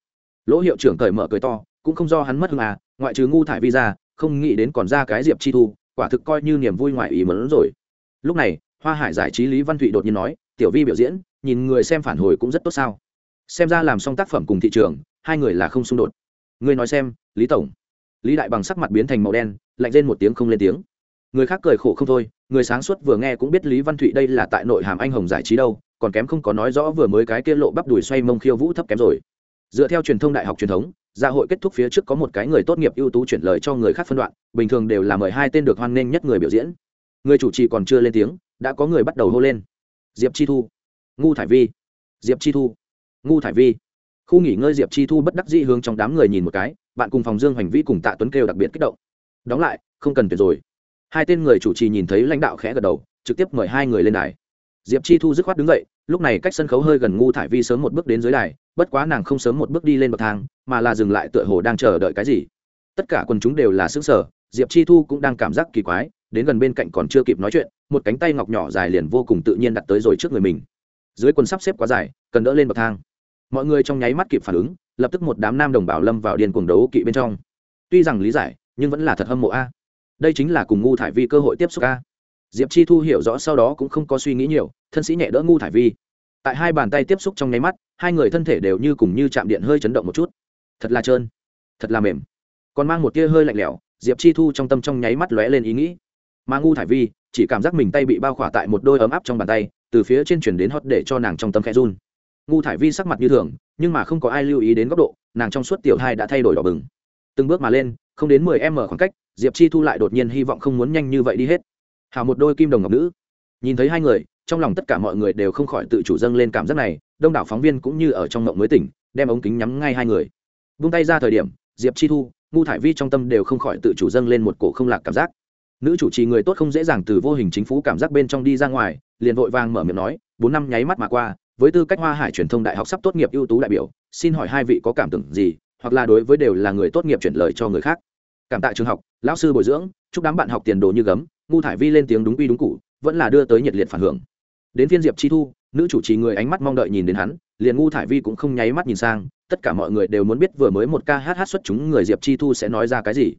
Lỗ hiệu trưởng cởi mở cười to, cũng không do hắn mất hưng à ngoại trừ ngu thải vi ra, không nghĩ đến còn ra cái diệp chi thu, quả thực coi như niềm vui ngoại ý mớn rồi. Lúc này, hoa hải giải trí lý văn thụy đột nhiên nói, tiểu vi biểu diễn, nhìn người xem phản hồi cũng rất tốt sao? Xem ra làm xong tác phẩm cùng thị trường, hai người là không xung đột. Ngươi nói xem, lý tổng. Lý đại bằng sắc mặt biến thành màu đen, lạnh lên một tiếng không lên tiếng người khác cười khổ không thôi, người sáng suốt vừa nghe cũng biết lý văn thụy đây là tại nội hàm anh hồng giải trí đâu, còn kém không có nói rõ vừa mới cái kia lộ bắp đùi xoay mông khiêu vũ thấp kém rồi. Dựa theo truyền thông đại học truyền thống dạ hội kết thúc phía trước có một cái người tốt nghiệp ưu tú chuyển lời cho người khác phân đoạn, bình thường đều là mời hai tên được hoan nghênh nhất người biểu diễn. Người chủ trì còn chưa lên tiếng, đã có người bắt đầu hô lên. Diệp chi thu, ngu thải vi, diệp chi thu, ngu thải vi. Khu nghỉ ngơi diệp chi thu bất đắc dĩ hướng trong đám người nhìn một cái, bạn cùng phòng dương hành vi cùng tạ tuấn kêu đặc biệt kích động. Đóng lại, không cần tuyệt rồi hai tên người chủ trì nhìn thấy lãnh đạo khẽ gật đầu, trực tiếp mời hai người lên đài. Diệp chi thu dứt khoát đứng dậy, lúc này cách sân khấu hơi gần ngu thải vi sớm một bước đến dưới đài, bất quá nàng không sớm một bước đi lên bậc thang, mà là dừng lại tựa hồ đang chờ đợi cái gì. Tất cả quần chúng đều là xứng sở diệp chi thu cũng đang cảm giác kỳ quái, đến gần bên cạnh còn chưa kịp nói chuyện, một cánh tay ngọc nhỏ dài liền vô cùng tự nhiên đặt tới rồi trước người mình. Dưới quần sắp xếp quá dài, cần đỡ lên bậc thang. Mọi người trong nháy mắt kịp phản ứng, lập tức một đám nam đồng bào lâm vào điên cuồng đấu kỵ bên trong. Tuy rằng lý giải, nhưng vẫn là thật hâm mộ a đây chính là cùng ngu thải vi cơ hội tiếp xúc a. Diệp chi thu hiểu rõ sau đó cũng không có suy nghĩ nhiều, thân sĩ nhẹ đỡ ngu thải vi. Tại hai bàn tay tiếp xúc trong nháy mắt, hai người thân thể đều như cùng như chạm điện hơi chấn động một chút. Thật là trơn, thật là mềm. Còn mang một tia hơi lạnh lẽo, diệp chi thu trong tâm trong nháy mắt lóe lên ý nghĩ. Mà ngu thải vi, chỉ cảm giác mình tay bị bao khỏa tại một đôi ấm áp trong bàn tay, từ phía trên chuyển đến hót để cho nàng trong tâm khẽ run. Ngu thải vi sắc mặt như thường, nhưng mà không có ai lưu ý đến góc độ, nàng trong suốt tiểu hai đã thay đổi đỏ bừng. Từng bước mà lên, không đến mười m khoảng cách diệp chi thu lại đột nhiên hy vọng không muốn nhanh như vậy đi hết. Hào một đôi kim đồng ngọc nữ. Nhìn thấy hai người, trong lòng tất cả mọi người đều không khỏi tự chủ dâng lên cảm giác này, đông đảo phóng viên cũng như ở trong mộng mới tỉnh, đem ống kính nhắm ngay hai người. Vung tay ra thời điểm, diệp chi thu, ngu thải vi trong tâm đều không khỏi tự chủ dâng lên một cổ không lạc cảm giác. Nữ chủ trì người tốt không dễ dàng từ vô hình chính phủ cảm giác bên trong đi ra ngoài, liền vội vàng mở miệng nói, bốn năm nháy mắt mà qua, với tư cách hoa hải truyền thông đại học sắp tốt nghiệp ưu tú đại biểu, xin hỏi hai vị có cảm tưởng gì, hoặc là đối với đều là người tốt nghiệp chuyển lời cho người khác? Cảm tạ trường học lão sư bồi dưỡng, chúc đám bạn học tiền đồ như gấm, ngu thải vi lên tiếng đúng quy đúng cụ vẫn là đưa tới nhiệt liệt phản hưởng. Đến phiên diệp chi thu, nữ chủ trì người ánh mắt mong đợi nhìn đến hắn, liền ngu thải vi cũng không nháy mắt nhìn sang, tất cả mọi người đều muốn biết vừa mới một ca hát hát xuất chúng người diệp chi thu sẽ nói ra cái gì.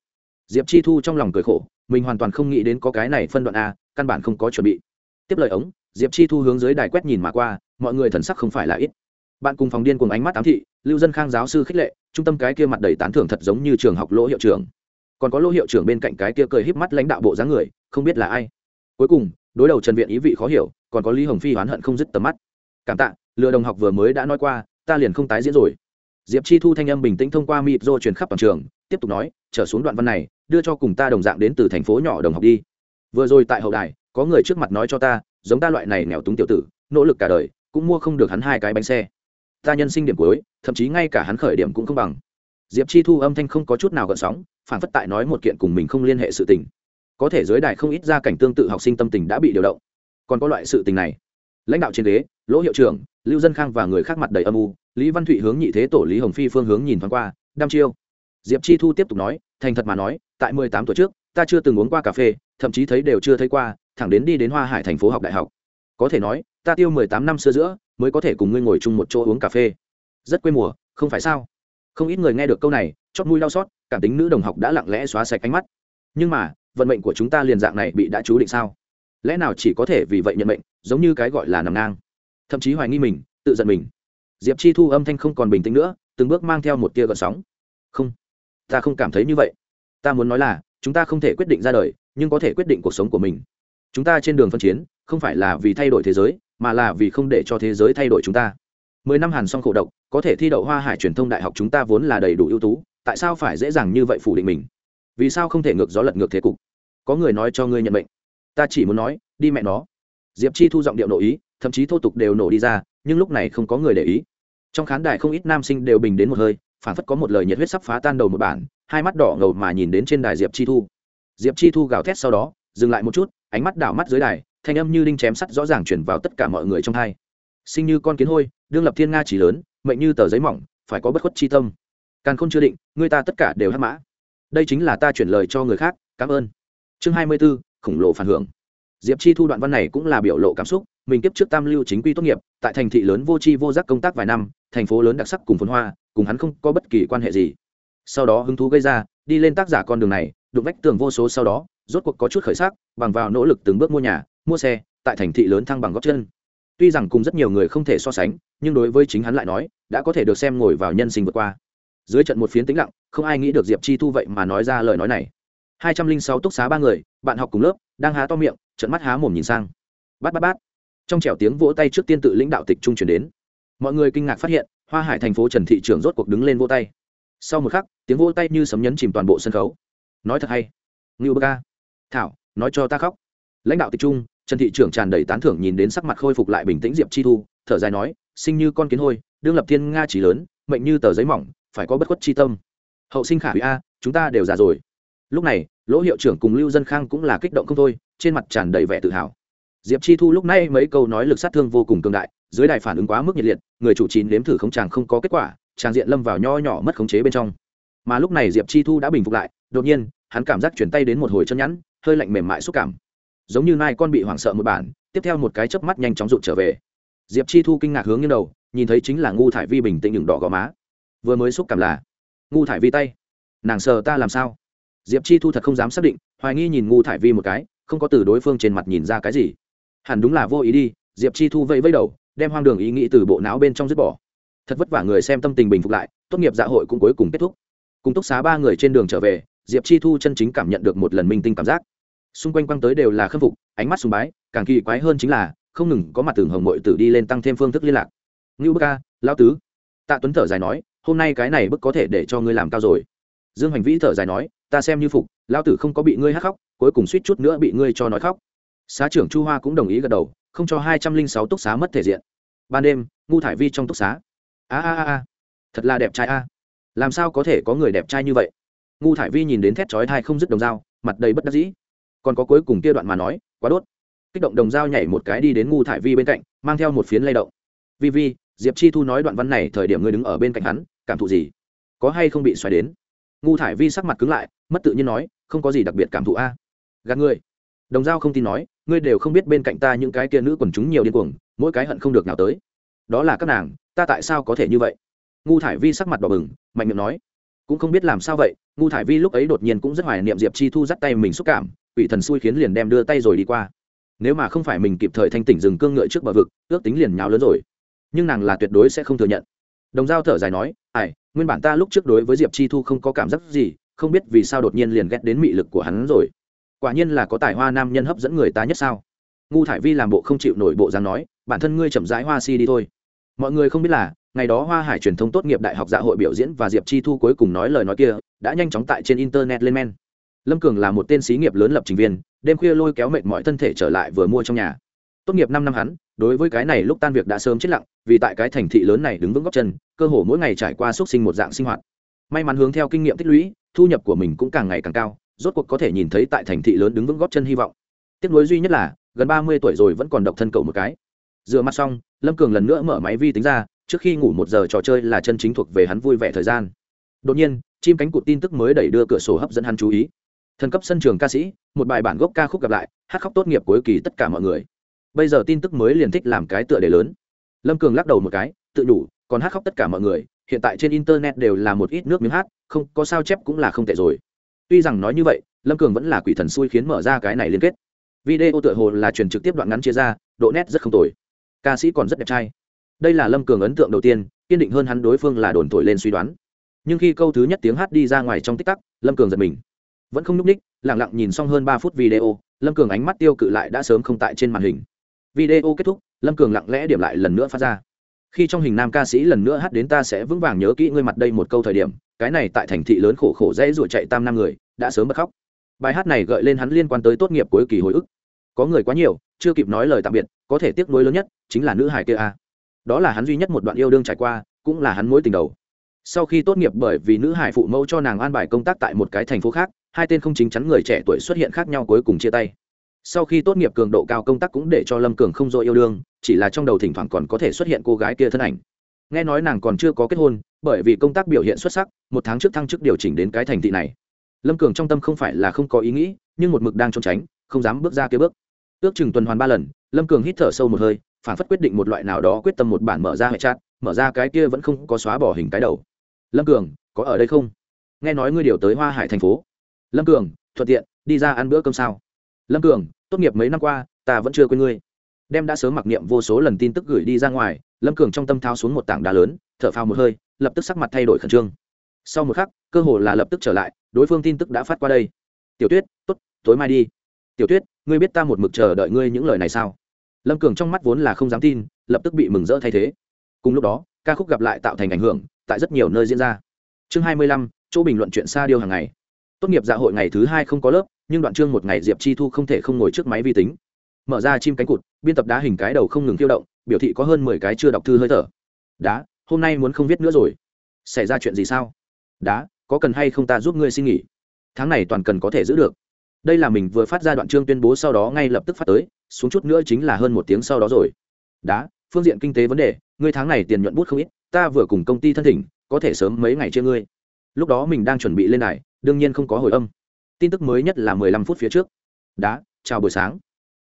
Diệp chi thu trong lòng cười khổ, mình hoàn toàn không nghĩ đến có cái này phân đoạn a, căn bản không có chuẩn bị. Tiếp lời ống, diệp chi thu hướng dưới đài quét nhìn mà qua, mọi người thần sắc không phải là ít. Bạn cùng phòng điên cùng ánh mắt ám thị, lưu dân khang giáo sư khích lệ, trung tâm cái kia mặt đầy tán thưởng thật giống như trường học lỗ hiệu trưởng còn có lỗ hiệu trưởng bên cạnh cái kia cười híp mắt lãnh đạo bộ dáng người, không biết là ai. Cuối cùng, đối đầu trần viện ý vị khó hiểu, còn có lý hồng phi oán hận không dứt tầm mắt. Cảm tạ lừa đồng học vừa mới đã nói qua, ta liền không tái diễn rồi. Diệp chi thu thanh âm bình tĩnh thông qua mịp rô truyền khắp toàn trường, tiếp tục nói, trở xuống đoạn văn này, đưa cho cùng ta đồng dạng đến từ thành phố nhỏ đồng học đi. Vừa rồi tại hậu đài, có người trước mặt nói cho ta, giống ta loại này nghèo túng tiểu tử, nỗ lực cả đời, cũng mua không được hắn hai cái bánh xe. Ta nhân sinh điểm cuối, thậm chí ngay cả hắn khởi điểm cũng không bằng. Diệp chi thu âm thanh không có chút nào gợn sóng phản phất tại nói một kiện cùng mình không liên hệ sự tình. Có thể giới đài không ít ra cảnh tương tự học sinh tâm tình đã bị điều động. Còn có loại sự tình này. Lãnh đạo trên ghế, lỗ hiệu trưởng, lưu dân khang và người khác mặt đầy âm u, lý văn thụy hướng nhị thế tổ lý hồng phi phương hướng nhìn thoáng qua đăm chiêu. Diệp chi thu tiếp tục nói, thành thật mà nói, tại mười tám tuổi trước, ta chưa từng uống qua cà phê, thậm chí thấy đều chưa thấy qua, thẳng đến đi đến hoa hải thành phố học đại học. Có thể nói, ta tiêu mười tám năm xưa giữa, mới có thể cùng ngươi ngồi chung một chỗ uống cà phê. Rất quê mùa, không phải sao? Không ít người nghe được câu này chót mũi đau xót, cảm tính nữ đồng học đã lặng lẽ xóa sạch ánh mắt. Nhưng mà, vận mệnh của chúng ta liền dạng này bị đã chú định sao? Lẽ nào chỉ có thể vì vậy nhận mệnh, giống như cái gọi là nằm ngang? Thậm chí hoài nghi mình, tự giận mình. Diệp chi thu âm thanh không còn bình tĩnh nữa, từng bước mang theo một tia gợn sóng. Không, ta không cảm thấy như vậy. Ta muốn nói là, chúng ta không thể quyết định ra đời, nhưng có thể quyết định cuộc sống của mình. Chúng ta trên đường phân chiến, không phải là vì thay đổi thế giới, mà là vì không để cho thế giới thay đổi chúng ta. Mười năm hàn song khổ độc, có thể thi đậu hoa hải truyền thông đại học chúng ta vốn là đầy đủ ưu tú tại sao phải dễ dàng như vậy phủ định mình? Vì sao không thể ngược gió lật ngược thế cục? Có người nói cho ngươi nhận bệnh, ta chỉ muốn nói đi mẹ nó. Diệp chi thu giọng điệu nội ý thậm chí thô tục đều nổ đi ra nhưng lúc này không có người để ý. Trong khán đài không ít nam sinh đều bình đến một hơi phản phất có một lời nhiệt huyết sắp phá tan đầu một bản hai mắt đỏ ngầu mà nhìn đến trên đài diệp chi thu. Diệp chi thu gào thét sau đó dừng lại một chút ánh mắt đảo mắt dưới đài thanh âm như đinh chém sắt rõ ràng chuyển vào tất cả mọi người trong hai. Sinh như con kiến hôi đương lập thiên nga chỉ lớn mệnh như tờ giấy mỏng phải có bất khuất chi tâm càng không chưa định người ta tất cả đều hắc mã. Đây chính là ta chuyển lời cho người khác cảm ơn. Chương hai mươi 24, khổng lồ phản hưởng. Diệp chi thu đoạn văn này cũng là biểu lộ cảm xúc mình tiếp trước tam lưu chính quy tốt nghiệp tại thành thị lớn vô tri vô giác công tác vài năm thành phố lớn đặc sắc cùng phồn hoa cùng hắn không có bất kỳ quan hệ gì. Sau đó hứng thú gây ra đi lên tác giả con đường này đụng vách tường vô số sau đó rốt cuộc có chút khởi sắc bằng vào nỗ lực từng bước mua nhà mua xe tại thành thị lớn thăng bằng góc chân. Tuy rằng cùng rất nhiều người không thể so sánh nhưng đối với chính hắn lại nói đã có thể được xem ngồi vào nhân sinh vượt qua dưới trận một phiến tĩnh lặng, không ai nghĩ được diệp chi thu vậy mà nói ra lời nói này. Hai trăm linh sáu túc xá ba người, bạn học cùng lớp, đang há to miệng trận mắt há mồm nhìn sang. Bát bát bát. Trong trẻo tiếng vỗ tay trước tiên tự lãnh đạo tịch trung chuyển đến. Mọi người kinh ngạc phát hiện, hoa hải thành phố trần thị trưởng rốt cuộc đứng lên vỗ tay. Sau một khắc, tiếng vỗ tay như sấm nhấn chìm toàn bộ sân khấu. Nói thật hay? Ngưu bơ ca. Thảo, nói cho ta khóc. Lãnh đạo tịch trung, trần thị trưởng tràn đầy tán thưởng nhìn đến sắc mặt khôi phục lại bình tĩnh diệp chi thu, thở dài nói, sinh như con kiến hôi, đương lập thiên nga chỉ lớn, mệnh như tờ giấy mỏng phải có bất khuất chi tâm. Hậu sinh khả hủy a, chúng ta đều già rồi. Lúc này, lỗ hiệu trưởng cùng lưu dân khang cũng là kích động không thôi, trên mặt tràn đầy vẻ tự hào. Diệp chi thu lúc này mấy câu nói lực sát thương vô cùng cường đại, dưới đài phản ứng quá mức nhiệt liệt, người chủ trì nếm thử không chàng không có kết quả, tràng diện lâm vào nho nhỏ mất khống chế bên trong. Mà lúc này diệp chi thu đã bình phục lại, đột nhiên, hắn cảm giác chuyển tay đến một hồi chân nhẵn, hơi lạnh mềm mại xúc cảm. Giống như nai con bị hoảng sợ một bản, tiếp theo một cái chớp mắt nhanh chóng rụt trở về. Diệp chi thu kinh ngạc hướng như đầu, nhìn thấy chính là ngu thải vi bình tĩnh đường đỏ gò má vừa mới xúc cảm là ngu thải vi tay. Nàng sờ ta làm sao? Diệp chi thu thật không dám xác định, hoài nghi nhìn ngu thải vi một cái, không có từ đối phương trên mặt nhìn ra cái gì. Hẳn đúng là vô ý đi, diệp chi thu vẫy vẫy đầu, đem hoang đường ý nghĩ từ bộ não bên trong dứt bỏ. Thật vất vả người xem tâm tình bình phục lại, tốt nghiệp dạ hội cũng cuối cùng kết thúc. Cùng túc xá ba người trên đường trở về, diệp chi thu chân chính cảm nhận được một lần minh tinh cảm giác. Xung quanh quăng tới đều là khâm phục, ánh mắt sùng bái, càng kỳ quái hơn chính là, không ngừng có mặt tường hồng mội tử đi lên tăng thêm phương thức liên lạc. Ngưu bức ca lao tứ. Tạ tuấn thở dài nói hôm nay cái này bức có thể để cho ngươi làm cao rồi. Dương hành vĩ thở dài nói, ta xem như phục lao tử không có bị ngươi hắc khóc, cuối cùng suýt chút nữa bị ngươi cho nói khóc. Xá trưởng chu hoa cũng đồng ý gật đầu, không cho hai trăm linh sáu túc xá mất thể diện. Ban đêm, ngu thải vi trong túc xá. A a a a. Thật là đẹp trai a. Làm sao có thể có người đẹp trai như vậy? Ngu thải vi nhìn đến thét chói thai không dứt đồng dao, mặt đầy bất đắc dĩ. Còn có cuối cùng kia đoạn mà nói, quá đốt. Kích động đồng dao nhảy một cái đi đến ngu thải vi bên cạnh, mang theo một phiến lay động. Vi vi, diệp chi thu nói đoạn văn này thời điểm ngươi đứng ở bên cạnh hắn cảm thụ gì? Có hay không bị xoáy đến? Ngu thải vi sắc mặt cứng lại, mất tự nhiên nói, không có gì đặc biệt cảm thụ a. Gạt ngươi đồng dao không tin nói, ngươi đều không biết bên cạnh ta những cái kia nữ quần chúng nhiều điên cuồng, mỗi cái hận không được nào tới. Đó là các nàng, ta tại sao có thể như vậy? Ngu thải vi sắc mặt đỏ bừng, mạnh miệng nói, cũng không biết làm sao vậy, ngu thải vi lúc ấy đột nhiên cũng rất hoài niệm diệp chi thu dắt tay mình xúc cảm, quỷ thần xui khiến liền đem đưa tay rồi đi qua. Nếu mà không phải mình kịp thời thanh tỉnh dừng cương ngựa trước bờ vực, ước tính liền nháo lớn rồi. Nhưng nàng là tuyệt đối sẽ không thừa nhận đồng dao thở dài nói, ai, nguyên bản ta lúc trước đối với diệp chi thu không có cảm giác gì, không biết vì sao đột nhiên liền ghét đến mị lực của hắn rồi. Quả nhiên là có tài hoa nam nhân hấp dẫn người ta nhất sao. Ngu thải vi làm bộ không chịu nổi bộ dáng nói, bản thân ngươi chậm rãi hoa si đi thôi. Mọi người không biết là, ngày đó hoa hải truyền thông tốt nghiệp đại học dạ hội biểu diễn và diệp chi thu cuối cùng nói lời nói kia, đã nhanh chóng tại trên internet lên men. Lâm cường là một tên xí nghiệp lớn lập trình viên, đêm khuya lôi kéo mệt mọi thân thể trở lại vừa mua trong nhà tốt nghiệp năm năm hắn, đối với cái này lúc tan việc đã sớm chết lặng, vì tại cái thành thị lớn này đứng vững góc chân, cơ hồ mỗi ngày trải qua xúc sinh một dạng sinh hoạt. May mắn hướng theo kinh nghiệm tích lũy, thu nhập của mình cũng càng ngày càng cao, rốt cuộc có thể nhìn thấy tại thành thị lớn đứng vững góp chân hy vọng. Tiếc nuối duy nhất là, gần ba mươi tuổi rồi vẫn còn độc thân cậu một cái. Rửa mặt xong, lâm cường lần nữa mở máy vi tính ra, trước khi ngủ một giờ trò chơi là chân chính thuộc về hắn vui vẻ thời gian. Đột nhiên, chim cánh cụt tin tức mới đẩy đưa cửa sổ hấp dẫn hắn chú ý. Thần cấp sân trường ca sĩ, một bài bản gốc ca khúc gặp lại, hát khóc tốt nghiệp cuối kỳ tất cả mọi người bây giờ tin tức mới liền thích làm cái tựa đề lớn. Lâm cường lắc đầu một cái, tự đủ, còn hát khóc tất cả mọi người, hiện tại trên internet đều là một ít nước miếng hát, không, có sao chép cũng là không tệ rồi. Tuy rằng nói như vậy, lâm cường vẫn là quỷ thần xui khiến mở ra cái này liên kết. Video tựa hồ là truyền trực tiếp đoạn ngắn chia ra, độ nét rất không tồi. Ca sĩ còn rất đẹp trai. Đây là lâm cường ấn tượng đầu tiên, kiên định hơn hắn đối phương là đồn thổi lên suy đoán. Nhưng khi câu thứ nhất tiếng hát đi ra ngoài trong tích tắc, lâm cường giật mình. Vẫn không n ú c ních lẳng lặng nhìn xong hơn ba phút video, lâm cường ánh mắt tiêu cự lại đã sớm không tại trên màn hình video kết thúc, lâm cường lặng lẽ điểm lại lần nữa phát ra. Khi trong hình nam ca sĩ lần nữa hát đến ta sẽ vững vàng nhớ kỹ ngươi mặt đây một câu thời điểm, cái này tại thành thị lớn khổ khổ dễ ruột chạy tam năm người, đã sớm bật khóc. Bài hát này gợi lên hắn liên quan tới tốt nghiệp cuối kỳ hồi ức. Có người quá nhiều, chưa kịp nói lời tạm biệt, có thể tiếc nuối lớn nhất chính là nữ hải kia a. Đó là hắn duy nhất một đoạn yêu đương trải qua, cũng là hắn mối tình đầu. Sau khi tốt nghiệp bởi vì nữ hải phụ mẫu cho nàng an bài công tác tại một cái thành phố khác, hai tên không chính chắn người trẻ tuổi xuất hiện khác nhau cuối cùng chia tay sau khi tốt nghiệp cường độ cao công tác cũng để cho lâm cường không dội yêu đương, chỉ là trong đầu thỉnh thoảng còn có thể xuất hiện cô gái kia thân ảnh. Nghe nói nàng còn chưa có kết hôn, bởi vì công tác biểu hiện xuất sắc, một tháng trước thăng chức điều chỉnh đến cái thành thị này. Lâm cường trong tâm không phải là không có ý nghĩ, nhưng một mực đang trốn tránh, không dám bước ra kế bước. Ước chừng tuần hoàn ba lần, lâm cường hít thở sâu một hơi, phản phất quyết định một loại nào đó quyết tâm một bản mở ra hệ chát mở ra cái kia vẫn không có xóa bỏ hình cái đầu. Lâm cường, có ở đây không? Nghe nói ngươi điều tới hoa hải thành phố. Lâm cường, thuận tiện, đi ra ăn bữa cơm sao? Lâm cường, tốt nghiệp mấy năm qua, ta vẫn chưa quên ngươi. Đem đã sớm mặc niệm vô số lần tin tức gửi đi ra ngoài, lâm cường trong tâm thao xuống một tảng đá lớn, thở phào một hơi, lập tức sắc mặt thay đổi khẩn trương. Sau một khắc, cơ hồ là lập tức trở lại, đối phương tin tức đã phát qua đây. Tiểu tuyết t ố t tối mai đi. Tiểu tuyết, ngươi biết ta một mực chờ đợi ngươi những lời này sao? Lâm cường trong mắt vốn là không dám tin, lập tức bị mừng rỡ thay thế. Cùng lúc đó, ca khúc gặp lại tạo thành ảnh hưởng, tại rất nhiều nơi diễn ra. Chương hai mươi lăm, chỗ bình luận chuyện xa điêu hàng ngày. Tốt nghiệp dạ hội ngày thứ hai không có lớp nhưng đoạn chương một ngày diệp chi thu không thể không ngồi trước máy vi tính. Mở ra chim cánh cụt, biên tập đá hình cái đầu không ngừng tiêu động, biểu thị có hơn mười cái chưa đọc thư hơi thở. Đá, hôm nay muốn không viết nữa rồi. Xảy ra chuyện gì sao? Đá, có cần hay không ta giúp ngươi xin nghỉ? Tháng này toàn cần có thể giữ được. Đây là mình vừa phát ra đoạn chương tuyên bố sau đó ngay lập tức phát tới, xuống chút nữa chính là hơn một tiếng sau đó rồi. Đá, phương diện kinh tế vấn đề, ngươi tháng này tiền nhuận bút không ít, ta vừa cùng công ty thân thỉnh, có thể sớm mấy ngày chia ngươi. Lúc đó mình đang chuẩn bị lên này đương nhiên không có hồi âm tin tức mới nhất là mười lăm phút phía trước. Đá, chào buổi sáng.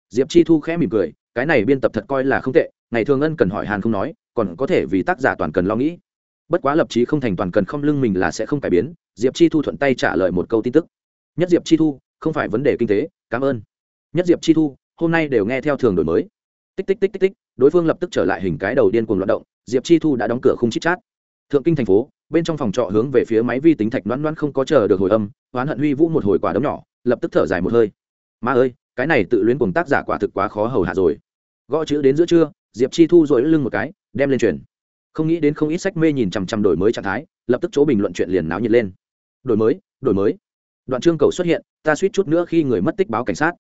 Diệp chi thu khẽ mỉm cười, cái này biên tập thật coi là không tệ, ngày thường ân cần hỏi hàn không nói, còn có thể vì tác giả toàn cần lo nghĩ. Bất quá lập trí không thành toàn cần không lưng mình là sẽ không cải biến, diệp chi thu thuận tay trả lời một câu tin tức. Nhất diệp chi thu, không phải vấn đề kinh tế, cảm ơn. Nhất diệp chi thu, hôm nay đều nghe theo thường đổi mới. Tích tích tích tích tích, đối phương lập tức trở lại hình cái đầu điên cuồng loạt động, diệp chi thu đã đóng cửa khung chít chát. Thượng kinh thành phố bên trong phòng trọ hướng về phía máy vi tính thạch đoán đoán không có chờ được hồi âm, oán hận huy vũ một hồi quả đấm nhỏ, lập tức thở dài một hơi. Ma ơi, cái này tự luyến cùng tác giả quả thực quá khó hầu hạ rồi. Gõ chữ đến giữa trưa, diệp chi thu rồi lưng một cái, đem lên truyền. Không nghĩ đến không ít sách mê nhìn chằm chằm đổi mới trạng thái, lập tức chỗ bình luận chuyện liền náo nhiệt lên. Đổi mới đổi mới. Đoạn chương cầu xuất hiện, ta suýt chút nữa khi người mất tích báo cảnh sát.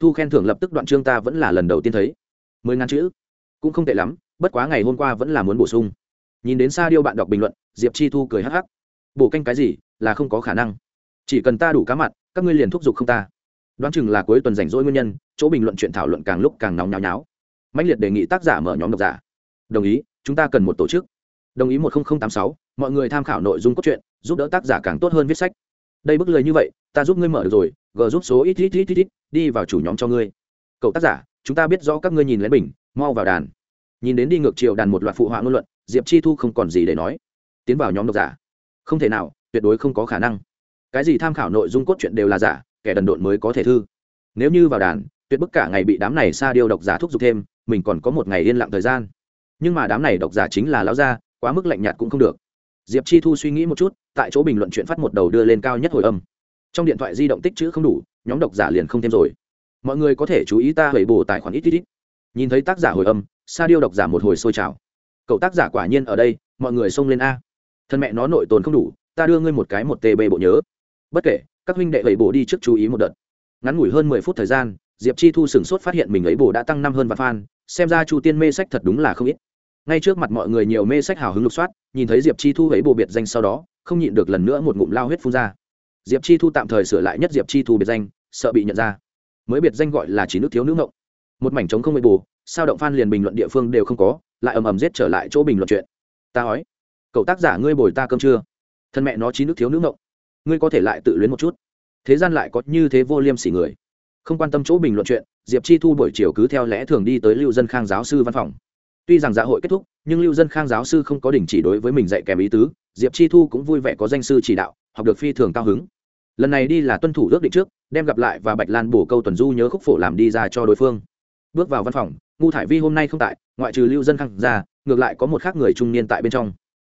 Thu khen thưởng lập tức đoạn chương ta vẫn là lần đầu tiên thấy. Mười ngàn chữ. Cũng không tệ lắm, bất quá ngày hôm qua vẫn là muốn bổ sung nhìn đến xa điêu bạn đọc bình luận, diệp chi thu cười hắc hắc. Bổ canh cái gì, là không có khả năng. Chỉ cần ta đủ cá mặt các ngươi liền thúc giục không ta. Đoán chừng là cuối tuần rảnh rỗi nguyên nhân, chỗ bình luận chuyện thảo luận càng lúc càng nóng nháo nháo. Mạnh liệt đề nghị tác giả mở nhóm độc giả. Đồng ý, chúng ta cần một tổ chức. Đồng ý một nghìn tám sáu, mọi người tham khảo nội dung cốt truyện, giúp đỡ tác giả càng tốt hơn viết sách. Đây bức lời như vậy, ta giúp ngươi mở được rồi g giúp số ít ít ít ít ít, đi vào chủ nhóm cho ngươi. Cậu tác giả, chúng ta biết rõ các ngươi nhìn lén bình, mau vào đàn. Nhìn đến đi ngược chiều đàn một loạt phụ họa ngôn luận diệp chi thu không còn gì để nói. Tiến vào nhóm độc giả. Không thể nào, tuyệt đối không có khả năng. Cái gì tham khảo nội dung cốt truyện đều là giả, kẻ đần độn mới có thể thư. Nếu như vào đàn, tuyệt bức cả ngày bị đám này xa điêu độc giả thúc giục thêm, mình còn có một ngày yên lặng thời gian. Nhưng mà đám này độc giả chính là lão gia, quá mức lạnh nhạt cũng không được. Diệp chi thu suy nghĩ một chút, tại chỗ bình luận chuyện phát một đầu đưa lên cao nhất hồi âm. Trong điện thoại di động tích chữ không đủ, nhóm độc giả liền không thêm rồi. Mọi người có thể chú ý ta hủy bổ tài khoản ít ít ít. Nhìn thấy tác giả hồi âm, sa điêu độc giả một hồi sôi trào cậu tác giả quả nhiên ở đây, mọi người xông lên a. Thân mẹ nó nội tồn không đủ, ta đưa ngươi một cái một tb bộ nhớ. Bất kể, các huynh đệ ấy bổ đi trước chú ý một đợt. Ngắn ngủi hơn mười phút thời gian, diệp chi thu sửng sốt phát hiện mình ấy bổ đã tăng năm hơn vạn fan, xem ra chu tiên mê sách thật đúng là không ít. Ngay trước mặt mọi người nhiều mê sách hào hứng lục soát, nhìn thấy diệp chi thu ấy bổ biệt danh sau đó, không nhịn được lần nữa một ngụm lao huyết phun ra. Diệp chi thu tạm thời sửa lại nhất diệp chi thu biệt danh, sợ bị nhận ra. Mới biệt danh gọi là chỉ nước thiếu nữ ngộng. Một mảnh trống không ấy bổ sao động fan liền bình luận địa phương đều không có, lại ầm ầm giết trở lại chỗ bình luận chuyện. Ta nói cậu tác giả ngươi bồi ta cơm chưa? Thân mẹ nó trí nước thiếu nước ngộng, ngươi có thể lại tự luyến một chút. Thế gian lại có như thế vô liêm sỉ người. Không quan tâm chỗ bình luận chuyện, diệp chi thu buổi chiều cứ theo lẽ thường đi tới lưu dân khang giáo sư văn phòng. Tuy rằng dạ hội kết thúc, nhưng lưu dân khang giáo sư không có đình chỉ đối với mình dạy kèm ý tứ, diệp chi thu cũng vui vẻ có danh sư chỉ đạo, học được phi thường cao hứng. Lần này đi là tuân thủ ước định trước, đem gặp lại và bạch lan bổ câu tuần du nhớ khúc phổ làm đi ra cho đối phương. Bước vào văn phòng ngu thải vi hôm nay không tại, ngoại trừ lưu dân khang ra, ngược lại có một khác người trung niên tại bên trong.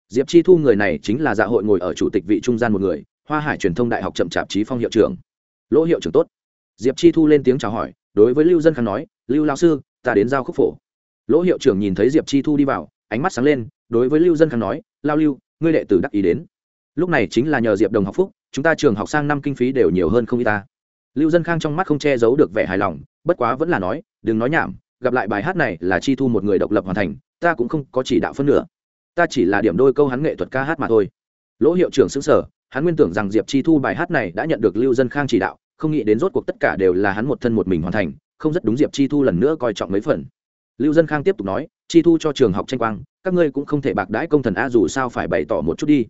Diệp chi thu người này chính là dạ hội ngồi ở chủ tịch vị trung gian một người, hoa hải truyền thông đại học chậm chạp trí phong hiệu trưởng. Lỗ hiệu trưởng tốt. Diệp chi thu lên tiếng chào hỏi, đối với lưu dân khang nói, lưu lao sư, ta đến giao khúc phổ. Lỗ hiệu trưởng nhìn thấy diệp chi thu đi vào, ánh mắt sáng lên, đối với lưu dân khang nói, lao lưu, ngươi đệ tử đắc ý đến. Lúc này chính là nhờ diệp đồng học phúc, chúng ta trường học sang năm kinh phí đều nhiều hơn không y ta. Lưu dân khang trong mắt không che giấu được vẻ hài lòng, bất quá vẫn là nói, đừng nói nhảm gặp lại bài hát này là chi thu một người độc lập hoàn thành, ta cũng không có chỉ đạo phân nửa. Ta chỉ là điểm đôi câu hắn nghệ thuật ca hát mà thôi. Lỗ hiệu trưởng xứng sở hắn nguyên tưởng rằng diệp chi thu bài hát này đã nhận được lưu dân khang chỉ đạo, không nghĩ đến rốt cuộc tất cả đều là hắn một thân một mình hoàn thành, không rất đúng diệp chi thu lần nữa coi trọng mấy phần. Lưu dân khang tiếp tục nói, chi thu cho trường học tranh quang, các ngươi cũng không thể bạc đãi công thần a dù sao phải bày tỏ một chút đi.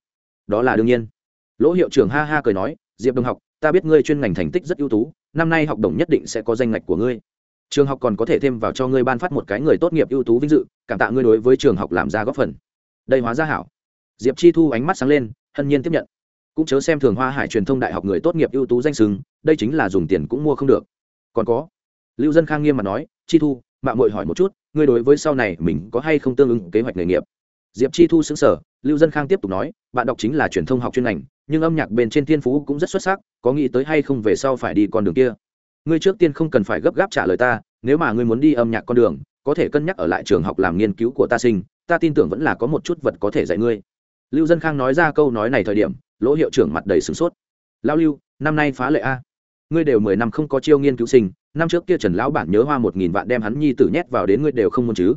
Đó là đương nhiên. Lỗ hiệu trưởng ha ha cười nói, diệp đồng học, ta biết ngươi chuyên ngành thành tích rất ưu tú, năm nay học đồng nhất định sẽ có danh ngạch của ngươi trường học còn có thể thêm vào cho ngươi ban phát một cái người tốt nghiệp ưu tú vinh dự, cảm tạ ngươi đối với trường học làm ra góp phần. Đây hóa ra hảo. Diệp chi thu ánh mắt sáng lên, hân nhiên tiếp nhận. Cũng chớ xem thường hoa hải truyền thông đại học người tốt nghiệp ưu tú danh sừng đây chính là dùng tiền cũng mua không được. Còn có, lưu dân khang nghiêm mặt nói, chi thu mạng mội hỏi một chút, ngươi đối với sau này mình có hay không tương ứng kế hoạch nghề nghiệp? Diệp chi thu xứng sở lưu dân khang tiếp tục nói, bạn đọc chính là truyền thông học chuyên ngành, nhưng âm nhạc bên trên thiên phú cũng rất xuất sắc, có nghĩ tới hay không về sau phải đi con đường kia? Ngươi trước tiên không cần phải gấp gáp trả lời ta, nếu mà ngươi muốn đi âm nhạc con đường, có thể cân nhắc ở lại trường học làm nghiên cứu của ta sinh, ta tin tưởng vẫn là có một chút vật có thể dạy ngươi. Lưu dân khang nói ra câu nói này thời điểm, lỗ hiệu trưởng mặt đầy sửng sốt. Lao lưu, năm nay phá lệ a. Ngươi đều mười năm không có chiêu nghiên cứu sinh, năm trước kia trần lão bản nhớ hoa một nghìn vạn đem hắn nhi tử nhét vào đến ngươi đều không muốn chứ?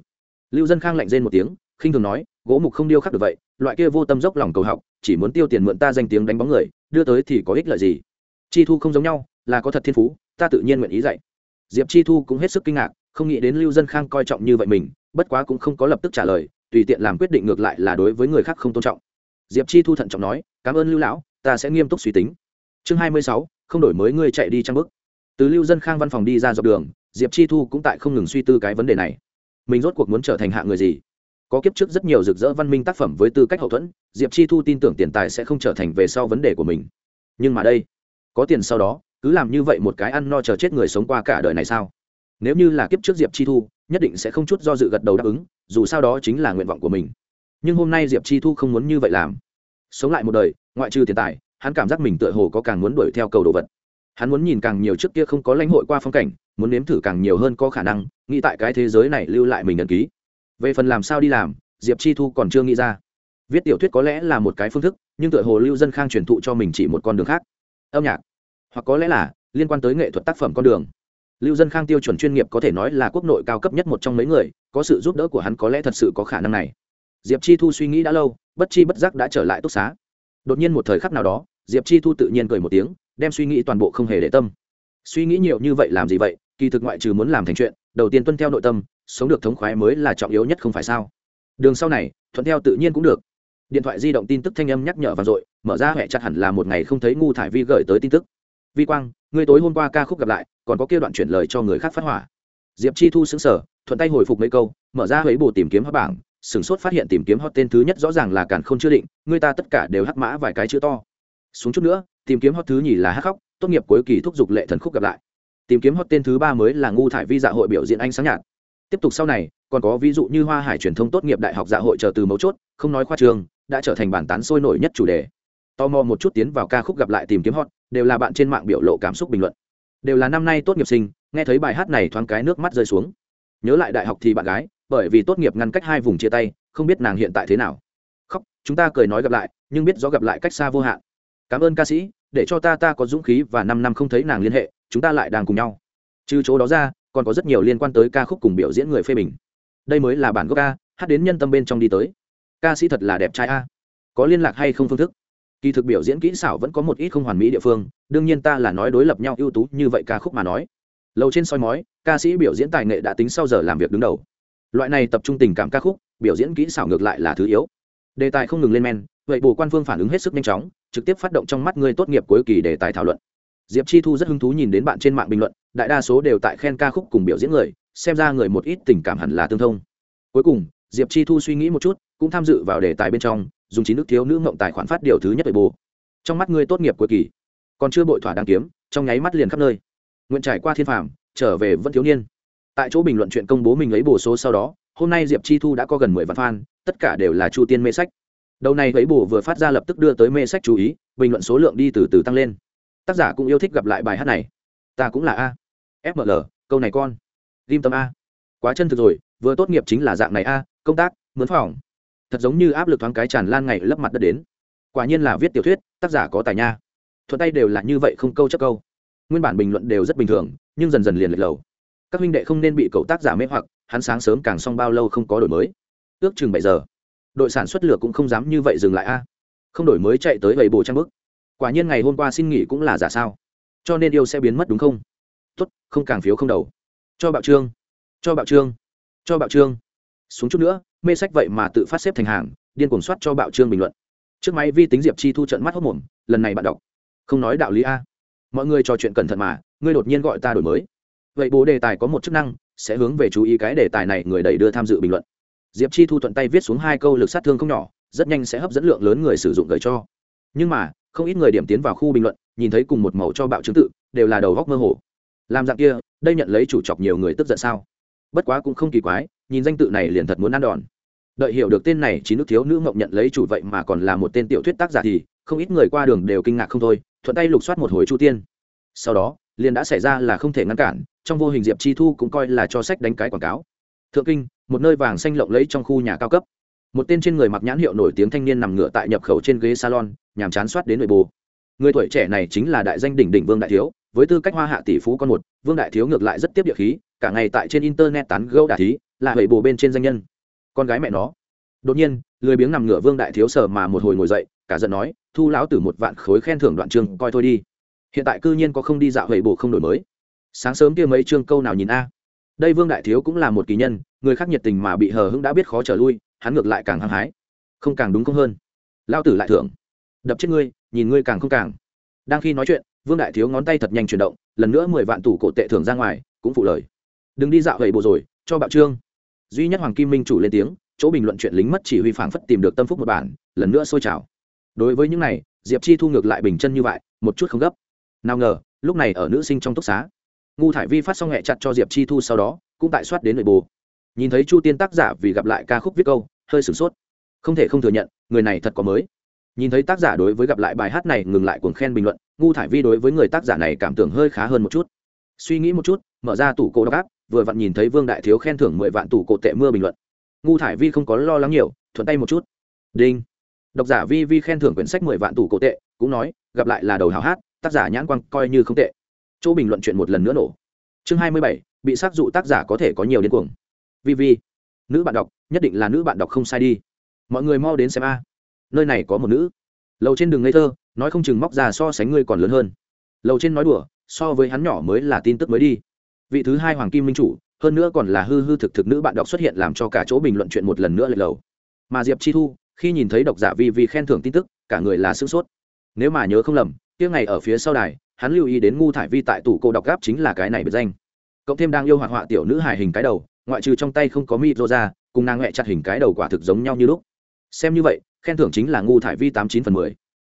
Lưu dân khang lạnh rên một tiếng, khinh thường nói, gỗ mục không điêu khắc được vậy, loại kia vô tâm dốc lòng cầu học, chỉ muốn tiêu tiền mượn ta danh tiếng đánh bóng người, đưa tới thì có ích lợi gì? Chi thu không giống nhau, là có thật thiên phú ta tự nhiên nguyện ý dạy. Diệp chi thu cũng hết sức kinh ngạc, không nghĩ đến lưu dân khang coi trọng như vậy mình, bất quá cũng không có lập tức trả lời, tùy tiện làm quyết định ngược lại là đối với người khác không tôn trọng. Diệp chi thu thận trọng nói, cảm ơn lưu lão, ta sẽ nghiêm túc suy tính. Chương hai mươi sáu, không đổi mới ngươi chạy đi trang bức. Từ lưu dân khang văn phòng đi ra dọc đường, diệp chi thu cũng tại không ngừng suy tư cái vấn đề này. Mình rốt cuộc muốn trở thành hạ người gì? Có kiếp trước rất nhiều rực rỡ văn minh tác phẩm với tư cách hậu thuẫn, diệp chi thu tin tưởng tiền tài sẽ không trở thành về sau vấn đề của mình. Nhưng mà đây, có tiền sau đó cứ làm như vậy một cái ăn no chờ chết người sống qua cả đời này sao? Nếu như là kiếp trước diệp chi thu, nhất định sẽ không chút do dự gật đầu đáp ứng, dù sao đó chính là nguyện vọng của mình. Nhưng hôm nay diệp chi thu không muốn như vậy làm. Sống lại một đời, ngoại trừ tiền tài, hắn cảm giác mình tựa hồ có càng muốn đuổi theo cầu đồ vật. Hắn muốn nhìn càng nhiều trước kia không có lãnh hội qua phong cảnh, muốn nếm thử càng nhiều hơn có khả năng, nghĩ tại cái thế giới này lưu lại mình ẩn ký. Về phần làm sao đi làm, diệp chi thu còn chưa nghĩ ra. Viết tiểu thuyết có lẽ là một cái phương thức, nhưng tựa hồ lưu dân khang truyền thụ cho mình chỉ một con đường khác. Âm nhạc hoặc có lẽ là liên quan tới nghệ thuật tác phẩm con đường. Lưu dân khang tiêu chuẩn chuyên nghiệp có thể nói là quốc nội cao cấp nhất một trong mấy người, có sự giúp đỡ của hắn có lẽ thật sự có khả năng này. Diệp chi thu suy nghĩ đã lâu, bất chi bất giác đã trở lại túc xá. Đột nhiên một thời khắc nào đó, diệp chi thu tự nhiên cười một tiếng, đem suy nghĩ toàn bộ không hề để tâm. Suy nghĩ nhiều như vậy làm gì vậy? Kỳ thực ngoại trừ muốn làm thành chuyện, đầu tiên tuân theo nội tâm, sống được thống khoái mới là trọng yếu nhất không phải sao? Đường sau này, thuận theo tự nhiên cũng được. Điện thoại di động tin tức thanh âm nhắc nhở vang dội, mở ra hệ chặt hẳn là một ngày không thấy ngu thải vi gửi tới tin tức vi quang người tối hôm qua ca khúc gặp lại, còn có kia đoạn chuyển lời cho người khác phát hỏa. Diệp chi thu xứng sở thuận tay hồi phục mấy câu, mở ra huế bù tìm kiếm hot bảng, sửng sốt phát hiện tìm kiếm hot tên thứ nhất rõ ràng là càn không chưa định, người ta tất cả đều hắc mã vài cái chữ to. Xuống chút nữa, tìm kiếm hot thứ nhì là hắc khóc, tốt nghiệp cuối kỳ thúc giục lệ thần khúc gặp lại. Tìm kiếm hot tên thứ ba mới là ngu thải vi dạ hội biểu diễn anh sáng nhạt. Tiếp tục sau này, còn có ví dụ như hoa hải truyền thông tốt nghiệp đại học dạ hội chờ từ mấu chốt, không nói khoa trường, đã trở thành bản tán sôi nổi nhất chủ đề. Tò mò một chút tiến vào ca khúc gặp lại tìm kiếm hot đều là bạn trên mạng biểu lộ cảm xúc bình luận. Đều là năm nay tốt nghiệp sinh, nghe thấy bài hát này thoáng cái nước mắt rơi xuống. Nhớ lại đại học thì bạn gái, bởi vì tốt nghiệp ngăn cách hai vùng chia tay, không biết nàng hiện tại thế nào. Khóc, chúng ta cười nói gặp lại, nhưng biết rõ gặp lại cách xa vô hạn. Cảm ơn ca sĩ, để cho ta ta có dũng khí và năm năm không thấy nàng liên hệ, chúng ta lại đang cùng nhau. Trừ chỗ đó ra, còn có rất nhiều liên quan tới ca khúc cùng biểu diễn người phê bình. Đây mới là bản gốc ca, hát đến nhân tâm bên trong đi tới. Ca sĩ thật là đẹp trai a. Có liên lạc hay không phương thức? Kỳ thực biểu diễn kỹ xảo vẫn có một ít không hoàn mỹ địa phương, đương nhiên ta là nói đối lập nhau ưu tú như vậy ca khúc mà nói. Lâu trên soi mói, ca sĩ biểu diễn tài nghệ đã tính sau giờ làm việc đứng đầu. Loại này tập trung tình cảm ca khúc, biểu diễn kỹ xảo ngược lại là thứ yếu. Đề tài không ngừng lên men, vậy bồ quan phương phản ứng hết sức nhanh chóng, trực tiếp phát động trong mắt người tốt nghiệp cuối kỳ đề tài thảo luận. Diệp chi thu rất hứng thú nhìn đến bạn trên mạng bình luận, đại đa số đều tại khen ca khúc cùng biểu diễn người, xem ra người một ít tình cảm hẳn là tương thông. Cuối cùng, diệp chi thu suy nghĩ một chút, cũng tham dự vào đề tài bên trong dùng chín nước thiếu nữ mộng tài khoản phát điều thứ nhất về bù. trong mắt ngươi tốt nghiệp cuối kỳ, còn chưa bội thỏa đang kiếm, trong nháy mắt liền khắp nơi. Nguyện trải qua thiên phàm, trở về vẫn thiếu niên. Tại chỗ bình luận chuyện công bố mình lấy bổ số sau đó, hôm nay diệp chi thu đã có gần mười vạn fan, tất cả đều là chu tiên mê sách. Đầu này lấy bù vừa phát ra lập tức đưa tới mê sách chú ý, bình luận số lượng đi từ từ tăng lên. Tác giả cũng yêu thích gặp lại bài hát này. Ta cũng là a. Fml câu này con. Ghim tâm a. Quá chân thực rồi, vừa tốt nghiệp chính là dạng này a, công tác, mướn phòng thật giống như áp lực thoáng cái tràn lan ngày lấp mặt đất đến. Quả nhiên là viết tiểu thuyết, tác giả có tài nha. Thuận tay đều là như vậy không câu chấp câu. Nguyên bản bình luận đều rất bình thường, nhưng dần dần liền lệch lầu. Các huynh đệ không nên bị cậu tác giả mê hoặc, hắn sáng sớm càng xong bao lâu không có đổi mới. Ước chừng bảy giờ. Đội sản xuất lửa cũng không dám như vậy dừng lại a. Không đổi mới chạy tới vậy bồ trang bức. Quả nhiên ngày hôm qua xin nghỉ cũng là giả sao. Cho nên yêu sẽ biến mất đúng không? Tốt, không càng phiếu không đầu. Cho bạo trương. Cho bạo trương. Cho bạo trương. Xuống chút nữa mê sách vậy mà tự phát xếp thành hàng, điên cuồng soát cho bạo trương bình luận. Trước máy vi tính diệp chi thu trận mắt hốc mồm, lần này bạn đọc. Không nói đạo lý a. Mọi người trò chuyện cẩn thận mà, ngươi đột nhiên gọi ta đổi mới. Vậy bố đề tài có một chức năng, sẽ hướng về chú ý cái đề tài này người đẩy đưa tham dự bình luận. Diệp chi thu thuận tay viết xuống hai câu lực sát thương không nhỏ, rất nhanh sẽ hấp dẫn lượng lớn người sử dụng gửi cho. Nhưng mà, không ít người điểm tiến vào khu bình luận, nhìn thấy cùng một màu cho bạo chứng tự, đều là đầu góc mơ hồ. Làm dạng kia, đây nhận lấy chủ chọc nhiều người tức giận sao? Bất quá cũng không kỳ quái nhìn danh tự này liền thật muốn ăn đòn. Đợi hiểu được tên này, chín nước thiếu nữ mộng nhận lấy chủ vậy mà còn là một tên tiểu thuyết tác giả thì không ít người qua đường đều kinh ngạc không thôi, thuận tay lục soát một hồi chu tiên. Sau đó, liền đã xảy ra là không thể ngăn cản, trong vô hình diệp chi thu cũng coi là cho sách đánh cái quảng cáo. Thượng kinh, một nơi vàng xanh lộng lẫy trong khu nhà cao cấp. Một tên trên người mặc nhãn hiệu nổi tiếng thanh niên nằm ngựa tại nhập khẩu trên ghế salon nhằm chán soát đến nội bồ người tuổi trẻ này chính là đại danh đỉnh đỉnh vương đại thiếu, với tư cách hoa hạ tỷ phú con một, vương đại thiếu ngược lại rất tiếp địa khí, cả ngày tại trên internet tán gâu đà thí là hầy bồ bên trên danh nhân. Con gái mẹ nó. Đột nhiên, lười biếng nằm ngửa vương đại thiếu sở mà một hồi ngồi dậy, cả giận nói, thu lão tử một vạn khối khen thưởng đoạn chương coi thôi đi. Hiện tại cư nhiên có không đi dạo hầy bồ không đổi mới. Sáng sớm kia mấy chương câu nào nhìn a? Đây vương đại thiếu cũng là một kỳ nhân, người khác nhiệt tình mà bị hờ hững đã biết khó trở lui, hắn ngược lại càng hăng hái. Không càng đúng không hơn. Lao tử lại thưởng. Đập chết ngươi, nhìn ngươi càng không càng. Đang khi nói chuyện, vương đại thiếu ngón tay thật nhanh chuyển động, lần nữa mười vạn tủ cổ tệ thưởng ra ngoài, cũng phụ lời. Đừng đi dạo gậy bộ rồi, cho bạo trương duy nhất hoàng kim minh chủ lên tiếng, chỗ bình luận chuyện lính mất chỉ huy phảng phất tìm được tâm phúc một bản, lần nữa sôi trào. Đối với những này, diệp chi thu ngược lại bình chân như vậy, một chút không gấp. Nào ngờ, lúc này ở nữ sinh trong túc xá, ngu thải vi phát xong hẹ chặt cho diệp chi thu sau đó, cũng tại soát đến nội bồ nhìn thấy chu tiên tác giả vì gặp lại ca khúc viết câu, hơi sửng sốt. Không thể không thừa nhận, người này thật có mới. Nhìn thấy tác giả đối với gặp lại bài hát này ngừng lại cuồng khen bình luận, ngu thải vi đối với người tác giả này cảm tưởng hơi khá hơn một chút. Suy nghĩ một chút, mở ra tủ cổ đọc áp vừa vặn nhìn thấy vương đại thiếu khen thưởng mười vạn tủ cổ tệ mưa bình luận. Ngu thải vi không có lo lắng nhiều, thuận tay một chút. Đinh. Độc giả vi vi khen thưởng quyển sách mười vạn tủ cổ tệ, cũng nói, gặp lại là đầu hào hát, tác giả nhãn quang coi như không tệ. Chỗ bình luận chuyện một lần nữa nổ. Chương hai mươi bảy, bị xác dụ tác giả có thể có nhiều điên cuồng. Vi vi. Nữ bạn đọc, nhất định là nữ bạn đọc không sai đi. Mọi người mau đến xem a. Nơi này có một nữ. Lầu trên đường ngây thơ, nói không chừng móc già so sánh ngươi còn lớn hơn. Lầu trên nói đùa, so với hắn nhỏ mới là tin tức mới đi vị thứ hai hoàng kim minh chủ, hơn nữa còn là hư hư thực thực nữ bạn đọc xuất hiện làm cho cả chỗ bình luận chuyện một lần nữa lệch lầu. Mà diệp chi thu, khi nhìn thấy độc giả vi vi khen thưởng tin tức, cả người là sức sốt. Nếu mà nhớ không lầm, kia ngày ở phía sau đài, hắn lưu ý đến ngu thải vi tại tủ cô đọc gáp chính là cái này biệt danh. Cộng thêm đang yêu hoạt họa tiểu nữ hài hình cái đầu, ngoại trừ trong tay không có mịt rô ra, cùng nàng mẹ chặt hình cái đầu quả thực giống nhau như lúc. Xem như vậy, khen thưởng chính là ngu thải vi tám chín phần mười.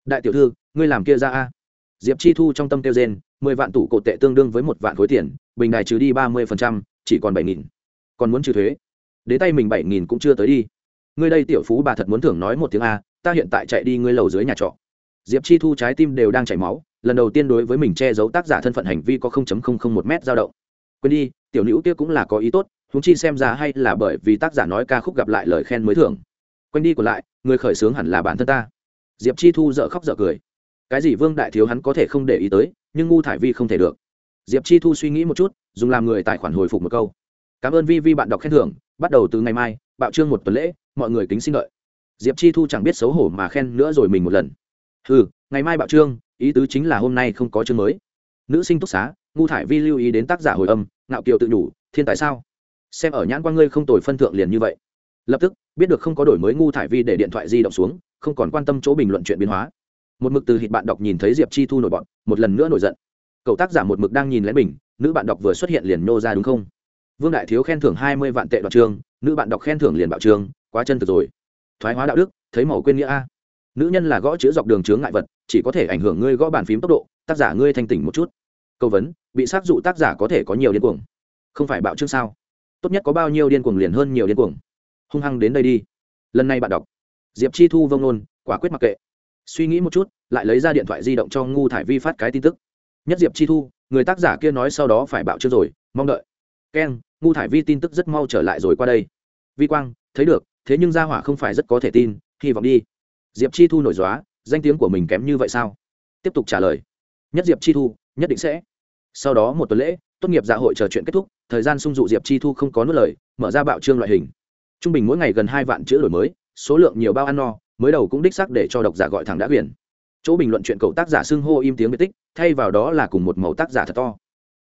Đại tiểu thư, ngươi làm kia ra a? Diệp chi thu trong tâm tiêu gen mười vạn tủ cổ tệ tương đương với một vạn khối tiền bình đài trừ đi ba mươi phần trăm, chỉ còn bảy nghìn. Còn muốn trừ thuế? Đến tay mình bảy nghìn cũng chưa tới đi. Ngươi đây tiểu phú bà thật muốn thưởng nói một tiếng a, ta hiện tại chạy đi ngươi lầu dưới nhà trọ. Diệp chi thu, trái tim đều đang chảy máu, lần đầu tiên đối với mình che giấu tác giả thân phận hành vi có một m dao động. Quên đi, tiểu nữ kia cũng là có ý tốt húng chi xem ra hay là bởi vì tác giả nói ca khúc gặp lại lời khen mới thưởng. Quanh đi còn lại, người khởi xướng hẳn là bản thân ta. Diệp chi thu dợ khóc dợ cười. Cái gì vương đại thiếu hắn có thể không để ý tới, nhưng ngu thải vi không thể được diệp chi thu suy nghĩ một chút, dùng làm người tài khoản hồi phục một câu. Cảm ơn vi vi bạn đọc khen thưởng, bắt đầu từ ngày mai, bạo trương một tuần lễ, mọi người kính xin lợi diệp chi thu chẳng biết xấu hổ mà khen nữa rồi mình một lần. Ừ ngày mai bạo trương, ý tứ chính là hôm nay không có chương mới. Nữ sinh túc xá, ngu thải vi lưu ý đến tác giả hồi âm, ngạo kiều tự nhủ, thiên tại sao? Xem ở nhãn quan ngươi không tồi phân thượng liền như vậy. Lập tức, biết được không có đổi mới ngu thải vi để điện thoại di động xuống, không còn quan tâm chỗ bình luận chuyện biến hóa. Một mực từ hít bạn đọc nhìn thấy diệp chi thu nổi bọn một lần nữa nổi giận cậu tác giả một mực đang nhìn lén mình, nữ bạn đọc vừa xuất hiện liền nô ra đúng không? Vương đại thiếu khen thưởng hai mươi vạn tệ đoạt trường, nữ bạn đọc khen thưởng liền bạo trường, quá chân thực rồi. Thoái hóa đạo đức, thấy màu quên nghĩa a. Nữ nhân là gõ chữ dọc đường chướng ngại vật, chỉ có thể ảnh hưởng ngươi gõ bàn phím tốc độ, tác giả ngươi thanh tỉnh một chút. Câu vấn, bị xác dụ tác giả có thể có nhiều điên cuồng. Không phải bạo chương sao? Tốt nhất có bao nhiêu điên cuồng liền hơn nhiều điên cuồng. Hung hăng đến đây đi. Lần này bạn đọc. Diệp chi thu vông nôn, quả quyết mặc kệ. Suy nghĩ một chút, lại lấy ra điện thoại di động cho ngu thải vi phát cái tin tức nhất diệp chi thu, người tác giả kia nói sau đó phải bảo chưa rồi, mong đợi. Keng ngu thải vi tin tức rất mau trở lại rồi qua đây. Vi quang, thấy được, thế nhưng gia hỏa không phải rất có thể tin, hy vọng đi. Diệp chi thu nổi dóa danh tiếng của mình kém như vậy sao? Tiếp tục trả lời. Nhất diệp chi thu, nhất định sẽ. Sau đó một tuần lễ, tốt nghiệp dạ hội trò chuyện kết thúc, thời gian sung dụ diệp chi thu không có nốt lời, mở ra bạo trương loại hình. Trung bình mỗi ngày gần hai vạn chữ đổi mới, số lượng nhiều bao ăn no, mới đầu cũng đích xác để cho độc giả gọi thẳng đã quyển chỗ bình luận chuyện cậu tác giả xưng hô im tiếng biệt tích, thay vào đó là cùng một màu tác giả thật to.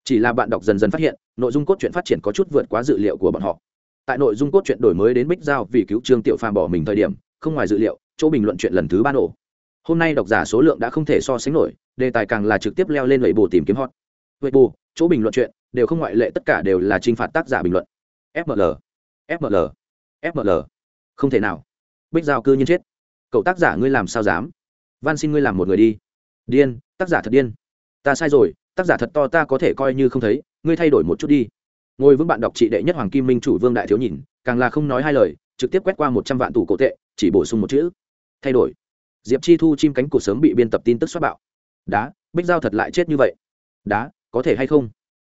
Chỉ là bạn đọc dần dần phát hiện, nội dung cốt truyện phát triển có chút vượt quá dự liệu của bọn họ. Tại nội dung cốt truyện đổi mới đến bích giao vì cứu trương tiểu phàm bỏ mình thời điểm, không ngoài dự liệu, chỗ bình luận chuyện lần thứ ba nổ. Hôm nay độc giả số lượng đã không thể so sánh nổi, đề tài càng là trực tiếp leo lên lệ bù tìm kiếm hot. Huệ bù chỗ bình luận chuyện, đều không ngoại lệ tất cả đều là t r i n h phạt tác giả bình luận. Fml fml fml không thể nào. Bích giao cư nhiên chết. Cậu tác giả ngươi làm sao dám? Van xin ngươi làm một người đi. Điên, tác giả thật điên. Ta sai rồi, tác giả thật to ta có thể coi như không thấy, ngươi thay đổi một chút đi. Ngồi vững bạn đọc trị đệ nhất hoàng kim minh chủ vương đại thiếu nhìn, càng là không nói hai lời, trực tiếp quét qua một trăm vạn tủ cổ tệ, chỉ bổ sung một chữ. Thay đổi. Diệp chi thu chim cánh cụt sớm bị biên tập tin tức xoát bạo. Đá, bích giao thật lại chết như vậy. Đá, có thể hay không?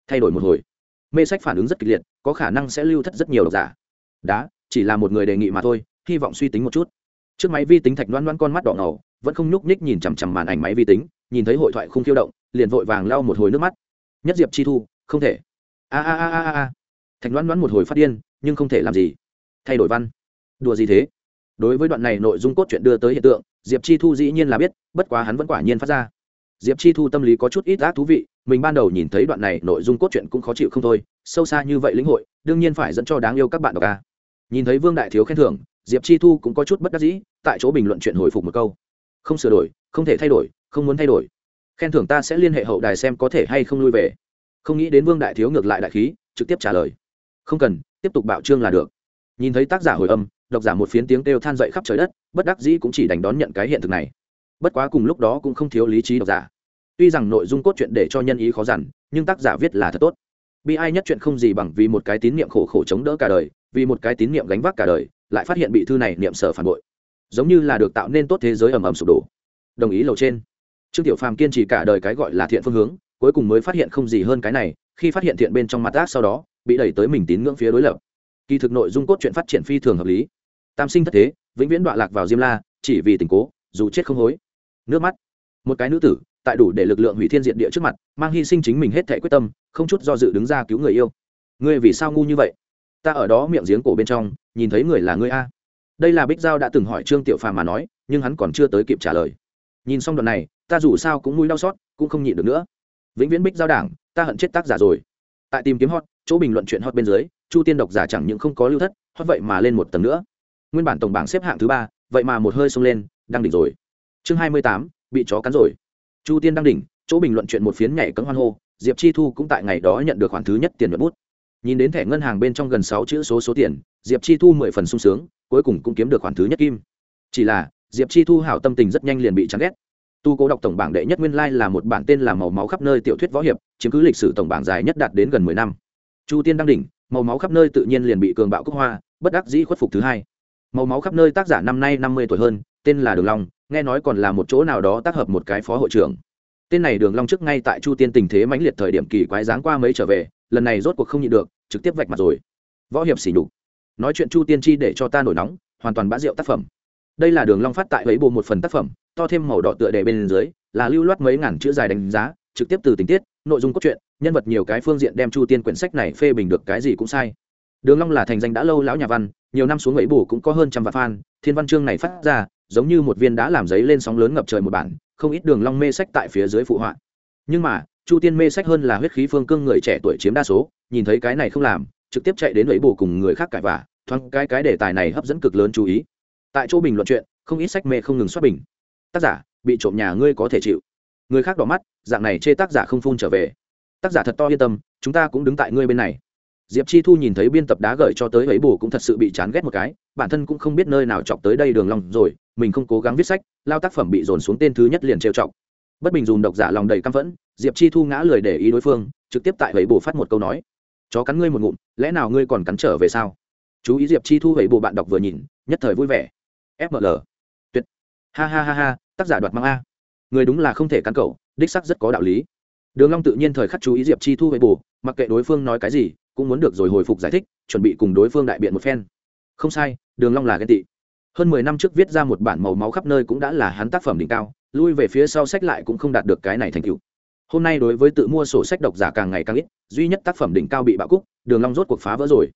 Thay đổi một hồi. Mê sách phản ứng rất kịch liệt, có khả năng sẽ lưu thất rất nhiều độc giả. Đá, chỉ là một người đề nghị mà thôi, hy vọng suy tính một chút trước máy vi tính thạch loan loan con mắt đỏ ngầu, vẫn không nhúc nhích nhìn chằm chằm màn ảnh máy vi tính, nhìn thấy hội thoại không khiêu động, liền vội vàng lau một hồi nước mắt. Nhất diệp chi thu, không thể. A a a a a thạch loan loan một hồi phát điên, nhưng không thể làm gì. Thay đổi văn. Đùa gì thế? Đối với đoạn này nội dung cốt truyện đưa tới hiện tượng, diệp chi thu dĩ nhiên là biết, bất quá hắn vẫn quả nhiên phát ra. Diệp chi thu tâm lý có chút ít ác thú vị, mình ban đầu nhìn thấy đoạn này nội dung cốt truyện cũng khó chịu không thôi, sâu xa như vậy lĩnh hội, đương nhiên phải dẫn cho đáng yêu các bạn đọc ca nhìn thấy vương đại thiếu khen thưởng diệp chi thu cũng có chút bất đắc dĩ, tại chỗ bình luận chuyện hồi phục một câu. Không sửa đổi, không thể thay đổi, không muốn thay đổi. Khen thưởng ta sẽ liên hệ hậu đài xem có thể hay không lui về. Không nghĩ đến vương đại thiếu ngược lại đại khí, trực tiếp trả lời. Không cần, tiếp tục bạo trương là được. Nhìn thấy tác giả hồi âm, độc giả một phiến tiếng kêu than dậy khắp trời đất, bất đắc dĩ cũng chỉ đành đón nhận cái hiện thực này. Bất quá cùng lúc đó cũng không thiếu lý trí độc giả. Tuy rằng nội dung cốt truyện để cho nhân ý khó dằn, nhưng tác giả viết là thật tốt. Bi ai nhất chuyện không gì bằng vì một cái tín niệm khổ khổ chống đỡ cả đời, vì một cái tín niệm gánh vác cả đời lại phát hiện bị thư này niệm sở phản bội. Giống như là được tạo nên tốt thế giới ầm ầm sụp đổ. Đồng ý lầu trên. Trương tiểu phàm kiên trì cả đời cái gọi là thiện phương hướng, cuối cùng mới phát hiện không gì hơn cái này, khi phát hiện thiện bên trong mặt ác sau đó, bị đẩy tới mình tín ngưỡng phía đối lập. Kỳ thực nội dung cốt truyện phát triển phi thường hợp lý. Tam sinh thất thế, vĩnh viễn đọa lạc vào diêm la, chỉ vì tình cố, dù chết không hối. Nước mắt. Một cái nữ tử, tại đủ để lực lượng hủy thiên diện địa trước mặt, mang hy sinh chính mình hết thể quyết tâm, không chút do dự đứng ra cứu người yêu. Ngươi vì sao ngu như vậy? Ta ở đó miệng giếng cổ bên trong nhìn thấy người là ngươi a. Đây là bích giao đã từng hỏi trương tiểu phàm mà nói, nhưng hắn còn chưa tới kịp trả lời. Nhìn xong đoạn này, ta dù sao cũng mũi đau xót, cũng không nhịn được nữa. Vĩnh viễn bích giao đảng, ta hận chết tác giả rồi. Tại tìm kiếm hot, chỗ bình luận chuyện hot bên dưới, chu tiên độc giả chẳng những không có lưu thất, hot vậy mà lên một tầng nữa. Nguyên bản tổng bảng xếp hạng thứ ba, vậy mà một hơi xông lên, đang đỉnh rồi. Chương hai mươi tám, bị chó cắn rồi. Chu tiên đang đỉnh, chỗ bình luận chuyện một phiến nhảy cấm hoan hô, diệp chi thu cũng tại ngày đó nhận được khoản thứ nhất tiền nhuận bút nhìn đến thẻ ngân hàng bên trong gần sáu chữ số số tiền, diệp chi thu mười phần sung sướng, cuối cùng cũng kiếm được khoản thứ nhất kim. Chỉ là, diệp chi thu hảo tâm tình rất nhanh liền bị chán ghét. Tu cố đọc tổng bảng đệ nhất nguyên lai là một bản tên là màu máu khắp nơi tiểu thuyết võ hiệp, chiếm cứ lịch sử tổng bảng dài nhất đạt đến gần mười năm. Chu tiên đăng đỉnh, màu máu khắp nơi tự nhiên liền bị cường bạo cúc hoa, bất đắc dĩ khuất phục thứ hai. Màu máu khắp nơi tác giả năm nay năm mươi tuổi hơn, tên là đường long, nghe nói còn là một chỗ nào đó tác hợp một cái phó hội trưởng. Tên này đường long trước ngay tại chu tiên tình thế mãnh liệt thời điểm kỳ quái dáng qua mấy trở về lần này rốt cuộc không nhịn được, trực tiếp vạch mặt rồi. Võ hiệp xỉ nhục. Nói chuyện chu tiên chi để cho ta nổi nóng, hoàn toàn bã rượu tác phẩm. Đây là đường long phát tại ấy bộ một phần tác phẩm, to thêm màu đỏ tựa đề bên dưới, là lưu loát mấy ngàn chữ dài đánh giá, trực tiếp từ tình tiết, nội dung cốt truyện, nhân vật nhiều cái phương diện đem chu tiên quyển sách này phê bình được cái gì cũng sai. Đường long là thành danh đã lâu lão nhà văn, nhiều năm xuống ấy bù cũng có hơn trăm vạn fan, thiên văn chương này phát ra, giống như một viên đá làm giấy lên sóng lớn ngập trời một bản, không ít đường long mê sách tại phía dưới phụ họa. Nhưng mà chu tiên mê sách hơn là huyết khí phương cương người trẻ tuổi chiếm đa số, nhìn thấy cái này không làm, trực tiếp chạy đến ấy bù cùng người khác cãi vả thoáng cái cái đề tài này hấp dẫn cực lớn chú ý. Tại chỗ bình luận chuyện, không ít sách mê không ngừng xuất bình. Tác giả, bị trộm nhà ngươi có thể chịu. Người khác đỏ mắt, dạng này chê tác giả không phun trở về. Tác giả thật to yên tâm, chúng ta cũng đứng tại ngươi bên này. Diệp chi thu nhìn thấy biên tập đá gởi cho tới ấy bù cũng thật sự bị chán ghét một cái, bản thân cũng không biết nơi nào chọc tới đây đường long rồi, mình không cố gắng viết sách, lao tác phẩm bị dồn xuống tên thứ nhất liền trêu chọc. Bất bình dùng độc giả lòng đầy căm phẫn diệp chi thu ngã lười để ý đối phương trực tiếp tại vậy bù phát một câu nói. Chó cắn ngươi một ngụm lẽ nào ngươi còn cắn trở về sao? Chú ý diệp chi thu vậy bù bạn đọc vừa nhìn nhất thời vui vẻ. Fml ha ha ha ha tác giả đoạt mang a. Người đúng là không thể cắn cậu, đích sắc rất có đạo lý. Đường long tự nhiên thời khắc chú ý diệp chi thu vậy bù mặc kệ đối phương nói cái gì cũng muốn được rồi hồi phục giải thích chuẩn bị cùng đối phương đại biện một phen. Không sai đường long là ghen tị. Hơn mười năm trước viết ra một bản màu máu khắp nơi cũng đã là hắn tác phẩm đỉnh cao lui về phía sau sách lại cũng không đạt được cái này thành tựu hôm nay đối với tự mua sổ sách độc giả càng ngày càng ít, duy nhất tác phẩm đỉnh cao bị bạo cúc đường long rốt cuộc phá vỡ rồi.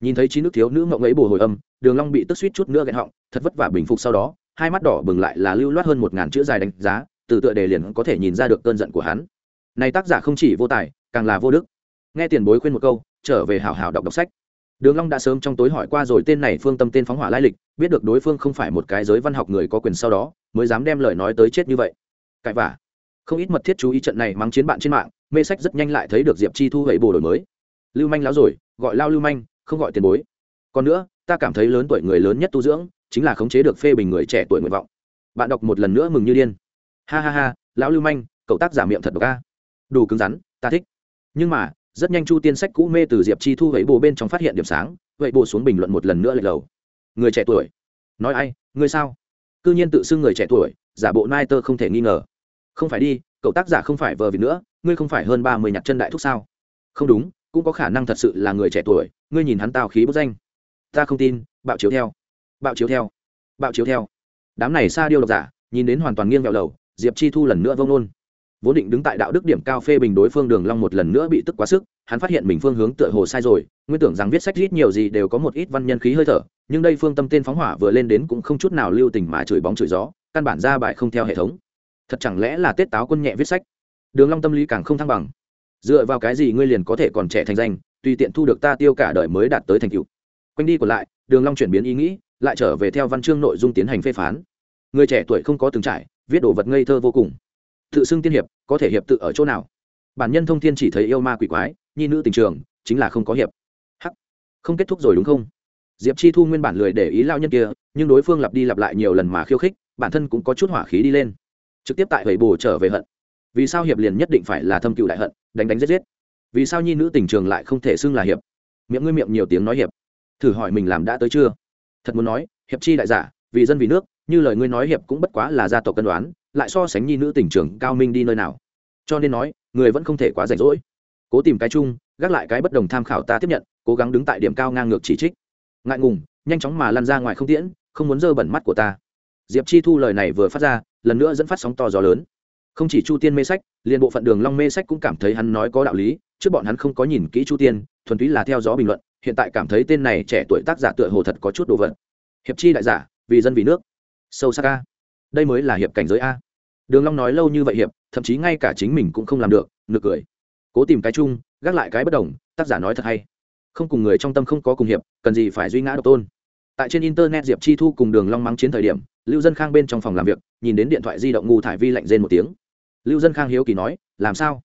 Nhìn thấy trí nước thiếu nữ mộng ấy bù hồi âm, đường long bị tức suýt chút nữa ghen họng, thật vất vả bình phục sau đó, hai mắt đỏ bừng lại là lưu loát hơn một ngàn chữ dài đánh giá, từ tựa đề liền có thể nhìn ra được cơn giận của hắn. Này tác giả không chỉ vô tài, càng là vô đức. Nghe tiền bối khuyên một câu, trở về hảo hảo đọc đọc sách. Đường long đã sớm trong tối hỏi qua rồi tên này phương tâm tên phóng hỏa lai lịch, biết được đối phương không phải một cái giới văn học người có quyền sau đó, mới dám đem lời nói tới chết như vậy. Cãi vả không ít mật thiết chú ý trận này mắng chiến bạn trên mạng, mê sách rất nhanh lại thấy được diệp chi thu hầy bồ đổi mới. Lưu manh láo rồi, gọi lao lưu manh, không gọi tiền bối. Còn nữa, ta cảm thấy lớn tuổi người lớn nhất tu dưỡng, chính là khống chế được phê bình người trẻ tuổi nguyện vọng. Bạn đọc một lần nữa mừng như điên. Ha ha ha, lão lưu manh, cậu tác giả miệng thật độc ca đủ cứng rắn, ta thích. Nhưng mà, rất nhanh chu tiên sách cũ mê từ diệp chi thu vậy bồ bên trong phát hiện điểm sáng, vậy bồ xuống bình luận một lần nữa lệch lầu người trẻ tuổi. Nói ai ngươi sao? Cư nhiên tự xưng người trẻ tuổi, giả bộ nai tơ không thể nghi ngờ không phải đi, cậu tác giả không phải vờ vịt nữa, ngươi không phải hơn ba mươi nhạc chân đại thúc sao? Không đúng, cũng có khả năng thật sự là người trẻ tuổi, ngươi nhìn hắn tào khí bức danh. Ta không tin, bạo chiếu theo. Bạo chiếu theo. Bạo chiếu theo. Đám này xa điêu độc giả, nhìn đến hoàn toàn nghiêng vẹo đầu, diệp chi thu lần nữa vông nôn vốn định đứng tại đạo đức điểm cao phê bình đối phương đường long một lần nữa bị tức quá sức, hắn phát hiện mình phương hướng tựa hồ sai rồi, nguyên tưởng rằng viết sách ít nhiều gì đều có một ít văn nhân khí hơi thở, nhưng đây phương tâm tên phóng hỏa vừa lên đến cũng không chút nào lưu tình mà chửi bóng chửi gió, căn bản ra bài không theo hệ thống thật chẳng lẽ là tết táo quân nhẹ viết sách? Đường long tâm lý càng không thăng bằng. Dựa vào cái gì ngươi liền có thể còn trẻ thành danh, tùy tiện thu được ta tiêu cả đời mới đạt tới thành tựu. Quanh đi còn lại, đường long chuyển biến ý nghĩ, lại trở về theo văn chương nội dung tiến hành phê phán. Người trẻ tuổi không có từng trải, viết đồ vật ngây thơ vô cùng. Tự xưng tiên hiệp, có thể hiệp tự ở chỗ nào? Bản nhân thông thiên chỉ thấy yêu ma quỷ quái, nhi nữ tình trường, chính là không có hiệp. Hắc. Không kết thúc rồi đúng không? Diệp chi thu nguyên bản lười để ý lao nhân kia, nhưng đối phương lặp đi lặp lại nhiều lần mà khiêu khích, bản thân cũng có chút hỏa khí đi lên trực tiếp tại vậy bồ trở về hận. Vì sao hiệp liền nhất định phải là thâm cựu đại hận, đánh đánh giết giết? Vì sao nhi nữ tình trường lại không thể xưng là hiệp? Miệng ngươi miệng nhiều tiếng nói hiệp. Thử hỏi mình làm đã tới chưa? Thật muốn nói, hiệp chi đại giả, vì dân vì nước, như lời ngươi nói hiệp cũng bất quá là gia tộc cân đoán, lại so sánh nhi nữ tình trường cao minh đi nơi nào. Cho nên nói, người vẫn không thể quá rảnh rỗi. Cố tìm cái chung, gác lại cái bất đồng tham khảo ta tiếp nhận, cố gắng đứng tại điểm cao ngang ngược chỉ trích. Ngại ngùng, nhanh chóng mà lăn ra ngoài không tiễn, không muốn dơ bẩn mắt của ta diệp chi thu lời này vừa phát ra, lần nữa dẫn phát sóng to gió lớn. Không chỉ chu tiên mê sách, liền bộ phận đường long mê sách cũng cảm thấy hắn nói có đạo lý, trước bọn hắn không có nhìn kỹ chu tiên, thuần túy là theo gió bình luận, hiện tại cảm thấy tên này trẻ tuổi tác giả tựa hồ thật có chút đồ vật. Hiệp chi đại giả, vì dân vì nước. Sâu sắc a. Đây mới là hiệp cảnh giới a. Đường long nói lâu như vậy hiệp, thậm chí ngay cả chính mình cũng không làm được, nực cười. Cố tìm cái chung, gác lại cái bất đồng, tác giả nói thật hay. Không cùng người trong tâm không có cùng hiệp, cần gì phải duy ngã độc tôn. Tại trên internet diệp chi thu cùng đường long mắng chiến thời điểm lưu dân khang bên trong phòng làm việc, nhìn đến điện thoại di động ngu thải vi lạnh rên một tiếng. Lưu dân khang hiếu kỳ nói, làm sao?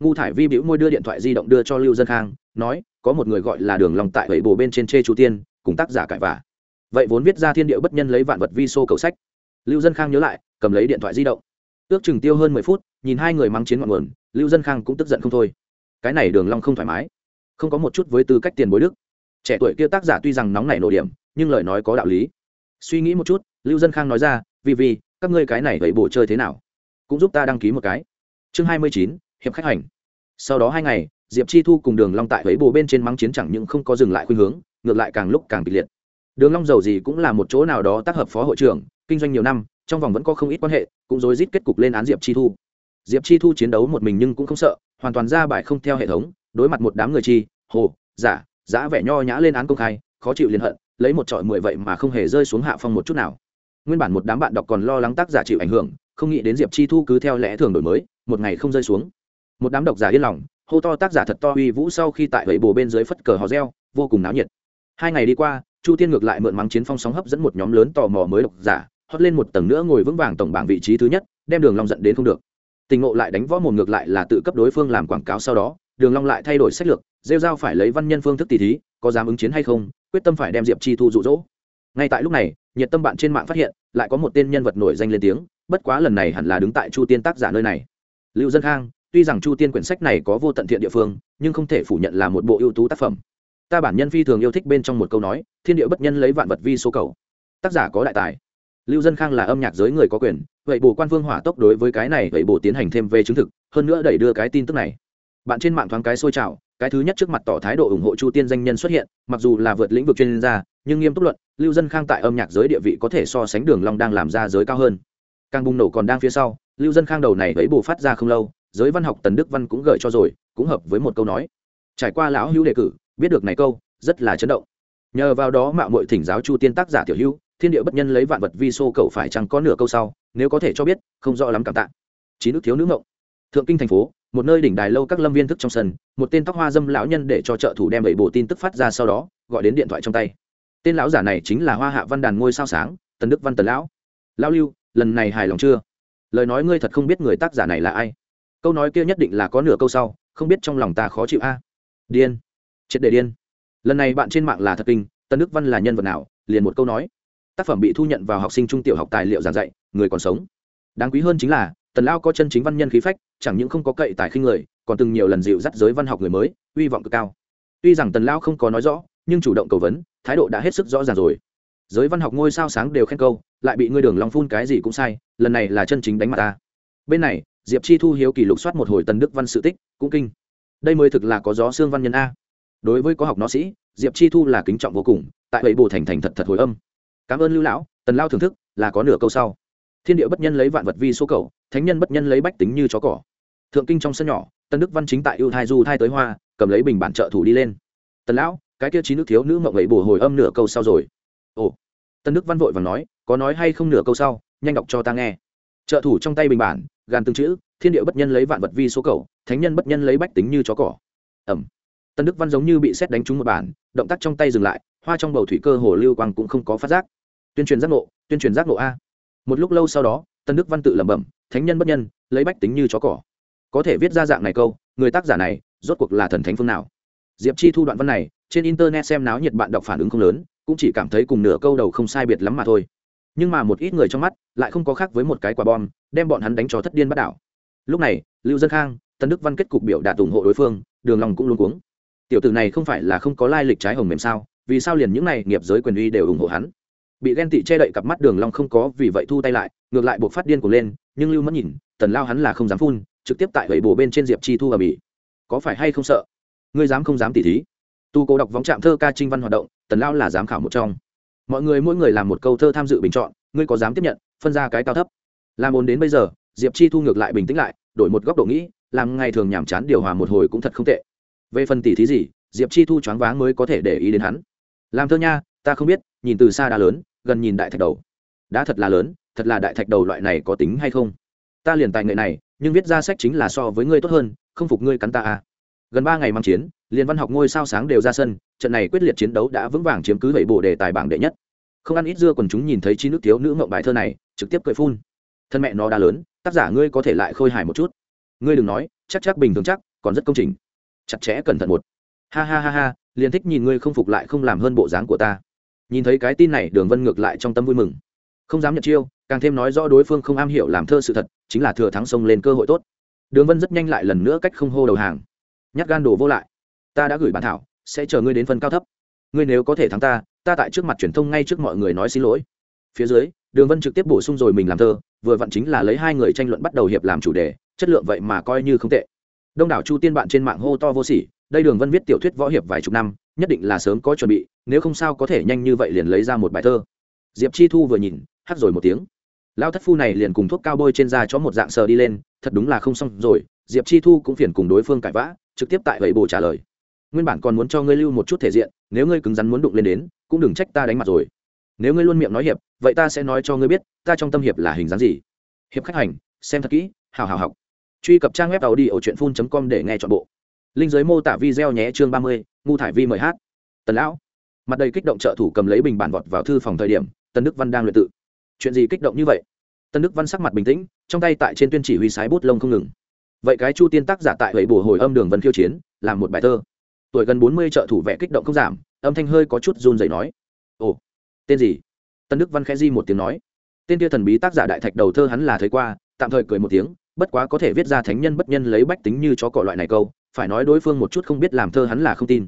Ngu thải vi bĩu môi đưa điện thoại di động đưa cho lưu dân khang, nói, có một người gọi là đường long tại bảy bồ bên trên chê chu tiên, cùng tác giả cãi vả. Vậy vốn viết ra thiên địa bất nhân lấy vạn vật vi xô cầu sách. Lưu dân khang nhớ lại, cầm lấy điện thoại di động. Ước chừng tiêu hơn mười phút, nhìn hai người mang chiến ngọn nguồn, lưu dân khang cũng tức giận không thôi. Cái này đường long không thoải mái, không có một chút với tư cách tiền bối đức. Trẻ tuổi kia tác giả tuy rằng nóng nảy nổ điểm, nhưng lời nói có đạo lý. Suy nghĩ một chút lưu dân khang nói ra vì vì các ngươi cái này vậy bộ chơi thế nào? Cũng giúp ta đăng ký một cái. Chương hai mươi chín, hiệp khách hành. Sau đó hai ngày, diệp chi thu cùng đường long tại ấy bồ bên trên mắng chiến chẳng những không có dừng lại khuynh hướng, ngược lại càng lúc càng kịch liệt. Đường long giàu gì cũng là một chỗ nào đó tác hợp phó hội trưởng, kinh doanh nhiều năm, trong vòng vẫn có không ít quan hệ, cũng rối rít kết cục lên án diệp chi thu. Diệp chi thu chiến đấu một mình nhưng cũng không sợ, hoàn toàn ra bài không theo hệ thống, đối mặt một đám người chi, hồ, giả giả vẻ nho nhã lên án công khai, khó chịu liền hận, lấy một trọi mười vậy mà không hề rơi xuống hạ phong một chút nào nguyên bản một đám bạn đọc còn lo lắng tác giả chịu ảnh hưởng, không nghĩ đến diệp chi thu cứ theo lẽ thường đổi mới, một ngày không rơi xuống. Một đám độc giả yên lòng, hô to tác giả thật to uy vũ sau khi tại gậy bồ bên dưới phất cờ hò reo, vô cùng náo nhiệt. Hai ngày đi qua, chu tiên ngược lại mượn mắng chiến phong sóng hấp dẫn một nhóm lớn tò mò mới độc giả, hót lên một tầng nữa ngồi vững vàng tổng bảng vị trí thứ nhất, đem đường long giận đến không được. Tình ngộ lại đánh võ một ngược lại là tự cấp đối phương làm quảng cáo sau đó, đường long lại thay đổi sách lược, rêu rao phải lấy văn nhân phương thức tỷ thí, có dám ứng chiến hay không, quyết tâm phải đem diệp chi thu dụ dỗ ngay tại lúc này, nhiệt tâm bạn trên mạng phát hiện lại có một tên nhân vật nổi danh lên tiếng, bất quá lần này hẳn là đứng tại chu tiên tác giả nơi này. Lưu dân khang, tuy rằng chu tiên quyển sách này có vô tận thiện địa phương, nhưng không thể phủ nhận là một bộ ưu tú tác phẩm. Ta bản nhân phi thường yêu thích bên trong một câu nói, thiên địa bất nhân lấy vạn vật vi số cầu. Tác giả có đại tài. Lưu dân khang là âm nhạc giới người có quyền, vậy bổ quan vương hỏa tốc đối với cái này, vậy bổ tiến hành thêm về chứng thực, hơn nữa đẩy đưa cái tin tức này. Bạn trên mạng thoáng cái xôi trào, cái thứ nhất trước mặt tỏ thái độ ủng hộ chu tiên danh nhân xuất hiện, mặc dù là vượt lĩnh vực chuyên gia nhưng nghiêm túc luận, lưu dân khang tại âm nhạc giới địa vị có thể so sánh đường long đang làm ra giới cao hơn. Càng bùng nổ còn đang phía sau, lưu dân khang đầu này thấy bù phát ra không lâu, giới văn học tần đức văn cũng gợi cho rồi, cũng hợp với một câu nói. Trải qua lão hữu đề cử, biết được này câu, rất là chấn động. Nhờ vào đó mạo muội thỉnh giáo chu tiên tác giả tiểu hữu, thiên địa bất nhân lấy vạn vật vi xô cầu phải chẳng có nửa câu sau, nếu có thể cho biết, không rõ lắm cảm tạ. Chín nước thiếu nữ ngộng. Thượng kinh thành phố, một nơi đỉnh đài lâu các lâm viên thức trong sân, một tên tóc hoa dâm lão nhân để cho trợ thủ đem bảy bộ tin tức phát ra sau đó, gọi đến điện thoại trong tay tên lão giả này chính là hoa hạ văn đàn ngôi sao sáng, tần đức văn tần lão. Lão lưu, lần này hài lòng chưa? Lời nói ngươi thật không biết người tác giả này là ai. Câu nói kia nhất định là có nửa câu sau, không biết trong lòng ta khó chịu a. Điên. Triệt để điên. Lần này bạn trên mạng là thật kinh tân đức văn là nhân vật nào? Liền một câu nói. Tác phẩm bị thu nhận vào học sinh trung tiểu học tài liệu giảng dạy, người còn sống. Đáng quý hơn chính là, tần lao có chân chính văn nhân khí phách, chẳng những không có cậy tài khinh người, còn từng nhiều lần dịu dắt giới văn học người mới, uy vọng cực cao. Tuy rằng tần lao không có nói rõ, nhưng chủ động cầu vấn thái độ đã hết sức rõ ràng rồi. Giới văn học ngôi sao sáng đều khen câu, lại bị ngươi đường long phun cái gì cũng sai, lần này là chân chính đánh mặt ta. Bên này, diệp chi thu hiếu kỳ lục soát một hồi tần đức văn sự tích, cũng kinh. Đây mới thực là có gió xương văn nhân a. Đối với có học nó sĩ, diệp chi thu là kính trọng vô cùng, tại vậy bồ thành thành thật thật hồi âm. Cảm ơn lưu lão, tần lao thưởng thức, là có nửa câu sau. Thiên địa bất nhân lấy vạn vật vi số cầu, thánh nhân bất nhân lấy bách tính như chó cỏ. Thượng kinh trong sân nhỏ tân đức văn chính tại ưu thai du thai tới hoa, cầm lấy bình bản trợ thủ đi lên. Tần lão cái kia chín nước thiếu nữ mộng ấy bổ hồi âm nửa câu sau rồi. Ồ, tân đức văn vội và nói, có nói hay không nửa câu sau, nhanh đọc cho ta nghe. Trợ thủ trong tay bình bản, gàn từng chữ, thiên địa bất nhân lấy vạn vật vi số cầu, thánh nhân bất nhân lấy bách tính như chó cỏ. Ẩm. Tân đức văn giống như bị xét đánh trúng một bản, động tác trong tay dừng lại, hoa trong bầu thủy cơ hồ lưu quang cũng không có phát giác. Tuyên truyền giác ngộ, tuyên truyền giác ngộ a. Một lúc lâu sau đó, tân đức văn tự lẩm bẩm, thánh nhân bất nhân, lấy bách tính như chó cỏ. Có thể viết ra dạng này câu, người tác giả này rốt cuộc là thần thánh phương nào? Diệp chi thu đoạn văn này, trên internet xem náo nhiệt bạn đọc phản ứng không lớn, cũng chỉ cảm thấy cùng nửa câu đầu không sai biệt lắm mà thôi. Nhưng mà một ít người trong mắt lại không có khác với một cái quả bom, đem bọn hắn đánh cho thất điên bắt đảo. Lúc này, lưu dân khang, tân đức văn kết cục biểu đạt ủng hộ đối phương, đường lòng cũng luôn cuống. Tiểu tử này không phải là không có lai lịch trái hồng mềm sao, vì sao liền những này nghiệp giới quyền uy đều ủng hộ hắn? Bị ghen tị che đậy cặp mắt đường long không có vì vậy thu tay lại, ngược lại buộc phát điên cuồng lên, nhưng lưu mất nhìn, tần lao hắn là không dám phun, trực tiếp tại gậy bồ bên trên diệp chi thu ở bỉ có phải hay không sợ? Ngươi dám không dám tỉ thí. Tu cố đọc vóng trạm thơ ca trinh văn hoạt động, tần lão là giám khảo một trong. Mọi người mỗi người làm một câu thơ tham dự bình chọn, ngươi có dám tiếp nhận, phân ra cái cao thấp. Làm ồn đến bây giờ, diệp chi thu ngược lại bình tĩnh lại, đổi một góc độ nghĩ, làm ngày thường nhàm chán điều hòa một hồi cũng thật không tệ. Về phần tỉ thí gì, diệp chi thu choáng váng mới có thể để ý đến hắn. Làm thơ nha, ta không biết, nhìn từ xa đá lớn, gần nhìn đại thạch đầu. Đã thật là lớn, thật là đại thạch đầu loại này có tính hay không? Ta liền tài nghệ này, nhưng viết ra sách chính là so với ngươi tốt hơn, không phục ngươi cắn ta à gần ba ngày mang chiến liền văn học ngôi sao sáng đều ra sân, trận này quyết liệt chiến đấu đã vững vàng chiếm cứ bảy bộ đề tài bảng đệ nhất. Không ăn ít dưa còn chúng nhìn thấy chi nước thiếu nữ mộng bài thơ này, trực tiếp cười phun. Thân mẹ nó đã lớn, tác giả ngươi có thể lại khôi hài một chút. Ngươi đừng nói, chắc chắc bình thường chắc, còn rất công trình. Chặt chẽ cẩn thận một. Ha ha ha ha, liền thích nhìn ngươi không phục lại không làm hơn bộ dáng của ta. Nhìn thấy cái tin này, đường vân ngược lại trong tâm vui mừng. Không dám nhận chiêu, càng thêm nói rõ đối phương không am hiểu làm thơ sự thật, chính là thừa thắng sông lên cơ hội tốt. Đường vân rất nhanh lại lần nữa cách không hô đầu hàng nhát gan đồ vô lại. Ta đã gửi bản thảo, sẽ chờ ngươi đến phân cao thấp. Ngươi nếu có thể thắng ta ta tại trước mặt truyền thông ngay trước mọi người nói xin lỗi. Phía dưới, đường vân trực tiếp bổ sung rồi mình làm thơ, vừa vặn chính là lấy hai người tranh luận bắt đầu hiệp làm chủ đề, chất lượng vậy mà coi như không tệ. Đông đảo chu tiên bạn trên mạng hô to vô sỉ, đây đường vân viết tiểu thuyết võ hiệp vài chục năm, nhất định là sớm có chuẩn bị, nếu không sao có thể nhanh như vậy liền lấy ra một bài thơ. Diệp chi thu vừa nhìn hắt rồi một tiếng. Lao thất phu này liền cùng thuốc cao bôi trên da cho một dạng sờ đi lên, thật đúng là không xong rồi, diệp chi thu cũng phiền cùng đối phương cãi vã trực tiếp tại vậy bồ trả lời. Nguyên bản còn muốn cho ngươi lưu một chút thể diện, nếu ngươi cứng rắn muốn đụng lên đến, cũng đừng trách ta đánh mặt rồi. Nếu ngươi luôn miệng nói hiệp, vậy ta sẽ nói cho ngươi biết, ta trong tâm hiệp là hình dáng gì. Hiệp khách hành, xem thật kỹ, hào hào học. Truy cập trang web tàu đi ở truyện phun com để nghe t h ọ n bộ. Linh giới mô tả video nhé, chương ba mươi, ngu thải vi mời hát. Tần lão, mặt đầy kích động trợ thủ cầm lấy bình bản vọt vào thư phòng thời điểm, tần đức văn đang luyện tự. Chuyện gì kích động như vậy? Tân đức văn sắc mặt bình tĩnh, trong tay tại trên tuyên chỉ huy sái bút lông không ngừng vậy cái chu tiên tác giả tại vậy bổ hồi âm đường vân khiêu chiến, làm một bài thơ. Tuổi gần bốn mươi trợ thủ vẽ kích động không giảm, âm thanh hơi có chút run rẩy nói. Ồ, tên gì? Tân đức văn khẽ di một tiếng nói. Tên kia thần bí tác giả đại thạch đầu thơ hắn là thấy qua, tạm thời cười một tiếng, bất quá có thể viết ra thánh nhân bất nhân lấy bách tính như chó cọ loại này câu, phải nói đối phương một chút không biết làm thơ hắn là không tin.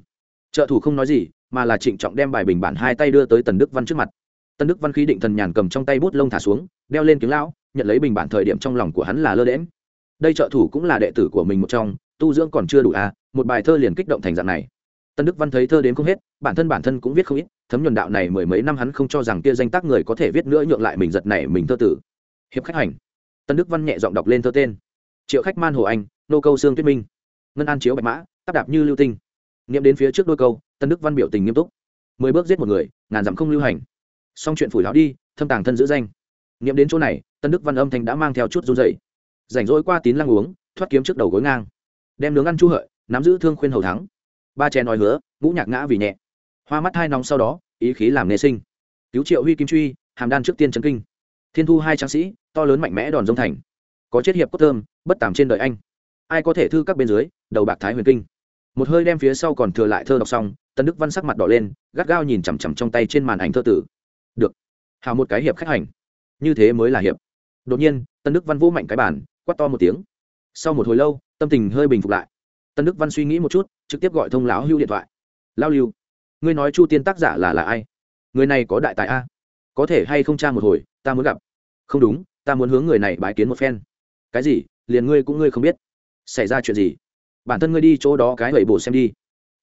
Trợ thủ không nói gì, mà là trịnh trọng đem bài bình bản hai tay đưa tới tần đức văn trước mặt. Tân đức văn khí định thần nhàn cầm trong tay bút lông thả xuống, đeo lên tiếng lão, nhận lấy bình bản thời điểm trong lòng của hắn là lơ đễm đây trợ thủ cũng là đệ tử của mình một trong, tu dưỡng còn chưa đủ à một bài thơ liền kích động thành dạng này. Tân đức văn thấy thơ đến không hết, bản thân bản thân cũng viết không ít, thấm nhuần đạo này mười mấy năm hắn không cho rằng kia danh tác người có thể viết nữa nhượng lại mình giật này mình thơ tử. Hiệp khách hành. Tân đức văn nhẹ giọng đọc lên thơ tên. Triệu khách man hồ anh, nô câu sương tuyết minh. Ngân an chiếu bạch mã tắp đạp như lưu tinh. Nghiệm đến phía trước đôi câu, tân đức văn biểu tình nghiêm túc. Mười bước giết một người, ngàn dặm không lưu hành. Xong chuyện phủi lão đi, thâm tàng thân giữ danh. Nghiệm đến chỗ này, tân đức văn âm thanh đã mang theo chút run dày rảnh rỗi qua tín lăng uống, thoát kiếm trước đầu gối ngang. Đem nướng ăn chu hợi, nắm giữ thương khuyên hầu thắng. Ba chè nói hứa, ngũ nhạc ngã vì nhẹ. Hoa mắt hai nóng sau đó, ý khí làm nề sinh. Cứu triệu huy kim truy, hàm đan trước tiên trấn kinh. Thiên thu hai tráng sĩ, to lớn mạnh mẽ đòn dông thành. Có chết hiệp cốt thơm, bất tàm trên đời anh. Ai có thể thư các bên dưới, đầu bạc thái huyền kinh. Một hơi đem phía sau còn thừa lại thơ đọc xong, tân đức văn sắc mặt đỏ lên, gắt gao nhìn chằm chằm trong tay trên màn ảnh thơ tử. Được. Hào một cái hiệp khách hành. Như thế mới là hiệp. Đột nhiên, tân đức văn vũ mạnh cái bản quát to một tiếng. Sau một hồi lâu, tâm tình hơi bình phục lại. Tân đức văn suy nghĩ một chút, trực tiếp gọi thông lão hưu điện thoại. Lao lưu, ngươi nói chu tiên tác giả là là ai? Người này có đại tài a? Có thể hay không tra một hồi, ta muốn gặp. Không đúng, ta muốn hướng người này bái kiến một phen. Cái gì? Liền ngươi cũng ngươi không biết? Xảy ra chuyện gì? Bản thân ngươi đi chỗ đó cái lầy bổ xem đi.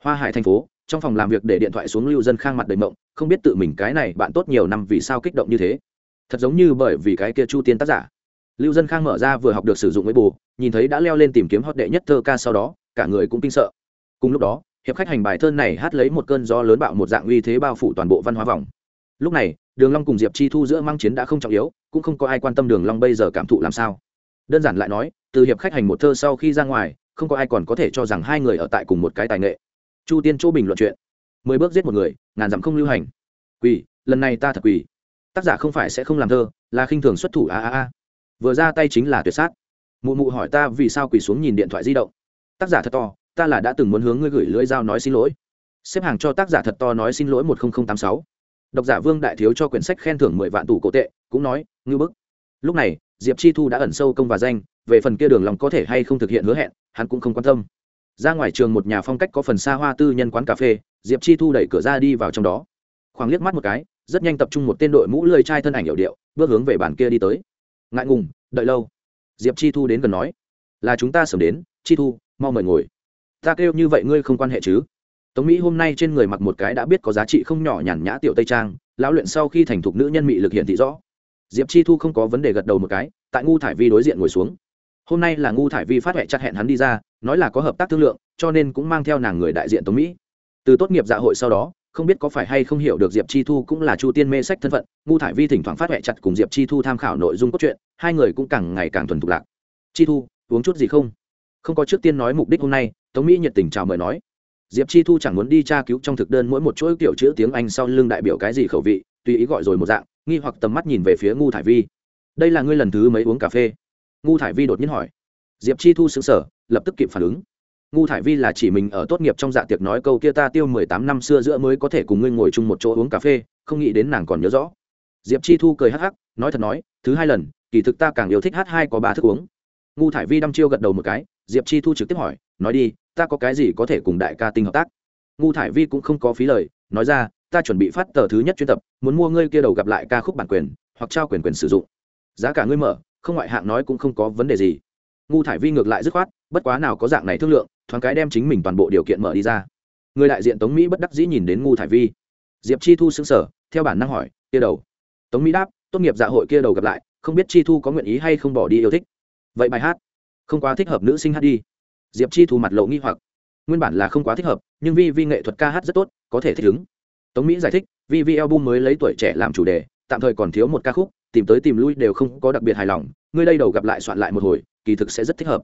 Hoa hải thành phố, trong phòng làm việc để điện thoại xuống lưu dân khang mặt đầy mộng, không biết tự mình cái này bạn tốt nhiều năm vì sao kích động như thế. Thật giống như bởi vì cái kia chu tiên tác giả lưu dân khang mở ra vừa học được sử dụng với bù nhìn thấy đã leo lên tìm kiếm hot đệ nhất thơ ca sau đó, cả người cũng kinh sợ. Cùng lúc đó, hiệp khách hành bài thơ này hát lấy một cơn gió lớn bạo một dạng uy thế bao phủ toàn bộ văn hóa vòng. Lúc này, đường long cùng diệp chi thu giữa mang chiến đã không trọng yếu, cũng không có ai quan tâm đường long bây giờ cảm thụ làm sao. Đơn giản lại nói, từ hiệp khách hành một thơ sau khi ra ngoài, không có ai còn có thể cho rằng hai người ở tại cùng một cái tài nghệ. Chu tiên chỗ bình luận chuyện. Mười bước giết một người, ngàn dặm không lưu hành. Quỷ, lần này ta thật quỷ. Tác giả không phải sẽ không làm thơ, là khinh thường xuất thủ a a a vừa ra tay chính là tuyệt sát. Mụ mụ hỏi ta vì sao quỳ xuống nhìn điện thoại di động. Tác giả thật to, ta là đã từng muốn hướng ngươi gửi lưỡi dao nói xin lỗi. Xếp hàng cho tác giả thật to nói xin lỗi một nghìn tám sáu. Độc giả vương đại thiếu cho quyển sách khen thưởng mười vạn tủ cổ tệ, cũng nói, ngư bức. Lúc này, diệp chi thu đã ẩn sâu công và danh, về phần kia đường lòng có thể hay không thực hiện hứa hẹn, hắn cũng không quan tâm. Ra ngoài trường một nhà phong cách có phần xa hoa tư nhân quán cà phê, diệp chi thu đẩy cửa ra đi vào trong đó. Khoảng liếc mắt một cái, rất nhanh tập trung một tên đội mũ lười trai thân ảnh hiệu điệu, bước hướng về bàn kia đi tới ngại ngùng, đợi lâu. Diệp chi thu đến gần nói, là chúng ta sớm đến, chi thu, mau mời ngồi. Ta kêu như vậy ngươi không quan hệ chứ? Tống mỹ hôm nay trên người mặc một cái đã biết có giá trị không nhỏ nhàn nhã tiểu tây trang, lão luyện sau khi thành thục nữ nhân mị lực hiện thị rõ. Diệp chi thu không có vấn đề gật đầu một cái, tại ngu thải vi đối diện ngồi xuống. Hôm nay là ngu thải vi phát huệ chặt hẹn hắn đi ra, nói là có hợp tác thương lượng, cho nên cũng mang theo nàng người đại diện tống mỹ. Từ tốt nghiệp dạ hội sau đó không biết có phải hay không hiểu được diệp chi thu cũng là chu tiên mê sách thân phận ngu thải vi thỉnh thoảng phát huệ chặt cùng diệp chi thu tham khảo nội dung cốt truyện, hai người cũng càng ngày càng thuần thục lạc. Chi thu, uống chút gì không? Không có, trước tiên nói mục đích hôm nay. Tống mỹ nhiệt tình chào mời nói. Diệp chi thu chẳng muốn đi tra cứu trong thực đơn mỗi một chuỗi kiểu chữ tiếng anh sau lưng đại biểu cái gì khẩu vị, tùy ý gọi rồi một dạng, nghi hoặc tầm mắt nhìn về phía ngu thải vi. Đây là ngươi lần thứ mấy uống cà phê? Ngu thải vi đột nhiên hỏi. Diệp chi thu xứng sở lập tức kịp phản ứng ngu thải vi là chỉ mình ở tốt nghiệp trong dạ tiệc nói câu kia ta tiêu mười tám năm xưa giữa mới có thể cùng ngươi ngồi chung một chỗ uống cà phê, không nghĩ đến nàng còn nhớ rõ. Diệp chi thu cười hắc hắc, nói thật nói, thứ hai lần, kỳ thực ta càng yêu thích hát hai có ba thức uống. Ngu thải vi đăm chiêu gật đầu một cái, diệp chi thu trực tiếp hỏi, nói đi, ta có cái gì có thể cùng đại ca tinh hợp tác? Ngu thải vi cũng không có phí lời, nói ra, ta chuẩn bị phát tờ thứ nhất chuyên tập, muốn mua ngươi kia đầu gặp lại ca khúc bản quyền, hoặc trao quyền quyền sử dụng. Giá cả ngươi mở, không ngoại hạng nói cũng không có vấn đề gì. Ngu thải vi ngược lại dứt khoát, bất quá nào có dạng này thương lượng thoáng cái đem chính mình toàn bộ điều kiện mở đi ra. Người đại diện tống mỹ bất đắc dĩ nhìn đến ngu thải vi. Diệp chi thu xứng sở theo bản năng hỏi, kia đầu? Tống mỹ đáp, tốt nghiệp dạ hội kia đầu gặp lại, không biết chi thu có nguyện ý hay không bỏ đi yêu thích. Vậy bài hát? Không quá thích hợp nữ sinh hát đi. Diệp chi thu mặt lộ nghi hoặc. Nguyên bản là không quá thích hợp, nhưng vi vi nghệ thuật ca hát rất tốt, có thể thích ứng. Tống mỹ giải thích, vi vi album mới lấy tuổi trẻ làm chủ đề, tạm thời còn thiếu một ca khúc, tìm tới tìm lui đều không có đặc biệt hài lòng, ngươi đây đầu gặp lại soạn lại một hồi, kỳ thực sẽ rất thích hợp.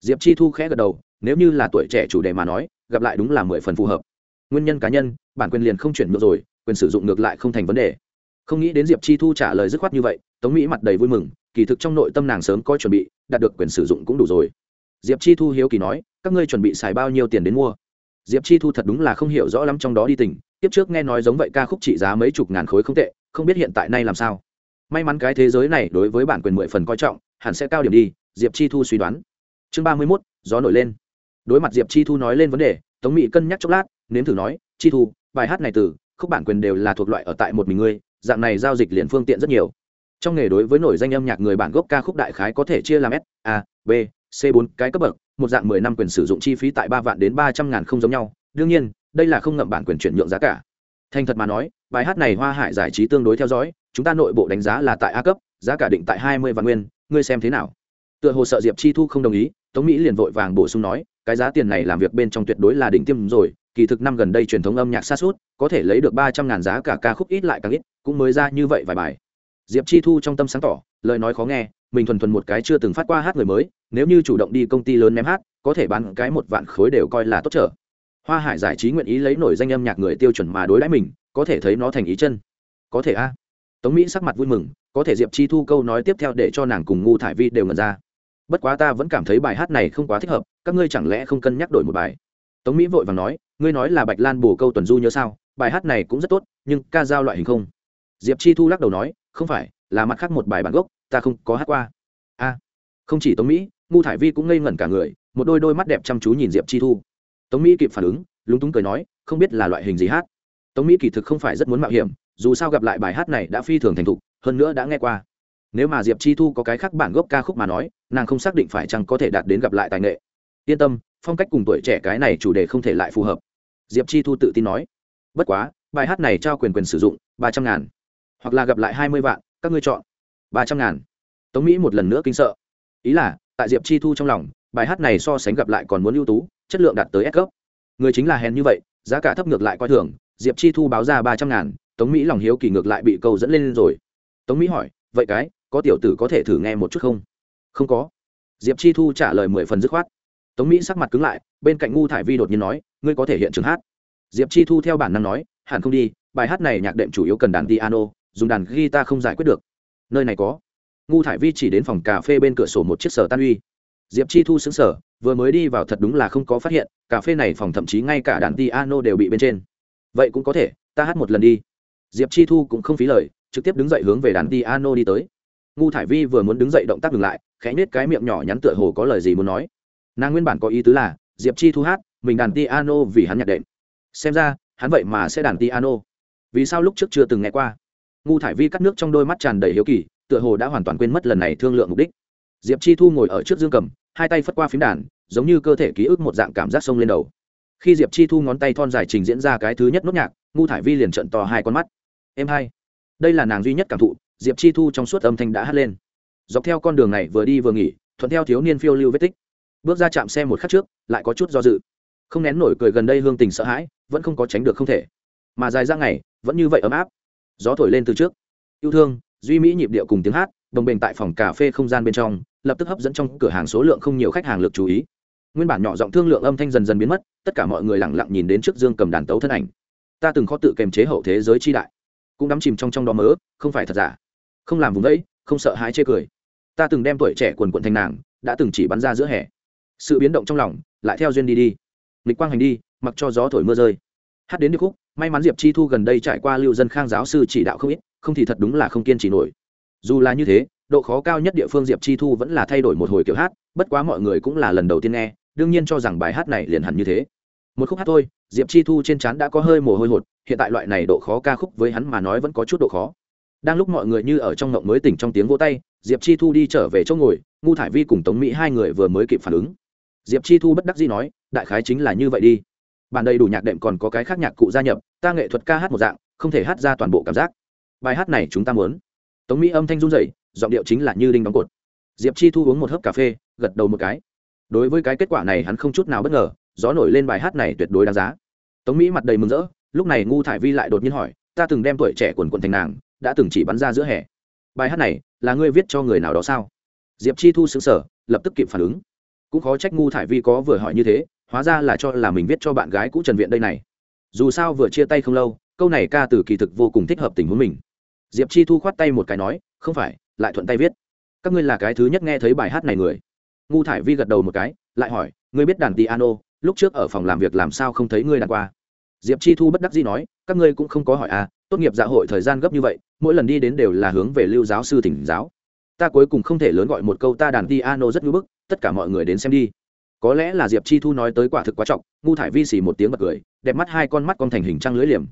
Diệp chi thu khẽ gật đầu nếu như là tuổi trẻ chủ đề mà nói, gặp lại đúng là mười phần phù hợp. Nguyên nhân cá nhân, bản quyền liền không chuyển ngược rồi, quyền sử dụng ngược lại không thành vấn đề. Không nghĩ đến diệp chi thu trả lời dứt khoát như vậy, tống mỹ mặt đầy vui mừng, kỳ thực trong nội tâm nàng sớm có chuẩn bị, đạt được quyền sử dụng cũng đủ rồi. Diệp chi thu hiếu kỳ nói, các ngươi chuẩn bị xài bao nhiêu tiền đến mua? Diệp chi thu thật đúng là không hiểu rõ lắm trong đó đi tình, tiếp trước nghe nói giống vậy ca khúc trị giá mấy chục ngàn khối không tệ, không biết hiện tại nay làm sao. May mắn cái thế giới này đối với bản quyền mười phần coi trọng, hẳn sẽ cao điểm đi, diệp chi thu suy đoán. Chương ba mươi mốt, gió nổi lên đối mặt diệp chi thu nói lên vấn đề, tống mỹ cân nhắc chốc lát, nếm thử nói, chi thu, bài hát này từ, khúc bản quyền đều là thuộc loại ở tại một mình ngươi, dạng này giao dịch liền phương tiện rất nhiều. Trong nghề đối với nổi danh âm nhạc người bản gốc ca khúc đại khái có thể chia làm s, a, b, c bốn cái cấp bậc, một dạng mười năm quyền sử dụng chi phí tại ba vạn đến ba trăm ngàn không giống nhau. Đương nhiên, đây là không ngậm bản quyền chuyển nhượng giá cả. Thành thật mà nói, bài hát này hoa hải giải trí tương đối theo dõi, chúng ta nội bộ đánh giá là tại a cấp, giá cả định tại hai mươi vạn nguyên, ngươi xem thế nào? Tựa hồ sợ diệp chi thu không đồng ý tống mỹ liền vội vàng bổ sung nói, cái giá tiền này làm việc bên trong tuyệt đối là đỉnh tiêm rồi, kỳ thực năm gần đây truyền thống âm nhạc xa suốt, có thể lấy được ba trăm ngàn giá cả ca khúc ít lại càng ít, cũng mới ra như vậy vài bài. Diệp chi thu trong tâm sáng tỏ, lời nói khó nghe, mình thuần thuần một cái chưa từng phát qua hát người mới, nếu như chủ động đi công ty lớn ném hát, có thể bán cái một vạn khối đều coi là tốt trở. Hoa hải giải trí nguyện ý lấy nổi danh âm nhạc người tiêu chuẩn mà đối đãi mình, có thể thấy nó thành ý chân. Có thể a. Tống mỹ sắc mặt vui mừng, có thể diệp chi thu câu nói tiếp theo để cho nàng cùng ngu thải vi đều ngần ra bất quá ta vẫn cảm thấy bài hát này không quá thích hợp, các ngươi chẳng lẽ không cân nhắc đổi một bài? Tống mỹ vội và nói, ngươi nói là bạch lan bồ câu tuần du nhớ sao, bài hát này cũng rất tốt, nhưng ca giao loại hình không. Diệp chi thu lắc đầu nói, không phải, là mặt khác một bài bản gốc, ta không có hát qua. A không chỉ tống mỹ, ngu thải vi cũng ngây ngẩn cả người, một đôi đôi mắt đẹp chăm chú nhìn diệp chi thu. Tống mỹ kịp phản ứng, lúng túng cười nói, không biết là loại hình gì hát. Tống mỹ kỳ thực không phải rất muốn mạo hiểm, dù sao gặp lại bài hát này đã phi thường thành thục, hơn nữa đã nghe qua nếu mà diệp chi thu có cái khác bản gốc ca khúc mà nói, nàng không xác định phải chăng có thể đạt đến gặp lại tài nghệ. Yên tâm, phong cách cùng tuổi trẻ cái này chủ đề không thể lại phù hợp. Diệp chi thu tự tin nói. Bất quá, bài hát này trao quyền quyền sử dụng, ba trăm ngàn. Hoặc là gặp lại hai mươi vạn, các ngươi chọn. ba trăm ngàn. Tống mỹ một lần nữa kinh sợ. Ý là, tại diệp chi thu trong lòng, bài hát này so sánh gặp lại còn muốn ưu tú, chất lượng đạt tới s cấp. Người chính là hèn như vậy, giá cả thấp ngược lại coi thường, diệp chi thu báo ra ba trăm ngàn, tống mỹ lòng hiếu kỳ ngược lại bị câu dẫn lên rồi. Tống mỹ hỏi, vậy cái có tiểu tử có thể thử nghe một chút không? Không có. Diệp chi thu trả lời mười phần dứt khoát. Tống mỹ sắc mặt cứng lại, bên cạnh ngu thải vi đột nhiên nói, ngươi có thể hiện trường hát. Diệp chi thu theo bản năng nói, hẳn không đi, bài hát này nhạc đệm chủ yếu cần đàn piano, dùng đàn guitar không giải quyết được. Nơi này có. Ngu thải vi chỉ đến phòng cà phê bên cửa sổ một chiếc sở tan uy. Diệp chi thu xứng sở vừa mới đi vào thật đúng là không có phát hiện, cà phê này phòng thậm chí ngay cả đàn piano đều bị bên trên. Vậy cũng có thể, ta hát một lần đi. Diệp chi thu cũng không phí lời, trực tiếp đứng dậy hướng về đàn piano đi tới ngu thải vi vừa muốn đứng dậy động tác dừng lại, khẽ nết cái miệng nhỏ nhắn tựa hồ có lời gì muốn nói. Nàng nguyên bản có ý tứ là, diệp chi thu hát, mình đàn piano vì hắn nhạc đệm. Xem ra, hắn vậy mà sẽ đàn piano. Vì sao lúc trước chưa từng nghe qua? Ngu thải vi cắt nước trong đôi mắt tràn đầy hiếu kỳ, tựa hồ đã hoàn toàn quên mất lần này thương lượng mục đích. Diệp chi thu ngồi ở trước dương cầm, hai tay phất qua phím đàn, giống như cơ thể ký ức một dạng cảm giác sông lên đầu. Khi diệp chi thu ngón tay thon dài trình diễn ra cái thứ nhất nốt nhạc, ngu thải vi liền trận to hai con mắt. Em hai. Đây là nàng duy nhất cảm thụ diệp chi thu trong suốt âm thanh đã hát lên dọc theo con đường này vừa đi vừa nghỉ thuận theo thiếu niên phiêu lưu vết tích bước ra chạm xe một khắc trước lại có chút do dự không nén nổi cười gần đây hương tình sợ hãi vẫn không có tránh được không thể mà dài ra ngày vẫn như vậy ấm áp gió thổi lên từ trước yêu thương duy mỹ nhịp điệu cùng tiếng hát đồng bình tại phòng cà phê không gian bên trong lập tức hấp dẫn trong cửa hàng số lượng không nhiều khách hàng lực chú ý nguyên bản nhỏ giọng thương lượng âm thanh dần dần biến mất tất cả mọi người lẳng lặng nhìn đến trước dương cầm đàn tấu thân ảnh ta từng khó tự kềm chế hậu thế giới chi đại cũng đắm chìm trong trong đó mớ, không phải thật giả không làm vùng đấy không sợ hãi chê cười. Ta từng đem tuổi trẻ quần quận thành nàng, đã từng chỉ bắn ra giữa hè. Sự biến động trong lòng, lại theo duyên đi đi. Lịch quang hành đi, mặc cho gió thổi mưa rơi. Hát đến điệp khúc, may mắn diệp chi thu gần đây trải qua lưu dân khang giáo sư chỉ đạo không ít, không thì thật đúng là không kiên trì nổi. Dù là như thế, độ khó cao nhất địa phương diệp chi thu vẫn là thay đổi một hồi kiểu hát, bất quá mọi người cũng là lần đầu tiên nghe, đương nhiên cho rằng bài hát này liền hẳn như thế. Một khúc hát thôi, diệp chi thu trên trán đã có hơi mồ hôi hột, hiện tại loại này độ khó ca khúc với hắn mà nói vẫn có chút độ khó đang lúc mọi người như ở trong ngộng mới tỉnh trong tiếng vỗ tay, diệp chi thu đi trở về chỗ ngồi, ngu thải vi cùng tống mỹ hai người vừa mới kịp phản ứng. Diệp chi thu bất đắc dĩ nói, đại khái chính là như vậy đi. Bản đầy đủ nhạc đệm còn có cái khác nhạc cụ gia nhập, ta nghệ thuật ca hát một dạng, không thể hát ra toàn bộ cảm giác. Bài hát này chúng ta muốn. Tống mỹ âm thanh run dậy giọng điệu chính là như đinh đóng cột. Diệp chi thu uống một hớp cà phê, gật đầu một cái. Đối với cái kết quả này hắn không chút nào bất ngờ, gió nổi lên bài hát này tuyệt đối đáng giá. Tống mỹ mặt đầy mừng rỡ, lúc này ngu thải vi lại đột nhiên hỏi, ta từng đem tuổi trẻ quần quần thành nàng đã từng chỉ bắn ra giữa hè. Bài hát này là ngươi viết cho người nào đó sao? Diệp chi thu xứng sở lập tức kịp phản ứng. Cũng khó trách ngu thải vi có vừa hỏi như thế, hóa ra là cho là mình viết cho bạn gái cũ trần viện đây này. Dù sao vừa chia tay không lâu, câu này ca từ kỳ thực vô cùng thích hợp tình huống mình. Diệp chi thu khoát tay một cái nói, không phải, lại thuận tay viết. Các ngươi là cái thứ nhất nghe thấy bài hát này người. Ngu thải vi gật đầu một cái, lại hỏi, ngươi biết đàn piano, lúc trước ở phòng làm việc làm sao không thấy ngươi đàn qua? Diệp chi thu bất đắc dĩ nói, các ngươi cũng không có hỏi à tốt nghiệp dạ hội thời gian gấp như vậy, mỗi lần đi đến đều là hướng về lưu giáo sư thỉnh giáo. Ta cuối cùng không thể lớn gọi một câu ta đàn piano rất ngưỡng bức, tất cả mọi người đến xem đi. Có lẽ là diệp chi thu nói tới quả thực quá trọng, ngu thải vi xì một tiếng bật cười, đẹp mắt hai con mắt con thành hình trăng lưỡi liềm.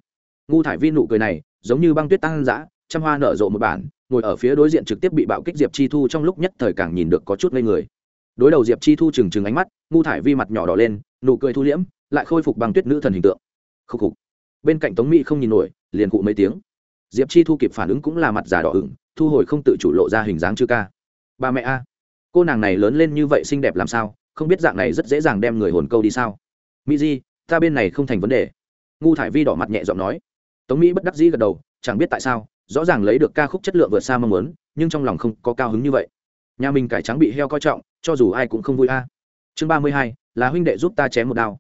Ngu thải vi nụ cười này, giống như băng tuyết tăng dã, trăm hoa nở rộ một bản, ngồi ở phía đối diện trực tiếp bị bạo kích diệp chi thu trong lúc nhất thời càng nhìn được có chút ngây người. Đối đầu diệp chi thu trừng trừng ánh mắt, ngu thải vi mặt nhỏ đỏ lên, nụ cười thu liễm, lại khôi phục bằng tuyết nữ thần hình tượng. Khúc khục bên cạnh tống mỹ không nhìn nổi, liền cụ mấy tiếng. Diệp chi thu kịp phản ứng cũng là mặt giả đỏ ửng, thu hồi không tự chủ lộ ra hình dáng chư ca. Ba mẹ a, cô nàng này lớn lên như vậy xinh đẹp làm sao, không biết dạng này rất dễ dàng đem người hồn câu đi sao? Mỹ di, ta bên này không thành vấn đề. Ngu thải vi đỏ mặt nhẹ giọng nói. Tống mỹ bất đắc dĩ gật đầu, chẳng biết tại sao, rõ ràng lấy được ca khúc chất lượng vượt xa mong muốn, nhưng trong lòng không có cao hứng như vậy. Nhà mình cải trắng bị heo coi trọng, cho dù ai cũng không vui a. Chương ba mươi hai, là huynh đệ giúp ta chém một đao.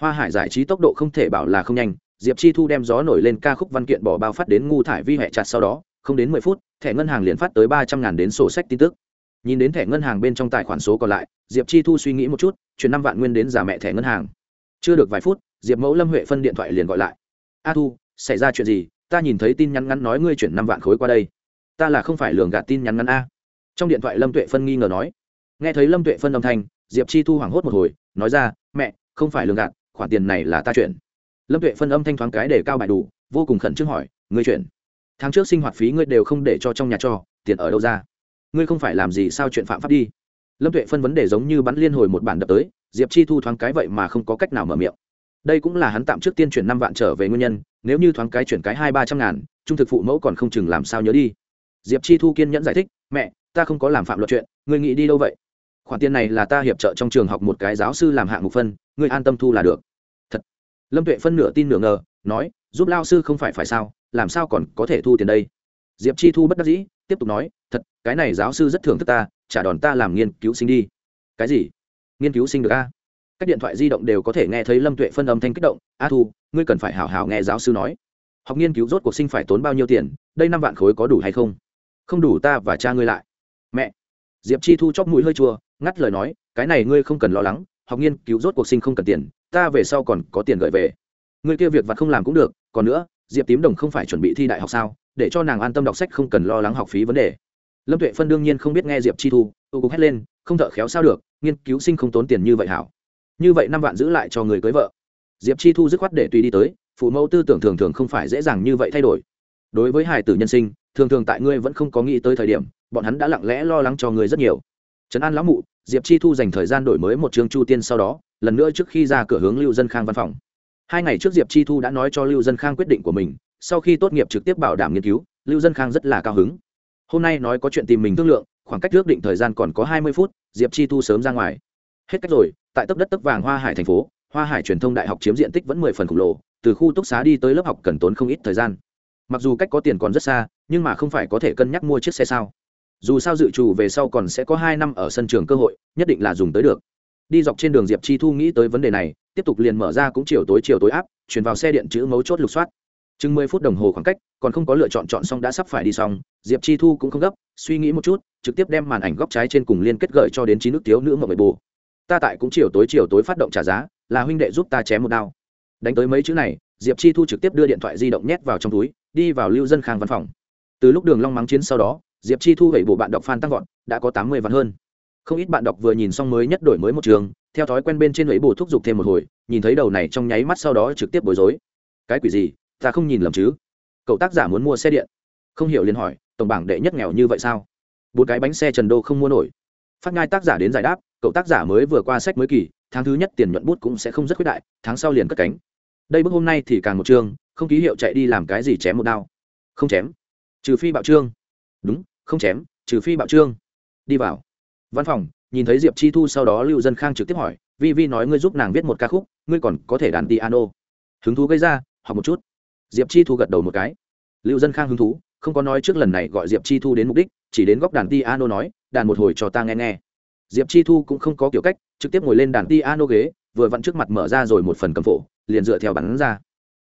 Hoa hải giải trí tốc độ không thể bảo là không nhanh diệp chi thu đem gió nổi lên ca khúc văn kiện bỏ bao phát đến ngu thải vi hẹ chặt sau đó, không đến mười phút, thẻ ngân hàng liền phát tới ba trăm ngàn đến sổ sách tin tức. Nhìn đến thẻ ngân hàng bên trong tài khoản số còn lại, diệp chi thu suy nghĩ một chút, chuyển năm vạn nguyên đến giả mẹ thẻ ngân hàng. Chưa được vài phút, diệp mẫu lâm huệ phân điện thoại liền gọi lại. A thu, xảy ra chuyện gì? Ta nhìn thấy tin nhắn ngắn nói ngươi chuyển năm vạn khối qua đây. Ta là không phải lường gạt tin nhắn ngắn a. Trong điện thoại lâm tuệ phân nghi ngờ nói. Nghe thấy lâm tuệ phân âm thanh, diệp chi thu hoảng hốt một hồi, nói ra, mẹ, không phải lường gạt, khoản tiền này là ta chuyển lâm tuệ phân âm thanh thoáng cái để cao bài đủ, vô cùng khẩn trương hỏi, ngươi chuyển? Tháng trước sinh hoạt phí ngươi đều không để cho trong nhà cho, tiền ở đâu ra? Ngươi không phải làm gì sao chuyện phạm pháp đi? Lâm tuệ phân vấn đề giống như bắn liên hồi một bản đập tới, diệp chi thu thoáng cái vậy mà không có cách nào mở miệng. Đây cũng là hắn tạm trước tiên chuyển năm vạn trở về nguyên nhân, nếu như thoáng cái chuyển cái hai ba trăm ngàn, trung thực phụ mẫu còn không chừng làm sao nhớ đi. Diệp chi thu kiên nhẫn giải thích, mẹ, ta không có làm phạm luật chuyện, ngươi nghĩ đi đâu vậy? Khoản tiền này là ta hiệp trợ trong trường học một cái giáo sư làm hạng mục phân, ngươi an tâm thu là được lâm tuệ phân nửa tin nửa ngờ, nói, giúp lao sư không phải phải sao, làm sao còn có thể thu tiền đây? Diệp chi thu bất đắc dĩ, tiếp tục nói, thật, cái này giáo sư rất thường thức ta trả đòn ta làm nghiên cứu sinh đi. Cái gì? Nghiên cứu sinh được a các điện thoại di động đều có thể nghe thấy lâm tuệ phân âm thanh kích động, a thu, ngươi cần phải hào hào nghe giáo sư nói. Học nghiên cứu rốt cuộc sinh phải tốn bao nhiêu tiền, đây năm vạn khối có đủ hay không? Không đủ ta và cha ngươi lại. Mẹ. Diệp chi thu chóc mũi hơi chua, ngắt lời nói, cái này ngươi không cần lo lắng, học nghiên cứu rốt cuộc sinh không cần tiền ta về sau còn có tiền gửi về. Người kia việc vặt không làm cũng được, còn nữa, diệp tím đồng không phải chuẩn bị thi đại học sao, để cho nàng an tâm đọc sách không cần lo lắng học phí vấn đề. Lâm tuệ phân đương nhiên không biết nghe diệp chi thu tu cục hét lên, không thợ khéo sao được, nghiên cứu sinh không tốn tiền như vậy hảo. Như vậy năm vạn giữ lại cho người cưới vợ. Diệp chi thu dứt khoát để tùy đi tới, phụ mẫu tư tưởng thường thường không phải dễ dàng như vậy thay đổi. Đối với hài tử nhân sinh, thường thường tại ngươi vẫn không có nghĩ tới thời điểm, bọn hắn đã lặng lẽ lo lắng cho ngươi rất nhiều. Trấn an lão mụ, diệp chi thu dành thời gian đổi mới một chương chu tiên sau đó lần nữa trước khi ra cửa hướng lưu dân khang văn phòng. Hai ngày trước diệp chi thu đã nói cho lưu dân khang quyết định của mình, sau khi tốt nghiệp trực tiếp bảo đảm nghiên cứu, lưu dân khang rất là cao hứng. Hôm nay nói có chuyện tìm mình thương lượng, khoảng cách ước định thời gian còn có hai mươi phút, diệp chi thu sớm ra ngoài. Hết cách rồi, tại tấp đất tấp vàng hoa hải thành phố, hoa hải truyền thông đại học chiếm diện tích vẫn mười phần khổng lồ, từ khu túc xá đi tới lớp học cần tốn không ít thời gian. Mặc dù cách có tiền còn rất xa, nhưng mà không phải có thể cân nhắc mua chiếc xe sao. Dù sao dự trù về sau còn sẽ có hai năm ở sân trường cơ hội, nhất định là dùng tới được đi dọc trên đường diệp chi thu nghĩ tới vấn đề này, tiếp tục liền mở ra cũng chiều tối chiều tối áp, chuyển vào xe điện chữ mấu chốt lục soát. Chừng mười phút đồng hồ khoảng cách, còn không có lựa chọn chọn xong đã sắp phải đi xong, diệp chi thu cũng không gấp, suy nghĩ một chút, trực tiếp đem màn ảnh góc trái trên cùng liên kết gợi cho đến chín nước thiếu nữ mậu bệ bù. Ta tại cũng chiều tối chiều tối phát động trả giá, là huynh đệ giúp ta chém một đao. Đánh tới mấy chữ này, diệp chi thu trực tiếp đưa điện thoại di động nhét vào trong túi, đi vào lưu dân khang văn phòng. Từ lúc đường long mắng chiến sau đó, diệp chi thu hủy bộ bạn đọc fan tăng vọt, đã có tám mươi vạn hơn không ít bạn đọc vừa nhìn xong mới nhất đổi mới một trường, theo thói quen bên trên lấy bù thúc giục thêm một hồi, nhìn thấy đầu này trong nháy mắt sau đó trực tiếp bối rối. Cái quỷ gì? Ta không nhìn lầm chứ? Cậu tác giả muốn mua xe điện. Không hiểu liền hỏi, tổng bảng đệ nhất nghèo như vậy sao? Bốn cái bánh xe trần đô không mua nổi. Phát ngai tác giả đến giải đáp, cậu tác giả mới vừa qua sách mới kỳ, tháng thứ nhất tiền nhuận bút cũng sẽ không rất khuyết đại, tháng sau liền cất cánh. Đây bước hôm nay thì càng một chương không ký hiệu chạy đi làm cái gì chém một đao. Không chém. Trừ phi bạo trương. Đúng, không chém, trừ phi bạo trương. Đi vào văn phòng, nhìn thấy diệp chi thu sau đó lưu dân khang trực tiếp hỏi, vi vi nói ngươi giúp nàng viết một ca khúc, ngươi còn có thể đàn piano. Hứng thú gây ra, học một chút. Diệp chi thu gật đầu một cái. Lưu dân khang hứng thú, không có nói trước lần này gọi diệp chi thu đến mục đích, chỉ đến góc đàn piano nói, đàn một hồi cho ta nghe nghe. Diệp chi thu cũng không có kiểu cách, trực tiếp ngồi lên đàn piano ghế, vừa vặn trước mặt mở ra rồi một phần cầm phổ, liền dựa theo bắn ra.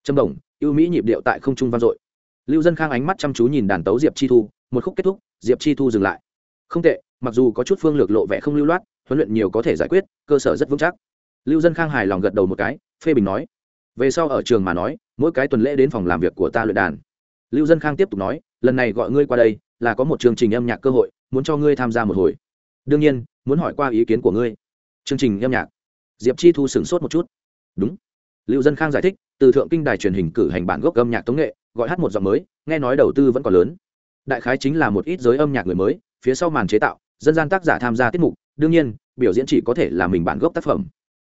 Trâm đồng, ưu mỹ nhịp điệu tại không trung vang dội. Lưu dân khang ánh mắt chăm chú nhìn đàn tấu diệp chi thu, một khúc kết thúc, diệp chi thu dừng lại. Không tệ mặc dù có chút phương lược lộ vẻ không lưu loát, huấn luyện nhiều có thể giải quyết, cơ sở rất vững chắc. Lưu dân khang hài lòng gật đầu một cái, phê bình nói, về sau ở trường mà nói, mỗi cái tuần lễ đến phòng làm việc của ta luyện đàn. Lưu dân khang tiếp tục nói, lần này gọi ngươi qua đây, là có một chương trình âm nhạc cơ hội, muốn cho ngươi tham gia một hồi. Đương nhiên, muốn hỏi qua ý kiến của ngươi. Chương trình âm nhạc. Diệp chi thu sửng sốt một chút. Đúng. Lưu dân khang giải thích, từ thượng kinh đài truyền hình cử hành bản gốc âm nhạc tống nghệ, gọi hát một giọng mới, nghe nói đầu tư vẫn còn lớn. Đại khái chính là một ít giới âm nhạc người mới, phía sau màn chế tạo dân gian tác giả tham gia tiết mục, đương nhiên, biểu diễn chỉ có thể là mình bản gốc tác phẩm.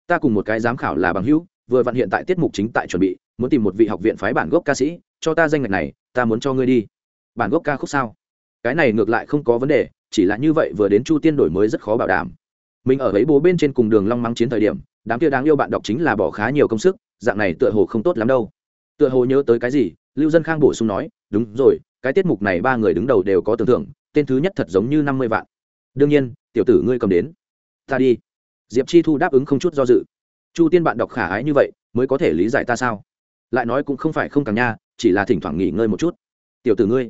Ta cùng một cái giám khảo là bằng hữu, vừa vặn hiện tại tiết mục chính tại chuẩn bị, muốn tìm một vị học viện phái bản gốc ca sĩ, cho ta danh ngạch này, ta muốn cho ngươi đi. Bản gốc ca khúc sao? Cái này ngược lại không có vấn đề, chỉ là như vậy vừa đến chu tiên đổi mới rất khó bảo đảm. Mình ở ấy bố bên trên cùng đường long mắng chiến thời điểm, đám kia đáng yêu bạn đọc chính là bỏ khá nhiều công sức, dạng này tựa hồ không tốt lắm đâu. Tựa hồ nhớ tới cái gì, lưu dân khang bổ sung nói, đúng rồi, cái tiết mục này ba người đứng đầu đều có tưởng tượng, tên thứ nhất thật giống như năm mươi vạn đương nhiên, tiểu tử ngươi cầm đến. Ta đi. Diệp chi thu đáp ứng không chút do dự. Chu tiên bạn đọc khả ái như vậy, mới có thể lý giải ta sao? Lại nói cũng không phải không càng nha, chỉ là thỉnh thoảng nghỉ ngơi một chút. Tiểu tử ngươi.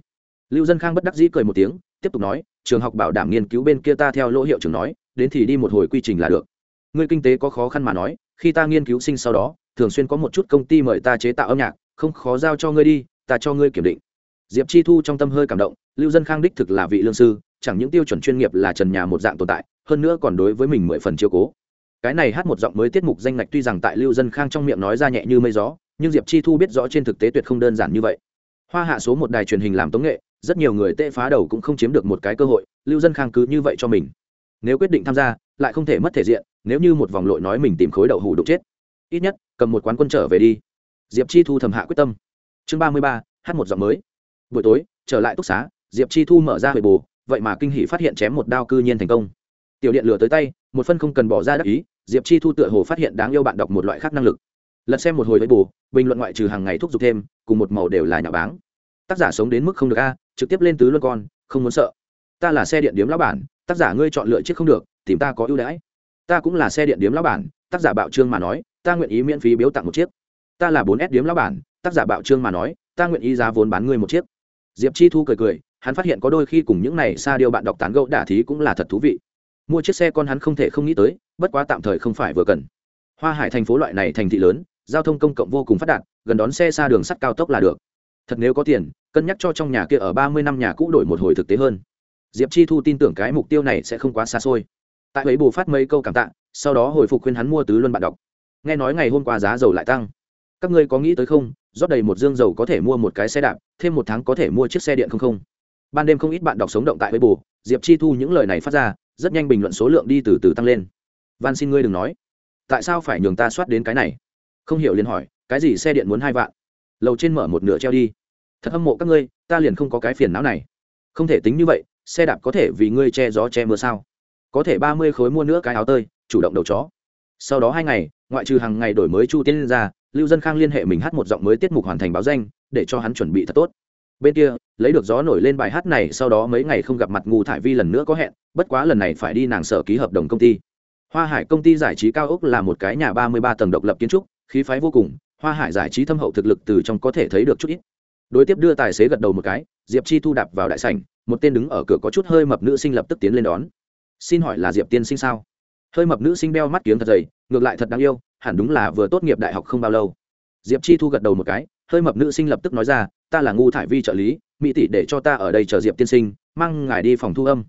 Lưu dân khang bất đắc dĩ cười một tiếng, tiếp tục nói, trường học bảo đảm nghiên cứu bên kia ta theo lỗ hiệu trưởng nói, đến thì đi một hồi quy trình là được. Ngươi kinh tế có khó khăn mà nói, khi ta nghiên cứu sinh sau đó, thường xuyên có một chút công ty mời ta chế tạo âm nhạc, không khó giao cho ngươi đi, ta cho ngươi kiểm định. Diệp chi thu trong tâm hơi cảm động, lưu dân khang đích thực là vị lương sư chẳng những tiêu chuẩn chuyên nghiệp là trần nhà một dạng tồn tại, hơn nữa còn đối với mình mười phần chiếu cố. Cái này hát một giọng mới tiết mục danh ngạch tuy rằng tại lưu dân khang trong miệng nói ra nhẹ như mây gió, nhưng diệp chi thu biết rõ trên thực tế tuyệt không đơn giản như vậy. Hoa hạ số một đài truyền hình làm tống nghệ, rất nhiều người tệ phá đầu cũng không chiếm được một cái cơ hội, lưu dân khang cứ như vậy cho mình. Nếu quyết định tham gia, lại không thể mất thể diện, nếu như một vòng lội nói mình tìm khối đậu hủ đục chết, ít nhất, cầm một quán quân trở về đi. Diệp chi thu thầm hạ quyết tâm. Chương ba mươi ba, hát một giọng mới. Buổi tối, trở lại túc xá, diệp chi thu mở ra huệ bù vậy mà kinh hỷ phát hiện chém một đao cư nhiên thành công. Tiểu điện lửa tới tay, một phân không cần bỏ ra đắc ý, diệp chi thu tựa hồ phát hiện đáng yêu bạn đọc một loại khác năng lực. Lật xem một hồi với bù bình luận ngoại trừ hàng ngày thúc giục thêm, cùng một màu đều là nhà báng. Tác giả sống đến mức không được a, trực tiếp lên tứ luân con, không muốn sợ. Ta là xe điện điếm lão bản, tác giả ngươi chọn lựa chiếc không được, tìm ta có ưu đãi. Ta cũng là xe điện điếm lão bản, tác giả bạo trương mà nói, ta nguyện ý miễn phí biếu tặng một chiếc. Ta là bốn s điếm lão bản, tác giả bạo trương mà nói, ta nguyện ý giá vốn bán ngươi một chiếc. Diệp chi thu cười cười hắn phát hiện có đôi khi cùng những này xa điều bạn đọc tán gẫu đả thí cũng là thật thú vị. Mua chiếc xe con hắn không thể không nghĩ tới, bất quá tạm thời không phải vừa cần. Hoa hải thành phố loại này thành thị lớn, giao thông công cộng vô cùng phát đạt, gần đón xe xa đường sắt cao tốc là được. Thật nếu có tiền, cân nhắc cho trong nhà kia ở ba mươi năm nhà cũ đổi một hồi thực tế hơn. Diệp chi thu tin tưởng cái mục tiêu này sẽ không quá xa xôi. Tại ấy bù phát mấy câu cảm tạ, sau đó hồi phục khuyên hắn mua tứ luân bạn đọc. Nghe nói ngày hôm qua giá dầu lại tăng. Các ngươi có nghĩ tới không? Rót đầy một dương dầu có thể mua một cái xe đạp, thêm một tháng có thể mua chiếc xe điện không không? Ban đêm không ít bạn đọc sống động tại với bù diệp chi thu những lời này phát ra, rất nhanh bình luận số lượng đi từ từ tăng lên. Van xin ngươi đừng nói. Tại sao phải nhường ta soát đến cái này? Không hiểu liền hỏi, cái gì xe điện muốn hai vạn? Lầu trên mở một nửa treo đi. Thật hâm mộ các ngươi, ta liền không có cái phiền não này. Không thể tính như vậy, xe đạp có thể vì ngươi che gió che mưa sao? Có thể ba mươi khối mua nữa cái áo tơi, chủ động đầu chó. Sau đó hai ngày, ngoại trừ hàng ngày đổi mới chu tiên ra, lưu dân khang liên hệ mình hát một giọng mới tiết mục hoàn thành báo danh, để cho hắn chuẩn bị thật tốt bên kia, lấy được gió nổi lên bài hát này, sau đó mấy ngày không gặp mặt ngu thải vi lần nữa có hẹn, bất quá lần này phải đi nàng sở ký hợp đồng công ty. Hoa hải công ty giải trí cao ốc là một cái nhà ba mươi ba tầng độc lập kiến trúc, khí phái vô cùng, hoa hải giải trí thâm hậu thực lực từ trong có thể thấy được chút ít. Đối tiếp đưa tài xế gật đầu một cái, diệp chi thu đạp vào đại sảnh, một tên đứng ở cửa có chút hơi mập nữ sinh lập tức tiến lên đón. Xin hỏi là diệp tiên sinh sao? Hơi mập nữ sinh đeo mắt kiếng thật dày, ngược lại thật đáng yêu, hẳn đúng là vừa tốt nghiệp đại học không bao lâu. Diệp chi thu gật đầu một cái, hơi mập nữ sinh lập tức nói ra ta là ngu thải vi trợ lý, mỹ tỷ để cho ta ở đây chờ diệp tiên sinh, mang ngài đi phòng thu âm.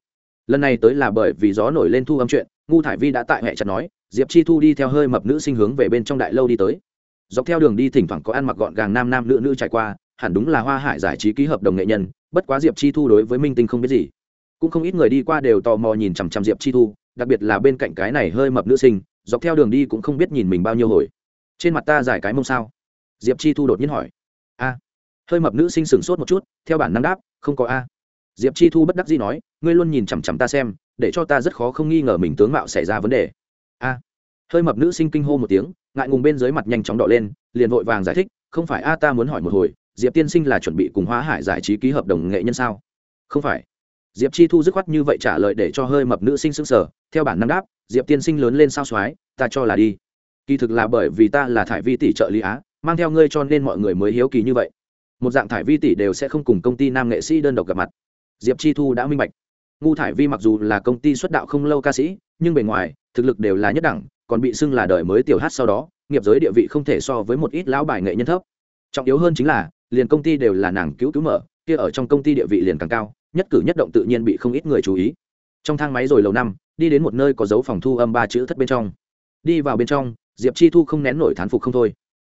Lần này tới là bởi vì gió nổi lên thu âm chuyện, ngu thải vi đã tại hệ chặt nói, diệp chi thu đi theo hơi mập nữ sinh hướng về bên trong đại lâu đi tới. Dọc theo đường đi thỉnh thoảng có ăn mặc gọn gàng nam nam nữ nữ trải qua, hẳn đúng là hoa hải giải trí ký hợp đồng nghệ nhân, bất quá diệp chi thu đối với minh tinh không biết gì. Cũng không ít người đi qua đều tò mò nhìn chằm chằm diệp chi thu, đặc biệt là bên cạnh cái này hơi mập nữ sinh, dọc theo đường đi cũng không biết nhìn mình bao nhiêu hồi. Trên mặt ta giải cái mông sao? Diệp chi thu đột nhiên hỏi. A hơi mập nữ sinh sửng sốt một chút, theo bản năng đáp, không có a. Diệp chi thu bất đắc dĩ nói, ngươi luôn nhìn chằm chằm ta xem, để cho ta rất khó không nghi ngờ mình tướng mạo xảy ra vấn đề. A. Hơi mập nữ sinh kinh hô một tiếng, ngại ngùng bên dưới mặt nhanh chóng đỏ lên, liền vội vàng giải thích, không phải a, ta muốn hỏi một hồi, diệp tiên sinh là chuẩn bị cùng hóa hải giải trí ký hợp đồng nghệ nhân sao? Không phải. Diệp chi thu dứt khoát như vậy trả lời để cho hơi mập nữ sinh s ư n g sở theo bản năng đáp, diệp tiên sinh lớn lên sao soái, ta cho là đi. Kỳ thực là bởi vì ta là thải vi tỷ trợ lý á, mang theo ngươi cho nên mọi người mới hiếu kỳ như vậy một dạng thải vi tỷ đều sẽ không cùng công ty nam nghệ sĩ đơn độc gặp mặt. Diệp chi thu đã minh bạch. Ngu thải vi mặc dù là công ty xuất đạo không lâu ca sĩ, nhưng bề ngoài, thực lực đều là nhất đẳng, còn bị xưng là đời mới tiểu hát sau đó, nghiệp giới địa vị không thể so với một ít lão bài nghệ nhân thấp. Trọng yếu hơn chính là, liền công ty đều là nàng cứu cứu mở, kia ở trong công ty địa vị liền càng cao, nhất cử nhất động tự nhiên bị không ít người chú ý. Trong thang máy rồi lâu năm, đi đến một nơi có dấu phòng thu âm ba chữ thất bên trong. Đi vào bên trong, diệp chi thu không nén nổi thán phục không thôi.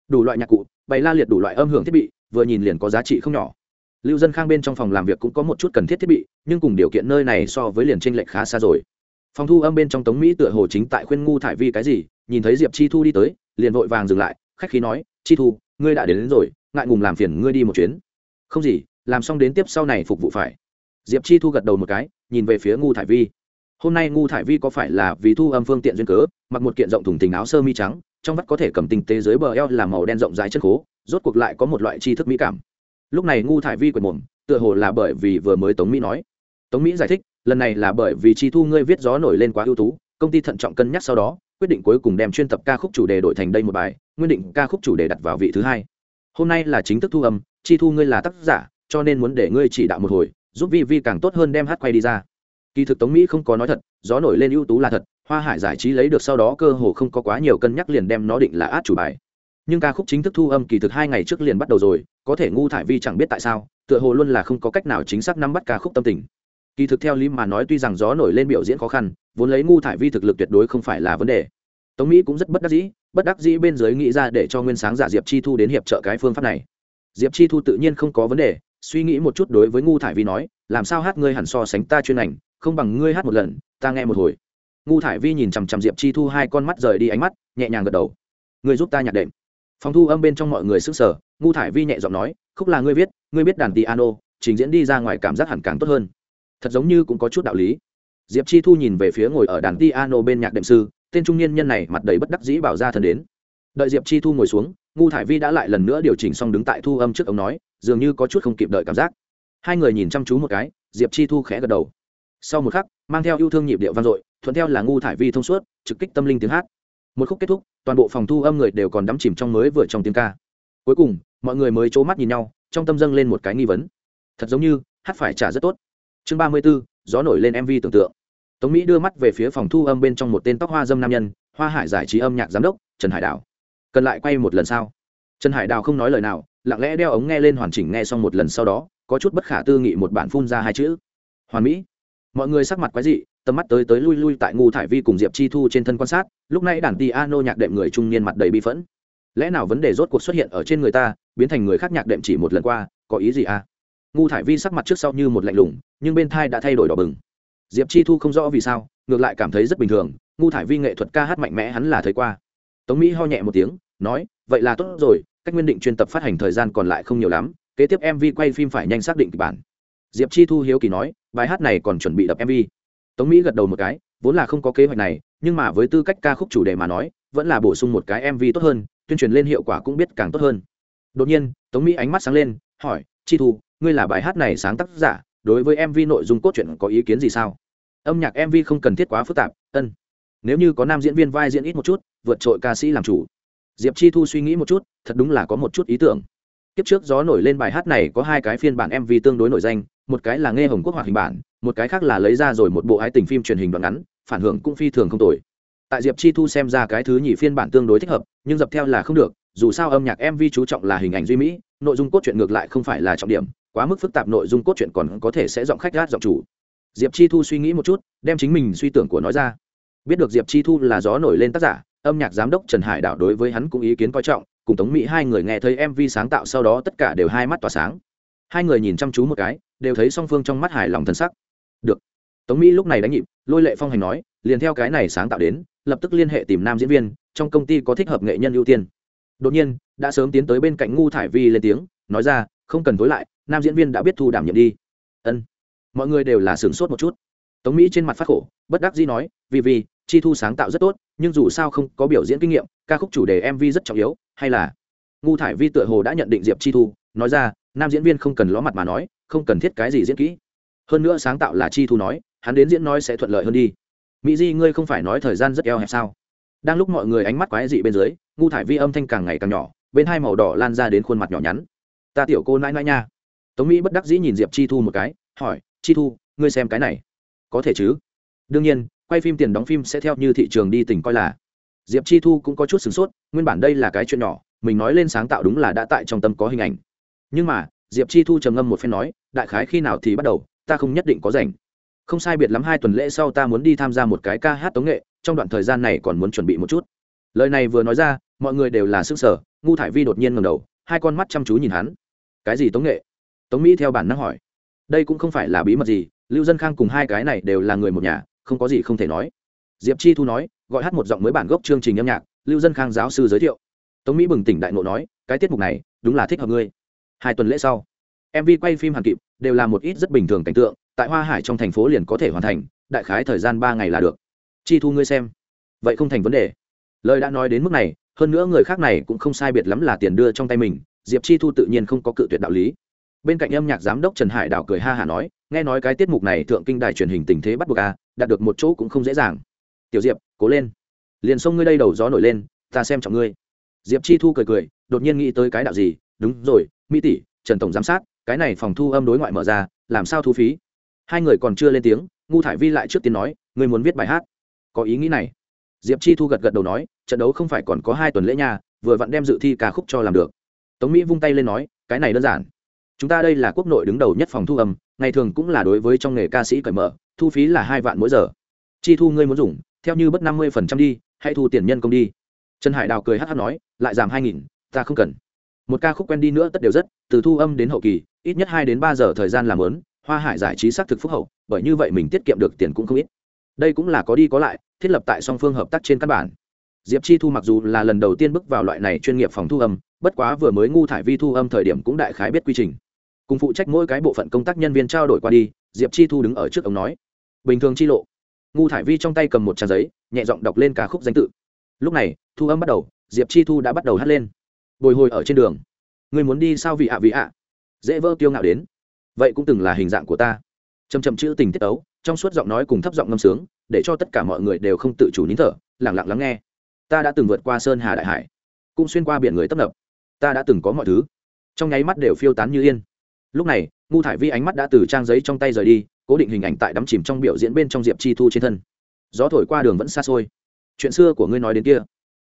Đủ loại nhạc cụ, bày la liệt đủ loại âm hưởng thiết bị vừa nhìn liền có giá trị không nhỏ. Lưu dân khang bên trong phòng làm việc cũng có một chút cần thiết thiết bị nhưng cùng điều kiện nơi này so với liền tranh lệch khá xa rồi. Phòng thu âm bên trong tống mỹ tựa hồ chính tại khuyên ngu thải vi cái gì nhìn thấy diệp chi thu đi tới liền vội vàng dừng lại khách khí nói chi thu ngươi đã đến, đến rồi ngại ngùng làm phiền ngươi đi một chuyến. Không gì làm xong đến tiếp sau này phục vụ phải. Diệp chi thu gật đầu một cái nhìn về phía ngu thải vi. Hôm nay ngu thải vi có phải là vì thu âm phương tiện duyên cớ mặc một kiện rộng thùng tình áo sơ mi trắng trong vắt có thể cầm tinh tế dưới bờ eo làm màu đen rộng rãi chân khố, rốt cuộc lại có một loại tri thức mỹ cảm. Lúc này ngu thải vi quệt mồm, tựa hồ là bởi vì vừa mới tống mỹ nói. Tống mỹ giải thích, lần này là bởi vì chi thu ngươi viết gió nổi lên quá ưu tú, công ty thận trọng cân nhắc sau đó, quyết định cuối cùng đem chuyên tập ca khúc chủ đề đổi thành đây một bài, nguyên định ca khúc chủ đề đặt vào vị thứ hai. Hôm nay là chính thức thu âm, chi thu ngươi là tác giả, cho nên muốn để ngươi chỉ đạo một hồi, giúp vi vi càng tốt hơn đem hát quay đi ra kỳ thực tống mỹ không có nói thật, gió nổi lên ưu tú là thật, hoa hải giải trí lấy được sau đó cơ hồ không có quá nhiều cân nhắc liền đem nó định là át chủ bài. Nhưng ca khúc chính thức thu âm kỳ thực hai ngày trước liền bắt đầu rồi, có thể ngu thải vi chẳng biết tại sao, tựa hồ luôn là không có cách nào chính xác nắm bắt ca khúc tâm tình. Kỳ thực theo lý mà nói tuy rằng gió nổi lên biểu diễn khó khăn, vốn lấy ngu thải vi thực lực tuyệt đối không phải là vấn đề. Tống mỹ cũng rất bất đắc dĩ, bất đắc dĩ bên dưới nghĩ ra để cho nguyên sáng giả diệp chi thu đến hiệp trợ cái phương pháp này. Diệp chi thu tự nhiên không có vấn đề, suy nghĩ một chút đối với ngu thải vi nói, làm sao hát ngươi hẳn so sánh ta chuyên ảnh không bằng ngươi hát một lần, ta nghe một hồi. Ngu thải vi nhìn chằm chằm diệp chi thu hai con mắt rời đi ánh mắt, nhẹ nhàng gật đầu. Ngươi giúp ta nhạc đệm. Phòng thu âm bên trong mọi người sức sở ngu thải vi nhẹ giọng nói, khúc là ngươi viết, ngươi biết đàn piano, trình diễn đi ra ngoài cảm giác hẳn càng tốt hơn. Thật giống như cũng có chút đạo lý. Diệp chi thu nhìn về phía ngồi ở đàn piano bên nhạc đệm sư, tên trung niên nhân này mặt đầy bất đắc dĩ bảo ra thân đến. Đợi diệp chi thu ngồi xuống, ngu thải vi đã lại lần nữa điều chỉnh xong đứng tại thu âm trước ông nói, dường như có chút không kịp đợi cảm giác. Hai người nhìn chăm chú một cái, diệp chi thu khẽ gật đầu sau một khắc, mang theo yêu thương nhịp điệu vang dội, thuận theo là ngu thải vi thông suốt, trực kích tâm linh tiếng hát. Một khúc kết thúc, toàn bộ phòng thu âm người đều còn đắm chìm trong mới vừa trong tiếng ca. Cuối cùng, mọi người mới c mắt nhìn nhau, trong tâm dâng lên một cái nghi vấn. Thật giống như, hát phải trả rất tốt. Chương ba mươi b ố gió nổi lên mv tưởng tượng. Tống mỹ đưa mắt về phía phòng thu âm bên trong một tên tóc hoa dâm nam nhân, hoa hải giải trí âm nhạc giám đốc, trần hải đào. Cần lại quay một lần sau. Trần hải đào không nói lời nào, lặng lẽ đeo ống nghe lên hoàn chỉnh nghe xong một lần sau đó, có chút bất khả tư nghị một bản phun ra hai chữ. Hoàn mỹ mọi người sắc mặt quái dị, tầm mắt tới tới lui lui tại ngu thải vi cùng diệp chi thu trên thân quan sát, lúc này đàn nô nhạc đệm người trung niên mặt đầy bi phẫn. Lẽ nào vấn đề rốt cuộc xuất hiện ở trên người ta, biến thành người khác nhạc đệm chỉ một lần qua, có ý gì à? Ngu thải vi sắc mặt trước sau như một lạnh lùng, nhưng bên thai đã thay đổi đỏ bừng. Diệp chi thu không rõ vì sao, ngược lại cảm thấy rất bình thường ngu thải vi nghệ thuật ca hát mạnh mẽ hắn là thấy qua. Tống mỹ ho nhẹ một tiếng, nói, vậy là tốt rồi, cách nguyên định chuyên tập phát hành thời gian còn lại không nhiều lắm, kế tiếp mv quay phim phải nhanh xác định kịch bản diệp chi thu hiếu kỳ nói, bài hát này còn chuẩn bị đập mv tống mỹ gật đầu một cái, vốn là không có kế hoạch này, nhưng mà với tư cách ca khúc chủ đề mà nói, vẫn là bổ sung một cái mv tốt hơn, tuyên truyền lên hiệu quả cũng biết càng tốt hơn. Đột nhiên, tống mỹ ánh mắt sáng lên, hỏi, chi thu, ngươi là bài hát này sáng tác giả, đối với mv nội dung cốt truyện có ý kiến gì sao? Âm nhạc mv không cần thiết quá phức tạp, ân. Nếu như có nam diễn viên vai diễn ít một chút, vượt trội ca sĩ làm chủ. Diệp chi thu suy nghĩ một chút, thật đúng là có một chút ý tưởng. Kiếp trước gió nổi lên bài hát này có hai cái phiên bản mv tương đối nổi danh một cái là nghe hồng quốc hoạt hình bản, một cái khác là lấy ra rồi một bộ ái tình phim truyền hình đoạn ngắn, phản hưởng cũng phi thường không tồi. Tại diệp chi thu xem ra cái thứ nhì phiên bản tương đối thích hợp, nhưng dập theo là không được, dù sao âm nhạc mv chú trọng là hình ảnh duy mỹ, nội dung cốt truyện ngược lại không phải là trọng điểm, quá mức phức tạp nội dung cốt truyện còn có thể sẽ giọng khách gát giọng chủ. Diệp chi thu suy nghĩ một chút, đem chính mình suy tưởng của nói ra. Biết được diệp chi thu là gió nổi lên tác giả, âm nhạc giám đốc trần hải đảo đối với hắn cũng ý kiến coi trọng, cùng tống mỹ hai người nghe thấy mv sáng tạo sau đó tất cả đều hai mắt tỏa sáng hai người nhìn chăm chú một cái, đều thấy song phương trong mắt hài lòng thân sắc. Được. Tống mỹ lúc này đánh nhịp, lôi lệ phong hành nói, liền theo cái này sáng tạo đến, lập tức liên hệ tìm nam diễn viên, trong công ty có thích hợp nghệ nhân ưu tiên. Đột nhiên, đã sớm tiến tới bên cạnh ngu thải vi lên tiếng, nói ra, không cần tối lại, nam diễn viên đã biết thu đảm nhiệm đi. Ân. Mọi người đều là sửng sốt một chút. Tống mỹ trên mặt phát khổ, bất đắc dĩ nói, vì vì, chi thu sáng tạo rất tốt, nhưng dù sao không có biểu diễn kinh nghiệm, ca khúc chủ đề mv rất trọng yếu, hay là? Ngu thải vi tựa hồ đã nhận định diệp chi thu, nói ra nam diễn viên không cần ló mặt mà nói, không cần thiết cái gì diễn kỹ. Hơn nữa sáng tạo là chi thu nói, hắn đến diễn nói sẽ thuận lợi hơn đi. Mỹ di, ngươi không phải nói thời gian rất eo hẹp sao? Đang lúc mọi người ánh mắt quái dị bên dưới, ngu thải vi âm thanh càng ngày càng nhỏ, bên hai màu đỏ lan ra đến khuôn mặt nhỏ nhắn. Ta tiểu cô nãi nãi nha. Tống mỹ bất đắc dĩ nhìn diệp chi thu một cái, hỏi, chi thu, ngươi xem cái này, có thể chứ? Đương nhiên, quay phim tiền đóng phim sẽ theo như thị trường đi tỉnh coi là. Diệp chi thu cũng có chút sửng sốt, nguyên bản đây là cái chuyện nhỏ, mình nói lên sáng tạo đúng là đã tại trong tâm có hình ảnh nhưng mà, diệp chi thu trầm ngâm một phen nói, đại khái khi nào thì bắt đầu, ta không nhất định có rảnh. Không sai biệt lắm hai tuần lễ sau ta muốn đi tham gia một cái ca hát tống nghệ, trong đoạn thời gian này còn muốn chuẩn bị một chút. Lời này vừa nói ra, mọi người đều là sức sở ngu thải vi đột nhiên ngầm đầu, hai con mắt chăm chú nhìn hắn. Cái gì tống nghệ? Tống mỹ theo bản năng hỏi. Đây cũng không phải là bí mật gì, lưu dân khang cùng hai cái này đều là người một nhà, không có gì không thể nói. Diệp chi thu nói, gọi hát một giọng mới bản gốc chương trình âm nhạc, lưu dân khang giáo sư giới thiệu. Tống mỹ bừng tỉnh đại ngộ nói, cái tiết mục này, đúng là thích hợp ngươi hai tuần lễ sau. Mv quay phim hàn kịp đều là một ít rất bình thường cảnh tượng, tại hoa hải trong thành phố liền có thể hoàn thành, đại khái thời gian ba ngày là được. Chi thu ngươi xem. Vậy không thành vấn đề. Lời đã nói đến mức này, hơn nữa người khác này cũng không sai biệt lắm là tiền đưa trong tay mình, diệp chi thu tự nhiên không có cự tuyệt đạo lý. Bên cạnh âm nhạc giám đốc trần hải đảo cười ha hả nói, nghe nói cái tiết mục này thượng kinh đài truyền hình tình thế bắt buộc à đạt được một chỗ cũng không dễ dàng. Tiểu diệp, cố lên. Liền xông ngươi đây đầu gió nổi lên, ta xem trọng ngươi. Diệp chi thu cười cười, đột nhiên nghĩ tới cái đạo gì đúng rồi, mỹ tỷ, trần tổng giám sát, cái này phòng thu âm đối ngoại mở ra, làm sao thu phí? Hai người còn chưa lên tiếng, ngu thải vi lại trước tiên nói, ngươi muốn viết bài hát? Có ý nghĩ này. Diệp chi thu gật gật đầu nói, trận đấu không phải còn có hai tuần lễ nha, vừa vặn đem dự thi ca khúc cho làm được. Tống mỹ vung tay lên nói, cái này đơn giản. Chúng ta đây là quốc nội đứng đầu nhất phòng thu âm, ngày thường cũng là đối với trong nghề ca sĩ cởi mở, thu phí là hai vạn mỗi giờ. Chi thu ngươi muốn dùng, theo như bất năm mươi phần trăm đi, hãy thu tiền nhân công đi. Trần hải đào cười hát hát nói, lại giảm hai nghìn, ta không cần một ca khúc quen đi nữa tất đều rất, từ thu âm đến hậu kỳ, ít nhất hai đến ba giờ thời gian làm lớn hoa hải giải trí xác thực phúc hậu, bởi như vậy mình tiết kiệm được tiền cũng không ít. Đây cũng là có đi có lại, thiết lập tại song phương hợp tác trên căn bản. Diệp chi thu mặc dù là lần đầu tiên bước vào loại này chuyên nghiệp phòng thu âm, bất quá vừa mới ngu thải vi thu âm thời điểm cũng đại khái biết quy trình. Cùng phụ trách mỗi cái bộ phận công tác nhân viên trao đổi qua đi, diệp chi thu đứng ở trước ông nói, bình thường chi lộ. Ngu thải vi trong tay cầm một trang giấy, nhẹ giọng đọc lên ca khúc danh tự. Lúc này, thu âm bắt đầu, diệp chi thu đã bắt đầu hát lên bồi hồi ở trên đường. Người muốn đi sao vị ạ vị ạ? Dễ vơ tiêu ngạo đến. Vậy cũng từng là hình dạng của ta. Chầm chậm chữ tình tiết ấu trong suốt giọng nói cùng thấp giọng ngâm sướng, để cho tất cả mọi người đều không tự chủ nín thở lẳng lặng lắng nghe. Ta đã từng vượt qua sơn hà đại hải, cũng xuyên qua biển người tấp nập. Ta đã từng có mọi thứ. Trong nháy mắt đều phiêu tán như yên. Lúc này, ngu thải vi ánh mắt đã từ trang giấy trong tay rời đi, cố định hình ảnh tại đắm chìm trong biểu diễn bên trong diệp chi thu trên thân. Gió thổi qua đường vẫn xa xôi. Chuyện xưa của ngươi nói đến kia.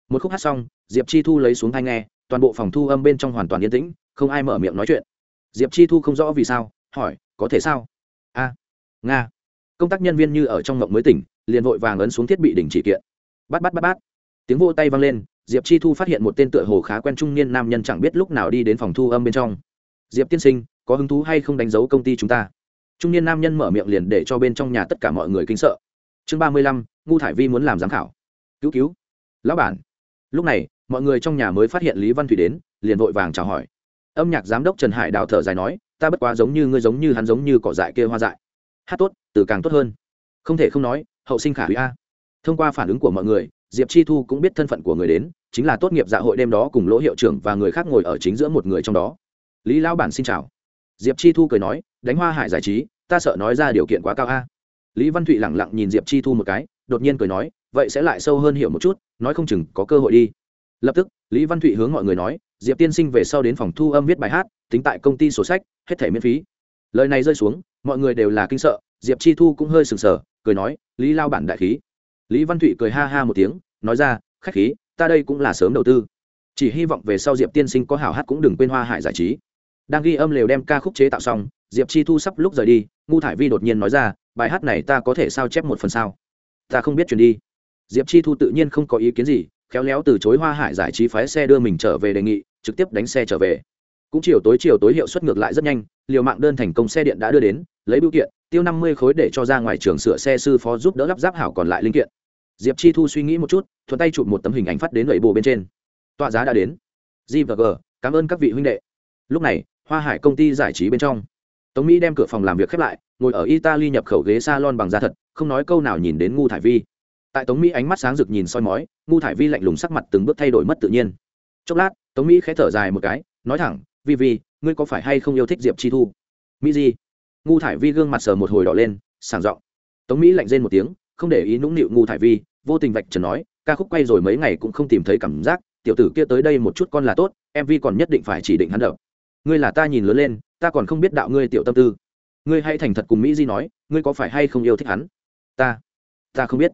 Một khúc hát xong, diệp chi thu lấy xuống thai nghe toàn bộ phòng thu âm bên trong hoàn toàn yên tĩnh, không ai mở miệng nói chuyện. Diệp chi thu không rõ vì sao, hỏi, có thể sao? A, nga. Công tác nhân viên như ở trong mộng mới tỉnh, liền vội vàng ấn xuống thiết bị đình chỉ kiện. Bắt bắt bắt bắt tiếng vô tay vang lên, diệp chi thu phát hiện một tên tựa hồ khá quen trung niên nam nhân chẳng biết lúc nào đi đến phòng thu âm bên trong. Diệp tiên sinh, có hứng thú hay không đánh dấu công ty chúng ta? Trung niên nam nhân mở miệng liền để cho bên trong nhà tất cả mọi người kinh sợ. Chương ba mươi lăm, ngu thải vi muốn làm giám khảo. Cứu cứu. Lão bản lúc này, mọi người trong nhà mới phát hiện lý văn thủy đến, liền vội vàng chào hỏi. Âm nhạc giám đốc trần hải đào thở dài nói, ta bất quá giống như ngươi giống như hắn giống như cỏ dại kia hoa dại. Hát tốt, từ càng tốt hơn. Không thể không nói, hậu sinh khả hủy a. Thông qua phản ứng của mọi người, diệp chi thu cũng biết thân phận của người đến, chính là tốt nghiệp dạ hội đêm đó cùng lỗ hiệu trưởng và người khác ngồi ở chính giữa một người trong đó. Lý Lão bản xin chào. Diệp chi thu cười nói, đánh hoa hải giải trí, ta sợ nói ra điều kiện quá cao a. Lý văn thụy lẳng lặng nhìn diệp chi thu một cái, đột nhiên cười nói vậy sẽ lại sâu hơn hiểu một chút, nói không chừng có cơ hội đi. Lập tức, lý văn thụy hướng mọi người nói, diệp tiên sinh về sau đến phòng thu âm viết bài hát, tính tại công ty sổ sách, hết thẻ miễn phí. Lời này rơi xuống, mọi người đều là kinh sợ, diệp chi thu cũng hơi sừng sờ, cười nói, lý lao bản đại khí. Lý văn thụy cười ha ha một tiếng, nói ra, khách khí, ta đây cũng là sớm đầu tư. Chỉ hy vọng về sau diệp tiên sinh có hảo hát cũng đừng quên hoa hải giải trí. Đang ghi âm lều đem ca khúc chế tạo xong, diệp chi thu sắp lúc rời đi, ngu thải vi đột nhiên nói ra, bài hát này ta có thể sao chép một phần sao? Ta không biết chuyển đi diệp chi thu tự nhiên không có ý kiến gì, khéo léo từ chối hoa hải giải trí phái xe đưa mình trở về đề nghị, trực tiếp đánh xe trở về. Cũng chiều tối chiều tối hiệu suất ngược lại rất nhanh, liều mạng đơn thành công xe điện đã đưa đến, lấy bưu kiện, tiêu năm mươi khối để cho ra ngoài trường sửa xe sư phó giúp đỡ lắp ráp hảo còn lại linh kiện. Diệp chi thu suy nghĩ một chút, thuận tay chụp một tấm hình ảnh phát đến lầy bồ bên trên. Tọa giá đã đến. G và g, cảm ơn các vị huynh đệ. Lúc này, hoa hải công ty giải trí bên trong. Tống mỹ đem cửa phòng làm việc khép lại, ngồi ở italy nhập khẩu ghế s a lon bằng da thật, không nói câu nào nhìn đến ngu thải vi tại tống mỹ ánh mắt sáng rực nhìn soi mói ngu thải vi lạnh lùng sắc mặt từng bước thay đổi mất tự nhiên. Chốc lát tống mỹ khẽ thở dài một cái nói thẳng vi vi ngươi có phải hay không yêu thích diệp chi thu? Mỹ Di, ngu thải vi gương mặt sờ một hồi đỏ lên sàng giọng. Tống mỹ lạnh rên một tiếng không để ý nũng nịu ngu thải vi vô tình vạch trần nói ca khúc quay rồi mấy ngày cũng không tìm thấy cảm giác tiểu tử kia tới đây một chút con là tốt em Vi còn nhất định phải chỉ định hắn đậu. Ngươi là ta nhìn lớn lên ta còn không biết đạo ngươi tiểu tâm tư. Ngươi hãy thành thật cùng mỹ di nói ngươi có phải hay không yêu thích hắn? Ta ta không biết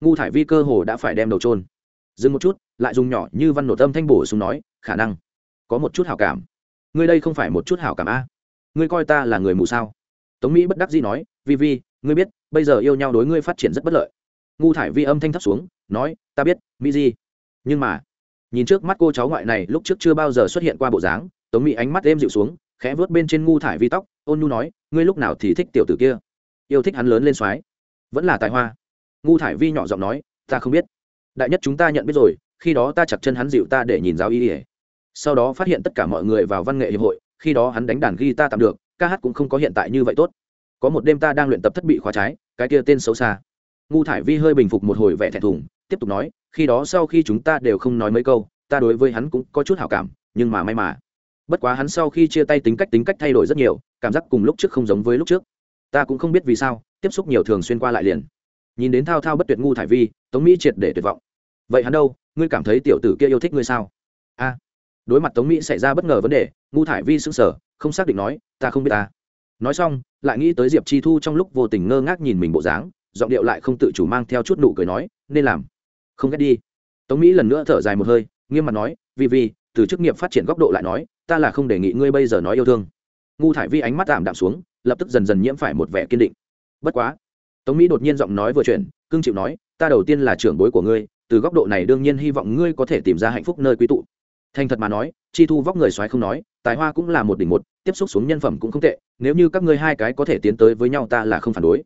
ngu thải vi cơ hồ đã phải đem đầu trôn dừng một chút, lại dùng nhỏ như văn nổ tâm thanh bổ xuống nói, khả năng có một chút hảo cảm. Ngươi đây không phải một chút hảo cảm a? Ngươi coi ta là người mù sao? Tống mỹ bất đắc dĩ nói, vi vi, ngươi biết, bây giờ yêu nhau đối ngươi phát triển rất bất lợi. Ngu thải vi âm thanh thấp xuống, nói, ta biết mỹ di. Nhưng mà, nhìn trước mắt cô cháu ngoại này, lúc trước chưa bao giờ xuất hiện qua bộ dáng, tống mỹ ánh mắt êm dịu xuống, khẽ vớt bên trên ngu thải vi tóc, ôn nhu nói, ngươi lúc nào thì thích tiểu tử kia? Yêu thích hắn lớn lên soái, vẫn là tài hoa ngu thải vi nhỏ giọng nói, ta không biết. Đại nhất chúng ta nhận biết rồi, khi đó ta chặt chân hắn dịu ta để nhìn giáo y ỉa sau đó phát hiện tất cả mọi người vào văn nghệ hiệp hội, khi đó hắn đánh đàn ghi ta tạm được, ca hát cũng không có hiện tại như vậy tốt. Có một đêm ta đang luyện tập thất bị khóa trái, cái kia tên xấu xa. Ngu thải vi hơi bình phục một hồi vẻ thẹn thùng, tiếp tục nói, khi đó sau khi chúng ta đều không nói mấy câu, ta đối với hắn cũng có chút hảo cảm, nhưng mà may mà. Bất quá hắn sau khi chia tay tính cách tính cách thay đổi rất nhiều, cảm giác cùng lúc trước không giống với lúc trước. Ta cũng không biết vì sao, tiếp xúc nhiều thường xuyên qua lại liền nhìn đến thao thao bất tuyệt ngu thải vi, tống mỹ triệt để tuyệt vọng. Vậy hắn đâu? Ngươi cảm thấy tiểu tử kia yêu thích ngươi sao? A. Đối mặt tống mỹ xảy ra bất ngờ vấn đề, ngu thải vi sững sờ, không xác định nói, ta không biết ta. Nói xong, lại nghĩ tới diệp chi thu trong lúc vô tình ngơ ngác nhìn mình bộ dáng, giọng điệu lại không tự chủ mang theo chút nụ cười nói, nên làm. Không ghét đi. Tống mỹ lần nữa thở dài một hơi, nghiêm mặt nói, vì vì, từ chức nghiệp phát triển góc độ lại nói, ta là không đề nghị ngươi bây giờ nói yêu thương. Ngu thải vi ánh mắt tạm đạm xuống, lập tức dần dần nhiễm phải một vẻ kiên định. Bất quá tống mỹ đột nhiên giọng nói vừa chuyển, cưng chịu nói, ta đầu tiên là trưởng bối của ngươi, từ góc độ này đương nhiên hy vọng ngươi có thể tìm ra hạnh phúc nơi quý tụ. Thành thật mà nói, chi thu vóc người xoáy không nói, tài hoa cũng là một đỉnh một, tiếp xúc xuống nhân phẩm cũng không tệ, nếu như các ngươi hai cái có thể tiến tới với nhau ta là không phản đối.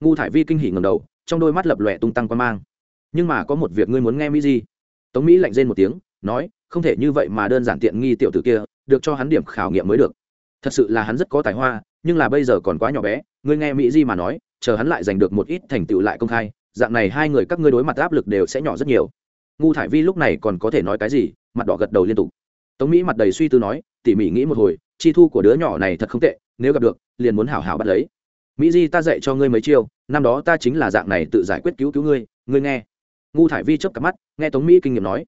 Ngu thải vi kinh hỉ ngầm đầu, trong đôi mắt lập lòe tung tăng quan mang. Nhưng mà có một việc ngươi muốn nghe mỹ gì tống mỹ lạnh rên một tiếng, nói, không thể như vậy mà đơn giản tiện nghi tiểu tử kia, được cho hắn điểm khảo nghiệm mới được. Thật sự là hắn rất có tài hoa, nhưng là bây giờ còn quá nhỏ bé, ngươi nghe mỹ di mà nói chờ hắn lại giành được một ít thành tựu lại công khai, dạng này hai người các ngươi đối mặt áp lực đều sẽ nhỏ rất nhiều. Ngu thải vi lúc này còn có thể nói cái gì, mặt đỏ gật đầu liên tục. Tống mỹ mặt đầy suy tư nói, tỉ mỉ nghĩ một hồi, chi thu của đứa nhỏ này thật không tệ, nếu gặp được, liền muốn hảo hảo bắt lấy. Mỹ di ta dạy cho ngươi mấy chiêu, năm đó ta chính là dạng này tự giải quyết cứu cứu ngươi ngươi nghe. Ngu thải vi chớp cặp mắt, nghe tống mỹ kinh nghiệm nói.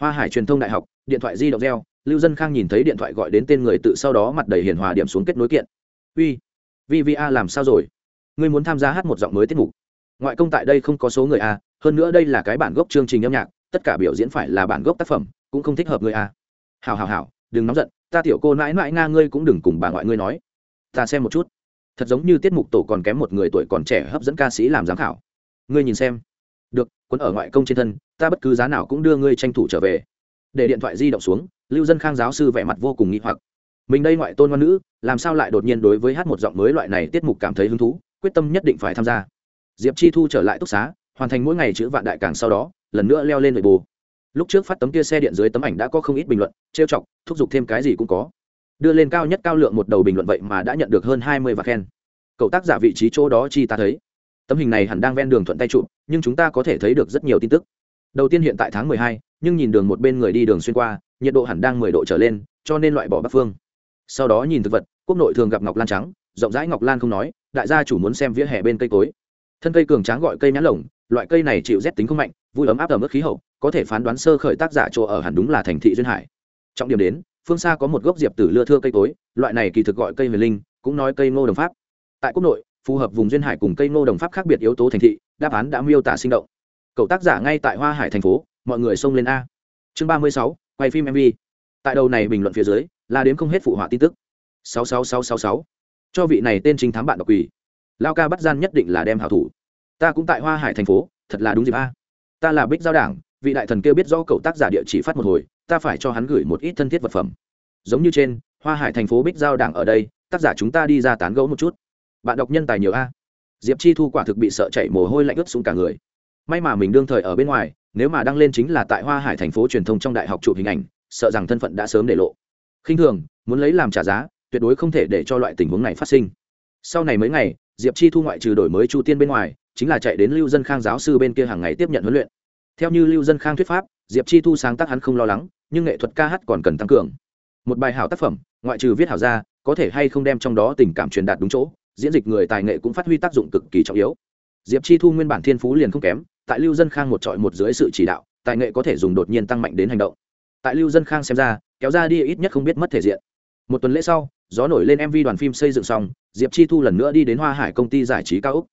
Hoa hải truyền thông đại học, điện thoại di động reo, lưu dân khang nhìn thấy điện thoại gọi đến tên người tự sau đó mặt đầy hiền hòa điểm xuống kết nối kiện. Uy vi vi a làm sao rồi? Ngươi muốn tham gia hát một giọng mới tiết mục. Ngoại công tại đây không có số người a, hơn nữa đây là cái bản gốc chương trình âm nhạc, tất cả biểu diễn phải là bản gốc tác phẩm, cũng không thích hợp người a. Hào hào hào đừng nóng giận, ta tiểu cô mãi mãi nga ngươi cũng đừng cùng bà ngoại ngươi nói. Ta xem một chút. Thật giống như tiết mục tổ còn kém một người tuổi còn trẻ hấp dẫn ca sĩ làm giám khảo. Ngươi nhìn xem. Được, Quấn ở ngoại công trên thân, ta bất cứ giá nào cũng đưa ngươi tranh thủ trở về. Để điện thoại di động xuống, lưu dân khang giáo sư vẻ mặt vô cùng nghi hoặc. Mình đây ngoại tôn ngoan nữ, làm sao lại đột nhiên đối với hát một giọng mới loại này tiết mục cảm thấy hứng thú? Quyết tâm nhất định phải tham gia. Diệp chi thu trở lại túc xá, hoàn thành mỗi ngày chữ vạn đại càng sau đó, lần nữa leo lên nội bù. Lúc trước phát tấm kia xe điện dưới tấm ảnh đã có không ít bình luận, trêu chọc, thúc giục thêm cái gì cũng có. Đưa lên cao nhất cao lượng một đầu bình luận vậy mà đã nhận được hơn hai mươi và khen. Cậu tác giả vị trí chỗ đó chi ta thấy. Tấm hình này hẳn đang ven đường thuận tay chụp, nhưng chúng ta có thể thấy được rất nhiều tin tức. Đầu tiên hiện tại tháng mười hai, nhưng nhìn đường một bên người đi đường xuyên qua, nhiệt độ hẳn đang mười độ trở lên, cho nên loại bỏ bắc phương. Sau đó nhìn thực vật, quốc nội thường gặp ngọc lan trắng rộng rãi ngọc lan không nói, đại gia chủ muốn xem vỉa hè bên cây cối. Thân cây cường tráng gọi cây nhãn lồng, loại cây này chịu rét tính không mạnh, vui ấm áp ở mức khí hậu, có thể phán đoán sơ khởi tác giả chỗ ở hẳn đúng là thành thị duyên hải. Trọng điểm đến, phương xa có một gốc diệp tử lưa thưa cây cối, loại này kỳ thực gọi cây huyền linh, cũng nói cây ngô đồng pháp. Tại quốc nội, phù hợp vùng duyên hải cùng cây ngô đồng pháp khác biệt yếu tố thành thị, đáp án đã miêu tả sinh động. Cậu tác giả ngay tại hoa hải thành phố, mọi người xông lên a. Chương ba mươi sáu, quay phim mv tại đầu này bình luận phía dưới, là đến không hết phụ họa tin tức. sáu sáu sáu sáu sáu cho vị này tên chính thám bạn độc quỷ. Lao ca bắt gian nhất định là đem hảo thủ. Ta cũng tại hoa hải thành phố, thật là đúng dịp a. Ta là bích giao đảng, vị đại thần kia biết do cậu tác giả địa chỉ phát một hồi, ta phải cho hắn gửi một ít thân thiết vật phẩm. Giống như trên, hoa hải thành phố bích giao đảng ở đây, tác giả chúng ta đi ra tán gẫu một chút. Bạn đọc nhân tài nhiều a. Diệp chi thu quả thực bị sợ chạy mồ hôi lạnh ướt xuống cả người. May mà mình đương thời ở bên ngoài, nếu mà đăng lên chính là tại hoa hải thành phố truyền thông trong đại học chụp hình ảnh, sợ rằng thân phận đã sớm để lộ. Khinh thường, muốn lấy làm trả giá tuyệt đối không thể để cho loại tình huống này phát sinh. Sau này mấy ngày, diệp chi thu ngoại trừ đổi mới chu tiên bên ngoài, chính là chạy đến lưu dân khang giáo sư bên kia hàng ngày tiếp nhận huấn luyện. Theo như lưu dân khang thuyết pháp, diệp chi thu sáng tác hắn không lo lắng, nhưng nghệ thuật ca hát còn cần tăng cường. Một bài hảo tác phẩm, ngoại trừ viết hảo ra, có thể hay không đem trong đó tình cảm truyền đạt đúng chỗ, diễn dịch người tài nghệ cũng phát huy tác dụng cực kỳ trọng yếu. Diệp chi thu nguyên bản thiên phú liền không kém, tại lưu dân khang một trọi một dưới sự chỉ đạo, tài nghệ có thể dùng đột nhiên tăng mạnh đến hành động. Tại lưu dân khang xem ra, kéo ra đi ít nhất không biết mất thể diện. Một tuần lễ sau gió nổi lên mv đoàn phim xây dựng xong, diệp chi thu lần nữa đi đến hoa hải công ty giải trí cao úc.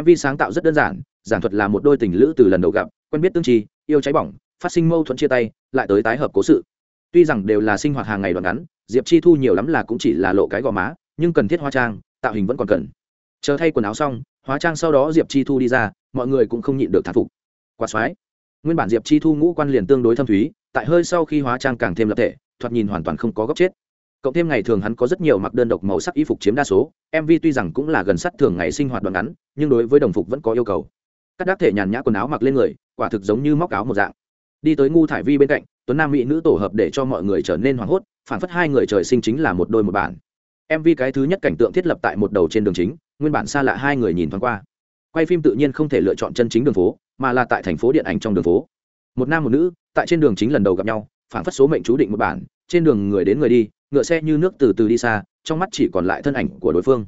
Mv sáng tạo rất đơn giản, giảng thuật là một đôi tình lữ từ lần đầu gặp, quen biết tương trì yêu cháy bỏng, phát sinh mâu thuẫn chia tay, lại tới tái hợp cố sự. Tuy rằng đều là sinh hoạt hàng ngày đoạn ngắn, diệp chi thu nhiều lắm là cũng chỉ là lộ cái gò má, nhưng cần thiết hoa trang, tạo hình vẫn còn cần. Chờ thay quần áo xong, hóa trang sau đó diệp chi thu đi ra, mọi người cũng không nhịn được thán phục. Quả soái nguyên bản diệp chi thu ngũ quan liền tương đối thâm thúy, tại hơi sau khi hóa trang càng thêm lập thể, thoạt nhìn hoàn toàn không có góc chết cộng thêm ngày thường hắn có rất nhiều mặc đơn độc màu sắc y phục chiếm đa số mv tuy rằng cũng là gần sát thường ngày sinh hoạt đoạn ngắn, nhưng đối với đồng phục vẫn có yêu cầu. Các đắc thể nhàn nhã quần áo mặc lên người, quả thực giống như móc áo một dạng. Đi tới ngu thải vi bên cạnh, tuấn nam mỹ nữ tổ hợp để cho mọi người trở nên hoảng hốt, phản phất hai người trời sinh chính là một đôi một bản. Mv cái thứ nhất cảnh tượng thiết lập tại một đầu trên đường chính, nguyên bản xa lạ hai người nhìn thoáng qua. Quay phim tự nhiên không thể lựa chọn chân chính đường phố, mà là tại thành phố điện ảnh trong đường phố. Một nam một nữ, tại trên đường chính lần đầu gặp nhau, phản phất số mệnh chú định một bản trên đường người đến người đi, ngựa xe như nước từ từ đi xa, trong mắt chỉ còn lại thân ảnh của đối phương.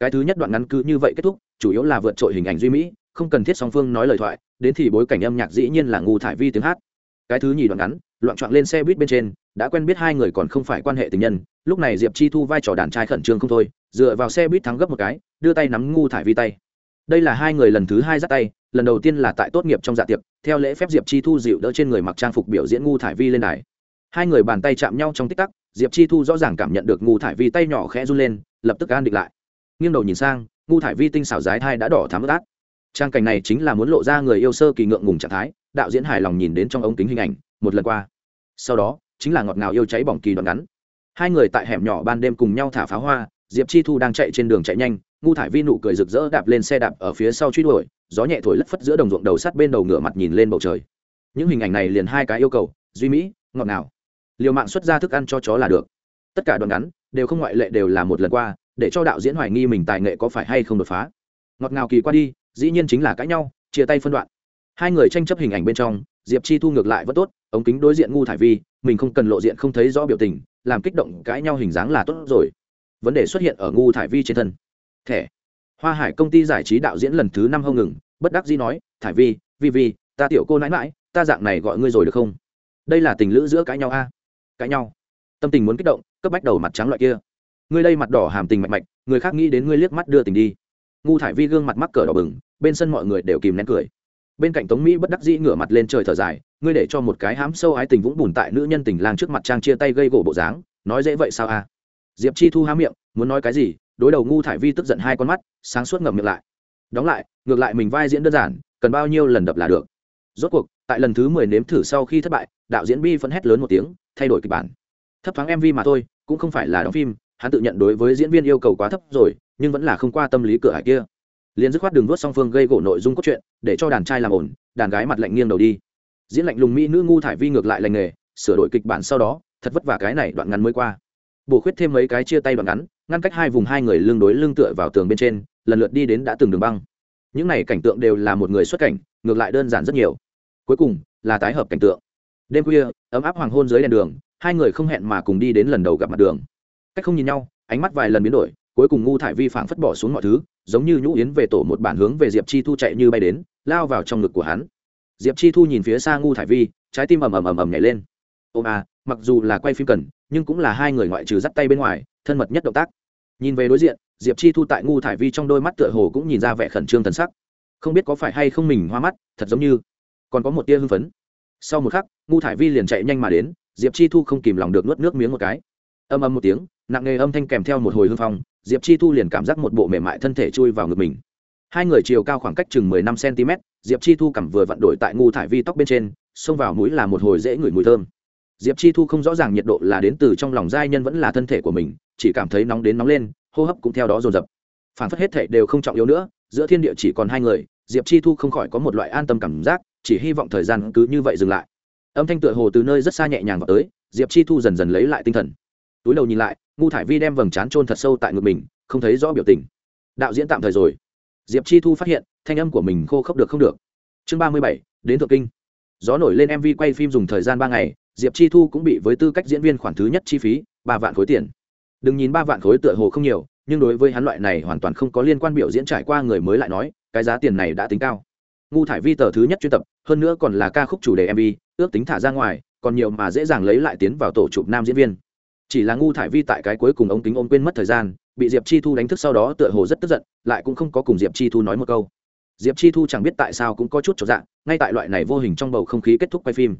Cái thứ nhất đoạn ngắn cứ như vậy kết thúc, chủ yếu là vượt trội hình ảnh duy mỹ, không cần thiết song phương nói lời thoại, đến thì bối cảnh âm nhạc dĩ nhiên là ngu thải vi tiếng hát. Cái thứ nhì đoạn ngắn, loạn trọn lên xe buýt bên trên, đã quen biết hai người còn không phải quan hệ tình nhân, lúc này diệp chi thu vai trò đàn trai khẩn trương không thôi, dựa vào xe buýt thắng gấp một cái, đưa tay nắm ngu thải vi tay. Đây là hai người lần thứ hai dắt tay, lần đầu tiên là tại tốt nghiệp trong dạ tiệc, theo lễ phép diệp chi thu dịu đỡ trên người mặc trang phục biểu diễn ngu thải vi lên đài hai người bàn tay chạm nhau trong tích tắc, diệp chi thu rõ ràng cảm nhận được ngu thải vi tay nhỏ khẽ run lên, lập tức an định lại. Nghiêng đầu nhìn sang ngu thải vi tinh xảo dái thai đã đỏ thắm ướt át. Trang cảnh này chính là muốn lộ ra người yêu sơ kỳ ngượng ngùng trạng thái, đạo diễn hài lòng nhìn đến trong ống kính hình ảnh, một lần qua. Sau đó, chính là ngọt ngào yêu cháy bỏng kỳ đoạn ngắn. Hai người tại hẻm nhỏ ban đêm cùng nhau thả pháo hoa, diệp chi thu đang chạy trên đường chạy nhanh ngu thải vi nụ cười rực rỡ đạp lên xe đạp ở phía sau truy đuổi, gió nhẹ thổi lất phất giữa đồng ruộng đầu sắt bên đầu ngửa mặt nhìn lên bầu trời. Những hình ảnh này liền hai cái yêu cầu, duy mỹ, ngọt ngào liều mạng xuất ra thức ăn cho chó là được. Tất cả đoạn ngắn đều không ngoại lệ đều là một lần qua, để cho đạo diễn hoài nghi mình tài nghệ có phải hay không đột phá. Ngọt ngào kỳ qua đi, dĩ nhiên chính là cãi nhau, chia tay phân đoạn. Hai người tranh chấp hình ảnh bên trong, diệp chi thu ngược lại vẫn tốt, ống kính đối diện ngu thải vi, mình không cần lộ diện không thấy rõ biểu tình, làm kích động cãi nhau hình dáng là tốt rồi. Vấn đề xuất hiện ở ngu thải vi trên thân. Thẻ. Hoa hải công ty giải trí đạo diễn lần thứ năm không ngừng, bất đắc dĩ nói, thải vi vi vi, ta tiểu cô nãi mãi ta dạng này gọi ngươi rồi được không? Đây là tình lữ giữa cãi nhau a cãi nhau. Tâm tình muốn kích động, cấp bách đầu mặt trắng loại kia. Ngươi đây mặt đỏ hàm tình mạch mạch, người khác nghĩ đến ngươi liếc mắt đưa tình đi. Ngu thải vi gương mặt mắc cờ đỏ bừng, bên sân mọi người đều kìm nén cười. Bên cạnh tống mỹ bất đắc dĩ ngửa mặt lên trời thở dài, ngươi để cho một cái hám sâu ái tình vũng bùn tại nữ nhân tình lang trước mặt trang chia tay gây gỗ bộ dáng, nói dễ vậy sao a? Diệp chi thu há miệng, muốn nói cái gì, đối đầu ngu thải vi tức giận hai con mắt, sáng suốt ngậm miệng lại. Đóng lại, ngược lại mình vai diễn đơn giản, cần bao nhiêu lần đập là được. Rốt cuộc tại lần thứ mười nếm thử sau khi thất bại, đạo diễn bi phân hét lớn một tiếng, thay đổi kịch bản. Thấp thoáng mv mà thôi, cũng không phải là đóng phim, hắn tự nhận đối với diễn viên yêu cầu quá thấp rồi, nhưng vẫn là không qua tâm lý cửa hải kia. Liền dứt khoát đường vuốt song phương gây gỗ nội dung cốt truyện, để cho đàn trai làm ổn, đàn gái mặt lạnh nghiêng đầu đi. Diễn lạnh lùng mỹ nữ ngu thải vi ngược lại lành nghề, sửa đổi kịch bản sau đó, thật vất vả cái này đoạn ngắn mới qua. Bổ khuyết thêm mấy cái chia tay đoạn ngắn, ngăn cách hai vùng hai người lưng đối lưng tựa vào tường bên trên, lần lượt đi đến đã từng đường băng. Những này cảnh tượng đều là một người xuất cảnh, ngược lại đơn giản rất nhiều cuối cùng, là tái hợp cảnh tượng. Đêm khuya, ấm áp hoàng hôn dưới đèn đường, hai người không hẹn mà cùng đi đến lần đầu gặp mặt đường. Cách không nhìn nhau, ánh mắt vài lần biến đổi, cuối cùng ngu thải vi phảng phất bỏ xuống mọi thứ, giống như nhũ yến về tổ một bản hướng về diệp chi thu chạy như bay đến, lao vào trong ngực của hắn. Diệp chi thu nhìn phía xa ngu thải vi, trái tim ầm ầm ầm ầm nhảy lên. Ôm à mặc dù là quay phim cần, nhưng cũng là hai người ngoại trừ dắt tay bên ngoài, thân mật nhất động tác. Nhìn về đối diện, diệp chi thu tại ngu thải vi trong đôi mắt tựa hồ cũng nhìn ra vẻ khẩn trương thần sắc. Không biết có phải hay không mình hoa mắt, thật giống như còn có một tia hưng phấn. Sau một khắc, ngu thải vi liền chạy nhanh mà đến, diệp chi thu không kìm lòng được nuốt nước miếng một cái. Âm âm một tiếng, nặng nề âm thanh kèm theo một hồi hưng phong, diệp chi thu liền cảm giác một bộ mềm mại thân thể chui vào ngực mình. Hai người chiều cao khoảng cách chừng mười năm cm, diệp chi thu cầm vừa vặn đổi tại ngu thải vi tóc bên trên, xông vào mũi là một hồi dễ ngửi mùi thơm. Diệp chi thu không rõ ràng nhiệt độ là đến từ trong lòng giai nhân vẫn là thân thể của mình, chỉ cảm thấy nóng đến nóng lên, hô hấp cũng theo đó dồn dập. Phản phất hết thể đều không trọng yếu nữa, giữa thiên địa chỉ còn hai người, diệp chi thu không khỏi có một loại an tâm cảm giác chỉ hy vọng thời gian cứ như vậy dừng lại. Âm thanh tựa hồ từ nơi rất xa nhẹ nhàng vào tới, diệp chi thu dần dần lấy lại tinh thần. Túi đầu nhìn lại ngu thải vi đem vầng trán trôn thật sâu tại ngực mình, không thấy rõ biểu tình. Đạo diễn tạm thời rồi. Diệp chi thu phát hiện, thanh âm của mình khô khốc được không được. Chương ba mươi bảy, đến thượng kinh. Gió nổi lên mv quay phim dùng thời gian ba ngày, diệp chi thu cũng bị với tư cách diễn viên khoản thứ nhất chi phí, ba vạn khối tiền. Đừng nhìn ba vạn khối tựa hồ không nhiều, nhưng đối với hắn loại này hoàn toàn không có liên quan biểu diễn trải qua người mới lại nói, cái giá tiền này đã tính cao ngu thải vi tờ thứ nhất chuyên tập, hơn nữa còn là ca khúc chủ đề mv ước tính thả ra ngoài, còn nhiều mà dễ dàng lấy lại tiến vào tổ chụp nam diễn viên. Chỉ là ngu thải vi tại cái cuối cùng ông kính ôm quên mất thời gian, bị diệp chi thu đánh thức sau đó tựa hồ rất tức giận, lại cũng không có cùng diệp chi thu nói một câu. Diệp chi thu chẳng biết tại sao cũng có chút trọn dạng ngay tại loại này vô hình trong bầu không khí kết thúc quay phim.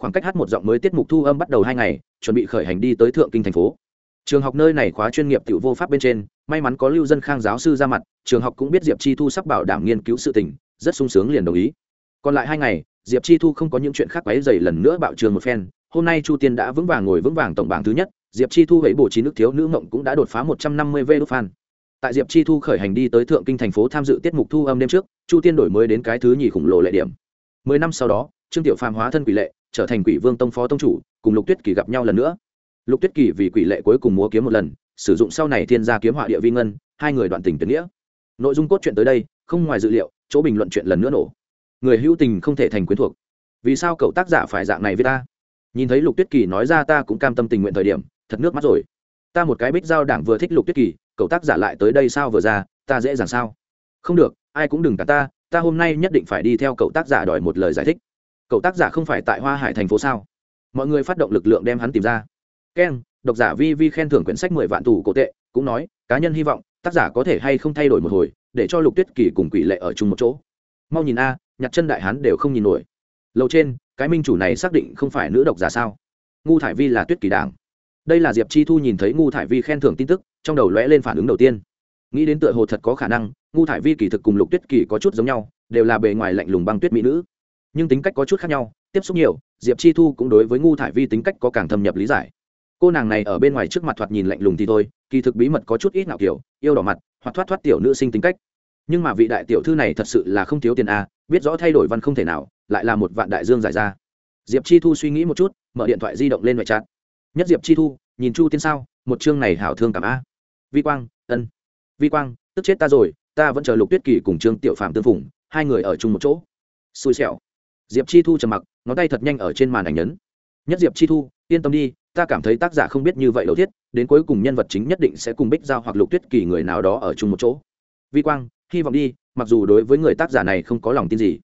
Khoảng cách hát một giọng mới tiết mục thu âm bắt đầu hai ngày, chuẩn bị khởi hành đi tới thượng kinh thành phố. Trường học nơi này khóa chuyên nghiệp tiểu vô pháp bên trên, may mắn có lưu dân khang giáo sư ra mặt, trường học cũng biết diệp chi thu sắp bảo đảm nghiên cứu sự tình rất sung sướng liền đồng ý. Còn lại hai ngày, diệp chi thu không có những chuyện khác quấy dày lần nữa bạo trường một phen. Hôm nay chu tiên đã vững vàng ngồi vững vàng tổng bảng thứ nhất, diệp chi thu hãy bổ trí nước thiếu nữ mộng cũng đã đột phá một trăm năm mươi v đốt fan. Tại diệp chi thu khởi hành đi tới thượng kinh thành phố tham dự tiết mục thu âm đêm trước, chu tiên đổi mới đến cái thứ nhì khủng lồ lệ điểm. Mười năm sau đó, trương tiểu phàm hóa thân quỷ lệ, trở thành quỷ vương tông phó tông chủ, cùng lục tuyết kỳ gặp nhau lần nữa. Lục tuyết kỳ vì quỷ lệ cuối cùng múa kiếm một lần, sử dụng sau này thiên gia kiếm họa địa vi ngân, hai người đoạn tình tuyệt nghĩa. Nội dung cốt truyện tới đây, không ngoài dự liệu chỗ bình luận chuyện lần nữa nổ. Người hữu tình không thể thành quyến thuộc. Vì sao cậu tác giả phải dạng này với ta? Nhìn thấy lục tuyết kỳ nói ra ta cũng cam tâm tình nguyện thời điểm, thật nước mắt rồi. Ta một cái bích giao đảng vừa thích lục tuyết kỳ, cậu tác giả lại tới đây sao vừa ra, ta dễ dàng sao? Không được, ai cũng đừng cả ta ta hôm nay nhất định phải đi theo cậu tác giả đòi một lời giải thích. Cậu tác giả không phải tại hoa hải thành phố sao? Mọi người phát động lực lượng đem hắn tìm ra. Keng độc giả vi vi khen thưởng quyển sách mười vạn tù cổ tệ, cũng nói, cá nhân hy vọng, tác giả có thể hay không thay đổi một hồi để cho lục tuyết kỳ cùng quỷ lệ ở chung một chỗ. Mau nhìn a, nhặt chân đại hán đều không nhìn nổi. Lầu trên, cái minh chủ này xác định không phải nữ độc giả sao? Ngu thải vi là tuyết kỳ đảng. Đây là diệp chi thu nhìn thấy ngu thải vi khen thưởng tin tức, trong đầu lóe lên phản ứng đầu tiên. Nghĩ đến tựa hồ thật có khả năng, ngu thải vi kỳ thực cùng lục tuyết kỳ có chút giống nhau, đều là bề ngoài lạnh lùng băng tuyết mỹ nữ. Nhưng tính cách có chút khác nhau, tiếp xúc nhiều, diệp chi thu cũng đối với ngu thải vi tính cách có càng thâm nhập lý giải. Cô nàng này ở bên ngoài trước mặt thoạt nhìn lạnh lùng thì thôi, kỳ thực bí mật có chút ít nào kiểu, yêu đỏ mặt hoặc thoát thoát tiểu nữ sinh tính cách. Nhưng mà vị đại tiểu thư này thật sự là không thiếu tiền a, biết rõ thay đổi văn không thể nào, lại là một vạn đại dương giải ra. Diệp chi thu suy nghĩ một chút, mở điện thoại di động lên ngoại trát. Nhất diệp chi thu, nhìn chu tiên sao, một chương này hảo thương cảm a. Vi quang, ân. Vi quang, tức chết ta rồi, ta vẫn chờ lục tuyết kỳ cùng trương tiểu phạm tương phùng, hai người ở chung một chỗ. Xui xẻo. Diệp chi thu trầm mặc, ngón tay thật nhanh ở trên màn ảnh nhấn. Nhất diệp chi thu yên tâm đi, ta cảm thấy tác giả không biết như vậy đầu thiết, đến cuối cùng nhân vật chính nhất định sẽ cùng bích giao hoặc lục tuyết kỳ người nào đó ở chung một chỗ. Vi quang, hy vọng đi, mặc dù đối với người tác giả này không có lòng tin gì.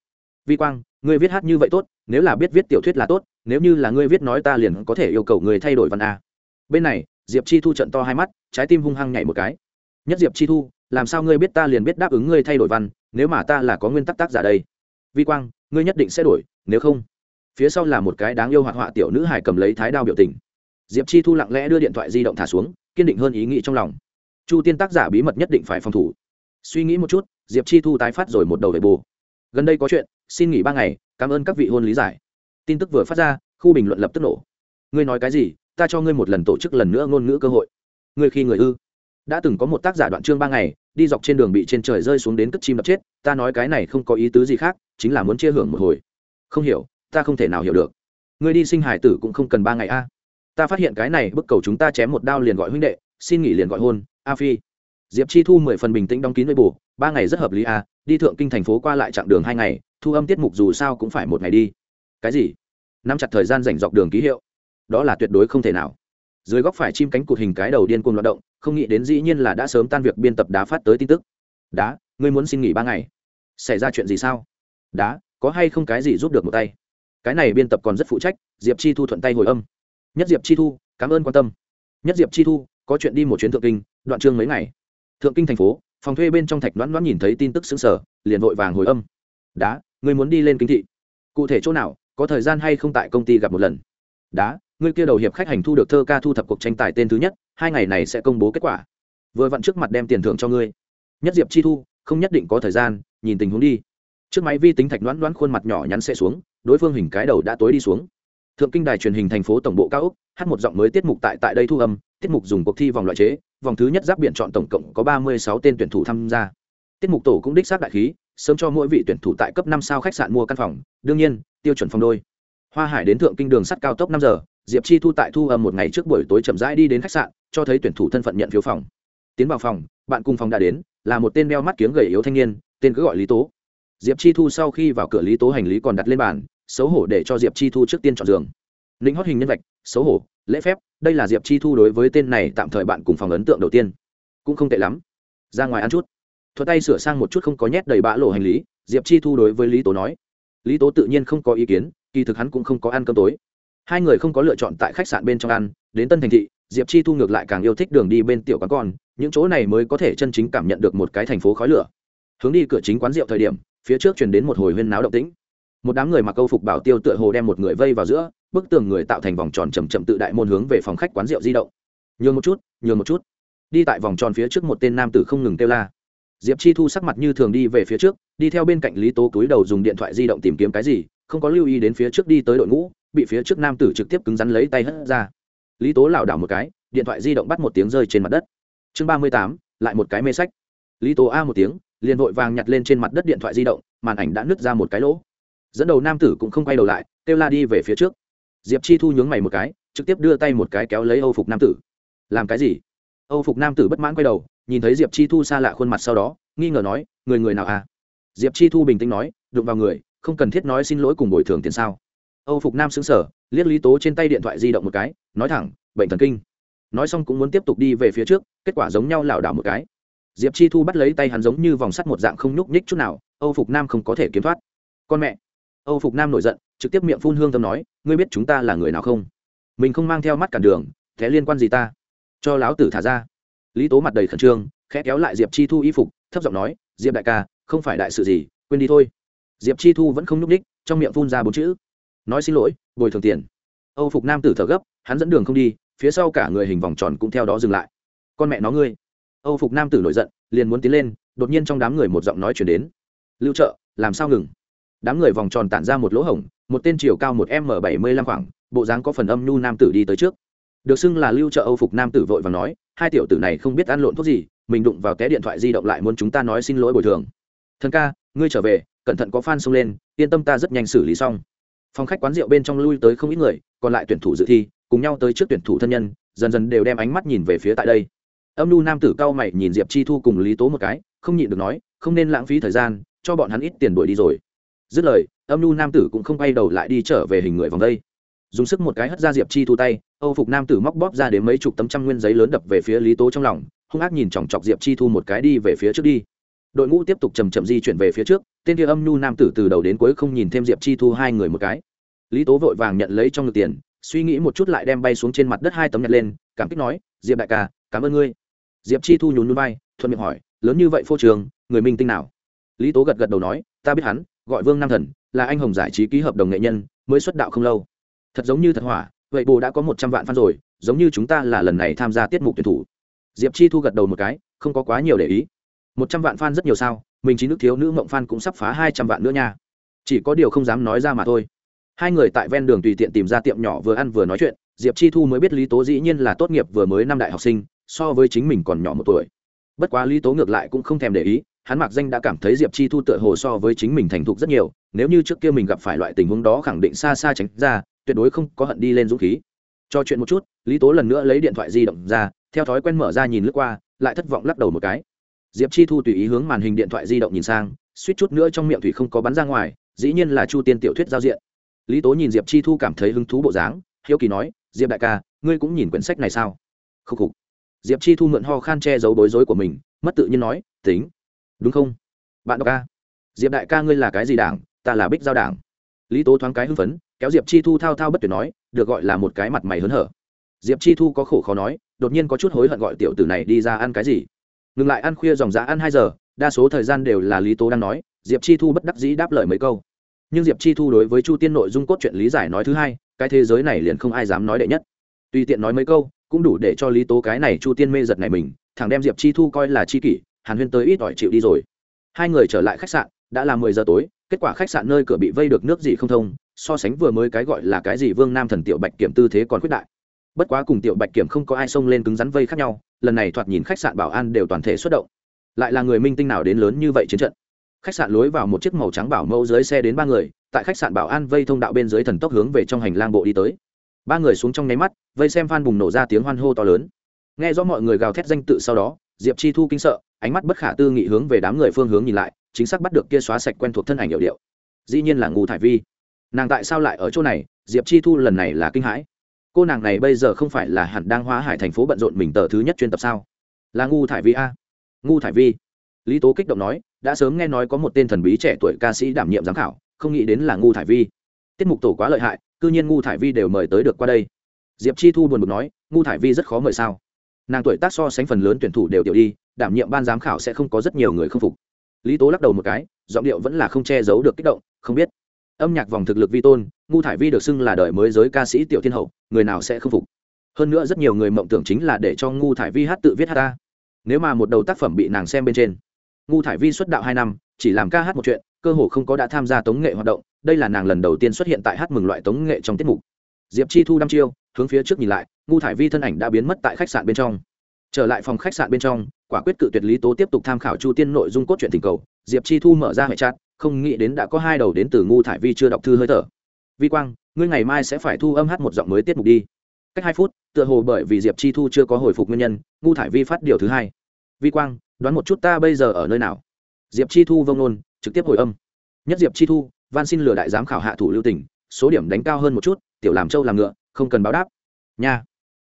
Vi quang, ngươi viết hát như vậy tốt, nếu là biết viết tiểu thuyết là tốt, nếu như là ngươi viết nói ta liền có thể yêu cầu người thay đổi văn a. Bên này, diệp chi thu trận to hai mắt, trái tim hung hăng nhảy một cái. Nhất diệp chi thu, làm sao ngươi biết ta liền biết đáp ứng ngươi thay đổi văn, nếu mà ta là có nguyên tắc tác giả đây? Vi quang, ngươi nhất định sẽ đổi, nếu không phía sau là một cái đáng yêu hoạt họa tiểu nữ hải cầm lấy thái đao biểu tình. Diệp chi thu lặng lẽ đưa điện thoại di động thả xuống, kiên định hơn ý nghĩ trong lòng. Chu tiên tác giả bí mật nhất định phải phòng thủ. Suy nghĩ một chút, diệp chi thu tái phát rồi một đầu về bù. Gần đây có chuyện, xin nghỉ ba ngày, cảm ơn các vị hôn lý giải. Tin tức vừa phát ra, khu bình luận lập tức nổ. Ngươi nói cái gì, ta cho ngươi một lần tổ chức lần nữa ngôn ngữ cơ hội. Ngươi khi người ư? Đã từng có một tác giả đoạn chương ba ngày, đi dọc trên đường bị trên trời rơi xuống đến cất chim đập chết, ta nói cái này không có ý tứ gì khác, chính là muốn chia hưởng một hồi. Không hiểu ta không thể nào hiểu được. Ngươi đi sinh hải tử cũng không cần ba ngày a. À. Ta phát hiện cái này, bức cầu chúng ta chém một đao liền gọi huynh đệ, xin nghỉ liền gọi hôn, a phi. Diệp chi thu mười phần bình tĩnh đóng kín với bù, ba ngày rất hợp lý a à. đi thượng kinh thành phố qua lại chặng đường hai ngày, thu âm tiết mục dù sao cũng phải một ngày đi. Cái gì? Nắm chặt thời gian dành dọc đường ký hiệu. Đó là tuyệt đối không thể nào. Dưới góc phải chim cánh cụt hình cái đầu điên cuồng loạt động, không nghĩ đến dĩ nhiên là đã sớm tan việc biên tập đá phát tới tin tức. Đá, ngươi muốn xin nghỉ ba ngày? Xảy ra chuyện gì sao? Đá, có hay không cái gì giúp được một tay? Cái này biên tập còn rất phụ trách, diệp chi thu thuận tay hồi âm. Nhất diệp chi thu, cảm ơn quan tâm. Nhất diệp chi thu, có chuyện đi một chuyến thượng kinh, đoạn chương mấy ngày. Thượng kinh thành phố, phòng thuê bên trong thạch đoán đoán nhìn thấy tin tức xứng sở liền vội vàng hồi âm. Đá người muốn đi lên kinh thị. Cụ thể chỗ nào, có thời gian hay không tại công ty gặp một lần? Đá người kia đầu hiệp khách hành thu được thơ ca thu thập cuộc tranh tài tên thứ nhất, hai ngày này sẽ công bố kết quả. Vừa vặn trước mặt đem tiền thưởng cho ngươi. Nhất diệp chi thu, không nhất định có thời gian, nhìn tình huống đi trước máy vi tính thạch đoán đoán khuôn mặt nhỏ nhắn xe xuống, đối phương hình cái đầu đã tối đi xuống. Thượng kinh đài truyền hình thành phố tổng bộ cao úc hát một giọng mới tiết mục tại tại đây thu âm, tiết mục dùng cuộc thi vòng loại chế, vòng thứ nhất giáp biện chọn tổng cộng có ba mươi sáu tên tuyển thủ tham gia. Tiết mục tổ cũng đích xác đại khí, sớm cho mỗi vị tuyển thủ tại cấp năm sao khách sạn mua căn phòng, đương nhiên, tiêu chuẩn phòng đôi. Hoa hải đến thượng kinh đường sắt cao tốc năm giờ, diệp chi thu tại thu âm một ngày trước buổi tối chậm rãi đi đến khách sạn, cho thấy tuyển thủ thân phận nhận phiếu phòng. Tiến vào phòng, bạn cùng phòng đã đến, là một tên đeo mắt kiếng gầy yếu thanh niên, tên cứ gọi lý tố diệp chi thu sau khi vào cửa lý tố hành lý còn đặt lên bàn, xấu hổ để cho diệp chi thu trước tiên chọn giường. Ninh hót hình nhân vạch, xấu hổ, lễ phép, đây là diệp chi thu đối với tên này tạm thời bạn cùng phòng ấn tượng đầu tiên. Cũng không tệ lắm. Ra ngoài ăn chút. Thuật tay sửa sang một chút không có nhét đầy bã lộ hành lý, diệp chi thu đối với lý tố nói. Lý tố tự nhiên không có ý kiến, kỳ thực hắn cũng không có ăn cơm tối. Hai người không có lựa chọn tại khách sạn bên trong ăn, đến tân thành thị, diệp chi thu ngược lại càng yêu thích đường đi bên tiểu quán con, những chỗ này mới có thể chân chính cảm nhận được một cái thành phố khói lửa. Hướng đi cửa chính quán rượu thời điểm phía trước chuyển đến một hồi huyên náo động tĩnh. Một đám người mặc câu phục bảo tiêu tựa hồ đem một người vây vào giữa, bức tường người tạo thành vòng tròn chầm chậm tự đại môn hướng về phòng khách quán rượu di động. Nhường một chút, nhường một chút. Đi tại vòng tròn phía trước một tên nam tử không ngừng kêu la. Diệp chi thu sắc mặt như thường đi về phía trước, đi theo bên cạnh lý tố cúi đầu dùng điện thoại di động tìm kiếm cái gì, không có lưu ý đến phía trước đi tới đội ngũ, bị phía trước nam tử trực tiếp cứng rắn lấy tay hất ra. Lý tố lảo đảo một cái, điện thoại di động bắt một tiếng rơi trên mặt đất. Chương ba mươi tám, lại một cái mê sách. Lý tố a một tiếng liền vội vàng nhặt lên trên mặt đất điện thoại di động, màn ảnh đã nứt ra một cái lỗ. Dẫn đầu nam tử cũng không quay đầu lại, kêu la đi về phía trước. Diệp chi thu nhướng mày một cái, trực tiếp đưa tay một cái kéo lấy âu phục nam tử. Làm cái gì? Âu phục nam tử bất mãn quay đầu, nhìn thấy diệp chi thu xa lạ khuôn mặt sau đó, nghi ngờ nói, người người nào à? Diệp chi thu bình tĩnh nói, đụng vào người, không cần thiết nói xin lỗi cùng bồi thường tiền sao? Âu phục nam xứng sở liếc lý tố trên tay điện thoại di động một cái, nói thẳng, bệnh thần kinh. Nói xong cũng muốn tiếp tục đi về phía trước, kết quả giống nhau lảo đảo một cái diệp chi thu bắt lấy tay hắn giống như vòng sắt một dạng không nhúc nhích chút nào, âu phục nam không có thể kiếm thoát. Con mẹ. Âu phục nam nổi giận, trực tiếp miệng phun hương tâm nói, ngươi biết chúng ta là người nào không? Mình không mang theo mắt cản đường, thế liên quan gì ta? Cho láo tử thả ra. Lý tố mặt đầy khẩn trương, khẽ kéo lại diệp chi thu y phục, thấp giọng nói, diệp đại ca, không phải đại sự gì, quên đi thôi. Diệp chi thu vẫn không nhúc ních trong miệng phun ra bốn chữ. Nói xin lỗi, bồi thường tiền. Âu phục nam tử thở gấp, hắn dẫn đường không đi, phía sau cả người hình vòng tròn cũng theo đó dừng lại. Con mẹ nó ngươi âu phục nam tử nổi giận, liền muốn tiến lên, đột nhiên trong đám người một giọng nói chuyển đến. Lưu trợ, làm sao ngừng? Đám người vòng tròn tản ra một lỗ hổng, một tên chiều cao một m bảy mươi lăm khoảng, bộ dáng có phần âm nhu nam tử đi tới trước. Được xưng là lưu trợ âu phục nam tử vội và nói, hai tiểu tử này không biết ăn lộn thuốc gì, mình đụng vào té điện thoại di động lại muốn chúng ta nói xin lỗi bồi thường. Thần ca, ngươi trở về, cẩn thận có fan xông lên, yên tâm ta rất nhanh xử lý xong. Phòng khách quán rượu bên trong lui tới không ít người, còn lại tuyển thủ dự thi, cùng nhau tới trước tuyển thủ thân nhân, dần dần đều đem ánh mắt nhìn về phía tại đây âm nu nam tử cao mày nhìn diệp chi thu cùng lý tố một cái, không nhịn được nói, không nên lãng phí thời gian, cho bọn hắn ít tiền đuổi đi rồi. Dứt lời, âm nu nam tử cũng không quay đầu lại đi trở về hình người vòng đây. Dùng sức một cái hất ra diệp chi thu tay, âu phục nam tử móc bóp ra đến mấy chục tấm trăm nguyên giấy lớn đập về phía lý tố trong lòng, hung ác nhìn chòng chọc diệp chi thu một cái đi về phía trước đi. Đội ngũ tiếp tục chầm chậm di chuyển về phía trước, tên kia âm nhu nam tử từ đầu đến cuối không nhìn thêm diệp chi thu hai người một cái. Lý tố vội vàng nhận lấy trong ngực tiền, suy nghĩ một chút lại đem bay xuống trên mặt đất hai tấm nhặt lên, cảm kích nói, diệp đại ca, cảm ơn ngươi diệp chi thu nhún núi bay thuận miệng hỏi, lớn như vậy phô trường, người minh tinh nào? Lý tố gật gật đầu nói, ta biết hắn, gọi vương nam thần, là anh hồng giải trí ký hợp đồng nghệ nhân, mới xuất đạo không lâu. Thật giống như thật hỏa, vậy bồ đã có một trăm vạn fan rồi, giống như chúng ta là lần này tham gia tiết mục tuyển thủ. Diệp chi thu gật đầu một cái, không có quá nhiều để ý. Một trăm vạn fan rất nhiều sao, mình chỉ nước thiếu nữ mộng fan cũng sắp phá hai trăm vạn nữa nha. Chỉ có điều không dám nói ra mà thôi. Hai người tại ven đường tùy tiện tìm ra tiệm nhỏ vừa ăn vừa nói chuyện, diệp chi thu mới biết lý tố dĩ nhiên là tốt nghiệp vừa mới năm đại học sinh so với chính mình còn nhỏ một tuổi. Bất quá lý tố ngược lại cũng không thèm để ý, hắn mặc danh đã cảm thấy diệp chi thu tựa hồ so với chính mình thành thục rất nhiều, nếu như trước kia mình gặp phải loại tình huống đó khẳng định xa xa tránh ra, tuyệt đối không có hận đi lên dũng khí. Cho chuyện một chút, lý tố lần nữa lấy điện thoại di động ra, theo thói quen mở ra nhìn lướt qua, lại thất vọng lắc đầu một cái. Diệp chi thu tùy ý hướng màn hình điện thoại di động nhìn sang, suýt chút nữa trong miệng thủy không có bắn ra ngoài, dĩ nhiên là chu tiên tiểu thuyết giao diện. Lý tố nhìn diệp chi thu cảm thấy hứng thú bộ dáng, hiếu kỳ nói, diệp đại ca, ngươi cũng nhìn quyển sách này sao? Khúc khục diệp chi thu mượn ho khan che giấu bối rối của mình, mất tự nhiên nói, tính, đúng không? Bạn đọc ca diệp đại ca ngươi là cái gì đảng? Ta là bích giao đảng. Lý tố thoáng cái hưng phấn, kéo diệp chi thu thao thao bất tuyệt nói, được gọi là một cái mặt mày hớn hở. Diệp chi thu có khổ khó nói, đột nhiên có chút hối hận gọi tiểu tử này đi ra ăn cái gì. Ngừng lại ăn khuya dòng giá ăn hai giờ, đa số thời gian đều là lý tố đang nói, diệp chi thu bất đắc dĩ đáp lời mấy câu. Nhưng diệp chi thu đối với chu tiên nội dung cốt truyện lý giải nói thứ hai, cái thế giới này liền không ai dám nói đệ nhất. Tùy tiện nói mấy câu cũng đủ để cho lý tố cái này chu tiên mê giật này mình, thằng đem diệp chi thu coi là chi kỷ, hàn huyên tới ít ỏi chịu đi rồi. Hai người trở lại khách sạn, đã là mười giờ tối, kết quả khách sạn nơi cửa bị vây được nước gì không thông, so sánh vừa mới cái gọi là cái gì vương nam thần tiểu bạch kiểm tư thế còn quyết đại. Bất quá cùng tiểu bạch kiểm không có ai xông lên cứng rắn vây khác nhau, lần này thoạt nhìn khách sạn bảo an đều toàn thể xuất động. Lại là người minh tinh nào đến lớn như vậy chiến trận. Khách sạn lối vào một chiếc màu trắng bảo mẫu dưới xe đến ba người, tại khách sạn bảo an vây thông đạo bên dưới thần tốc hướng về trong hành lang bộ đi tới ba người xuống trong nháy mắt, vây xem phan bùng nổ ra tiếng hoan hô to lớn. Nghe rõ mọi người gào thét danh tự sau đó, diệp chi thu kinh sợ, ánh mắt bất khả tư nghị hướng về đám người phương hướng nhìn lại, chính xác bắt được kia xóa sạch quen thuộc thân ảnh hiệu điệu. Dĩ nhiên là ngụ thải vi. Nàng tại sao lại ở chỗ này? Diệp chi thu lần này là kinh hãi. Cô nàng này bây giờ không phải là hẳn đang hóa hải thành phố bận rộn mình tờ thứ nhất chuyên tập sao? Là ngu thải vi a. Ngu thải vi. Lý tố kích động nói, đã sớm nghe nói có một tên thần bí trẻ tuổi ca sĩ đảm nhiệm giám khảo, không nghĩ đến là ngu thải vi. Tiết mục tổ quá lợi hại cư nhiên ngu thải vi đều mời tới được qua đây. Diệp chi thu buồn bực nói, ngu thải vi rất khó mời sao? Nàng tuổi tác so sánh phần lớn tuyển thủ đều tiểu đi, đảm nhiệm ban giám khảo sẽ không có rất nhiều người không phục. Lý tố lắc đầu một cái, giọng điệu vẫn là không che giấu được kích động, không biết. Âm nhạc vòng thực lực vi tôn, ngu thải vi được xưng là đời mới giới ca sĩ tiểu thiên hậu, người nào sẽ không phục? Hơn nữa rất nhiều người mộng tưởng chính là để cho ngu thải vi hát tự viết hát ta nếu mà một đầu tác phẩm bị nàng xem bên trên, ngu thải vi xuất đạo hai năm, chỉ làm ca hát một chuyện cơ hồ không có đã tham gia tống nghệ hoạt động, đây là nàng lần đầu tiên xuất hiện tại hát mừng loại tống nghệ trong tiết mục. Diệp chi thu đăm chiêu, hướng phía trước nhìn lại, ngu thải vi thân ảnh đã biến mất tại khách sạn bên trong. Trở lại phòng khách sạn bên trong, quả quyết cự tuyệt lý tố tiếp tục tham khảo chu tiên nội dung cốt truyện tình cầu. Diệp chi thu mở ra hệ chat không nghĩ đến đã có hai đầu đến từ ngu thải vi chưa đọc thư hơi thở. Vi quang, ngươi ngày mai sẽ phải thu âm hát một giọng mới tiết mục đi. Cách hai phút, tựa hồ bởi vì diệp chi thu chưa có hồi phục nguyên nhân, ngu thải vi phát điều thứ hai. Vi quang, đoán một chút ta bây giờ ở nơi nào? Diệp chi thu vông nôn trực tiếp hồi âm. Nhất diệp chi thu, van xin lừa đại giám khảo hạ thủ lưu tỉnh số điểm đánh cao hơn một chút, tiểu làm trâu làm ngựa, không cần báo đáp. Nha.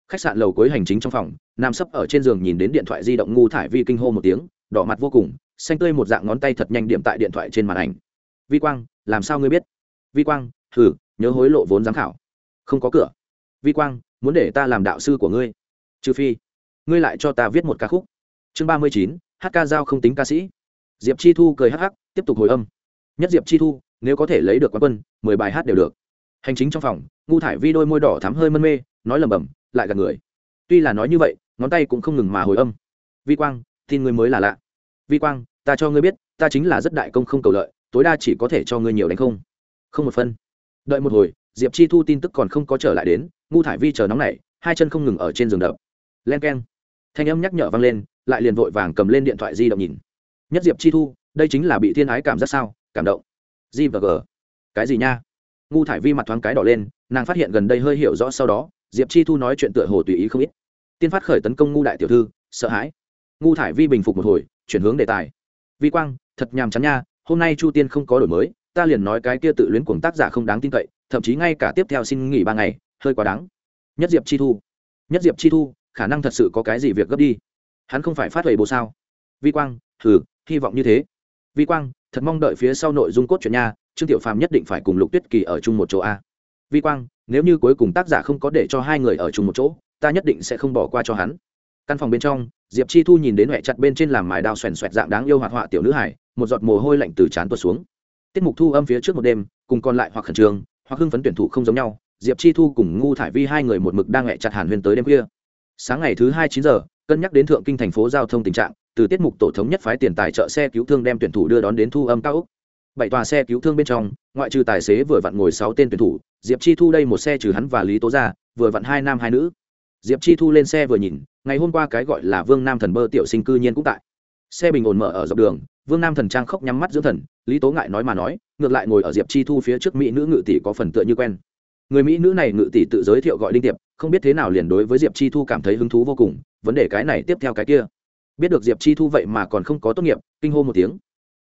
Khách sạn lầu cuối hành chính trong phòng, nam sấp ở trên giường nhìn đến điện thoại di động ngu thải vi kinh hô một tiếng, đỏ mặt vô cùng, xanh tươi một dạng ngón tay thật nhanh điểm tại điện thoại trên màn ảnh. Vi quang, làm sao ngươi biết? Vi quang thử nhớ hối lộ vốn giám khảo. Không có cửa. Vi quang, muốn để ta làm đạo sư của ngươi. Trừ phi, ngươi lại cho ta viết một ca khúc. Chương ba mươi chín, hát ca giao không tính ca sĩ diệp chi thu cười hắc hắc, tiếp tục hồi âm. Nhất diệp chi thu, nếu có thể lấy được quán quân, mười bài hát đều được. Hành chính trong phòng, ngu thải vi đôi môi đỏ thắm hơi mân mê, nói lầm bầm lại gạt người. Tuy là nói như vậy, ngón tay cũng không ngừng mà hồi âm. Vi quang, tin ngươi mới là lạ. Vi quang, ta cho ngươi biết, ta chính là rất đại công không cầu lợi, tối đa chỉ có thể cho ngươi nhiều đánh không. Không một phân. Đợi một hồi, diệp chi thu tin tức còn không có trở lại đến, ngu thải vi chờ nóng này hai chân không ngừng ở trên giường đập. Len k e n thanh âm nhắc nhở vang lên, lại liền vội vàng cầm lên điện thoại di động nhìn nhất diệp chi thu, đây chính là bị thiên ái cảm giác sao? Cảm động. G và g. Cái gì nha? Ngu thải vi mặt thoáng cái đỏ lên, nàng phát hiện gần đây hơi hiểu rõ sau đó, diệp chi thu nói chuyện tựa hồ tùy ý không ít. Tiên phát khởi tấn công ngu đại tiểu thư, sợ hãi. Ngu thải vi bình phục một hồi, chuyển hướng đề tài. Vi quang, thật nhàm chán nha, hôm nay chu tiên không có đổi mới, ta liền nói cái kia tự luyến cuồng tác giả không đáng tin cậy, thậm chí ngay cả tiếp theo xin nghỉ ba ngày, hơi quá đáng. Nhất diệp chi thu. Nhất diệp chi thu, khả năng thật sự có cái gì việc gấp đi? Hắn không phải phát huệ bộ sao? Vi quang thử hy vọng như thế. Vi quang, thật mong đợi phía sau nội dung cốt truyện nha, trương tiểu phàm nhất định phải cùng lục tuyết kỳ ở chung một chỗ a. Vi quang, nếu như cuối cùng tác giả không có để cho hai người ở chung một chỗ, ta nhất định sẽ không bỏ qua cho hắn. Căn phòng bên trong, diệp chi thu nhìn đến huệ chặt bên trên làm mài đao xoèn xoẹt dạng đáng yêu hoạt họa tiểu nữ hải một giọt mồ hôi lạnh từ trán tuột xuống. Tiết mục thu âm phía trước một đêm, cùng còn lại hoặc khẩn trương, hoặc hưng phấn tuyển thủ không giống nhau, diệp chi thu cùng ngu thải vi hai người một mực đang hẹ chặt hàn huyên tới đêm khuya. Sáng ngày thứ hai chín giờ, cân nhắc đến thượng kinh thành phố giao thông tình trạng từ tiết mục tổ thống nhất phái tiền tài trợ xe cứu thương đem tuyển thủ đưa đón đến thu âm cao úc bảy tòa xe cứu thương bên trong, ngoại trừ tài xế vừa vặn ngồi sáu tên tuyển thủ, diệp chi thu đây một xe trừ hắn và lý tố ra vừa vặn hai nam hai nữ. Diệp chi thu lên xe vừa nhìn, ngày hôm qua cái gọi là vương nam thần bơ tiểu sinh cư nhiên cũng tại. Xe bình ổn mở ở dọc đường, vương nam thần trang khóc nhắm mắt dưỡng thần, lý tố ngại nói mà nói, ngược lại ngồi ở diệp chi thu phía trước mỹ nữ ngự tỷ có phần tựa như quen. Người mỹ nữ này ngự tỷ tự giới thiệu gọi đinh tiệp, không biết thế nào liền đối với diệp chi thu cảm thấy hứng thú vô cùng, vấn đề cái này tiếp theo cái kia biết được diệp chi thu vậy mà còn không có tốt nghiệp, kinh hô một tiếng.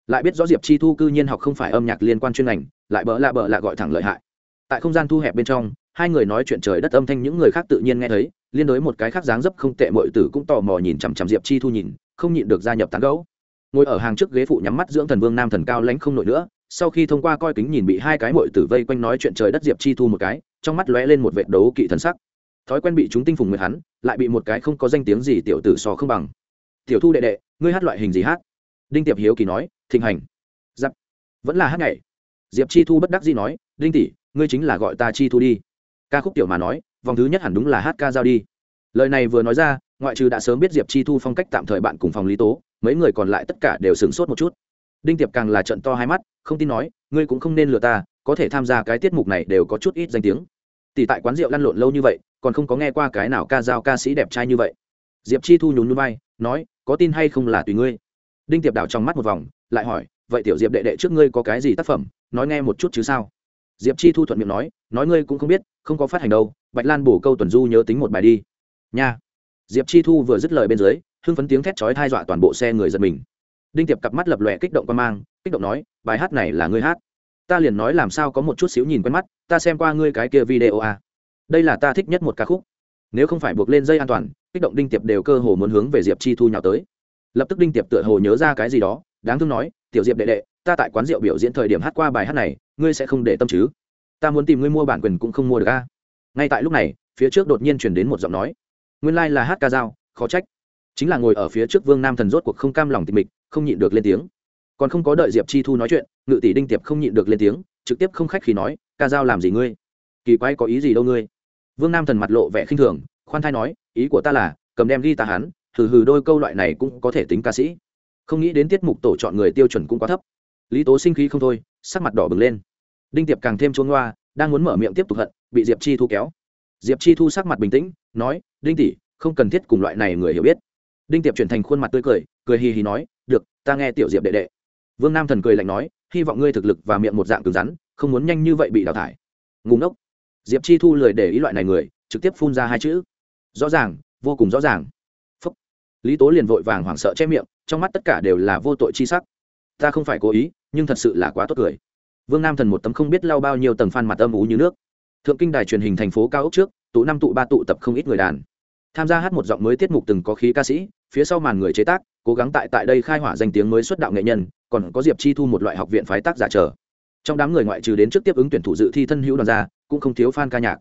Lại biết rõ diệp chi thu cư nhiên học không phải âm nhạc liên quan chuyên ngành, lại bỡ lạ bỡ lạ gọi thẳng lợi hại. Tại không gian thu hẹp bên trong, hai người nói chuyện trời đất âm thanh những người khác tự nhiên nghe thấy, liên đối một cái khác dáng dấp không tệ mọi tử cũng tò mò nhìn chằm chằm diệp chi thu nhìn, không nhịn được gia nhập tán gấu ngồi ở hàng trước ghế phụ nhắm mắt dưỡng thần vương nam thần cao lãnh không nổi nữa, sau khi thông qua coi kính nhìn bị hai cái mọi tử vây quanh nói chuyện trời đất diệp chi thu một cái, trong mắt lóe lên một vệt đấu kỵ thần sắc. Thói quen bị chúng tinh phùng người hắn, lại bị một cái không có danh tiếng gì tiểu tử so không bằng tiểu thu đệ đệ, ngươi hát loại hình gì hát? Đinh tiệp hiếu kỳ nói, thịnh hành. Giáp. Vẫn là hát ngày diệp chi thu bất đắc dĩ nói, đinh tỷ, ngươi chính là gọi ta chi thu đi. Ca khúc tiểu mà nói, vòng thứ nhất hẳn đúng là hát ca giao đi. Lời này vừa nói ra, ngoại trừ đã sớm biết diệp chi thu phong cách tạm thời bạn cùng phòng lý tố, mấy người còn lại tất cả đều sửng sốt một chút. Đinh tiệp càng là trận to hai mắt, không tin nói, ngươi cũng không nên lừa ta, có thể tham gia cái tiết mục này đều có chút ít danh tiếng. Tỷ tại quán rượu lăn lộn lâu như vậy, còn không có nghe qua cái nào ca giao ca sĩ đẹp trai như vậy. Diệp chi thu nhún nhún vai, nói có tin hay không là tùy ngươi. Đinh tiệp đảo trong mắt một vòng, lại hỏi, vậy tiểu diệp đệ đệ trước ngươi có cái gì tác phẩm, nói nghe một chút chứ sao? Diệp chi thu thuận miệng nói nói ngươi cũng không biết, không có phát hành đâu, bạch lan bổ câu tuần du nhớ tính một bài đi. Nha. Diệp chi thu vừa dứt lời bên dưới, hưng phấn tiếng thét chói thai dọa toàn bộ xe người giật mình. Đinh tiệp cặp mắt lập lòe kích động quan mang, kích động nói, bài hát này là ngươi hát. Ta liền nói làm sao có một chút xíu nhìn quen mắt, ta xem qua ngươi cái kia video à. đây là ta thích nhất một ca khúc. Nếu không phải buộc lên dây an toàn kích động đinh tiệp đều cơ hồ muốn hướng về diệp chi thu nhào tới. Lập tức đinh tiệp tựa hồ nhớ ra cái gì đó, đáng thương nói, tiểu diệp đệ đệ, ta tại quán rượu biểu diễn thời điểm hát qua bài hát này, ngươi sẽ không để tâm chứ? Ta muốn tìm ngươi mua bản quyền cũng không mua được a. Ngay tại lúc này, phía trước đột nhiên chuyển đến một giọng nói. Nguyên lai、like、là hát ca dao, khó trách. Chính là ngồi ở phía trước vương nam thần rốt cuộc không cam lòng tịch mịch, không nhịn được lên tiếng. Còn không có đợi diệp chi thu nói chuyện, ngự tỷ đinh tiệp không nhịn được lên tiếng, trực tiếp không khách khi nói, ca dao làm gì ngươi? Kỳ quái có ý gì đâu ngươi? Vương nam thần mặt lộ vẻ khinh thường, khoan thai nói ý của ta là, cầm đem ghi ta hắn, hừ hừ đôi câu loại này cũng có thể tính ca sĩ. Không nghĩ đến tiết mục tổ chọn người tiêu chuẩn cũng quá thấp. Lý tố sinh khí không thôi, sắc mặt đỏ bừng lên. Đinh tiệp càng thêm trốn loa đang muốn mở miệng tiếp tục hận, bị diệp chi thu kéo. Diệp chi thu sắc mặt bình tĩnh, nói, đinh tỷ, không cần thiết cùng loại này người hiểu biết. Đinh tiệp chuyển thành khuôn mặt tươi cười cười hì hì nói, được, ta nghe tiểu diệp đệ đệ. Vương nam thần cười lạnh nói, hy vọng ngươi thực lực và miệng một dạng cứng rắn, không muốn nhanh như vậy bị đào thải. Ngùng ốc diệp chi thu lười để ý loại này người, trực tiếp phun ra hai chữ rõ ràng, vô cùng rõ ràng. Phúc. lý tố liền vội vàng hoảng sợ che miệng, trong mắt tất cả đều là vô tội chi sắc. Ta không phải cố ý, nhưng thật sự là quá tốt cười. Vương nam thần một tấm không biết lau bao nhiêu tầng phan mặt âm ú như nước. Thượng kinh đài truyền hình thành phố cao ốc trước, tụ năm tụ ba tụ tập không ít người đàn. Tham gia hát một giọng mới tiết mục từng có khí ca sĩ, phía sau màn người chế tác, cố gắng tại tại đây khai hỏa danh tiếng mới xuất đạo nghệ nhân, còn có diệp chi thu một loại học viện phái tác giả trở trong đám người ngoại trừ đến trước tiếp ứng tuyển thủ dự thi thân hữu đoàn gia cũng không thiếu fan ca nhạc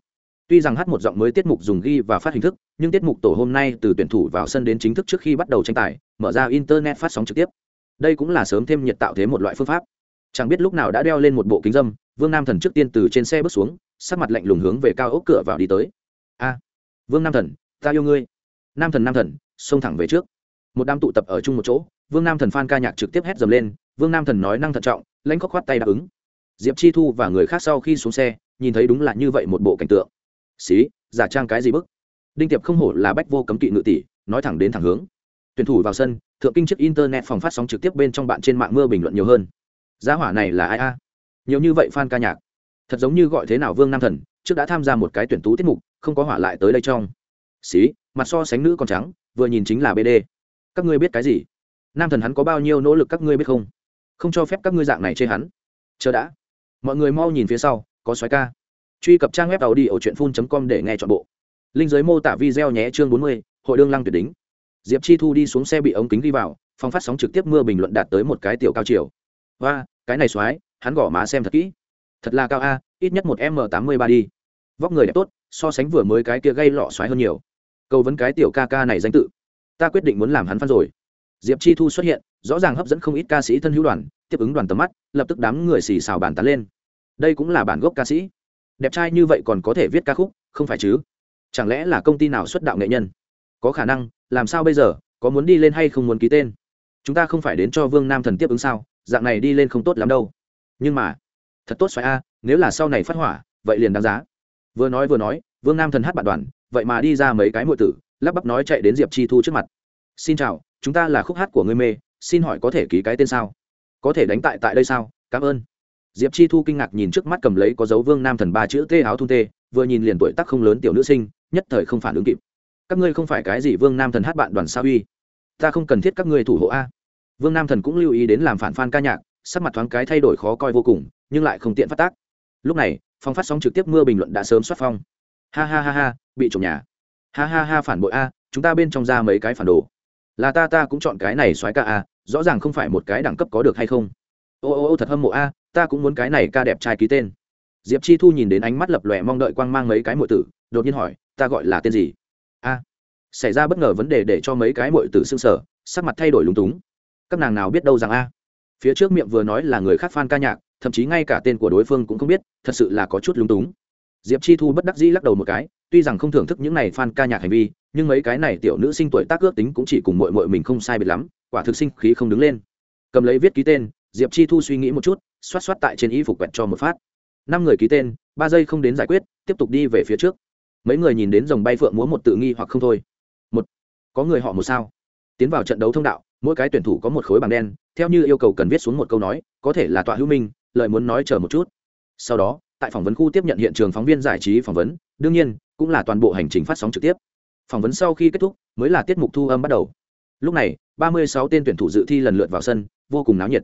tuy rằng hát một giọng mới tiết mục dùng ghi và phát hình thức, nhưng tiết mục tổ hôm nay từ tuyển thủ vào sân đến chính thức trước khi bắt đầu tranh tài, mở ra internet phát sóng trực tiếp. Đây cũng là sớm thêm nhiệt tạo thế một loại phương pháp. Chẳng biết lúc nào đã đeo lên một bộ kính dâm, vương nam thần trước tiên từ trên xe bước xuống, sắc mặt lạnh lùng hướng về cao ốc cửa vào đi tới. A, vương nam thần, ta yêu ngươi. Nam thần nam thần, xông thẳng về trước. Một đám tụ tập ở chung một chỗ, vương nam thần phan ca nhạc trực tiếp hét dầm lên, vương nam thần nói năng thận trọng, lãnh khóc khoát tay đáp ứng. Diệp chi thu và người khác sau khi xuống xe, nhìn thấy đúng là như vậy một bộ cảnh tượng xí, giả trang cái gì bức? Đinh tiệp không hổ là bách vô cấm kỵ ngự tỷ, nói thẳng đến thẳng hướng. Tuyển thủ vào sân, thượng kinh chức internet phòng phát sóng trực tiếp bên trong bạn trên mạng mưa bình luận nhiều hơn. Giá hỏa này là ai a? Nhiều như vậy fan ca nhạc. Thật giống như gọi thế nào vương nam thần, trước đã tham gia một cái tuyển tú tiết mục, không có hỏa lại tới đây trong. Xí, mặt so sánh nữ còn trắng, vừa nhìn chính là bd các ngươi biết cái gì? Nam thần hắn có bao nhiêu nỗ lực các ngươi biết không? Không cho phép các ngươi dạng này chê hắn. Chờ đã. Mọi người mau nhìn phía sau, có xoáy ca truy cập trang web tàu đi ở truyện phun com để nghe chọn bộ. Linh giới mô tả video nhé chương bốn mươi, hội đương lăng tuyệt đính diệp chi thu đi xuống xe bị ống kính ghi vào phong phát sóng trực tiếp mưa bình luận đạt tới một cái tiểu cao chiều. Và cái này xoáy hắn gõ má xem thật kỹ. Thật là cao a, ít nhất một m tám mươi ba đi. Vóc người đẹp tốt, so sánh vừa mới cái kia gây lọ xoáy hơn nhiều. Câu vấn cái tiểu ca ca này danh tự. Ta quyết định muốn làm hắn phan rồi. Diệp chi thu xuất hiện, rõ ràng hấp dẫn không ít ca sĩ thân hữu đoàn, tiếp ứng đoàn tầm mắt, lập tức đám người xì xào bàn tán lên. Đây cũng là bản gốc ca sĩ đẹp trai như vậy còn có thể viết ca khúc, không phải chứ? Chẳng lẽ là công ty nào xuất đạo nghệ nhân? Có khả năng, làm sao bây giờ? Có muốn đi lên hay không muốn ký tên? Chúng ta không phải đến cho vương nam thần tiếp ứng sao? Dạng này đi lên không tốt lắm đâu. Nhưng mà, thật tốt xoáy a, nếu là sau này phát hỏa, vậy liền đáng giá. Vừa nói vừa nói, vương nam thần hát bạn đoàn, vậy mà đi ra mấy cái mọi tử, lắp bắp nói chạy đến diệp chi thu trước mặt. Xin chào, chúng ta là khúc hát của người mê, xin hỏi có thể ký cái tên sao? Có thể đánh tại tại đây sao? Cảm ơn diệp chi thu kinh ngạc nhìn trước mắt cầm lấy có dấu vương nam thần ba chữ tê áo thun tê, vừa nhìn liền tuổi tác không lớn tiểu nữ sinh, nhất thời không phản ứng kịp. Các ngươi không phải cái gì vương nam thần hát bạn đoàn sao uy? Ta không cần thiết các ngươi thủ hộ a. Vương nam thần cũng lưu ý đến làm phản phan ca nhạc, sắc mặt thoáng cái thay đổi khó coi vô cùng, nhưng lại không tiện phát tác. Lúc này, phong phát sóng trực tiếp mưa bình luận đã sớm xuất phong. Ha ha ha ha, bị trộm nhà. Ha ha ha phản bội a, chúng ta bên trong ra mấy cái phản đồ. Là ta ta cũng chọn cái này xoáy ca a, rõ ràng không phải một cái đẳng cấp có được hay không. Ô ô ô thật hâm mộ a ta cũng muốn cái này ca đẹp trai ký tên. Diệp chi thu nhìn đến ánh mắt lập lòe mong đợi quang mang mấy cái mội tử, đột nhiên hỏi, ta gọi là tên gì? A. Xảy ra bất ngờ vấn đề để cho mấy cái mội tử s ư n g sở sắc mặt thay đổi lúng túng. Các nàng nào biết đâu rằng a. Phía trước miệng vừa nói là người khác f a n ca nhạc, thậm chí ngay cả tên của đối phương cũng không biết, thật sự là có chút lúng túng. Diệp chi thu bất đắc dĩ lắc đầu một cái, tuy rằng không thưởng thức những này f a n ca nhạc hành vi, nhưng mấy cái này tiểu nữ sinh tuổi tác ước tính cũng chỉ cùng mội mội mình không sai biệt lắm, quả thực sinh khí không đứng lên. Cầm lấy viết ký tên, diệp chi thu suy nghĩ một chút xoát xoát tại trên y phục quẹt cho một phát. Năm người ký tên, ba giây không đến giải quyết, tiếp tục đi về phía trước. Mấy người nhìn đến dòng bay phượng múa một tự nghi hoặc không thôi. Một, có người họ một sao? Tiến vào trận đấu thông đạo, mỗi cái tuyển thủ có một khối bằng đen, theo như yêu cầu cần viết xuống một câu nói, có thể là tọa hữu minh lợi muốn nói chờ một chút. Sau đó, tại phỏng vấn khu tiếp nhận hiện trường phóng viên giải trí phỏng vấn, đương nhiên, cũng là toàn bộ hành trình phát sóng trực tiếp. Phỏng vấn sau khi kết thúc, mới là tiết mục thu âm bắt đầu. Lúc này, ba mươi sáu tên tuyển thủ dự thi lần lượt vào sân, vô cùng náo nhiệt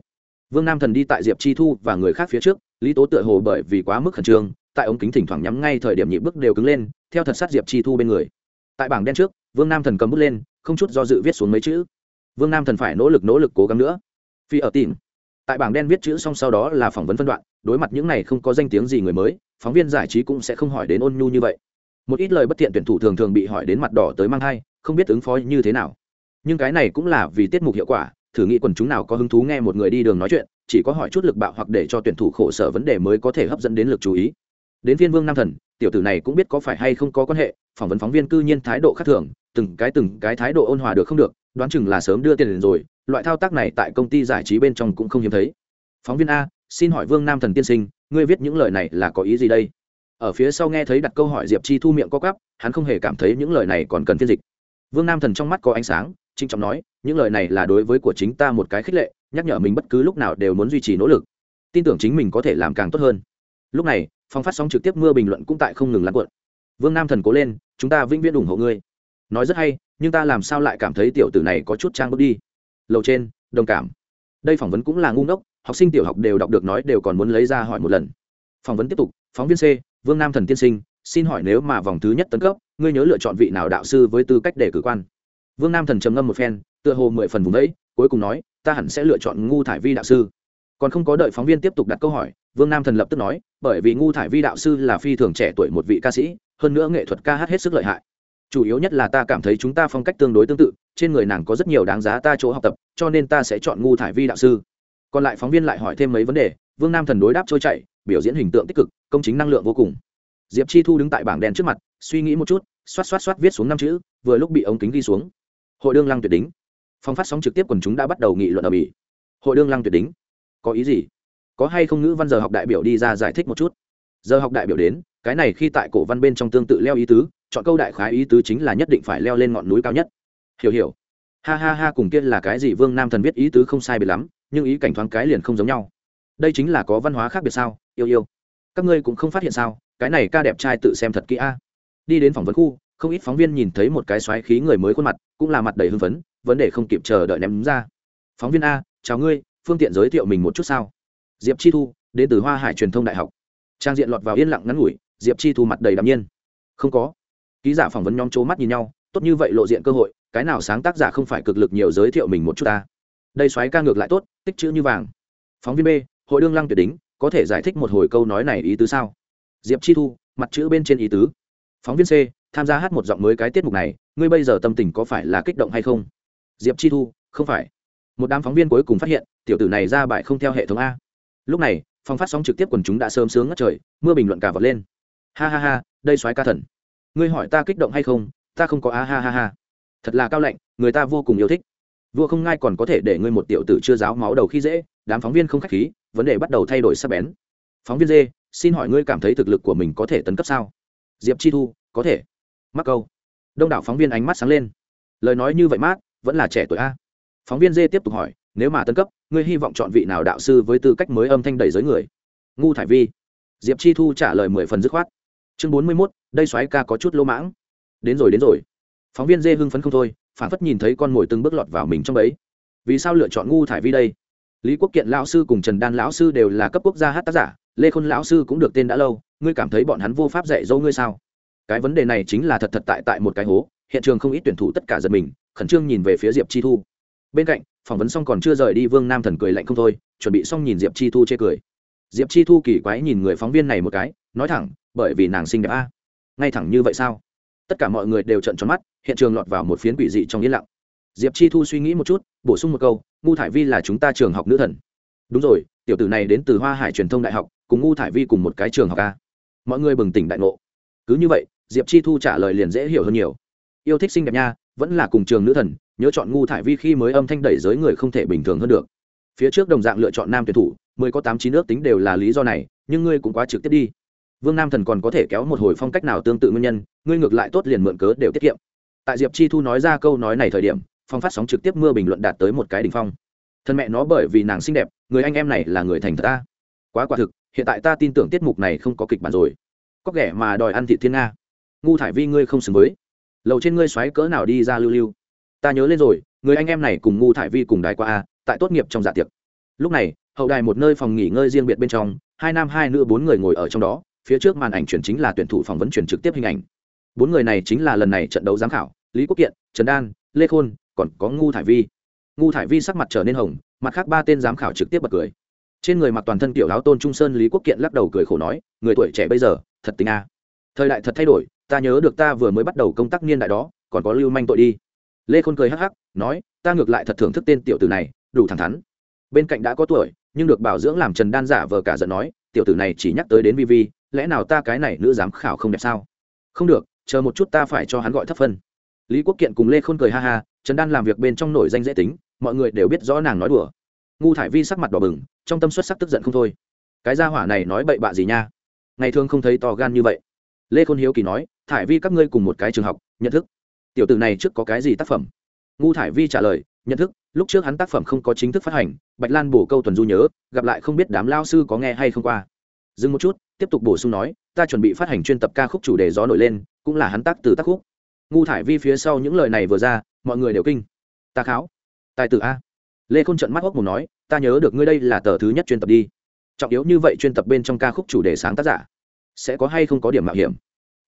vương nam thần đi tại diệp chi thu và người khác phía trước, lý tố tựa hồ bởi vì quá mức khẩn trương, tại ống kính thỉnh thoảng nhắm ngay thời điểm nhị bước đều cứng lên, theo thật sát diệp chi thu bên người. Tại bảng đen trước, vương nam thần cầm bút lên, không chút do dự viết xuống mấy chữ. Vương nam thần phải nỗ lực nỗ lực cố gắng nữa. Phi ở tìm. Tại bảng đen viết chữ xong sau đó là phỏng vấn phân đoạn, đối mặt những này không có danh tiếng gì người mới, phóng viên giải trí cũng sẽ không hỏi đến ôn nhu như vậy. Một ít lời bất thiện tuyển thủ thường thường bị hỏi đến mặt đỏ tới mang thai, không biết ứng phó như thế nào. Nhưng cái này cũng là vì tiết mục hiệu quả thử nghĩ quần chúng nào có hứng thú nghe một người đi đường nói chuyện, chỉ có hỏi chút lực bạo hoặc để cho tuyển thủ khổ sở vấn đề mới có thể hấp dẫn đến lực chú ý. Đến viên vương nam thần, tiểu tử này cũng biết có phải hay không có quan hệ, phỏng vấn phóng viên cư nhiên thái độ khác thường, từng cái từng cái thái độ ôn hòa được không được, đoán chừng là sớm đưa tiền đến rồi, loại thao tác này tại công ty giải trí bên trong cũng không hiếm thấy. Phóng viên a, xin hỏi vương nam thần tiên sinh, ngươi viết những lời này là có ý gì đây? Ở phía sau nghe thấy đặt câu hỏi diệp chi thu miệng co cắp hắn không hề cảm thấy những lời này còn cần phiên dịch. Vương nam thần trong mắt có ánh sáng trinh trọng nói, những lời này là đối với của chính ta một cái khích lệ, nhắc nhở mình bất cứ lúc nào đều muốn duy trì nỗ lực. Tin tưởng chính mình có thể làm càng tốt hơn. Lúc này phong phát sóng trực tiếp mưa bình luận cũng tại không ngừng lăn cuộn. Vương nam thần cố lên, chúng ta vĩnh viễn ủng hộ ngươi. Nói rất hay, nhưng ta làm sao lại cảm thấy tiểu tử này có chút trang bước đi? Lầu trên, đồng cảm. Đây phỏng vấn cũng là ngu ngốc, học sinh tiểu học đều đọc được nói đều còn muốn lấy ra hỏi một lần. Phỏng vấn tiếp tục, phóng viên c, vương nam thần tiên sinh, xin hỏi nếu mà vòng thứ nhất tấn cấp, ngươi nhớ lựa chọn vị nào đạo sư với tư cách để cử quan? Vương nam thần trầm ngâm một phen, tựa hồ mười phần vùng đấy cuối cùng nói, ta hẳn sẽ lựa chọn ngu thải vi đạo sư. Còn không có đợi phóng viên tiếp tục đặt câu hỏi, vương nam thần lập tức nói, bởi vì ngu thải vi đạo sư là phi thường trẻ tuổi một vị ca sĩ, hơn nữa nghệ thuật ca hát hết sức lợi hại. Chủ yếu nhất là ta cảm thấy chúng ta phong cách tương đối tương tự, trên người nàng có rất nhiều đáng giá ta chỗ học tập, cho nên ta sẽ chọn ngu thải vi đạo sư. Còn lại phóng viên lại hỏi thêm mấy vấn đề, vương nam thần đối đáp trôi chảy, biểu diễn hình tượng tích cực, công chính năng lượng vô cùng. Diệp chi thu đứng tại bảng đèn trước mặt, suy nghĩ một chút, xoát xoát xoát viết xuống năm chữ, vừa lúc bị ống kính ghi xuống hội đương lăng tuyệt đính. Phong phát sóng trực tiếp quần chúng đã bắt đầu nghị luận ở mỹ. Hội đương lăng tuyệt đính. Có ý gì? Có hay không ngữ văn giờ học đại biểu đi ra giải thích một chút? Giờ học đại biểu đến, cái này khi tại cổ văn bên trong tương tự leo ý tứ, chọn câu đại khái ý tứ chính là nhất định phải leo lên ngọn núi cao nhất. Hiểu hiểu. Ha ha ha, cùng kia là cái gì vương nam thần biết ý tứ không sai biệt lắm, nhưng ý cảnh thoáng cái liền không giống nhau. Đây chính là có văn hóa khác biệt sao? Yêu yêu. Các ngươi cũng không phát hiện sao? Cái này ca đẹp trai tự xem thật kỹ a. Đi đến phỏng vấn khu không ít phóng viên nhìn thấy một cái xoáy khí người mới khuôn mặt, cũng là mặt đầy hưng phấn, vấn đề không kịp chờ đợi ném ra. Phóng viên a, chào ngươi, phương tiện giới thiệu mình một chút sao? Diệp chi thu, đến từ hoa hải truyền thông đại học. Trang diện lọt vào yên lặng ngắn ngủi, diệp chi thu mặt đầy đ nhiên. Không có. Ký giả phỏng vấn nhóm c mắt nhìn nhau, tốt như vậy lộ diện cơ hội, cái nào sáng tác giả không phải cực lực nhiều giới thiệu mình một chút ta? Đây xoáy ca ngược lại tốt, tích chữ như vàng. Phóng viên b, hội đương lăng tuyệt đính, có thể giải thích một hồi câu nói này ý tứ sao? Diệp chi thu, mặt chữ bên trên ý tứ. Phóng viên c tham gia hát một giọng mới cái tiết mục này, ngươi bây giờ tâm tình có phải là kích động hay không? Diệp chi thu, không phải. Một đám phóng viên cuối cùng phát hiện, tiểu tử này ra bài không theo hệ thống a. Lúc này phong phát sóng trực tiếp quần chúng đã sớm sướng ngất trời, mưa bình luận cả vật lên. Ha ha ha, đây soái ca thần. Ngươi hỏi ta kích động hay không, ta không có a ha ha ha. Thật là cao lạnh, người ta vô cùng yêu thích. Vua không ngai còn có thể để ngươi một tiểu tử chưa giáo máu đầu khi dễ, đám phóng viên không khách khí, vấn đề bắt đầu thay đổi sắc bén. Phóng viên dê xin hỏi ngươi cảm thấy thực lực của mình có thể tấn cấp sao? Diệp chi thu, có thể mắc câu. Đông đảo phóng viên ánh mắt sáng lên. Lời nói như vậy mát, vẫn là trẻ tuổi a. Phóng viên dê tiếp tục hỏi, nếu mà tân cấp, ngươi hy vọng chọn vị nào đạo sư với tư cách mới âm thanh đầy giới người? Ngu thải vi. Diệp chi thu trả lời mười phần dứt khoát. Chương bốn mươi mốt, đây xoáy ca có chút lỗ mãng. Đến rồi đến rồi. Phóng viên dê hưng phấn không thôi phản phất nhìn thấy con mồi từng bước lọt vào mình trong ấy vì sao lựa chọn ngu thải vi đây? Lý quốc kiện lão sư cùng trần đan lão sư đều là cấp quốc gia hát tác giả, lê khôn lão sư cũng được tên đã lâu, ngươi cảm thấy bọn hắn vô pháp dạy dỗ ngươi sao? Cái vấn đề này chính là thật thật tại tại một cái hố, hiện trường không ít tuyển thủ tất cả giật mình, khẩn trương nhìn về phía diệp chi thu. Bên cạnh, phỏng vấn xong còn chưa rời đi, vương nam thần cười lạnh không thôi, chuẩn bị xong nhìn diệp chi thu chê cười. Diệp chi thu kỳ quái nhìn người phóng viên này một cái, nói thẳng, bởi vì nàng xinh đẹp a. Ngay thẳng như vậy sao? Tất cả mọi người đều trận tròn mắt, hiện trường lọt vào một phiến quỷ dị trong yên lặng. Diệp chi thu suy nghĩ một chút, bổ sung một câu, ngu thải vi là chúng ta trường học nữ thần. Đúng rồi, tiểu tử này đến từ hoa hải truyền thông đại học, cùng ngu thải vi cùng một cái trường học a. Mọi người bừng tỉnh đại ngộ. Cứ như vậy diệp chi thu trả lời liền dễ hiểu hơn nhiều. Yêu thích xinh đẹp nha, vẫn là cùng trường nữ thần, nhớ chọn ngu thải vi khi mới âm thanh đẩy giới người không thể bình thường hơn được. Phía trước đồng dạng lựa chọn nam tuyển thủ, mười có tám chín nước tính đều là lý do này, nhưng ngươi cũng quá trực tiếp đi. Vương nam thần còn có thể kéo một hồi phong cách nào tương tự nguyên nhân, ngươi ngược lại tốt liền mượn cớ đều tiết kiệm. Tại diệp chi thu nói ra câu nói này thời điểm, phong phát sóng trực tiếp mưa bình luận đạt tới một cái đỉnh phong. Thân mẹ nó bởi vì nàng xinh đẹp, người anh em này là người thành thật ta. Quá quả thực, hiện tại ta tin tưởng tiết mục này không có kịch bản rồi. Có ghẻ mà đòi ăn thị thiên nga ngu thải vi ngươi không xứng với. Lầu trên ngươi xoáy cỡ nào đi ra lưu lưu. Ta nhớ lên rồi, người anh em này cùng ngu thải vi cùng đài qua a, tại tốt nghiệp trong dạ tiệc. Lúc này, hậu đài một nơi phòng nghỉ ngơi riêng biệt bên trong, hai nam hai nữ bốn người ngồi ở trong đó, phía trước màn ảnh chuyển chính là tuyển thủ phỏng vấn chuyển trực tiếp hình ảnh. Bốn người này chính là lần này trận đấu giám khảo, lý quốc kiện, trần đan, lê khôn, còn có ngu thải vi. Ngu thải vi sắc mặt trở nên hồng, mặt khác ba tên giám khảo trực tiếp bật cười. Trên người mặc toàn thân tiểu áo tôn trung sơn lý quốc kiện lắc đầu cười khổ nói, người tuổi trẻ bây giờ, thật tình a. Thời đại thật thay đổi ta nhớ được ta vừa mới bắt đầu công tác niên đại đó, còn có lưu manh tội đi. Lê khôn cười hắc hắc, nói, ta ngược lại thật thưởng thức tên tiểu tử này, đủ thẳng thắn. Bên cạnh đã có tuổi, nhưng được bảo dưỡng làm trần đan giả vờ cả giận nói, tiểu tử này chỉ nhắc tới đến vi vi lẽ nào ta cái này nữ giám khảo không đẹp sao? Không được, chờ một chút ta phải cho hắn gọi thấp phân. Lý quốc kiện cùng lê khôn cười ha ha, trần đan làm việc bên trong nổi danh dễ tính, mọi người đều biết rõ nàng nói đùa. Ngu thải vi sắc mặt đỏ bừng, trong tâm xuất sắc tức giận không thôi. Cái gia hỏa này nói bậy bạ gì nha? Ngày thường không thấy to gan như vậy lê khôn hiếu kỳ nói, thải vi các ngươi cùng một cái trường học, nhận thức. Tiểu tử này trước có cái gì tác phẩm? Ngu thải vi trả lời, nhận thức, lúc trước hắn tác phẩm không có chính thức phát hành, bạch lan bổ câu tuần du nhớ, gặp lại không biết đám lao sư có nghe hay không qua. Dừng một chút, tiếp tục bổ sung nói, ta chuẩn bị phát hành chuyên tập ca khúc chủ đề gió nổi lên, cũng là hắn tác từ tác khúc. Ngu thải vi phía sau những lời này vừa ra, mọi người đều kinh. Ta kháo, tài tử a. Lê khôn trận mắt hốc một nói, ta nhớ được ngươi đây là tờ thứ nhất chuyên tập đi. Trọng yếu như vậy chuyên tập bên trong ca khúc chủ đề sáng tác giả sẽ có hay không có điểm mạo hiểm.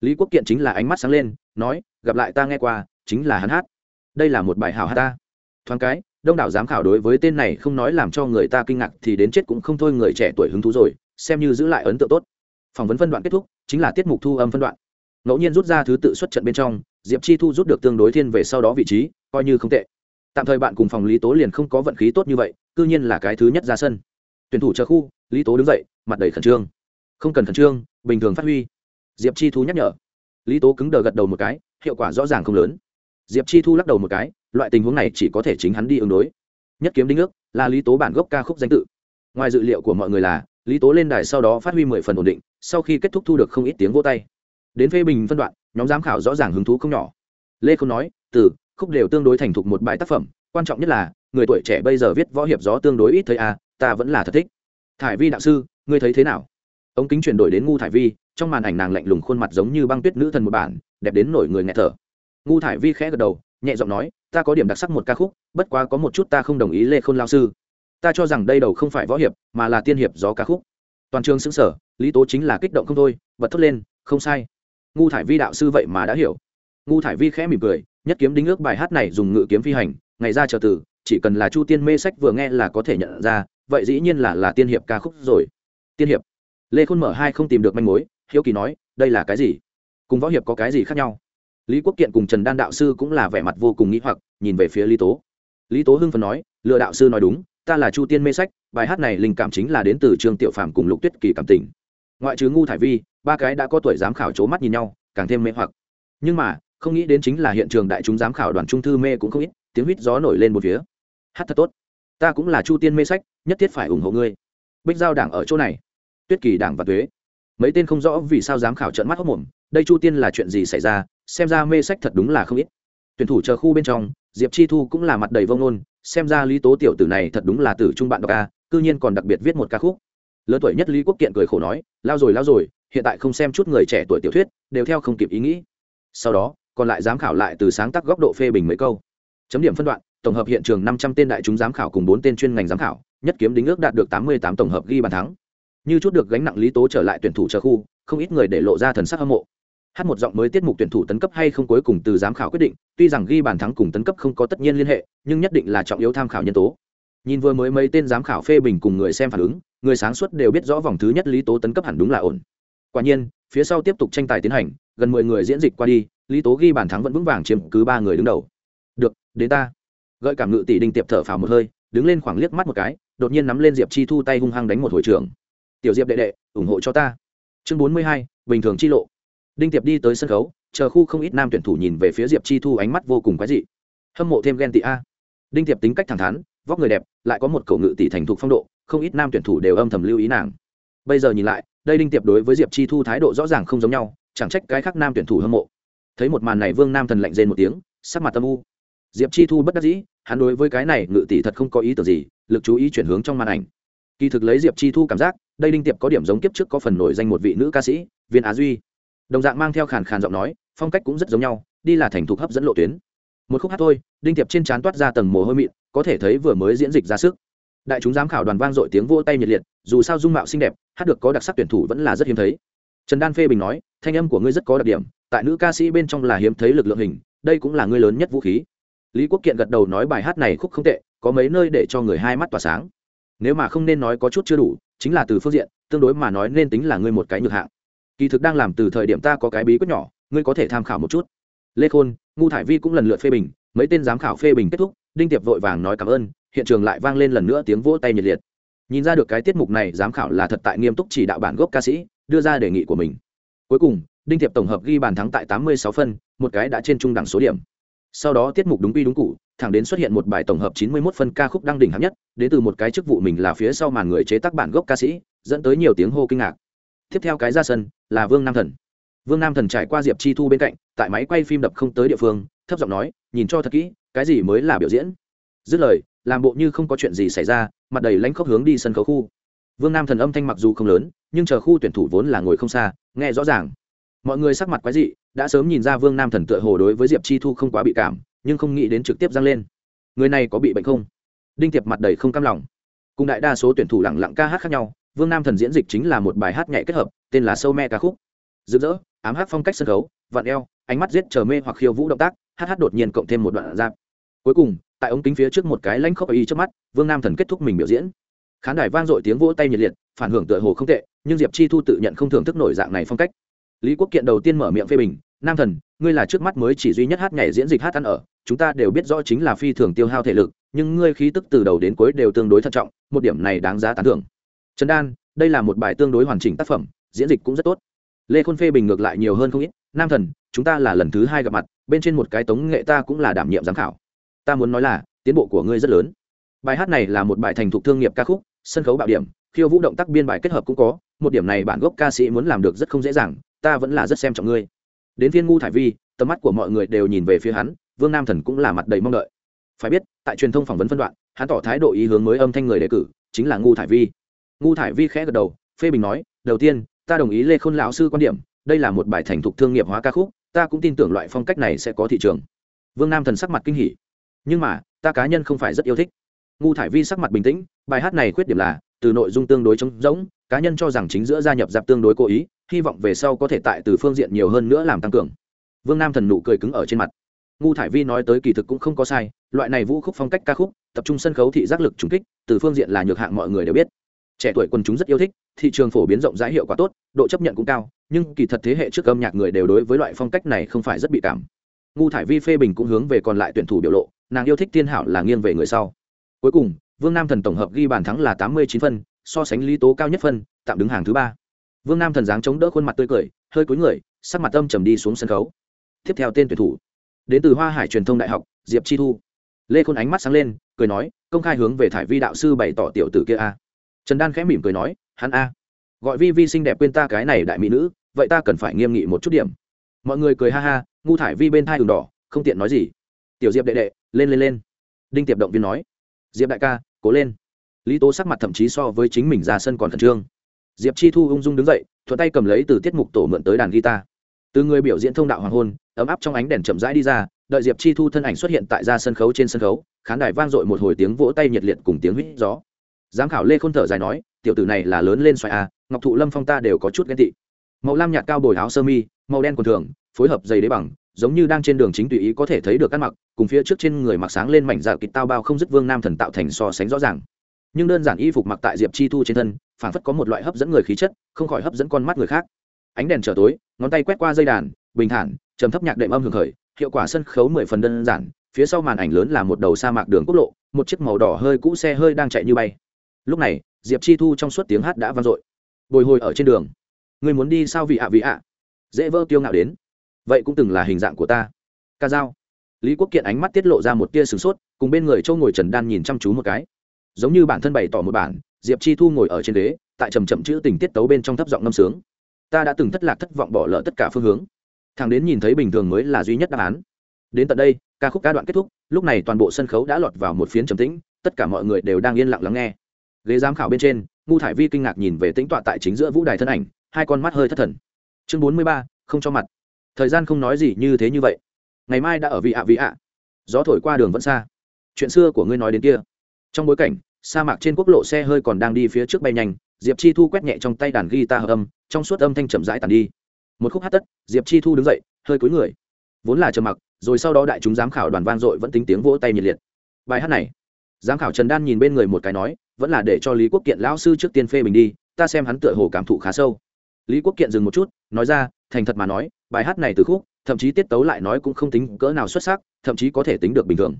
Lý quốc kiện chính là ánh mắt sáng lên, nói, gặp lại ta nghe qua, chính là hắn hát. Đây là một bài hào hát ta. Thoáng cái, đông đảo giám khảo đối với tên này không nói làm cho người ta kinh ngạc thì đến chết cũng không thôi người trẻ tuổi hứng thú rồi, xem như giữ lại ấn tượng tốt. Phỏng vấn phân đoạn kết thúc, chính là tiết mục thu âm phân đoạn. Ngẫu nhiên rút ra thứ tự xuất trận bên trong, diệp chi thu rút được tương đối thiên về sau đó vị trí, coi như không tệ. Tạm thời bạn cùng phòng lý tố liền không có vận khí tốt như vậy c nhiên là cái thứ nhất ra sân. Tuyển thủ chờ khu, lý tố đứng dậy, mặt đầy khẩn trương. Không cần khẩn trương bình thường phát huy. Diệp chi thu nhắc nhở. Lý tố cứng đờ gật đầu một cái, hiệu quả rõ ràng không lớn. Diệp chi thu lắc đầu một cái, loại tình huống này chỉ có thể chính hắn đi ứng đối. Nhất kiếm đinh ước, là lý tố bản gốc ca khúc danh tự. Ngoài dự liệu của mọi người là, lý tố lên đài sau đó phát huy mười phần ổn định, sau khi kết thúc thu được không ít tiếng vô tay. Đến phê bình phân đoạn, nhóm giám khảo rõ ràng hứng thú không nhỏ. Lê không nói, từ, khúc đều tương đối thành thục một bài tác phẩm, quan trọng nhất là, người tuổi trẻ bây giờ viết võ hiệp gió tương đối ít thấy à ta vẫn là thật thích. Thải vi đạo sư, ngươi thấy thế nào? Ống kính chuyển đổi đến ngu thải vi, trong màn ảnh nàng lạnh lùng khuôn mặt giống như băng tuyết nữ thần một bản, đẹp đến nổi người nghe thở. Ngu thải vi khẽ gật đầu, nhẹ giọng nói, ta có điểm đặc sắc một ca khúc, bất quá có một chút ta không đồng ý lê khôn lao sư. Ta cho rằng đây đầu không phải võ hiệp, mà là tiên hiệp gió ca khúc. Toàn trường xứng sở lý tố chính là kích động không thôi, bật thốt lên, không sai. Ngu thải vi đạo sư vậy mà đã hiểu. Ngu thải vi khẽ mỉm cười, nhất kiếm đính ước bài hát này dùng ngự kiếm phi hành, ngày ra chờ từ, chỉ cần là chu tiên mê sách vừa nghe là có thể nhận ra, vậy dĩ nhiên là là tiên hiệp ca khúc rồi. Tiên hiệp lê khôn mở hai không tìm được manh mối, hiếu kỳ nói, đây là cái gì? Cùng võ hiệp có cái gì khác nhau? Lý quốc kiện cùng trần đan đạo sư cũng là vẻ mặt vô cùng nghĩ hoặc, nhìn về phía lý tố. Lý tố hưng phần nói, lừa đạo sư nói đúng, ta là chu tiên mê sách, bài hát này linh cảm chính là đến từ trương tiểu phàm cùng lục tuyết kỳ cảm tình. Ngoại trừ ngu thải vi, ba cái đã có tuổi giám khảo c mắt nhìn nhau, càng thêm mê hoặc. Nhưng mà, không nghĩ đến chính là hiện trường đại chúng giám khảo đoàn trung thư mê cũng không ít, tiếng huýt gió nổi lên một phía. Hát thật tốt, ta cũng là chu tiên mê sách, nhất thiết phải ủng hộ ngươi. Bích giao đảng ở chỗ này tuyết kỳ đảng và thuế mấy tên không rõ vì sao dám khảo trận mắt hốc mồm, đây chu tiên là chuyện gì xảy ra, xem ra mê sách thật đúng là không ít. Tuyển thủ chờ khu bên trong, diệp chi thu cũng là mặt đầy vông nôn xem ra lý tố tiểu tử này thật đúng là tử trung bạn đọc a, cư nhiên còn đặc biệt viết một ca khúc. Lớn tuổi nhất lý quốc kiện cười khổ nói, lao rồi lao rồi, hiện tại không xem chút người trẻ tuổi tiểu thuyết, đều theo không kịp ý nghĩ. Sau đó, còn lại giám khảo lại từ sáng tác góc độ phê bình mấy câu. Chấm điểm phân đoạn, tổng hợp hiện trường năm trăm tên đại chúng giám khảo cùng bốn tên chuyên ngành giám khảo, nhất kiếm đính ước đạt được tám mươi tám tổng hợp ghi bàn thắng như chút được gánh nặng lý tố trở lại tuyển thủ chờ khu, không ít người để lộ ra thần sắc hâm mộ. Hát một giọng mới tiết mục tuyển thủ tấn cấp hay không cuối cùng từ giám khảo quyết định, tuy rằng ghi bàn thắng cùng tấn cấp không có tất nhiên liên hệ, nhưng nhất định là trọng yếu tham khảo nhân tố. Nhìn vừa mới mấy tên giám khảo phê bình cùng người xem phản ứng, người sáng suốt đều biết rõ vòng thứ nhất lý tố tấn cấp hẳn đúng là ổn. Quả nhiên, phía sau tiếp tục tranh tài tiến hành, gần mười người diễn dịch qua đi, lý tố ghi bàn thắng vẫn vững vàng chiếm cứ ba người đứng đầu. Được, đến ta. Gợi cảm ngự tỷ đinh tiệp thở phào một hơi, đứng lên khoảng liếc mắt một cái, đột nhiên nắm lên diệp chi thu tay hung hăng đánh một hồi trưởng tiểu diệp đệ đệ, ủng hộ cho ta. Chương bốn mươi hai, bình thường chi lộ. Đinh tiệp đi tới sân khấu, chờ khu không ít nam tuyển thủ nhìn về phía diệp chi thu ánh mắt vô cùng quái dị. Hâm mộ thêm ghen tị a. Đinh tiệp tính cách thẳng thắn, vóc người đẹp, lại có một cậu ngự tỷ thành thục phong độ, không ít nam tuyển thủ đều âm thầm lưu ý nàng. Bây giờ nhìn lại, đây đinh tiệp đối với diệp chi thu thái độ rõ ràng không giống nhau, chẳng trách cái khác nam tuyển thủ hâm mộ. Thấy một màn này vương nam thần lạnh rên một tiếng, sắc mặt tâm u. Diệp chi thu bất đắc dĩ, hắn đối với cái này ngự tỷ thật không có ý tưởng gì, lực chú ý chuyển hướng trong màn ảnh. Kỳ thực lấy diệp chi thu cảm giác đây đinh tiệp có điểm giống kiếp trước có phần nổi danh một vị nữ ca sĩ, viên á duy. Đồng dạng mang theo khàn khàn giọng nói, phong cách cũng rất giống nhau, đi là thành thục hấp dẫn lộ tuyến. Một khúc hát thôi, đinh tiệp trên trán toát ra tầng mồ hôi mịn, có thể thấy vừa mới diễn dịch ra sức. Đại chúng giám khảo đoàn vang dội tiếng vỗ tay nhiệt liệt, dù sao dung mạo xinh đẹp, hát được có đặc sắc tuyển thủ vẫn là rất hiếm thấy. Trần đan phê bình nói, thanh âm của ngươi rất có đặc điểm, tại nữ ca sĩ bên trong là hiếm thấy lực lượng hình, đây cũng là ngươi lớn nhất vũ khí. Lý quốc kiện gật đầu nói bài hát này khúc không tệ, có mấy nơi để cho người hai mắt tỏa sáng nếu mà không nên nói có chút chưa đủ, chính là từ phương diện, tương đối mà nói nên tính là ngươi một cái nhược hạng. Kỳ thực đang làm từ thời điểm ta có cái bí quyết nhỏ, ngươi có thể tham khảo một chút. Lê khôn, ngu thải vi cũng lần lượt phê bình, mấy tên giám khảo phê bình kết thúc, đinh tiệp vội vàng nói cảm ơn, hiện trường lại vang lên lần nữa tiếng vỗ tay nhiệt liệt. Nhìn ra được cái tiết mục này giám khảo là thật tại nghiêm túc chỉ đạo bản gốc ca sĩ, đưa ra đề nghị của mình. Cuối cùng, đinh tiệp tổng hợp ghi bàn thắng tại tám mươi sáu phân, một cái đã trên trung đẳng số điểm. Sau đó tiết mục đúng quy đúng cụ thẳng đến xuất hiện một bài tổng hợp 91 phân ca khúc đăng đỉnh hạng nhất, đến từ một cái chức vụ mình là phía sau màn người chế tác bản gốc ca sĩ, dẫn tới nhiều tiếng hô kinh ngạc. Tiếp theo cái ra sân, là vương nam thần. Vương nam thần trải qua diệp chi thu bên cạnh, tại máy quay phim đập không tới địa phương, thấp giọng nói, nhìn cho thật kỹ, cái gì mới là biểu diễn? Dứt lời, làm bộ như không có chuyện gì xảy ra, mặt đầy lãnh khốc hướng đi sân khấu khu. Vương nam thần âm thanh mặc dù không lớn, nhưng chờ khu tuyển thủ vốn là ngồi không xa, nghe rõ ràng. Mọi người sắc mặt quái dị, đã sớm nhìn ra vương nam thần tựa hồ đối với diệp chi thu không quá bị cảm nhưng không nghĩ đến trực tiếp giang lên. Người này có bị bệnh không? Đinh tiệp mặt đầy không cam lòng. Cùng đại đa số tuyển thủ lẳng lặng ca hát khác nhau, vương nam thần diễn dịch chính là một bài hát nhạy kết hợp, tên là sâu me ca khúc. Rực rỡ, ám hát phong cách sân khấu, vặn eo, ánh mắt giết chờ mê hoặc khiêu vũ động tác, hát hát đột nhiên cộng thêm một đoạn giáp cuối cùng, tại ống kính phía trước một cái lãnh khốc ý trước mắt, vương nam thần kết thúc mình biểu diễn. Khán đài vang dội tiếng vỗ tay nhiệt liệt, phản hưởng tựa hồ không tệ, nhưng diệp chi thu tự nhận không thưởng thức nổi dạng này phong cách. Lý quốc kiện đầu tiên mở miệng phê bình nam thần, ngươi là trước mắt mới chỉ duy nhất hát nhảy diễn dịch hát ăn ở, chúng ta đều biết rõ chính là phi thường tiêu hao thể lực, nhưng ngươi khí tức từ đầu đến cuối đều tương đối thận trọng, một điểm này đáng giá tán thưởng. Trần đan, đây là một bài tương đối hoàn chỉnh tác phẩm, diễn dịch cũng rất tốt. Lê khôn phê bình ngược lại nhiều hơn không ít, nam thần, chúng ta là lần thứ hai gặp mặt, bên trên một cái tống nghệ ta cũng là đảm nhiệm giám khảo. Ta muốn nói là, tiến bộ của ngươi rất lớn. Bài hát này là một bài thành thục thương nghiệp ca khúc, sân khấu bạo điểm, khiêu vũ động tác biên bài kết hợp cũng có, một điểm này bản gốc ca sĩ muốn làm được rất không dễ dàng, ta vẫn là rất xem trọng ngươi đến phiên ngu thải vi, tầm mắt của mọi người đều nhìn về phía hắn, vương nam thần cũng là mặt đầy mong đợi. Phải biết, tại truyền thông phỏng vấn phân đoạn, hắn tỏ thái độ ý hướng mới âm thanh người đề cử, chính là ngu thải vi. Ngu thải vi khẽ gật đầu, phê bình nói, đầu tiên, ta đồng ý lê khôn lão sư quan điểm, đây là một bài thành thục thương nghiệp hóa ca khúc, ta cũng tin tưởng loại phong cách này sẽ có thị trường. Vương nam thần sắc mặt kinh hỉ. Nhưng mà, ta cá nhân không phải rất yêu thích. Ngu thải vi sắc mặt bình tĩnh, bài hát này khuyết điểm là, từ nội dung tương đối trống rỗng cá nhân cho rằng chính giữa gia nhập dạp tương đối cố ý, hy vọng về sau có thể tại từ phương diện nhiều hơn nữa làm tăng cường. Vương nam thần nụ cười cứng ở trên mặt. Ngu thải vi nói tới kỳ thực cũng không có sai, loại này vũ khúc phong cách ca khúc, tập trung sân khấu thị giác lực trùng kích, từ phương diện là nhược hạng mọi người đều biết. Trẻ tuổi quần chúng rất yêu thích, thị trường phổ biến rộng rãi hiệu quả tốt, độ chấp nhận cũng cao, nhưng kỳ thật thế hệ trước âm nhạc người đều đối với loại phong cách này không phải rất bị cảm. Ngu thải vi phê bình cũng hướng về còn lại tuyển thủ biểu lộ, nàng yêu thích thiên hảo là nghiêng về người sau. Cuối cùng, vương nam thần tổng hợp ghi bàn thắng là tám mươi chín phân so sánh lý tố cao nhất phân, tạm đứng hàng thứ ba. Vương nam thần dáng chống đỡ khuôn mặt tươi cười, hơi cúi người, sắc mặt âm trầm đi xuống sân khấu. Tiếp theo tên tuyển thủ. Đến từ hoa hải truyền thông đại học, diệp chi thu. Lê khôn ánh mắt sáng lên, cười nói, công khai hướng về thải vi đạo sư bày tỏ tiểu tử kia a. Trần đan khẽ mỉm cười nói, hắn a. Gọi vi vi xinh đẹp quên ta cái này đại mỹ nữ, vậy ta cần phải nghiêm nghị một chút điểm. Mọi người cười ha ha, ngu thải vi bên thai đường đỏ, không tiện nói gì. Tiểu diệp đệ đệ, lên lên lên. Đinh tiệp động viên nói. Diệp đại ca, cố lên lý tố sắc mặt thậm chí so với chính mình ra sân còn khẩn trương. Diệp chi thu ung dung đứng dậy, thuận tay cầm lấy từ tiết mục tổ mượn tới đàn guitar. Từ người biểu diễn thông đạo hoàng hôn, ấm áp trong ánh đèn chậm rãi đi ra, đợi diệp chi thu thân ảnh xuất hiện tại ra sân khấu trên sân khấu, khán đài vang dội một hồi tiếng vỗ tay nhiệt liệt cùng tiếng huýt gió. Giám khảo lê khôn thở dài nói, tiểu tử này là lớn lên xoài a ngọc thụ, lâm phong ta đều có chút ghen tị. Màu lam nhạt cao bồi áo sơ mi, màu đen quần thường, phối hợp dày đế bằng, giống như đang trên đường chính tùy ý có thể thấy được ăn mặc, cùng phía trước trên người mặc sáng lên mảnh dạ kịch tao bao không dứt vương nam thần tạo thành so sánh rõ ràng nhưng đơn giản y phục mặc tại diệp chi thu trên thân phản phất có một loại hấp dẫn người khí chất không khỏi hấp dẫn con mắt người khác ánh đèn trở tối ngón tay quét qua dây đàn bình thản trầm thấp nhạc đệm âm hưởng khởi hiệu quả sân khấu mười phần đơn giản phía sau màn ảnh lớn là một đầu sa mạc đường quốc lộ một chiếc màu đỏ hơi cũ xe hơi đang chạy như bay lúc này diệp chi thu trong suốt tiếng hát đã vang dội bồi hồi ở trên đường người muốn đi sao vị ạ vị ạ dễ vơ tiêu ngạo đến vậy cũng từng là hình dạng của ta ca dao lý quốc kiện ánh mắt tiết lộ ra một tia sửng sốt cùng bên người châu ngồi trần đan nhìn chăm chú một cái giống như bản thân bày tỏ một bản, diệp chi thu ngồi ở trên đế tại trầm chậm chữ tình tiết tấu bên trong thấp giọng ngâm sướng. Ta đã từng thất lạc thất vọng bỏ lỡ tất cả phương hướng. Thằng đến nhìn thấy bình thường mới là duy nhất đáp án. Đến tận đây, ca khúc ca đoạn kết thúc, lúc này toàn bộ sân khấu đã lọt vào một phiến trầm tĩnh, tất cả mọi người đều đang yên lặng lắng nghe. Ghế giám khảo bên trên, ngu thải vi kinh ngạc nhìn về tĩnh tọa tại chính giữa vũ đài thân ảnh, hai con mắt hơi thất thần. Chương bốn mươi ba, không cho mặt. Thời gian không nói gì như thế như vậy. Ngày mai đã ở vị ạ vị ạ. Gió thổi qua đường vẫn xa. Chuyện xưa của ngươi nói đến kia trong bối cảnh, sa mạc trên quốc lộ xe hơi còn đang đi phía trước bay nhanh, diệp chi thu quét nhẹ trong tay đàn guitar hợp âm, trong suốt âm thanh chậm rãi tàn đi. Một khúc hát tất, diệp chi thu đứng dậy, hơi cúi người. Vốn là trầm mặc, rồi sau đó đại chúng giám khảo đoàn vang dội vẫn tính tiếng vỗ tay nhiệt liệt. Bài hát này, giám khảo trần đan nhìn bên người một cái nói, vẫn là để cho lý quốc kiện lão sư trước tiên phê bình đi, ta xem hắn tựa hồ cảm thụ khá sâu. Lý quốc kiện dừng một chút, nói ra, thành thật mà nói, bài hát này từ khúc, thậm chí tiết tấu lại nói cũng không tính cỡ nào xuất sắc, thậm chí có thể tính được bình thường.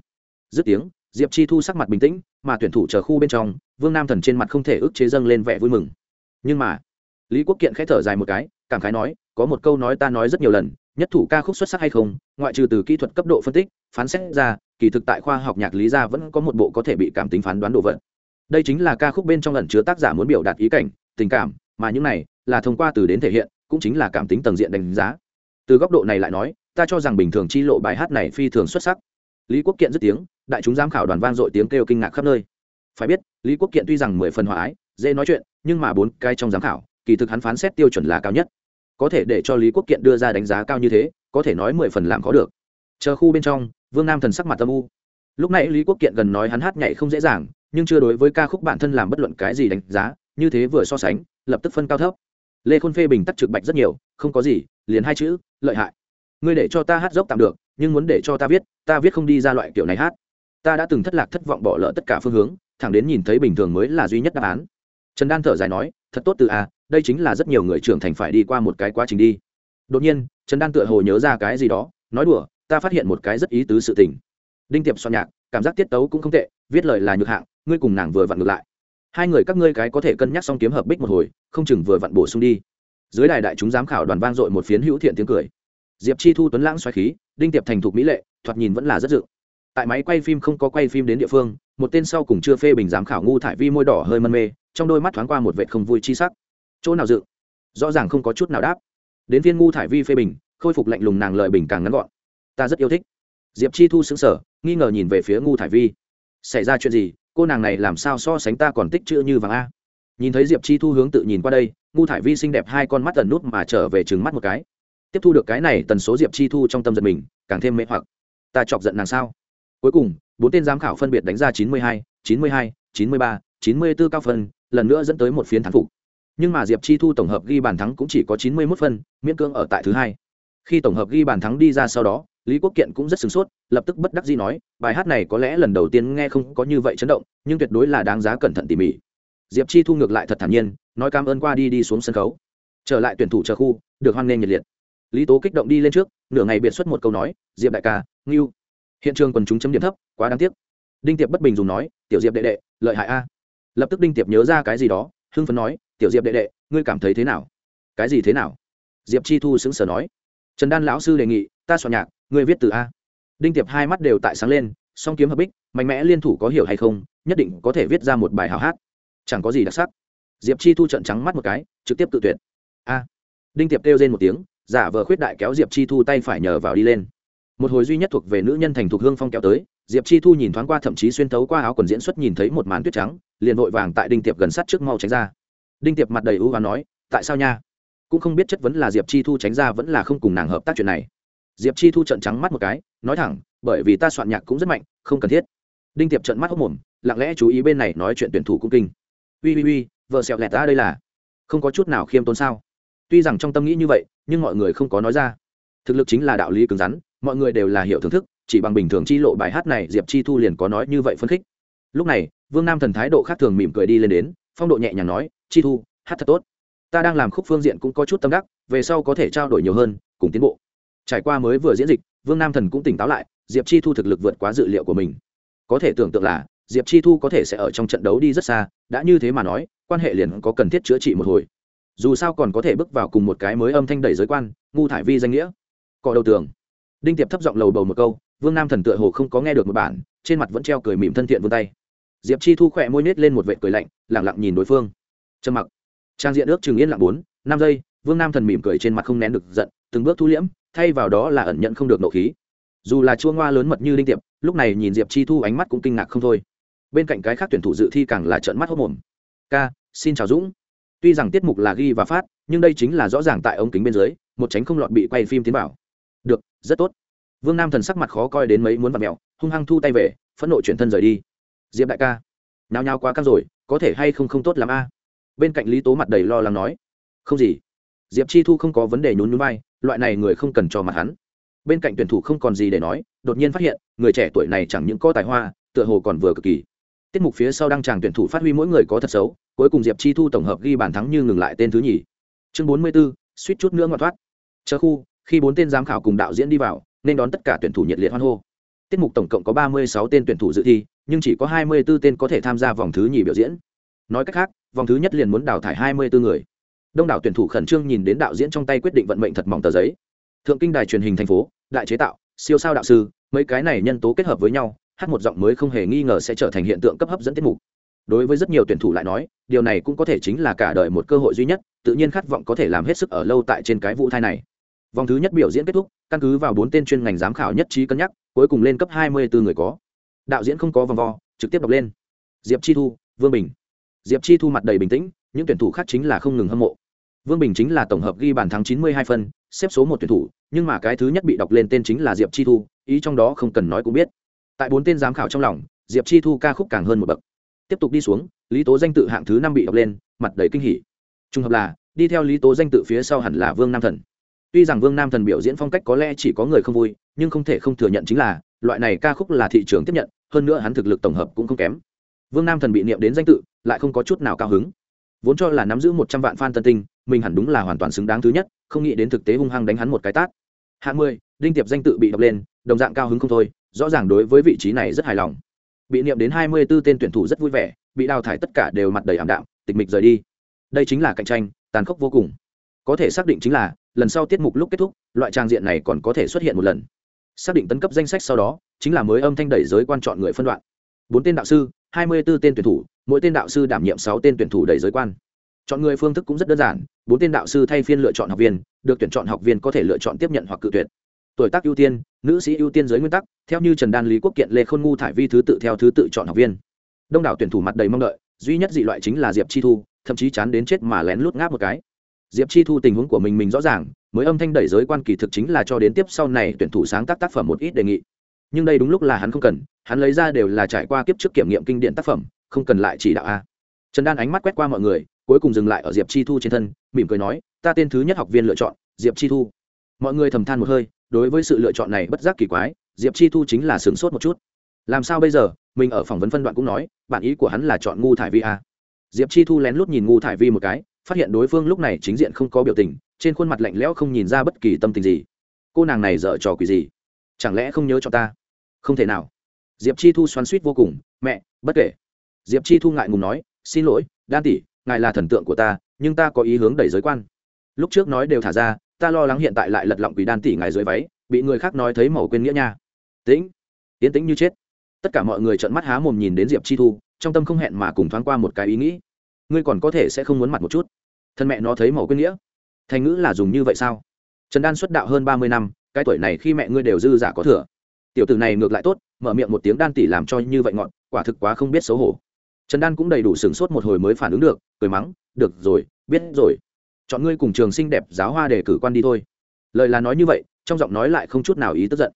Dứt tiếng diệp chi thu sắc mặt bình tĩnh, mà tuyển thủ chờ khu bên trong, vương nam thần trên mặt không thể ức chế dâng lên vẻ vui mừng. Nhưng mà, lý quốc kiện khẽ thở dài một cái, cảm khái nói, có một câu nói ta nói rất nhiều lần, nhất thủ ca khúc xuất sắc hay không, ngoại trừ từ kỹ thuật cấp độ phân tích, phán xét ra, kỳ thực tại khoa học nhạc lý ra vẫn có một bộ có thể bị cảm tính phán đoán đồ vật. Đây chính là ca khúc bên trong lần chứa tác giả muốn biểu đạt ý cảnh, tình cảm, mà những này là thông qua từ đến thể hiện, cũng chính là cảm tính tầng diện đánh giá. Từ góc độ này lại nói, ta cho rằng bình thường chi lộ bài hát này phi thường xuất sắc lý quốc kiện dứt tiếng, đại chúng giám khảo đoàn vang dội tiếng kêu kinh ngạc khắp nơi. Phải biết, lý quốc kiện tuy rằng mười phần hòa ái, dễ nói chuyện, nhưng mà bốn cái trong giám khảo, kỳ thực hắn phán xét tiêu chuẩn là cao nhất. Có thể để cho lý quốc kiện đưa ra đánh giá cao như thế, có thể nói mười phần làm có được. Chờ khu bên trong, vương nam thần sắc mặt tâm u. Lúc này lý quốc kiện gần nói hắn hát nhảy không dễ dàng, nhưng chưa đối với ca khúc bản thân làm bất luận cái gì đánh giá, như thế vừa so sánh, lập tức phân cao thấp. Lê khôn phê bình tắc trực bạch rất nhiều, không có gì, liền hai chữ, lợi hại. Ngươi để cho ta hát dốc tạm được nhưng muốn để cho ta viết ta viết không đi ra loại kiểu này hát. Ta đã từng thất lạc thất vọng bỏ lỡ tất cả phương hướng, thẳng đến nhìn thấy bình thường mới là duy nhất đáp án. Trần đan thở dài nói, thật tốt từ a, đây chính là rất nhiều người trưởng thành phải đi qua một cái quá trình đi. Đột nhiên, trần đan tựa hồ nhớ ra cái gì đó, nói đùa, ta phát hiện một cái rất ý tứ sự tình. Đinh tiệp soạn nhạc, cảm giác tiết tấu cũng không tệ, viết lời là nhược hạng, ngươi cùng nàng vừa vặn ngược lại. Hai người các ngươi cái có thể cân nhắc xong kiếm hợp bích một hồi, không chừng vừa vặn bổ sung đi. Dưới đài đại chúng giám khảo đoàn vang dội một phiến hữu thiện tiếng cười diệp chi thu tuấn lãng xoáy khí, đinh tiệp thành thục mỹ lệ, thoạt nhìn vẫn là rất dự tại máy quay phim không có quay phim đến địa phương, một tên sau cùng chưa phê bình giám khảo ngu thải vi môi đỏ hơi mân mê, trong đôi mắt thoáng qua một vệ không vui chi sắc. Chỗ nào dự rõ ràng không có chút nào đáp. Đến viên ngu thải vi phê bình, khôi phục lạnh lùng nàng lời bình càng ngắn gọn. Ta rất yêu thích. Diệp chi thu xứng sở nghi ngờ nhìn về phía ngu thải vi. Xảy ra chuyện gì? Cô nàng này làm sao so sánh ta còn tích chữ như vàng a? Nhìn thấy diệp chi thu hướng tự nhìn qua đây, ngu thải vi xinh đẹp hai con mắt tần nút mà trở về trừng mắt một cái tiếp thu được cái này tần số diệp chi thu trong tâm giật mình, càng thêm mê hoặc. Ta chọc giận nàng sao? Cuối cùng, bốn tên giám khảo phân biệt đánh ra chín mươi hai, chín mươi hai, chín mươi ba, chín mươi b ố cao phân, lần nữa dẫn tới một phiến thắng phục. Nhưng mà diệp chi thu tổng hợp ghi bàn thắng cũng chỉ có chín mươi mốt phân, miễn cưỡng ở tại thứ hai. Khi tổng hợp ghi bàn thắng đi ra sau đó, lý quốc kiện cũng rất sửng sốt, lập tức bất đắc dĩ nói, bài hát này có lẽ lần đầu tiên nghe không có như vậy chấn động, nhưng tuyệt đối là đáng giá cẩn thận tỉ mỉ. Diệp chi thu ngược lại thật thản nhiên, nói cảm ơn qua đi đi xuống sân khấu. Trở lại tuyển thủ chờ khu, được hoan nghênh nhiệt liệt lý tố kích động đi lên trước, nửa ngày biệt xuất một câu nói, diệp đại ca, ngưu. Hiện trường quần chúng chấm điểm thấp, quá đáng tiếc. Đinh tiệp bất bình dùng nói, tiểu diệp đệ đệ, lợi hại a. Lập tức đinh tiệp nhớ ra cái gì đó, hưng phấn nói, tiểu diệp đệ đệ, ngươi cảm thấy thế nào? Cái gì thế nào? Diệp chi thu xứng sở nói. Trần đan lão sư đề nghị, ta soạn nhạc, ngươi viết từ a. Đinh tiệp hai mắt đều tại sáng lên, song kiếm hợp bích, mạnh mẽ liên thủ có hiểu hay không, nhất định có thể viết ra một bài hào hát. Chẳng có gì đặc sắc. Diệp chi thu trận trắng mắt một cái, trực tiếp tự tuyệt. A. Đinh tiệp kêu lên một tiếng giả vờ khuyết đại kéo diệp chi thu tay phải nhờ vào đi lên. Một hồi duy nhất thuộc về nữ nhân thành thục hương phong kéo tới, diệp chi thu nhìn thoáng qua thậm chí xuyên thấu qua áo quần diễn xuất nhìn thấy một màn tuyết trắng, liền vội vàng tại đinh tiệp gần sát trước mau tránh ra. Đinh tiệp mặt đầy ưu và nói, tại sao nha? Cũng không biết chất vấn là diệp chi thu tránh ra vẫn là không cùng nàng hợp tác chuyện này. Diệp chi thu trận trắng mắt một cái, nói thẳng, bởi vì ta soạn nhạc cũng rất mạnh, không cần thiết. Đinh tiệp trận mắt hốc mồm, lặng lẽ chú ý bên này nói chuyện tuyển thủ cung kinh. Ui ui ui, vợ sẹo lẹt ra đây là. Không có chút nào khiêm tốn sao? Tuy rằng trong tâm nghĩ như vậy, nhưng mọi người không có nói ra. Thực lực chính là đạo lý cứng rắn, mọi người đều là hiểu thưởng thức, chỉ bằng bình thường chi lộ bài hát này diệp chi thu liền có nói như vậy phân khích. Lúc này, vương nam thần thái độ khác thường mỉm cười đi lên đến, phong độ nhẹ nhàng nói, chi thu, hát thật tốt. Ta đang làm khúc phương diện cũng có chút tâm đắc, về sau có thể trao đổi nhiều hơn, cùng tiến bộ. Trải qua mới vừa diễn dịch, vương nam thần cũng tỉnh táo lại, diệp chi thu thực lực vượt quá dự liệu của mình. Có thể tưởng tượng là, diệp chi thu có thể sẽ ở trong trận đấu đi rất xa, đã như thế mà nói, quan hệ liền có cần thiết chữa trị một hồi dù sao còn có thể bước vào cùng một cái mới âm thanh đẩy giới quan, ngu thải vi danh nghĩa. Cọ đầu tường. Đinh tiệp thấp giọng lầu bầu một câu, vương nam thần tựa hồ không có nghe được một bản, trên mặt vẫn treo cười mỉm thân thiện vươn tay. Diệp chi thu khỏe môi nết lên một vệ cười lạnh lẳng lặng nhìn đối phương. Trầm mặc. Trang diện ước chừng yên lặng bốn, năm giây, vương nam thần mỉm cười trên mặt không nén được giận, từng bước thu liễm, thay vào đó là ẩn nhận không được nộ khí. Dù là chua ngoa lớn mật như đinh tiệp, lúc này nhìn diệp chi thu ánh mắt cũng kinh ngạc không thôi. Bên cạnh cái khác tuyển thủ dự thi càng là trợn mắt hốc mồm. Ca, xin chào dũng tuy rằng tiết mục là ghi và phát, nhưng đây chính là rõ ràng tại ống kính bên dưới, một tránh không lọt bị quay phim tiến bảo được, rất tốt. Vương nam thần sắc mặt khó coi đến mấy muốn vặt mẹo hung hăng thu tay về, phẫn nộ chuyển thân rời đi. Diệp đại ca nào nhao quá căng rồi, có thể hay không không tốt l a? Bên cạnh lý tố mặt đầy lo lắng nói. Không gì. Diệp chi thu không có vấn đề nhún nhún vai, loại này người không cần cho mặt hắn. Bên cạnh tuyển thủ không còn gì để nói, đột nhiên phát hiện, người trẻ tuổi này chẳng những có tài hoa, tựa hồ còn vừa cực kỳ. Tiết mục phía sau đăng tràng tuyển thủ phát huy mỗi người có thật xấu cuối cùng diệp chi thu tổng hợp ghi bàn thắng như ngừng lại tên thứ nhì. Chương bốn mươi b ố suýt chút nữa ngoại thoát. Chờ khu, khi bốn tên giám khảo cùng đạo diễn đi vào, nên đón tất cả tuyển thủ nhiệt liệt hoan hô. Tiết mục tổng cộng có ba mươi sáu tên tuyển thủ dự thi, nhưng chỉ có hai mươi 24 tên có thể tham gia vòng thứ nhì biểu diễn. Nói cách khác, vòng thứ nhất liền muốn đào thải hai mươi 24 người. Đông đảo tuyển thủ khẩn trương nhìn đến đạo diễn trong tay quyết định vận mệnh thật mỏng tờ giấy. Thượng kinh đài truyền hình thành phố, đại chế tạo, siêu sao đạo sư, mấy cái này nhân tố kết hợp với nhau, hát một giọng mới không hề nghi ngờ sẽ trở thành hiện tượng cấp hấp dẫn tiết mục đối với rất nhiều tuyển thủ lại nói, điều này cũng có thể chính là cả đời một cơ hội duy nhất, tự nhiên khát vọng có thể làm hết sức ở lâu tại trên cái vũ thai này. Vòng thứ nhất biểu diễn kết thúc, căn cứ vào bốn tên chuyên ngành giám khảo nhất trí cân nhắc, cuối cùng lên cấp hai mươi bốn người có. Đạo diễn không có vòng vo, trực tiếp đọc lên. Diệp chi thu, vương bình. Diệp chi thu mặt đầy bình tĩnh, những tuyển thủ khác chính là không ngừng hâm mộ. Vương bình chính là tổng hợp ghi bàn thắng chín mươi hai phân, xếp số một tuyển thủ, nhưng mà cái thứ nhất bị đọc lên tên chính là diệp chi thu, ý trong đó không cần nói cũng biết. Tại bốn tên giám khảo trong lòng, diệp chi thu ca khúc càng hơn một bậc tiếp tục đi xuống, lý tố danh tự hạng thứ năm bị đọc lên, mặt đầy kinh hỉ. Trùng hợp là, đi theo lý tố danh tự phía sau hẳn là vương nam thần. Tuy rằng vương nam thần biểu diễn phong cách có lẽ chỉ có người không vui, nhưng không thể không thừa nhận chính là, loại này ca khúc là thị trường tiếp nhận, hơn nữa hắn thực lực tổng hợp cũng không kém. Vương nam thần bị niệm đến danh tự, lại không có chút nào cao hứng. Vốn cho là nắm giữ một trăm vạn fan tân tinh, mình hẳn đúng là hoàn toàn xứng đáng thứ nhất, không nghĩ đến thực tế hung hăng đánh hắn một cái tát. Hạng mười, đinh tiệp danh tự bị đọc lên, đồng dạng cao hứng không thôi, rõ ràng đối với vị trí này rất hài lòng bị niệm đến hai mươi 24 tên tuyển thủ rất vui vẻ, bị đào thải tất cả đều mặt đầy ảm đạm, tịch mịch rời đi. Đây chính là cạnh tranh, tàn khốc vô cùng. Có thể xác định chính là, lần sau tiết mục lúc kết thúc, loại trang diện này còn có thể xuất hiện một lần. Xác định tấn cấp danh sách sau đó, chính là mới âm thanh đẩy giới quan chọn người phân đoạn. Bốn tên đạo sư, hai mươi 24 tên tuyển thủ, mỗi tên đạo sư đảm nhiệm sáu tên tuyển thủ đẩy giới quan. Chọn người phương thức cũng rất đơn giản, bốn tên đạo sư thay phiên lựa chọn học viên, được tuyển chọn học viên có thể lựa chọn tiếp nhận hoặc cự tuyệt tuổi tác ưu tiên, nữ sĩ ưu tiên dưới nguyên tắc, theo như trần đan lý quốc kiện lê khôn ngu thải vi thứ tự theo thứ tự chọn học viên. Đông đảo tuyển thủ mặt đầy mong đợi, duy nhất dị loại chính là diệp chi thu, thậm chí chán đến chết mà lén lút ngáp một cái. Diệp chi thu tình huống của mình mình rõ ràng, mới âm thanh đẩy giới quan kỳ thực chính là cho đến tiếp sau này tuyển thủ sáng tác tác phẩm một ít đề nghị. Nhưng đây đúng lúc là hắn không cần, hắn lấy ra đều là trải qua kiếp trước kiểm nghiệm kinh điển tác phẩm, không cần lại chỉ đạo a. Trần đan ánh mắt quét qua mọi người, cuối cùng dừng lại ở diệp chi thu trên thân, mỉm cười nói, ta tên thứ nhất học viên lựa chọn, diệp chi thu. Mọi người thầm than một hơi đối với sự lựa chọn này bất giác kỳ quái, diệp chi thu chính là sửng sốt một chút. Làm sao bây giờ? Mình ở phỏng vấn phân đoạn cũng nói, bản ý của hắn là chọn ngu thải vi a diệp chi thu lén lút nhìn ngu thải vi một cái, phát hiện đối phương lúc này chính diện không có biểu tình, trên khuôn mặt lạnh lẽo không nhìn ra bất kỳ tâm tình gì. Cô nàng này dở trò quỷ gì? Chẳng lẽ không nhớ cho ta? Không thể nào. Diệp chi thu xoắn suýt vô cùng, mẹ, bất kể. Diệp chi thu ngại ngùng nói, xin lỗi, đan tỷ, ngài là thần tượng của ta, nhưng ta có ý hướng đẩy giới quan. Lúc trước nói đều thả ra ta lo lắng hiện tại lại lật lọng quỷ đan tỷ ngài dưới váy, bị người khác nói thấy màu quên nghĩa nha. Tĩnh. Tiến tĩnh như chết. Tất cả mọi người trợn mắt há mồm nhìn đến diệp chi thu, trong tâm không hẹn mà cùng thoáng qua một cái ý nghĩ. Ngươi còn có thể sẽ không muốn mặt một chút. Thân mẹ nó thấy màu quên nghĩa. Thành ngữ là dùng như vậy sao? Trần đan xuất đạo hơn ba mươi năm, cái tuổi này khi mẹ ngươi đều dư giả có thừa. Tiểu tử này ngược lại tốt, mở miệng một tiếng đan tỷ làm cho như vậy ngọn quả thực quá không biết xấu hổ. Trần đan cũng đầy đủ sửng sốt một hồi mới phản ứng được, cười mắng, được rồi, biết rồi chọn ngươi cùng trường xinh đẹp giáo hoa để cử quan đi thôi. Lời là nói như vậy, trong giọng nói lại không chút nào ý tức giận.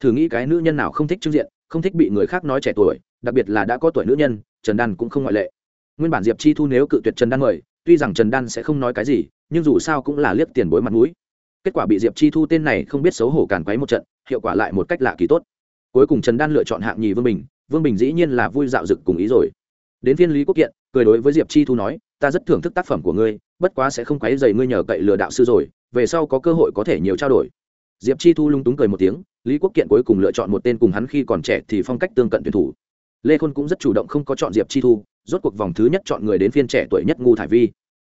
Thử nghĩ cái nữ nhân nào không thích trưng diện, không thích bị người khác nói trẻ tuổi, đặc biệt là đã có tuổi nữ nhân, trần đan cũng không ngoại lệ. Nguyên bản diệp chi thu nếu cự tuyệt trần đan mời, tuy rằng trần đan sẽ không nói cái gì, nhưng dù sao cũng là liếc tiền bối mặt mũi. Kết quả bị diệp chi thu tên này không biết xấu hổ càn quấy một trận, hiệu quả lại một cách lạ kỳ tốt. Cuối cùng trần đan lựa chọn hạng nhì vương bình vương bình dĩ nhiên là vui dạo dực cùng ý rồi. Đến phiên lý quốc kiện, cười đối với diệp chi thu nói ta rất thưởng thức tác phẩm của ngươi, bất quá sẽ không quấy dày ngươi nhờ cậy lừa đạo sư rồi, về sau có cơ hội có thể nhiều trao đổi. Diệp chi thu lung túng cười một tiếng, lý quốc kiện cuối cùng lựa chọn một tên cùng hắn khi còn trẻ thì phong cách tương cận tuyển thủ. Lê khôn cũng rất chủ động không có chọn diệp chi thu, rốt cuộc vòng thứ nhất chọn người đến phiên trẻ tuổi nhất ngu thải vi.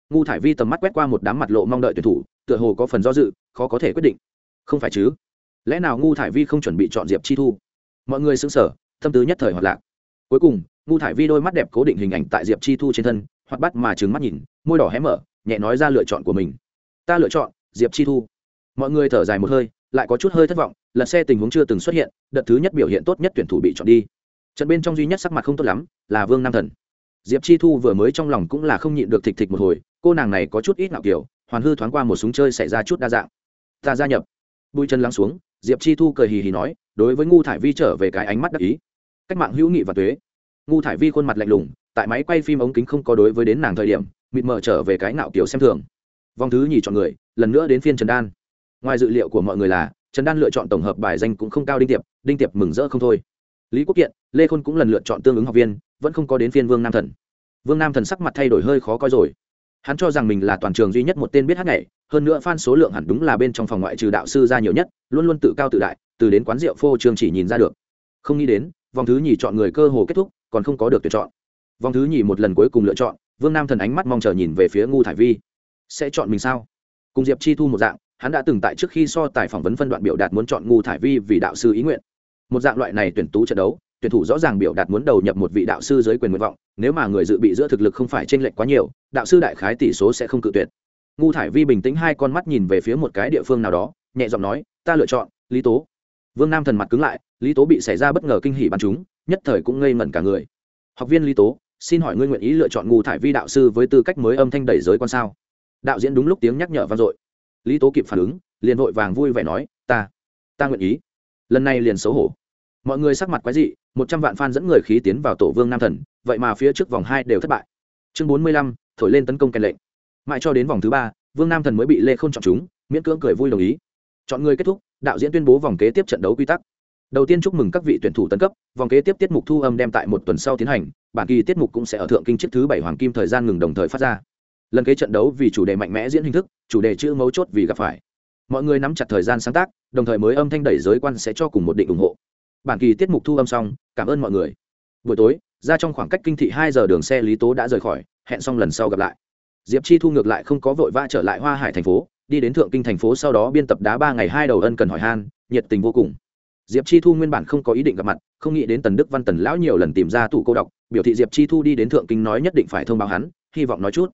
Ngu thải vi tầm mắt quét qua một đám mặt lộ mong đợi tuyển thủ, tựa hồ có phần do dự, khó có thể quyết định. Không phải chứ? Lẽ nào ngu thải vi không chuẩn bị chọn diệp chi thu? Mọi người xứng sở tâm tứ nhất thời hoạt lạc cuối cùng ngu thải vi đôi mắt đẹp cố định hình ảnh tại diệp chi thu trên thân hoặc bắt mà trừng mắt nhìn, môi đỏ hé mở, nhẹ nói ra lựa chọn của mình. Ta lựa chọn, diệp chi thu. Mọi người thở dài một hơi, lại có chút hơi thất vọng, lật xe tình huống chưa từng xuất hiện, đợt thứ nhất biểu hiện tốt nhất tuyển thủ bị chọn đi. Trận bên trong duy nhất sắc mặt không tốt lắm, là vương nam thần. Diệp chi thu vừa mới trong lòng cũng là không nhịn được thịt thịt một hồi, cô nàng này có chút ít nạo kiểu, hoàn hư thoáng qua một súng chơi xảy ra chút đa dạng. Ta gia nhập. Bùi chân lắng xuống, diệp chi thu cười hì hì nói, đối với ngu thải vi trở về cái ánh mắt đắc ý. Cách mạng hữu nghị và tuế. Ngu thải vi khuôn mặt lạnh lùng tại máy quay phim ống kính không có đối với đến nàng thời điểm, mịt mở trở về cái nạo kiểu xem thường. Vòng thứ nhì chọn người, lần nữa đến phiên trần đan. Ngoài dự liệu của mọi người là, trần đan lựa chọn tổng hợp bài danh cũng không cao đinh tiệp đinh tiệp mừng rỡ không thôi. Lý quốc kiện, lê khôn cũng lần lựa chọn tương ứng học viên, vẫn không có đến phiên vương nam thần. Vương nam thần sắc mặt thay đổi hơi khó coi rồi. Hắn cho rằng mình là toàn trường duy nhất một tên biết hát nhảy, hơn nữa f a n số lượng hẳn đúng là bên trong phòng ngoại trừ đạo sư ra nhiều nhất, luôn luôn tự cao tự đại, từ đến quán rượu phô trường chỉ nhìn ra được. Không nghĩ đến, vòng thứ nhì chọn người cơ hồ kết thúc, còn không có được tuyển chọn vòng thứ nhì một lần cuối cùng lựa chọn, vương nam thần ánh mắt mong chờ nhìn về phía ngu thải vi. Sẽ chọn mình sao? Cùng diệp chi thu một dạng, hắn đã từng tại trước khi so tài phỏng vấn phân đoạn biểu đạt muốn chọn ngu thải vi vì đạo sư ý nguyện. Một dạng loại này tuyển tú trận đấu, tuyển thủ rõ ràng biểu đạt muốn đầu nhập một vị đạo sư dưới quyền nguyện vọng, nếu mà người dự bị giữa thực lực không phải t r ê n lệch quá nhiều, đạo sư đại khái tỷ số sẽ không cự tuyệt. Ngu thải vi bình tĩnh hai con mắt nhìn về phía một cái địa phương nào đó, nhẹ giọng nói, ta lựa chọn lý tố. Vương nam thần mặt cứng lại, lý tố bị xảy ra bất ngờ kinh hỉ bắn chúng nhất thời cũng ngây ngẩn cả người. Học viên lý tố xin hỏi ngươi nguyện ý lựa chọn ngu thải vi đạo sư với tư cách mới âm thanh đẩy giới quan sao? Đạo diễn đúng lúc tiếng nhắc nhở vang dội. Lý tố kịp phản ứng, liền vội vàng vui vẻ nói, ta ta nguyện ý. Lần này liền xấu hổ. Mọi người sắc mặt quái dị, một trăm vạn fan dẫn người khí tiến vào tổ vương nam thần, vậy mà phía trước vòng hai đều thất bại. Chương bốn mươi lăm, thổi lên tấn công kèn lệnh. Mãi cho đến vòng thứ ba, vương nam thần mới bị lê k h ô n chọn chúng, miễn cưỡng cười vui đồng ý. Chọn người kết thúc, đạo diễn tuyên bố vòng kế tiếp trận đấu quy tắc. Đầu tiên chúc mừng các vị tuyển thủ tấn cấp, vòng kế tiếp tiết mục thu âm đem tại một tuần sau tiến hành bản kỳ tiết mục cũng sẽ ở thượng kinh chiếc thứ bảy hoàng kim thời gian ngừng đồng thời phát ra. Lần kế trận đấu vì chủ đề mạnh mẽ diễn hình thức, chủ đề chữ mấu chốt vì gặp phải. Mọi người nắm chặt thời gian sáng tác, đồng thời mới âm thanh đẩy giới quan sẽ cho cùng một định ủng hộ. Bản kỳ tiết mục thu âm xong, cảm ơn mọi người. Buổi tối, ra trong khoảng cách kinh thị hai giờ đường xe lý tố đã rời khỏi, hẹn xong lần sau gặp lại. Diệp chi thu ngược lại không có vội vã trở lại hoa hải thành phố, đi đến thượng kinh thành phố sau đó biên tập đá ba ngày hai đầu ân cần hỏi han, nhiệt tình vô cùng. Diệp chi thu nguyên bản không có ý định gặp mặt, không nghĩ đến tần đức văn tần lão nhiều lần tìm ra tủ cô đọc biểu thị diệp chi thu đi đến thượng kinh nói nhất định phải thông báo hắn, hy vọng nói chút.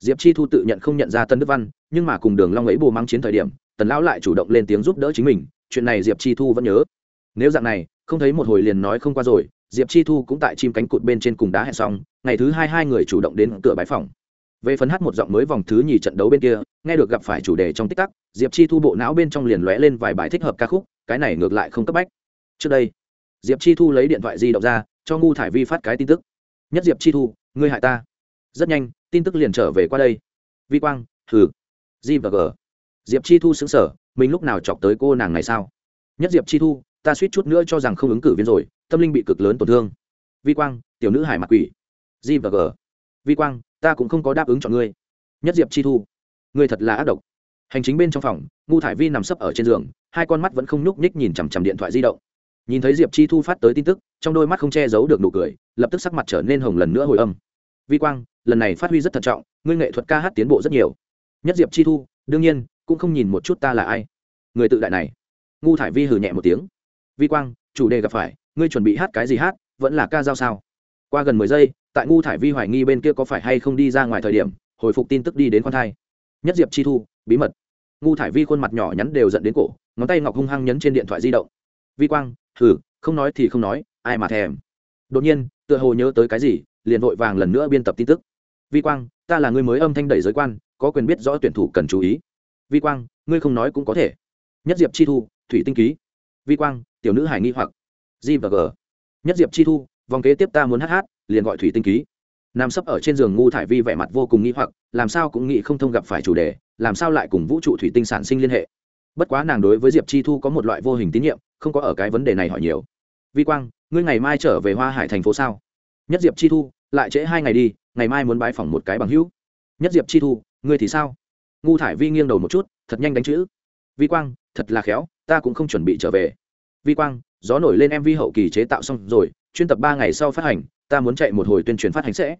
Diệp chi thu tự nhận không nhận ra tân đức văn, nhưng mà cùng đường long ấy bù mang chiến thời điểm, tần lão lại chủ động lên tiếng giúp đỡ chính mình, chuyện này diệp chi thu vẫn nhớ. Nếu dạng này, không thấy một hồi liền nói không qua rồi, diệp chi thu cũng tại chim cánh cụt bên trên cùng đá hẹn xong, ngày thứ hai hai người chủ động đến cửa bãi phòng. Về phần hát một giọng mới vòng thứ nhì trận đấu bên kia, nghe được gặp phải chủ đề trong tích tắc, diệp chi thu bộ não bên trong liền lóe lên vài bài thích hợp ca khúc, cái này ngược lại không cấp bách. Trước đây, diệp chi thu lấy điện thoại di động ra cho ngu thải vi phát cái tin tức. Nhất diệp chi thu, ngươi hại ta. Rất nhanh, tin tức liền trở về qua đây. Vi quang thử g và g. Diệp chi thu xứng sở mình lúc nào chọc tới cô nàng này sao? Nhất diệp chi thu, ta suýt chút nữa cho rằng không ứng cử viên rồi, tâm linh bị cực lớn tổn thương. Vi quang, tiểu nữ hải mặt quỷ. G và g. Vi quang, ta cũng không có đáp ứng chọn ngươi. Nhất diệp chi thu, ngươi thật là ác độc. Hành chính bên trong phòng, ngu thải vi nằm sấp ở trên giường, hai con mắt vẫn không nhúc nhích nhìn chằm chằm điện thoại di động nhìn thấy diệp chi thu phát tới tin tức, trong đôi mắt không che giấu được nụ cười, lập tức sắc mặt trở nên hồng lần nữa hồi âm. Vi quang, lần này phát huy rất thận trọng, ngươi nghệ thuật ca hát tiến bộ rất nhiều. Nhất diệp chi thu, đương nhiên, cũng không nhìn một chút ta là ai. Người tự đại này. Ngu thải vi hừ nhẹ một tiếng. Vi quang, chủ đề gặp phải, ngươi chuẩn bị hát cái gì hát, vẫn là ca giao sao? Qua gần mười giây, tại ngu thải vi hoài nghi bên kia có phải hay không đi ra ngoài thời điểm, hồi phục tin tức đi đến con thai. Nhất diệp chi thu, bí mật. Ngu thải vi khuôn mặt nhỏ nhắn đều dẫn đến cổ, ngón tay ngọc hung hăng nhấn trên điện thoại di động. Vi quang hừ, không nói thì không nói, ai mà thèm. Đột nhiên, tựa hồ nhớ tới cái gì, liền vội vàng lần nữa biên tập tin tức. Vi quang, ta là người mới âm thanh đẩy giới quan, có quyền biết rõ tuyển thủ cần chú ý. Vi quang, ngươi không nói cũng có thể. Nhất diệp chi thu, thủy tinh ký. Vi quang, tiểu nữ hải nghi hoặc. G và g. Nhất diệp chi thu, vòng kế tiếp ta muốn hát hát, liền gọi thủy tinh ký. Nam sấp ở trên giường ngu thải vi vẻ mặt vô cùng nghi hoặc, làm sao cũng nghĩ không thông gặp phải chủ đề, làm sao lại cùng vũ trụ thủy tinh sản sinh liên hệ. Bất quá nàng đối với diệp chi thu có một loại vô hình tín nhiệm không có ở cái vấn đề này hỏi nhiều. Vi quang, ngươi ngày mai trở về hoa hải thành phố sao? Nhất diệp chi thu, lại trễ hai ngày đi, ngày mai muốn bãi phỏng một cái bằng hữu. Nhất diệp chi thu, ngươi thì sao? Ngu thải vi nghiêng đầu một chút, thật nhanh đánh chữ. Vi quang, thật là khéo, ta cũng không chuẩn bị trở về. Vi quang, gió nổi lên mv hậu kỳ chế tạo xong rồi, chuyên tập ba ngày sau phát hành, ta muốn chạy một hồi tuyên truyền phát hành sẽ.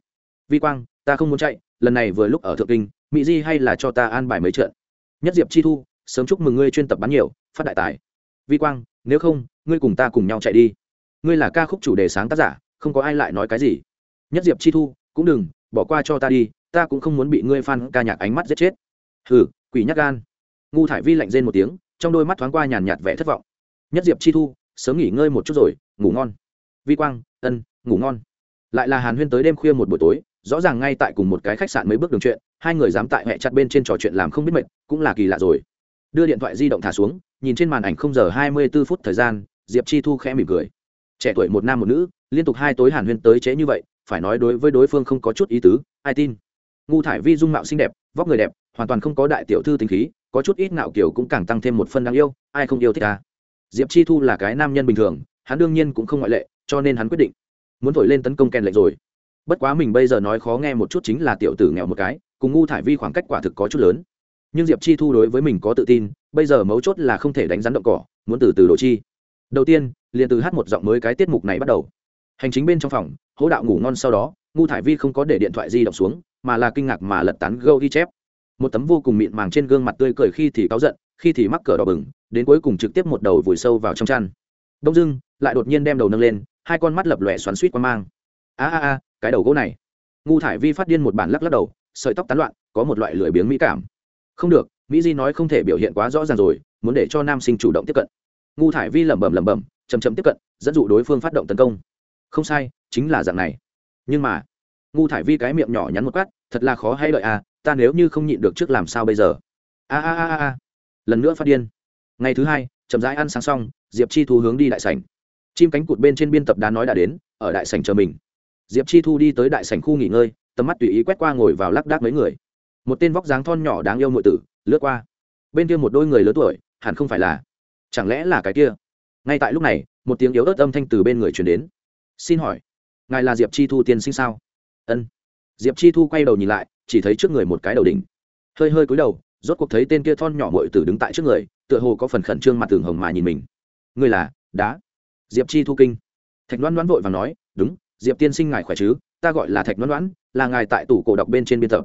Vi quang, ta không muốn chạy, lần này vừa lúc ở thượng kinh, mỹ di hay là cho ta an bài mấy trận. Nhất diệp chi thu, sớm chúc mừng ngươi chuyên tập bán nhiều, phát đại tài. Vi quang nếu không, ngươi cùng ta cùng nhau chạy đi. Ngươi là ca khúc chủ đề sáng tác giả, không có ai lại nói cái gì. Nhất diệp chi thu, cũng đừng, bỏ qua cho ta đi, ta cũng không muốn bị ngươi phan ca nhạc ánh mắt giết chết. Hừ, quỷ nhắc gan. Ngu thải vi lạnh rên một tiếng, trong đôi mắt thoáng qua nhàn nhạt vẻ thất vọng. Nhất diệp chi thu, sớm nghỉ ngơi một chút rồi, ngủ ngon. Vi quang, ân, ngủ ngon. Lại là hàn huyên tới đêm khuya một buổi tối, rõ ràng ngay tại cùng một cái khách sạn mấy bước đường chuyện, hai người dám tại hẹ chặt bên trên trò chuyện làm không biết mệt, cũng là kỳ lạ rồi đưa điện thoại di động thả xuống, nhìn trên màn ảnh không giờ hai mươi b ố phút thời gian, diệp chi thu khẽ mỉm cười. Trẻ tuổi một nam một nữ, liên tục hai tối hàn huyên tới chế như vậy, phải nói đối với đối phương không có chút ý tứ, ai tin. Ngu thải vi dung mạo xinh đẹp, vóc người đẹp, hoàn toàn không có đại tiểu thư tính khí, có chút ít ngạo kiểu cũng càng tăng thêm một phân đáng yêu, ai không yêu thích ta? Diệp chi thu là cái nam nhân bình thường, hắn đương nhiên cũng không ngoại lệ, cho nên hắn quyết định muốn thổi lên tấn công kèn lệnh rồi. Bất quá mình bây giờ nói khó nghe một chút chính là tiểu tử nghèo một cái, cùng ngu thải vi khoảng cách quả thực có chút lớn nhưng diệp chi thu đối với mình có tự tin, bây giờ mấu chốt là không thể đánh rắn động cỏ, muốn từ từ đồ chi. Đầu tiên, liền từ hát một giọng mới cái tiết mục này bắt đầu. Hành chính bên trong phòng hỗ đạo ngủ ngon sau đó, ngu thải vi không có để điện thoại di động xuống, mà là kinh ngạc mà lật tán gâu ghi chép. Một tấm vô cùng mịn màng trên gương mặt tươi cười khi thì cáu giận, khi thì mắc cờ đỏ bừng, đến cuối cùng trực tiếp một đầu vùi sâu vào trong chăn. Đông dưng lại đột nhiên đem đầu nâng lên, hai con mắt lập lòe xoắn suýt qua mang. A a a, cái đầu gỗ này. Ngu thải vi phát điên một bản lắc lắc đầu, sợi tóc tán loạn, có một loại lười biếng mỹ cảm không được, mỹ di nói không thể biểu hiện quá rõ ràng rồi, muốn để cho nam sinh chủ động tiếp cận. Ngu thải vi lẩm bẩm lẩm bẩm chầm chậm tiếp cận, dẫn dụ đối phương phát động tấn công. Không sai, chính là dạng này. Nhưng mà, ngu thải vi cái miệng nhỏ nhắn một quát, thật là khó hay đợi à ta nếu như không nhịn được trước làm sao bây giờ? A a a a. Lần nữa phát điên. Ngày thứ hai, chậm rãi ăn sáng xong, diệp chi thu hướng đi đại sảnh. Chim cánh cụt bên trên biên tập đá nói đã đến, ở đại sảnh chờ mình. Diệp chi thu đi tới đại sảnh khu nghỉ ngơi, tầm mắt tùy ý quét qua ngồi vào lác đác mấy người một tên vóc dáng thon nhỏ đáng yêu nội tử, lướt qua. Bên kia một đôi người lớn tuổi, hẳn không phải là. Chẳng lẽ là cái kia? Ngay tại lúc này, một tiếng yếu ớt âm thanh từ bên người truyền đến. Xin hỏi, ngài là diệp chi thu tiên sinh sao? Ân. Diệp chi thu quay đầu nhìn lại, chỉ thấy trước người một cái đầu đỉnh. Hơi hơi cúi đầu, rốt cuộc thấy tên kia thon nhỏ mội tử đứng tại trước người, tựa hồ có phần khẩn trương mặt tường hồng mà nhìn mình. Ngươi là, đá. Diệp chi thu kinh. Thạch đoán đoán vội và nói, đúng, diệp tiên sinh ngài khỏe chứ? Ta gọi là thạch đoán đoán là ngài tại tủ cổ đọc bên trên biên tập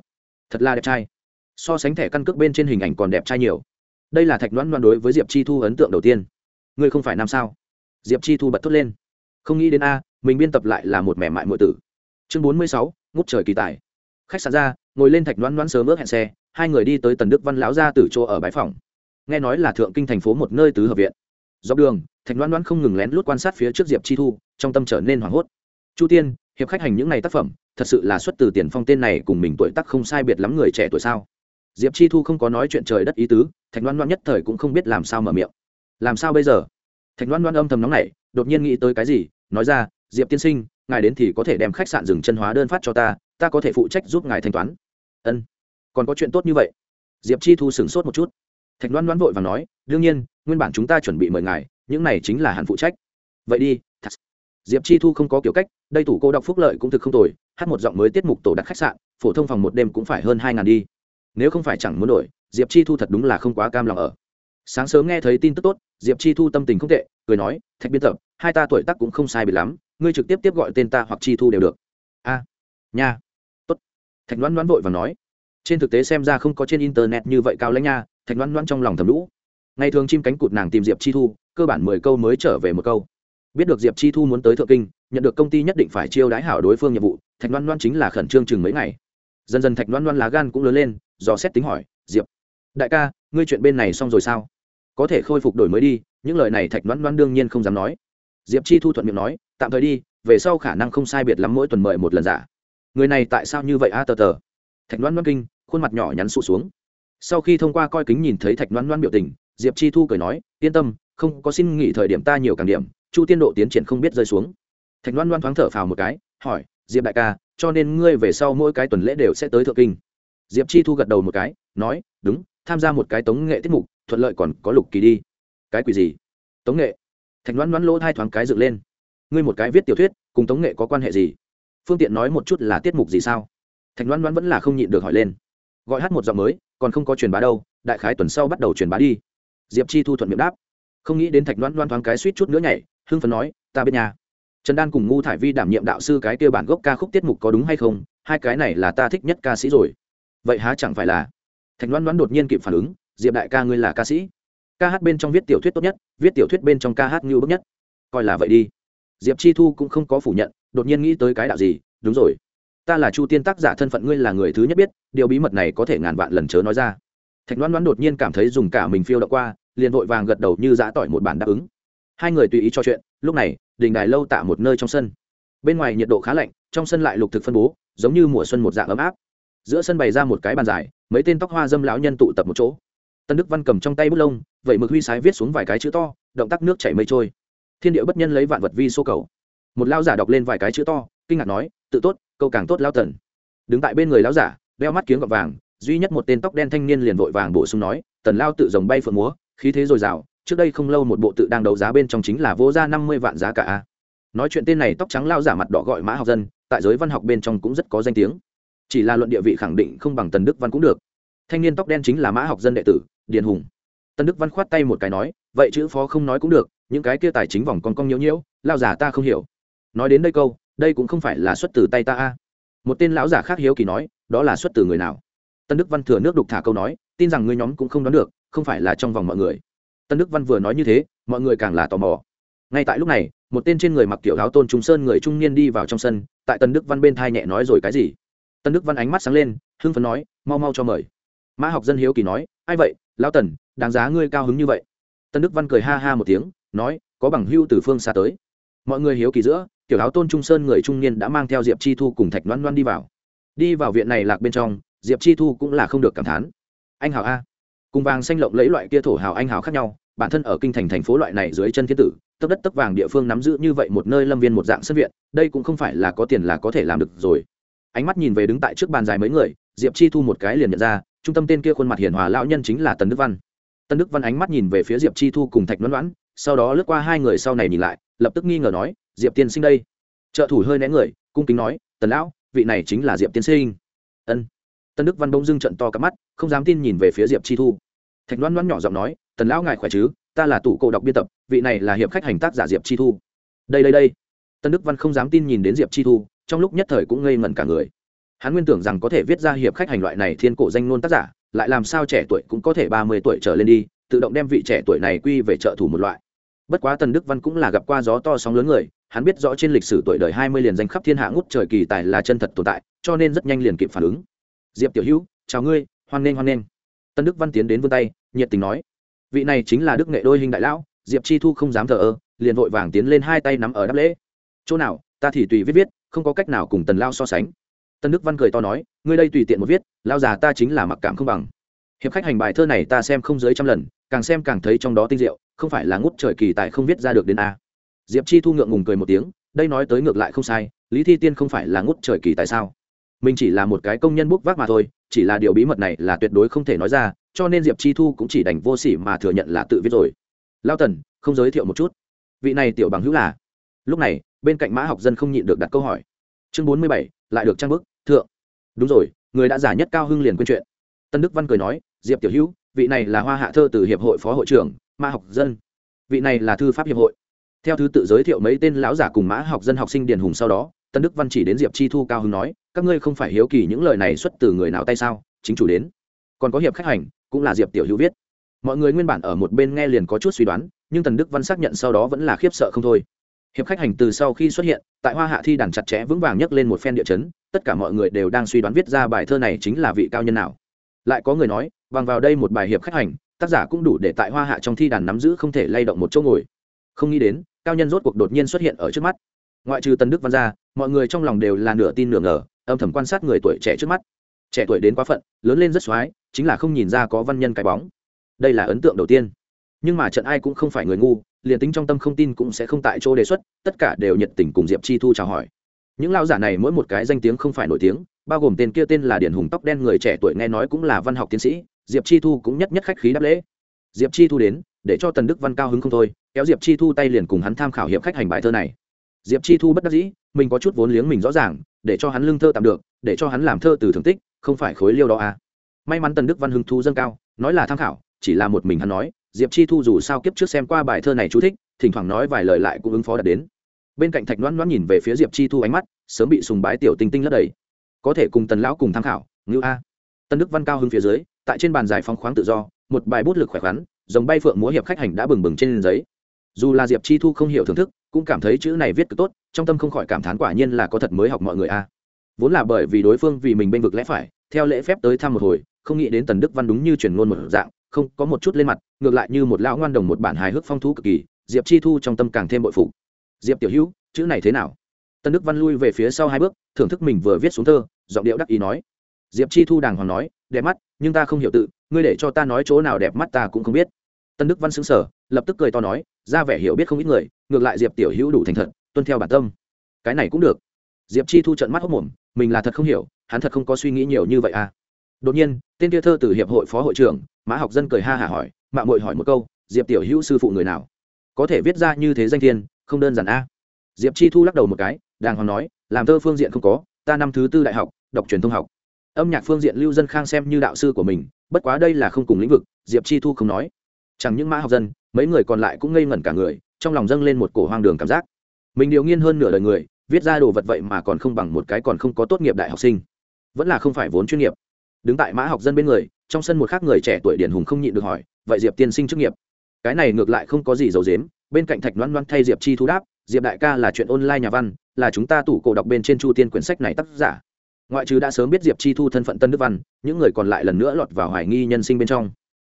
thật là đẹp trai. So sánh thẻ căn cước bên trên hình ảnh còn đẹp trai nhiều. Đây là thạch đoán đoán đối với diệp chi thu ấn tượng đầu tiên. Ngươi không phải nam sao? Diệp chi thu bật thốt lên. Không nghĩ đến a, mình biên tập lại là một mẻ mại mọi tử. Chương bốn mươi sáu, ngút trời kỳ tài. Khách sạn ra, ngồi lên thạch đoán đoán sớm ước hẹn xe, hai người đi tới tần đức văn lão ra từ chỗ ở bãi phòng. Nghe nói là thượng kinh thành phố một nơi tứ hợp viện. Dọc đường, thạch đoán đoán không ngừng lén lút quan sát phía trước diệp chi thu, trong tâm trở nên hoảng hốt. Chu tiên hiệp khách hành những n à y tác phẩm, thật sự là xuất từ tiền phong tên này cùng mình tuổi tác không sai biệt lắm người trẻ tuổi sao? Diệp chi thu không có nói chuyện trời đất ý tứ, thạch loan loan nhất thời cũng không biết làm sao mở miệng. Làm sao bây giờ? Thạch loan loan âm thầm nóng này đột nhiên nghĩ tới cái gì, nói ra, diệp tiên sinh, ngài đến thì có thể đem khách sạn dừng chân hóa đơn phát cho ta ta có thể phụ trách giúp ngài thanh toán. Ân, còn có chuyện tốt như vậy. Diệp chi thu sửng sốt một chút. Thạch loan loan vội và nói, đương nhiên, nguyên bản chúng ta chuẩn bị mời ngài, những này chính là hạn phụ trách. Vậy đi, thật. diệp chi thu không có kiểu cách đây tủ cô đọc phúc lợi cũng thực không tồi, hát một giọng mới tiết mục tổ đặt khách sạn, phổ thông phòng một đêm cũng phải hơn hai ngàn đi. Nếu không phải chẳng muốn đổi, diệp chi thu thật đúng là không quá cam lòng ở. Sáng sớm nghe thấy tin tức tốt, diệp chi thu tâm tình không tệ, cười nói, thạch biên tập, hai ta tuổi tác cũng không sai biệt lắm, ngươi trực tiếp tiếp gọi tên ta hoặc chi thu đều được. A, nha. Tốt. Thạch đoán đoán vội và nói. Trên thực tế xem ra không có trên internet như vậy cao lãnh nha, thạch đoán đoán trong lòng thầm lũ. Ngày thường chim cánh cụt nàng tìm diệp chi thu, cơ bản mười câu mới trở về một câu biết được diệp chi thu muốn tới thượng kinh, nhận được công ty nhất định phải chiêu đái hảo đối phương nhiệm vụ, thạch Loan Loan chính là khẩn trương chừng mấy ngày. Dần dần thạch Loan Loan lá gan cũng lớn lên do xét tính hỏi, diệp, đại ca, ngươi chuyện bên này xong rồi sao? Có thể khôi phục đổi mới đi, những lời này thạch Loan Loan đương nhiên không dám nói. Diệp chi thu thuận miệng nói, tạm thời đi, về sau khả năng không sai biệt lắm mỗi tuần mời một lần giả. Người này tại sao như vậy a, tờ tờ? Thạch Loan Loan kinh, khuôn mặt nhỏ nhắn sụt xuống. Sau khi thông qua coi kính nhìn thấy thạch Loan Loan biểu tình, diệp chi thu cười nói, yên tâm, không có xin nghỉ thời điểm ta nhiều càng điểm chu tiên độ tiến triển không biết rơi xuống. Thạch Loan Loan thoáng thở phào một cái, hỏi, diệp đại ca, cho nên ngươi về sau mỗi cái tuần lễ đều sẽ tới thượng kinh? Diệp chi thu gật đầu một cái, nói, đúng, tham gia một cái tống nghệ tiết mục, thuận lợi còn có lục kỳ đi. Cái quỷ gì? Tống nghệ. Thạch Loan Loan lỗ hai thoáng cái dựng lên. Ngươi một cái viết tiểu thuyết, cùng tống nghệ có quan hệ gì? Phương tiện nói một chút là tiết mục gì sao? Thạch Loan Loan vẫn là không nhịn được hỏi lên. Gọi hát một giọng mới, còn không có truyền bá đâu, đại khái tuần sau bắt đầu truyền bá đi. Diệp chi thu thuận miệng đáp. Không nghĩ đến thạch Loan Loan thoáng cái suýt chút nữa nhảy hưng phấn nói, ta biết nhà trần đan cùng ngu thải vi đảm nhiệm đạo sư cái kia bản gốc ca khúc tiết mục có đúng hay không? Hai cái này là ta thích nhất ca sĩ rồi. Vậy há chẳng phải là? Thạch loan đoán đột nhiên kịp phản ứng, diệp đại ca ngươi là ca sĩ. Ca hát bên trong viết tiểu thuyết tốt nhất, viết tiểu thuyết bên trong ca hát như bức nhất. Coi là vậy đi. Diệp chi thu cũng không có phủ nhận, đột nhiên nghĩ tới cái đạo gì, đúng rồi. Ta là chu tiên tác giả thân phận ngươi là người thứ nhất biết, điều bí mật này có thể ngàn vạn lần chớ nói ra. Thạch loan loan đột nhiên cảm thấy dùng cả mình phiêu đ qua, liền vội vàng gật đầu như giã tỏi một bản đáp ứng hai người tùy ý trò chuyện, lúc này đình đài lâu tạ một nơi trong sân. Bên ngoài nhiệt độ khá lạnh, trong sân lại lục thực phân bố, giống như mùa xuân một dạng ấm áp. Giữa sân bày ra một cái bàn dài, mấy tên tóc hoa dâm lão nhân tụ tập một chỗ. Tân đức văn cầm trong tay bút lông vậy mực huy sái viết xuống vài cái chữ to, động tác nước chảy mây trôi. Thiên địa bất nhân lấy vạn vật vi xô cầu. Một lao giả đọc lên vài cái chữ to, kinh ngạc nói, tự tốt, câu càng tốt lao tần đứng tại bên người lao giả, đeo mắt kiếm gọt vàng, duy nhất một tên tóc đen thanh niên liền vội vàng bổ sung nói, tần lao tự dòng bay phượng múa, khí thế dồi dào trước đây không lâu một bộ tự đang đấu giá bên trong chính là vô ra năm mươi vạn giá cả nói chuyện tên này tóc trắng lao giả mặt đỏ gọi mã học dân, tại giới văn học bên trong cũng rất có danh tiếng. Chỉ là luận địa vị khẳng định không bằng tần đức văn cũng được. Thanh niên tóc đen chính là mã học dân đệ tử, điền hùng. Tần đức văn khoát tay một cái nói, vậy chữ phó không nói cũng được, những cái kia tài chính vòng con cong nhiễu nhiễu, lao giả ta không hiểu. Nói đến đây câu, đây cũng không phải là xuất từ tay ta a. Một tên lão giả khác hiếu kỳ nói, đó là xuất từ người nào? Tân đức văn thừa nước đục thả câu nói, tin rằng ngươi nhóm cũng không đoán được, không phải là trong vòng mọi người tân đức văn vừa nói như thế, mọi người càng là tò mò. Ngay tại lúc này, một tên trên người mặc kiểu áo tôn trung sơn người trung niên đi vào trong sân, tại tân đức văn bên thai nhẹ nói rồi cái gì? Tân đức văn ánh mắt sáng lên, hưng phấn nói, mau mau cho mời. Mã học dân hiếu kỳ nói, ai vậy? Lao tần, đáng giá ngươi cao hứng như vậy. Tân đức văn cười ha ha một tiếng, nói, có bằng hưu từ phương xa tới. Mọi người hiếu kỳ giữa tiểu áo tôn trung sơn người trung niên đã mang theo diệp chi thu cùng thạch loan loan đi vào. Đi vào viện này lạc bên trong, diệp chi thu cũng là không được cảm thán. Anh hảo a cùng vàng xanh lộng lấy loại kia thổ hào anh hào khác nhau, bản thân ở kinh thành thành phố loại này dưới chân thiên tử, tấp đất tấp vàng địa phương nắm giữ như vậy một nơi lâm viên một dạng sân viện, đây cũng không phải là có tiền là có thể làm được rồi. Ánh mắt nhìn về đứng tại trước bàn dài mấy người, diệp chi thu một cái liền nhận ra, trung tâm tên kia khuôn mặt hiền hòa lão nhân chính là tần đức văn. Tần đức văn ánh mắt nhìn về phía diệp chi thu cùng thạch loan loãn sau đó lướt qua hai người sau này nhìn lại, lập tức nghi ngờ nói, diệp tiên sinh đây. Trợ thủ hơi né người, cung kính nói, tần lão, vị này chính là diệp tiên sinh. Ân. Tân đức văn đông dưng trận to cắp mắt không dám tin nhìn về phía diệp chi thu. Thạch loan loan nhỏ giọng nói, tần lão ngài khỏe chứ? Ta là tủ cổ đọc biên tập, vị này là hiệp khách hành tác giả diệp chi thu. Đây đây đây. Tân đức văn không dám tin nhìn đến diệp chi thu, trong lúc nhất thời cũng ngây ngẩn cả người. Hắn nguyên tưởng rằng có thể viết ra hiệp khách hành loại này thiên cổ danh nôn tác giả, lại làm sao trẻ tuổi cũng có thể ba mươi tuổi trở lên đi, tự động đem vị trẻ tuổi này quy về trợ thủ một loại. Bất quá tần đức văn cũng là gặp qua gió to sóng lớn người, hắn biết rõ trên lịch sử tuổi đời hai mươi liền danh khắp thiên hạ ngút trời kỳ tài là chân thật tồn tại, cho nên rất nhanh liền kịp phản ứng. Diệp tiểu hữu, chào ngươi hoan nghênh hoan nghênh. Tân đức văn tiến đến vươn tay, nhiệt tình nói, vị này chính là đức nghệ đôi hình đại lão, diệp chi thu không dám thờ ơ, liền vội vàng tiến lên hai tay nắm ở đáp lễ. Chỗ nào, ta thì tùy viết viết, không có cách nào cùng tần lao so sánh. Tân đức văn cười to nói, ngươi đây tùy tiện một viết, lao già ta chính là mặc cảm không bằng. Hiệp khách hành bài thơ này ta xem không dưới trăm lần, càng xem càng thấy trong đó tinh diệu, không phải là ngút trời kỳ tài không viết ra được đến a. Diệp chi thu ngượng ngùng cười một tiếng, đây nói tới ngược lại không sai, lý thi tiên không phải là ngút trời kỳ tại sao? Mình chỉ là một cái công nhân bốc vác mà thôi chỉ là điều bí mật này là tuyệt đối không thể nói ra, cho nên diệp chi thu cũng chỉ đành vô sỉ mà thừa nhận là tự viết rồi. Lao tần, không giới thiệu một chút. Vị này tiểu bằng hữu là? Lúc này, bên cạnh mã học dân không nhịn được đặt câu hỏi. Chương bốn mươi bảy, lại được trang bức, thượng. Đúng rồi, người đã giả nhất cao hưng liền quên chuyện. Tân đức văn cười nói, diệp tiểu hữu, vị này là hoa hạ thơ từ hiệp hội phó hội trưởng, mã học dân. Vị này là thư pháp hiệp hội. Theo thứ tự giới thiệu mấy tên lão giả cùng mã học dân học sinh điền hùng sau đó, tân đức văn chỉ đến diệp chi thu cao hưng nói các ngươi không phải hiếu kỳ những lời này xuất từ người nào tay sao, chính chủ đến. Còn có hiệp khách hành, cũng là diệp tiểu hữu viết. Mọi người nguyên bản ở một bên nghe liền có chút suy đoán, nhưng tần đức văn xác nhận sau đó vẫn là khiếp sợ không thôi. Hiệp khách hành từ sau khi xuất hiện, tại hoa hạ thi đàn chặt chẽ vững vàng nhấc lên một phen địa chấn, tất cả mọi người đều đang suy đoán viết ra bài thơ này chính là vị cao nhân nào. Lại có người nói, bằng vào đây một bài hiệp khách hành, tác giả cũng đủ để tại hoa hạ trong thi đàn nắm giữ không thể lay động một chỗ ngồi. Không nghĩ đến, cao nhân rốt cuộc đột nhiên xuất hiện ở trước mắt. Ngoại trừ tần đức văn ra, mọi người trong lòng đều là nửa tin nửa ngờ âm thầm quan sát người tuổi trẻ trước mắt. Trẻ tuổi đến quá phận, lớn lên rất x chính là không nhìn ra có văn nhân cái bóng. Đây là ấn tượng đầu tiên. Nhưng mà trận ai cũng không phải người ngu, liền tính trong tâm không tin cũng sẽ không tại chỗ đề xuất, tất cả đều nhiệt tình cùng diệp chi thu chào hỏi. Những lao giả này mỗi một cái danh tiếng không phải nổi tiếng, bao gồm tên kia tên là điển hùng tóc đen người trẻ tuổi nghe nói cũng là văn học tiến sĩ, diệp chi thu cũng nhất nhất khách khí đáp lễ. Diệp chi thu đến, để cho tần đức văn cao hứng không thôi, kéo diệp chi thu tay liền cùng hắn tham khảo hiệp khách hành bài thơ này. Diệp chi thu bất đắc dĩ, mình có chút vốn liếng mình rõ ràng để cho hắn lương thơ tạm được, để cho hắn làm thơ từ thưởng tích, không phải khối liêu đó à. may mắn tần đức văn hưng thu dâng cao, nói là tham khảo, chỉ là một mình hắn nói, diệp chi thu dù sao kiếp trước xem qua bài thơ này chú thích, thỉnh thoảng nói vài lời lại cũng ứng phó đạt đến. Bên cạnh thạch loan loan nhìn về phía diệp chi thu ánh mắt, sớm bị sùng bái tiểu tinh tinh lấp đầy. Có thể cùng tần lão cùng tham khảo ngữ a. Tân đức văn cao hưng phía dưới, tại trên bàn giải phóng khoáng tự do, một bài bút lực khỏe khoắn giống bay phượng múa hiệp khách hành đã bừng bừng trên giấy. Dù là diệp chi thu không hiểu thưởng thức cũng cảm thấy chữ này viết cực tốt, trong tâm không khỏi cảm thán quả nhiên là có thật mới học mọi người a. Vốn là bởi vì đối phương vì mình bênh vực lẽ phải, theo lễ phép tới thăm một hồi, không nghĩ đến tần đức văn đúng như truyền ngôn một dạng, không có một chút lên mặt, ngược lại như một lão ngoan đồng một bản hài hước phong thú cực kỳ, diệp chi thu trong tâm càng thêm bội phụ diệp tiểu hữu, chữ này thế nào? Tân đức văn lui về phía sau hai bước, thưởng thức mình vừa viết xuống thơ, giọng điệu đắc ý nói. Diệp chi thu đàng hoàng nói, đẹp mắt, nhưng ta không hiểu tự, ngươi để cho ta nói chỗ nào đẹp mắt ta cũng không biết tân đức văn xứng sở, lập tức cười to nói, ra vẻ hiểu biết không ít người, ngược lại diệp tiểu hữu đủ thành thật, tuân theo bản tâm. Cái này cũng được. Diệp chi thu trận mắt hốc mồm, mình là thật không hiểu, hắn thật không có suy nghĩ nhiều như vậy à. Đột nhiên, tên kia thơ từ hiệp hội phó hội trưởng, mã học dân cười ha hả hỏi mạng hội hỏi một câu, diệp tiểu hữu sư phụ người nào? Có thể viết ra như thế danh thiên, không đơn giản a diệp chi thu lắc đầu một cái, đàng hoàng nói, làm thơ phương diện không có, ta năm thứ tư đại học, đọc truyền thông học. Âm nhạc phương diện lưu dân khang xem như đạo sư của mình, bất quá đây là không cùng lĩnh vực. Diệp chi thu không nói chẳng những mã học dân, mấy người còn lại cũng ngây ngẩn cả người, trong lòng dâng lên một cổ hoang đường cảm giác. Mình điều nghiên hơn nửa đời người, viết ra đồ vật vậy mà còn không bằng một cái còn không có tốt nghiệp đại học sinh. Vẫn là không phải vốn chuyên nghiệp. Đứng tại mã học dân bên người, trong sân một khác người trẻ tuổi điển hùng không nhịn được hỏi, vậy diệp tiên sinh chức nghiệp? Cái này ngược lại không có gì giấu dếm bên cạnh thạch loan loan thay diệp chi thu đáp, diệp đại ca là chuyện online nhà văn, là chúng ta tủ cổ đọc bên trên chu tiên quyển sách này tác giả. Ngoại trừ đã sớm biết diệp chi thu thân phận tân đức văn, những người còn lại lần nữa lọt vào hoài nghi nhân sinh bên trong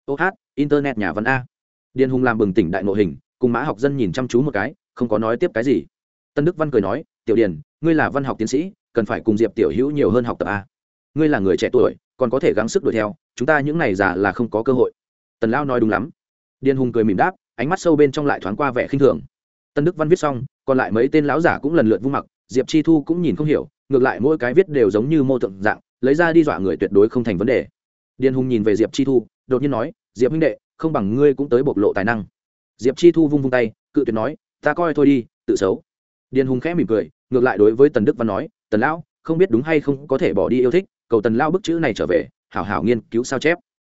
ô hát, internet nhà văn a. Điền hùng làm bừng tỉnh đại nội hình, cùng mã học dân nhìn chăm chú một cái, không có nói tiếp cái gì. Tân đức văn cười nói, tiểu điền, ngươi là văn học tiến sĩ, cần phải cùng diệp tiểu hữu nhiều hơn học tập a. Ngươi là người trẻ tuổi, còn có thể gắng sức đuổi theo, chúng ta những này già là không có cơ hội. Tần lao nói đúng lắm. Điền hùng cười mỉm đáp, ánh mắt sâu bên trong lại thoáng qua vẻ khinh thường. Tân đức văn viết xong, còn lại mấy tên lão giả cũng lần lượt vung mặc, diệp chi thu cũng nhìn không hiểu, ngược lại mỗi cái viết đều giống như mô tượng dạng, lấy ra đi dọa người tuyệt đối không thành vấn đề. Điền hùng nhìn về diệp chi thu đột nhiên nói, diệp huynh đệ, không bằng ngươi cũng tới bộc lộ tài năng. Diệp chi thu vung vung tay, cự tuyệt nói, ta coi thôi đi, tự xấu. Điền hùng khẽ mỉm cười, ngược lại đối với tần đức văn nói, tần lão, không biết đúng hay không có thể bỏ đi yêu thích, cầu tần lao bức chữ này trở về, hảo hảo nghiên cứu sao chép.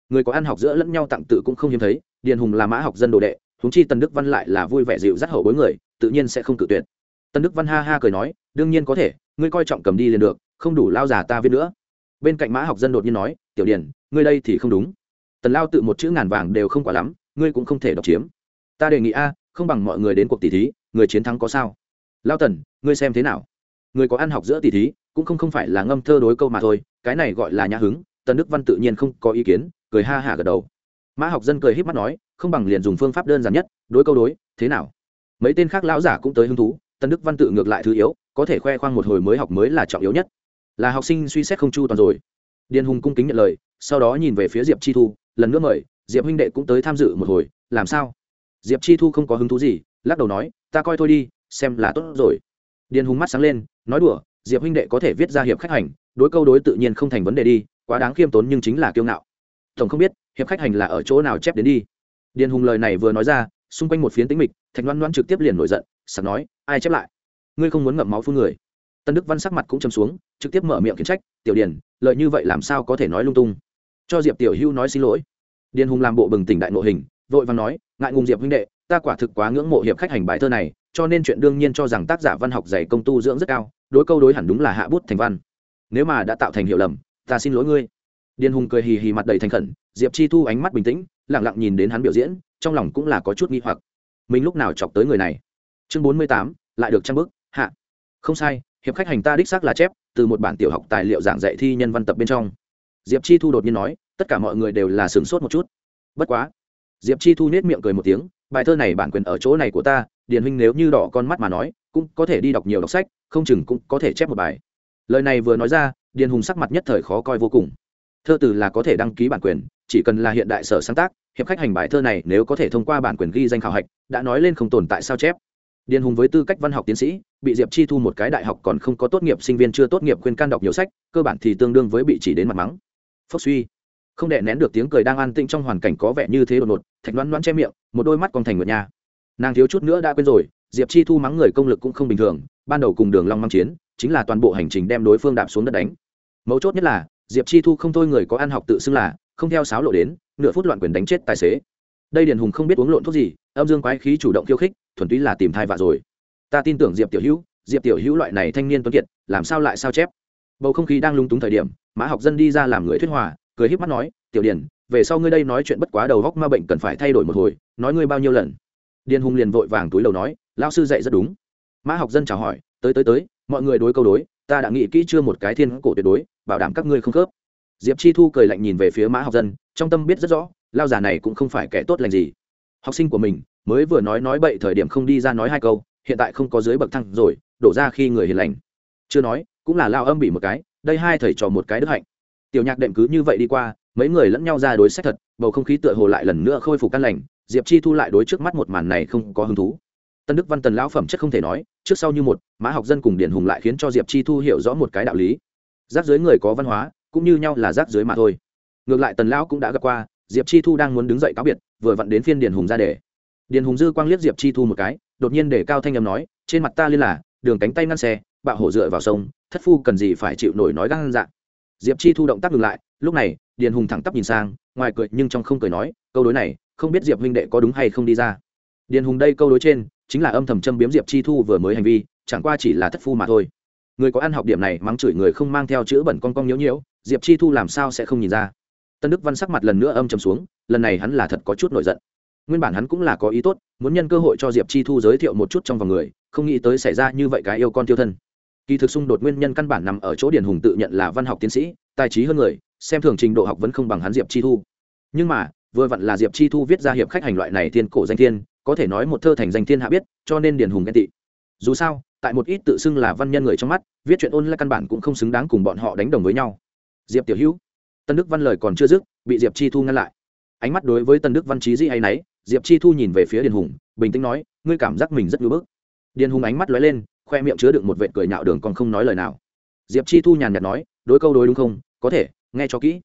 Người có ăn học giữa lẫn nhau tặng tự cũng không hiếm thấy, điền hùng là mã học dân đồ đệ, huống chi tần đức văn lại là vui vẻ dịu dắt hậu bối người, tự nhiên sẽ không cự tuyệt. Tần đức văn ha ha cười nói, đương nhiên có thể, ngươi coi trọng cầm đi liền được, không đủ lao già ta viết nữa. Bên cạnh mã học dân đột nhiên nói, tiểu điền, ngươi đây thì không đúng tần lao tự một chữ ngàn vàng đều không quá lắm, ngươi cũng không thể độc chiếm. Ta đề nghị a, không bằng mọi người đến cuộc tỷ thí, người chiến thắng có sao? Lao tần, ngươi xem thế nào? Người có ăn học giữa tỷ thí, cũng không không phải là ngâm thơ đối câu mà thôi, cái này gọi là nhã hứng, tần đức văn tự nhiên không có ý kiến, cười ha hả gật đầu. Mã học dân cười h í p mắt nói, không bằng liền dùng phương pháp đơn giản nhất, đối câu đối, thế nào? Mấy tên khác lão giả cũng tới hứng thú, tần đức văn tự ngược lại thứ yếu, có thể khoe khoang một hồi mới học mới là trọng yếu nhất. Là học sinh suy xét không chu toàn rồi. Điền hùng cung kính nhận lời, sau đó nhìn về phía diệp chi thu lần nữa mời, diệp huynh đệ cũng tới tham dự một hồi, làm sao? Diệp chi thu không có hứng thú gì, lắc đầu nói, ta coi thôi đi, xem là tốt rồi. Điền hùng mắt sáng lên, nói đùa, diệp huynh đệ có thể viết ra hiệp khách hành, đối câu đối tự nhiên không thành vấn đề đi, quá đáng khiêm tốn nhưng chính là kiêu ngạo. Tổng không biết, hiệp khách hành là ở chỗ nào chép đến đi? Điền hùng lời này vừa nói ra, xung quanh một phiến tĩnh mịch, thạch loan loan trực tiếp liền nổi giận, sặc nói, ai chép lại? Ngươi không muốn ngậm máu phun người? Tân đức văn sắc mặt cũng chầm xuống, trực tiếp mở miệng khiển trách, tiểu điền, lợi như vậy làm sao có thể nói lung tung? Cho diệp tiểu hưu nói xin lỗi. Điền hùng làm bộ bừng tỉnh đại nội hình, vội vàng nói, ngại ngùng diệp huynh đệ, ta quả thực quá ngưỡng mộ hiệp khách hành bài thơ này, cho nên chuyện đương nhiên cho rằng tác giả văn học dày công tu dưỡng rất cao, đối câu đối hẳn đúng là hạ bút thành văn. Nếu mà đã tạo thành hiệu lầm, ta xin lỗi ngươi. Điền hùng cười hì hì mặt đầy thành khẩn, diệp chi thu ánh mắt bình tĩnh lẳng lặng nhìn đến hắn biểu diễn, trong lòng cũng là có chút nghi hoặc. Mình lúc nào chọc tới người này? Chương bốn mươi tám, lại được trang bức hạ. Không sai, hiệp khách hành ta đích xác là chép, từ một bản tiểu học tài liệu giảng dạy thi nhân văn tập bên trong diệp chi thu đột nhiên nói, tất cả mọi người đều là sửng sốt một chút. Bất quá. Diệp chi thu nết miệng cười một tiếng, bài thơ này bản quyền ở chỗ này của ta, điền huynh nếu như đỏ con mắt mà nói, cũng có thể đi đọc nhiều đọc sách, không chừng cũng có thể chép một bài. Lời này vừa nói ra, điền hùng sắc mặt nhất thời khó coi vô cùng. Thơ từ là có thể đăng ký bản quyền, chỉ cần là hiện đại sở sáng tác, hiệp khách hành bài thơ này nếu có thể thông qua bản quyền ghi danh khảo hạch, đã nói lên không tồn tại sao chép. Điền hùng với tư cách văn học tiến sĩ, bị diệp chi thu một cái đại học còn không có tốt nghiệp, sinh viên chưa tốt nghiệp khuyên can đọc nhiều sách, cơ bản thì tương đương với bị chỉ đến mặt mắng phốc suy. Không đè nén được tiếng cười đang an tĩnh trong hoàn cảnh có vẻ như thế đột ngột, thạch đoán đoán che miệng, một đôi mắt còn thành nguyệt nha. Nàng thiếu chút nữa đã quên rồi, diệp chi thu mắng người công lực cũng không bình thường, ban đầu cùng đường long mang chiến, chính là toàn bộ hành trình đem đối phương đạp xuống đất đánh. Mấu chốt nhất là, diệp chi thu không thôi người có ăn học tự xưng là, không theo sáo lộ đến, nửa phút loạn quyền đánh chết tài xế. Đây điền hùng không biết uống lộn thuốc gì, âm dương quái khí chủ động khiêu khích, thuần túy là tìm thai vạ rồi. Ta tin tưởng diệp tiểu hữu, diệp tiểu hữu loại này thanh niên tuấn kiệt, làm sao lại sao chép? Bầu không khí đang lung túng thời điểm, mã học dân đi ra làm người thuyết hòa, cười híp mắt nói, tiểu điền, về sau ngươi đây nói chuyện bất quá đầu góc ma bệnh cần phải thay đổi một hồi, nói ngươi bao nhiêu lần? Điền hùng liền vội vàng túi đầu nói lao sư dạy rất đúng. Mã học dân chào hỏi, tới tới tới, mọi người đối câu đối, ta đã nghĩ kỹ chưa một cái thiên cổ tuyệt đối, bảo đảm các ngươi không khớp. Diệp chi thu cười lạnh nhìn về phía mã học dân, trong tâm biết rất rõ, lao già này cũng không phải kẻ tốt lành gì. Học sinh của mình mới vừa nói nói bậy thời điểm không đi ra nói hai câu, hiện tại không có dưới bậc thang rồi, đổ ra khi người hiền lành. Chưa nói cũng là lao âm bị một cái, đây hai thầy trò một cái đức hạnh. Tiểu nhạc đệm cứ như vậy đi qua, mấy người lẫn nhau ra đối sách thật, bầu không khí tựa hồ lại lần nữa khôi phục căn lành, diệp chi thu lại đối trước mắt một màn này không có hứng thú. Tân đức văn tần lão phẩm chất không thể nói, trước sau như một, mã học dân cùng điển hùng lại khiến cho diệp chi thu hiểu rõ một cái đạo lý. Giáp dưới người có văn hóa, cũng như nhau là giáp dưới mà thôi. Ngược lại tần lão cũng đã gặp qua, diệp chi thu đang muốn đứng dậy cáo biệt, vừa vặn đến phiên điển hùng ra để. Điển hùng dư quang liếc diệp chi thu một cái, đột nhiên để cao thanh âm nói, trên mặt ta liên là, đường cánh tay ngăn xe bạo hổ dựa vào sông, thất phu cần gì phải chịu nổi nói gan dạng. Diệp chi thu động tác ngừng lại, lúc này, điền hùng thẳng tắp nhìn sang, ngoài cười nhưng trong không cười nói, câu đối này, không biết diệp huynh đệ có đúng hay không đi ra. Điền hùng đây câu đối trên, chính là âm thầm châm biếm diệp chi thu vừa mới hành vi, chẳng qua chỉ là thất phu mà thôi. Người có ăn học điểm này mắng chửi người không mang theo chữ bẩn con con nhiễu nhiễu diệp chi thu làm sao sẽ không nhìn ra. Tân đức văn sắc mặt lần nữa âm chầm xuống, lần này hắn là thật có chút nổi giận. Nguyên bản hắn cũng là có ý tốt, muốn nhân cơ hội cho diệp chi thu giới thiệu một chút trong vòng người, không nghĩ tới xảy ra như vậy cái yêu con tiêu thân kỳ thực xung đột nguyên nhân căn bản nằm ở chỗ điền hùng tự nhận là văn học tiến sĩ, tài trí hơn người, xem thường trình độ học vẫn không bằng hắn diệp chi thu. Nhưng mà, vừa vặn là diệp chi thu viết ra hiệp khách hành loại này thiên cổ danh thiên, có thể nói một thơ thành danh thiên hạ biết, cho nên điền hùng ghen tị. Dù sao, tại một ít tự xưng là văn nhân người trong mắt, viết chuyện ôn lại căn bản cũng không xứng đáng cùng bọn họ đánh đồng với nhau. Diệp tiểu hữu, tân đức văn lời còn chưa dứt, bị diệp chi thu ngăn lại. Ánh mắt đối với tân đức văn trí dĩ hay nấy, diệp chi thu nhìn về phía điền hùng, bình tĩnh nói, ngươi cảm giác mình rất ngưỡng bức. Điền hùng ánh mắt lóe lên khoe miệng chứa được một vệt cười nhạo đường còn không nói lời nào. Diệp chi thu nhàn nhạt nói, đối câu đối đúng không? Có thể, nghe cho kỹ.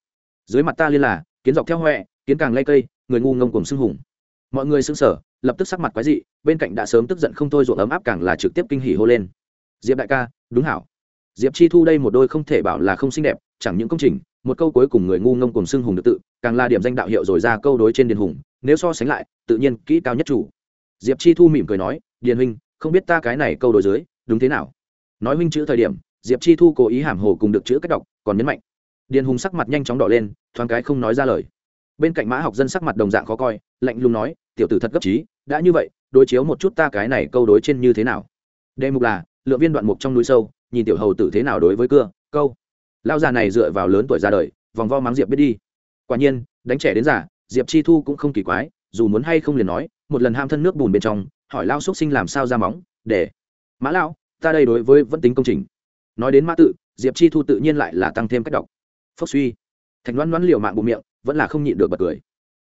Dưới mặt ta liên là, kiến dọc theo huệ kiến càng lây cây, người ngu ngông cùng xưng hùng. Mọi người xưng sở lập tức sắc mặt quái dị, bên cạnh đã sớm tức giận không thôi ruộng ấm áp càng là trực tiếp kinh hỉ hô lên. Diệp đại ca, đúng hảo. Diệp chi thu đây một đôi không thể bảo là không xinh đẹp, chẳng những công trình, một câu cuối cùng người ngu ngông cùng xưng hùng được tự, càng là điểm danh đạo hiệu rồi ra câu đối trên điền hùng, nếu so sánh lại, tự nhiên kỹ cao nhất chủ. Diệp chi thu mỉm cười nói, điền huynh, không biết ta cái này câu đối dưới đúng thế nào? Nói huynh chữ thời điểm, diệp chi thu cố ý hàm hồ cùng được chữ cách đọc, còn nhấn mạnh. Điền hùng sắc mặt nhanh chóng đỏ lên, thoáng cái không nói ra lời. Bên cạnh mã học dân sắc mặt đồng dạng khó coi, lạnh lùng nói, tiểu tử thật gấp trí, đã như vậy, đối chiếu một chút ta cái này câu đối trên như thế nào? Đề mục là lựa viên đoạn mục trong núi sâu, nhìn tiểu hầu tử thế nào đối với cưa, câu. Lao già này dựa vào lớn tuổi ra đời, vòng vo mắng diệp biết đi. Quả nhiên, đánh trẻ đến giả diệp chi thu cũng không kỳ quái, dù muốn hay không liền nói, một lần ham thân nước bùn bên trong, hỏi lao xúc sinh làm sao ra móng, để mã lão, ta đây đối với vẫn tính công trình. Nói đến mã tự, diệp chi thu tự nhiên lại là tăng thêm cách đọc. Phốc suy. Thạch loan loan liều mạng bụng miệng, vẫn là không nhịn được bật cười.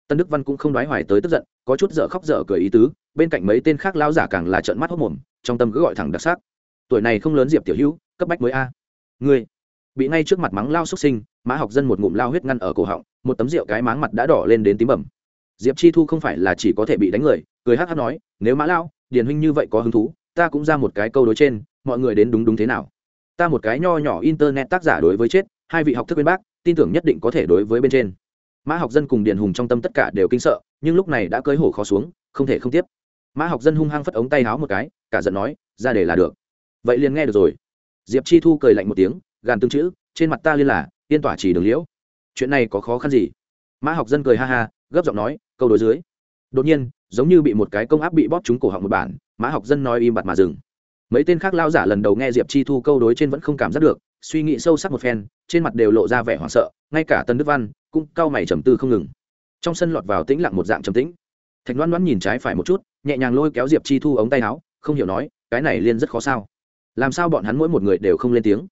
Tân đức văn cũng không đoái hoài tới tức giận, có chút dở khóc dở cười ý tứ, bên cạnh mấy tên khác lao giả càng là trợn mắt hốc mồm, trong tâm cứ gọi thẳng đặc sắc. Tuổi này không lớn diệp tiểu hữu, cấp bách mới a. Ngươi, bị ngay trước mặt mắng lao xuất sinh, mã học dân một ngụm lao huyết ngăn ở cổ họng, một tấm rượu cái máng mặt đã đỏ lên đến tím bẩm. Diệp chi thu không phải là chỉ có thể bị đánh người, cười hát hát nói, nếu mã lao điền huynh như vậy có hứng thú ta cũng ra một cái câu đối trên, mọi người đến đúng đúng thế nào? Ta một cái nho nhỏ internet tác giả đối với chết, hai vị học thức bên bác, tin tưởng nhất định có thể đối với bên trên. Mã học dân cùng điền hùng trong tâm tất cả đều kinh sợ, nhưng lúc này đã cưới hổ khó xuống, không thể không tiếp. Mã học dân hung hăng phất ống tay háo một cái, cả giận nói, ra để là được. Vậy liền nghe được rồi. Diệp chi thu cười lạnh một tiếng, gàn tương chữ, trên mặt ta liên là tiên tỏa chỉ đường liễu. Chuyện này có khó khăn gì? Mã học dân cười ha ha, gấp giọng nói, câu đối dưới. Đột nhiên, giống như bị một cái công áp bị bóp trúng cổ họng một bản mã học dân nói im bặt mà dừng. Mấy tên khác lao giả lần đầu nghe diệp chi thu câu đối trên vẫn không cảm giác được, suy nghĩ sâu sắc một phen, trên mặt đều lộ ra vẻ hoảng sợ, ngay cả tân đức văn cũng cau mày trầm tư không ngừng. Trong sân lọt vào tĩnh lặng một dạng trầm tĩnh. Thạch loan loan nhìn trái phải một chút, nhẹ nhàng lôi kéo diệp chi thu ống tay áo, không hiểu nói, cái này liên rất khó sao? Làm sao bọn hắn mỗi một người đều không lên tiếng?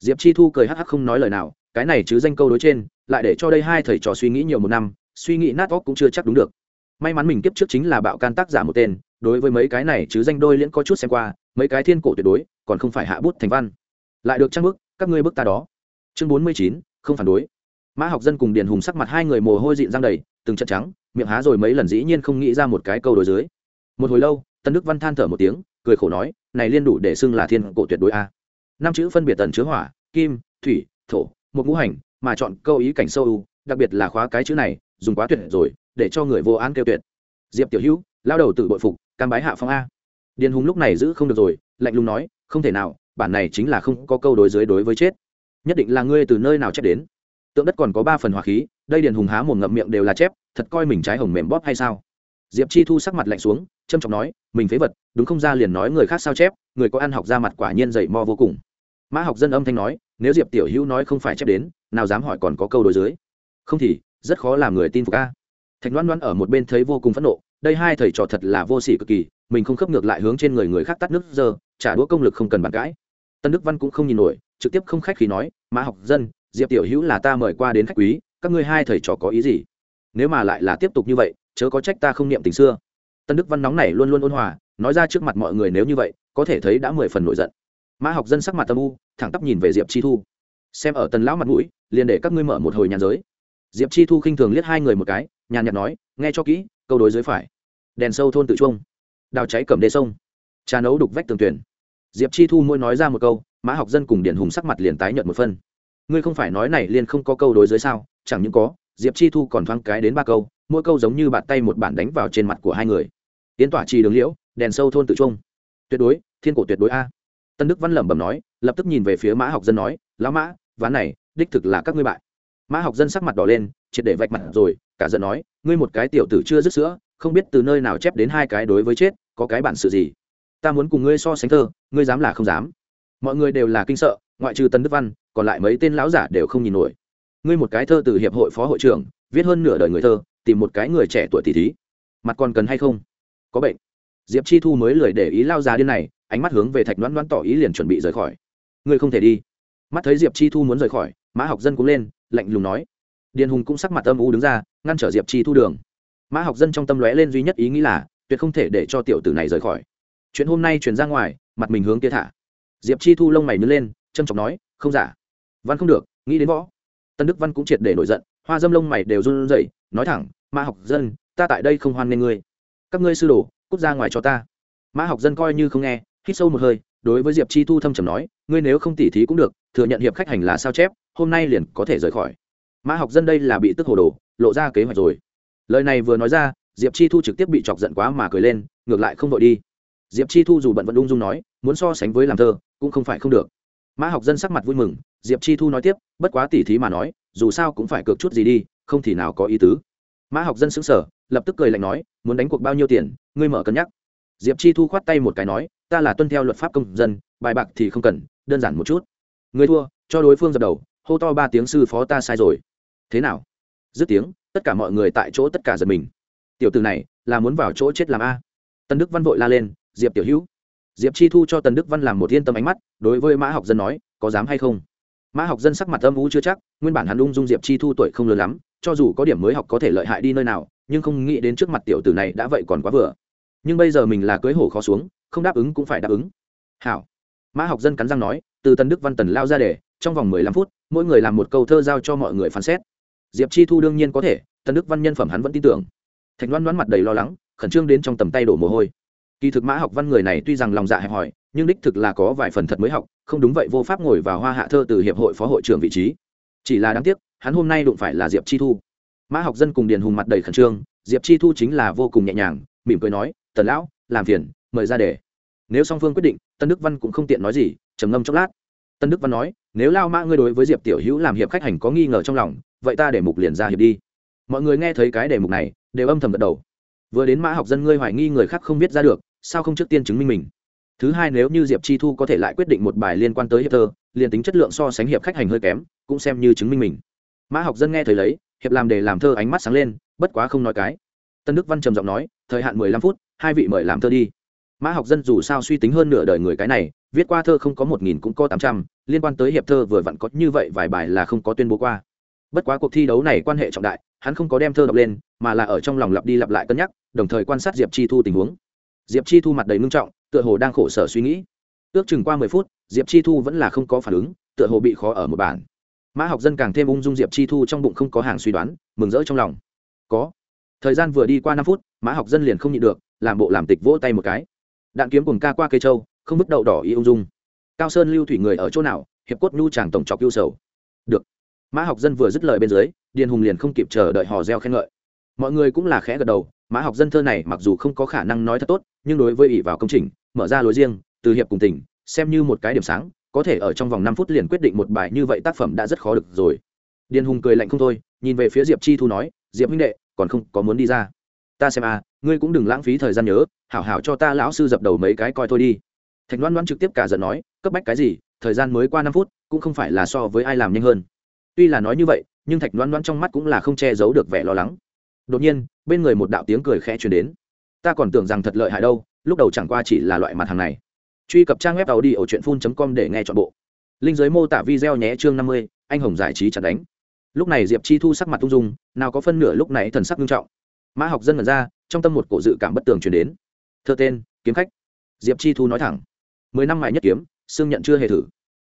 Diệp chi thu cười hắc hắc không nói lời nào, cái này chứ danh câu đối trên, lại để cho đây hai thầy trò suy nghĩ nhiều một năm, suy nghĩ nát óc cũng chưa chắc đúng được. May mắn mình kiếp trước chính là bạo can tác giả một tên đối với mấy cái này chứ danh đôi liễn có chút xem qua, mấy cái thiên cổ tuyệt đối, còn không phải hạ bút thành văn. Lại được trang bức các ngươi bức ta đó. Chương bốn mươi chín, không phản đối. Mã học dân cùng điền hùng sắc mặt hai người mồ hôi dịn răng đầy, từng trận trắng, miệng há rồi mấy lần dĩ nhiên không nghĩ ra một cái câu đối dưới. Một hồi lâu tân đức văn than thở một tiếng, cười khổ nói, này liên đủ để xưng là thiên cổ tuyệt đối a. Năm chữ phân biệt tần chứa hỏa, kim, thủy, thổ, một ngũ hành, mà chọn câu ý cảnh sâu, đặc biệt là khóa cái chữ này, dùng quá tuyệt rồi, để cho người vô án kêu tuyệt. Diệp tiểu hữu, lao đầu tự bội phục cam bái hạ phong a. Điền hùng lúc này giữ không được rồi, lạnh lùng nói, không thể nào, bản này chính là không có câu đối dưới đối với chết. Nhất định là ngươi từ nơi nào chép đến? Tượng đất còn có ba phần hỏa khí, đây điền hùng há mồm ngậm miệng đều là chép, thật coi mình trái hồng mềm bóp hay sao? Diệp chi thu sắc mặt lạnh xuống trâm trọng nói, mình phế vật, đúng không ra liền nói người khác sao chép, người có ăn học ra mặt quả nhiên dậy mo vô cùng. Mã học dân âm thanh nói, nếu diệp tiểu hữu nói không phải chép đến, nào dám hỏi còn có câu đối dưới? Không thì, rất khó làm người tin phục a. Thạch loan loan ở một bên thấy vô cùng phẫn nộ đây hai thầy trò thật là vô sỉ cực kỳ, mình không khớp ngược lại hướng trên người người khác tắt nước giờ trả đũa công lực không cần bàn cãi. Tân đức văn cũng không nhìn nổi, trực tiếp không khách khí nói, mã học dân, diệp tiểu hữu là ta mời qua đến khách quý, các ngươi hai thầy trò có ý gì? Nếu mà lại là tiếp tục như vậy, chớ có trách ta không niệm tình xưa. Tân đức văn nóng này luôn luôn ôn hòa, nói ra trước mặt mọi người nếu như vậy, có thể thấy đã mười phần nổi giận. Mã học dân sắc mặt tâm u, thẳng tắp nhìn về diệp chi thu. Xem ở tần lão mặt mũi, liền để các ngươi mở một hồi nhàn giới. Diệp chi thu khinh thường liếc hai người một cái, nhàn nhạt nói, nghe cho kỹ, câu đối dưới phải đèn sâu thôn tự trung đào cháy cầm đê sông, trà nấu đục vách tường tuyển. Diệp chi thu mỗi nói ra một câu, mã học dân cùng điển hùng sắc mặt liền tái nhợt một phân. Ngươi không phải nói này liền không có câu đối dưới sao? Chẳng những có, diệp chi thu còn thoáng cái đến ba câu, mỗi câu giống như bàn tay một bản đánh vào trên mặt của hai người. Tiến tỏa trì đường liễu, đèn sâu thôn tự trung tuyệt đối, thiên cổ tuyệt đối a. Tân đức văn lẩm bẩm nói, lập tức nhìn về phía mã học dân nói, lão mã, ván này, đích thực là các ngươi bại. Mã học dân sắc mặt đỏ lên, triệt để vạch mặt rồi, cả giận nói, ngươi một cái tiểu tử chưa dứt sữa không biết từ nơi nào chép đến hai cái đối với chết, có cái bản sự gì? Ta muốn cùng ngươi so sánh thơ, ngươi dám là không dám. Mọi người đều là kinh sợ, ngoại trừ tần đức văn, còn lại mấy tên lão giả đều không nhìn nổi. Ngươi một cái thơ từ hiệp hội phó hội trưởng, viết hơn nửa đời người thơ, tìm một cái người trẻ tuổi tỷ thí. Mặt còn cần hay không? Có bệnh. Diệp chi thu mới lười để ý lao già điên này, ánh mắt hướng về thạch đoán đoán tỏ ý liền chuẩn bị rời khỏi. Ngươi không thể đi. Mắt thấy diệp chi thu muốn rời khỏi, mã học dân cũng lên, lạnh lùng nói. Điền hùng cũng sắc mặt âm u đứng ra, ngăn trở diệp chi thu đường mã học dân trong tâm lóe lên duy nhất ý nghĩ là, tuyệt không thể để cho tiểu tử này rời khỏi. Chuyện hôm nay truyền ra ngoài, mặt mình hướng kia thả. Diệp chi thu lông mày nhớ lên trâm trọng nói, không giả. Văn không được, nghĩ đến võ. Tân đức văn cũng triệt để nổi giận, hoa dâm lông mày đều run rẩy, nói thẳng, mã học dân, ta tại đây không hoan nghênh ngươi. Các ngươi sư đồ, cút ra ngoài cho ta. Mã học dân coi như không nghe, hít sâu một hơi, đối với diệp chi thu thâm trầm nói, ngươi nếu không tỉ thí cũng được, thừa nhận hiệp khách hành là sao chép, hôm nay liền có thể rời khỏi. Mã học dân đây là bị tức hồ đồ, lộ ra kế hoạch rồi lời này vừa nói ra, diệp chi thu trực tiếp bị chọc giận quá mà cười lên, ngược lại không đội đi. Diệp chi thu dù bận vẫn ung dung nói, muốn so sánh với làm thơ, cũng không phải không được. Mã học dân sắc mặt vui mừng, diệp chi thu nói tiếp, bất quá tỉ thí mà nói, dù sao cũng phải cược chút gì đi, không thì nào có ý tứ. Mã học dân xứng sở lập tức cười lạnh nói, muốn đánh cuộc bao nhiêu tiền, ngươi mở cân nhắc. Diệp chi thu khoát tay một cái nói, ta là tuân theo luật pháp công dân, bài bạc thì không cần, đơn giản một chút. Người thua, cho đối phương dập đầu, hô to ba tiếng sư phó ta sai rồi. Thế nào? Dứt tiếng tất cả mọi người tại chỗ tất cả giật mình. Tiểu từ này, là muốn vào chỗ chết làm a. Tân đức văn vội la lên, diệp tiểu hữu. Diệp chi thu cho tần đức văn làm một yên tâm ánh mắt, đối với mã học dân nói, có dám hay không? Mã học dân sắc mặt âm u chưa chắc, nguyên bản hắn ung dung diệp chi thu tuổi không lớn lắm, cho dù có điểm mới học có thể lợi hại đi nơi nào, nhưng không nghĩ đến trước mặt tiểu tử này đã vậy còn quá vừa. Nhưng bây giờ mình là cưới hổ khó xuống, không đáp ứng cũng phải đáp ứng. Hảo. Mã học dân cắn răng nói, từ tân đức văn tần lao ra để, trong vòng mười lăm phút, mỗi người làm một câu thơ giao cho mọi người phán xét diệp chi thu đương nhiên có thể tân đức văn nhân phẩm hắn vẫn tin tưởng. Thạch loan đoán mặt đầy lo lắng, khẩn trương đến trong tầm tay đổ mồ hôi. Kỳ thực mã học văn người này tuy rằng lòng dạ hẹp hòi, nhưng đích thực là có vài phần thật mới học, không đúng vậy vô pháp ngồi vào hoa hạ thơ từ hiệp hội phó hội trưởng vị trí. Chỉ là đáng tiếc, hắn hôm nay đụng phải là diệp chi thu. Mã học dân cùng điền hùng mặt đầy khẩn trương, diệp chi thu chính là vô cùng nhẹ nhàng, mỉm cười nói, tần lão, làm phiền, mời ra để. Nếu song phương quyết định tân đức văn cũng không tiện nói gì, trầm ngâm chốc lát. Tân đức văn nói, nếu lao mã ngươi đối với diệp tiểu hữu làm hiệp khách hành có nghi ngờ trong lòng vậy ta để mục liền ra hiệp đi. Mọi người nghe thấy cái đề mục này, đều âm thầm gật đầu. Vừa đến mã học dân ngươi hoài nghi người khác không biết ra được, sao không trước tiên chứng minh mình? Thứ hai nếu như diệp chi thu có thể lại quyết định một bài liên quan tới hiệp thơ, liền tính chất lượng so sánh hiệp khách hành hơi kém, cũng xem như chứng minh mình. Mã học dân nghe thấy lấy, hiệp làm để làm thơ ánh mắt sáng lên, bất quá không nói cái. Tân đức văn trầm giọng nói, thời hạn mười lăm phút, hai vị mời làm thơ đi. Mã học dân dù sao suy tính hơn nửa đời người cái này, viết qua thơ không có một nghìn cũng có tám trăm, liên quan tới hiệp thơ vừa vặn có như vậy vài bài là không có tuyên bố qua bất quá cuộc thi đấu này quan hệ trọng đại, hắn không có đem thơ đọc lên, mà là ở trong lòng lặp đi lặp lại cân nhắc, đồng thời quan sát diệp chi thu tình huống. Diệp chi thu mặt đầy ngưng trọng, tựa hồ đang khổ sở suy nghĩ. Ước chừng qua mười phút, diệp chi thu vẫn là không có phản ứng, tựa hồ bị khó ở một bản. Mã học dân càng thêm ung dung diệp chi thu trong bụng không có hàng suy đoán, mừng rỡ trong lòng. Có. Thời gian vừa đi qua năm phút, mã học dân liền không nhịn được, làm bộ làm tịch vỗ tay một cái. Đạn kiếm cùng ca qua cây châu, không bức đậu đỏ y ung dung. Cao sơn lưu thủy người ở chỗ nào, hiệp cốt nhu chàng tổng trọc yêu sầu. Được mã học dân vừa dứt lời bên dưới, điền hùng liền không kịp chờ đợi hò reo khen ngợi. Mọi người cũng là khẽ gật đầu, mã học dân thơ này mặc dù không có khả năng nói thật tốt, nhưng đối với ỷ vào công trình, mở ra lối riêng, từ hiệp cùng tỉnh, xem như một cái điểm sáng, có thể ở trong vòng năm phút liền quyết định một bài như vậy tác phẩm đã rất khó được rồi. Điền hùng cười lạnh không thôi, nhìn về phía diệp chi thu nói, diệp huynh đệ, còn không có muốn đi ra. Ta xem à ngươi cũng đừng lãng phí thời gian nhớ, hảo hảo cho ta lão sư dập đầu mấy cái coi thôi đi. Thạch loan loan trực tiếp cả giận nói, cấp bách cái gì, thời gian mới qua năm phút, cũng không phải là so với ai làm nhanh hơn tuy là nói như vậy, nhưng thạch loan loan trong mắt cũng là không che giấu được vẻ lo lắng. Đột nhiên, bên người một đạo tiếng cười khẽ truyền đến. Ta còn tưởng rằng thật lợi hại đâu, lúc đầu chẳng qua chỉ là loại mặt hàng này. Truy cập trang web tàu đi ở truyện phun com để nghe chọn bộ. Linh giới mô tả video nhé chương năm mươi, anh hồng giải trí chặt đánh. Lúc này diệp chi thu sắc mặt tung dung, nào có phân nửa lúc này thần sắc nghiêm trọng. Mã học dân mật ra, trong tâm một cổ dự cảm bất tường truyền đến. Thơ tên, kiếm khách. Diệp chi thu nói thẳng. Mười năm mãi nhất kiếm, xương nhận chưa hề thử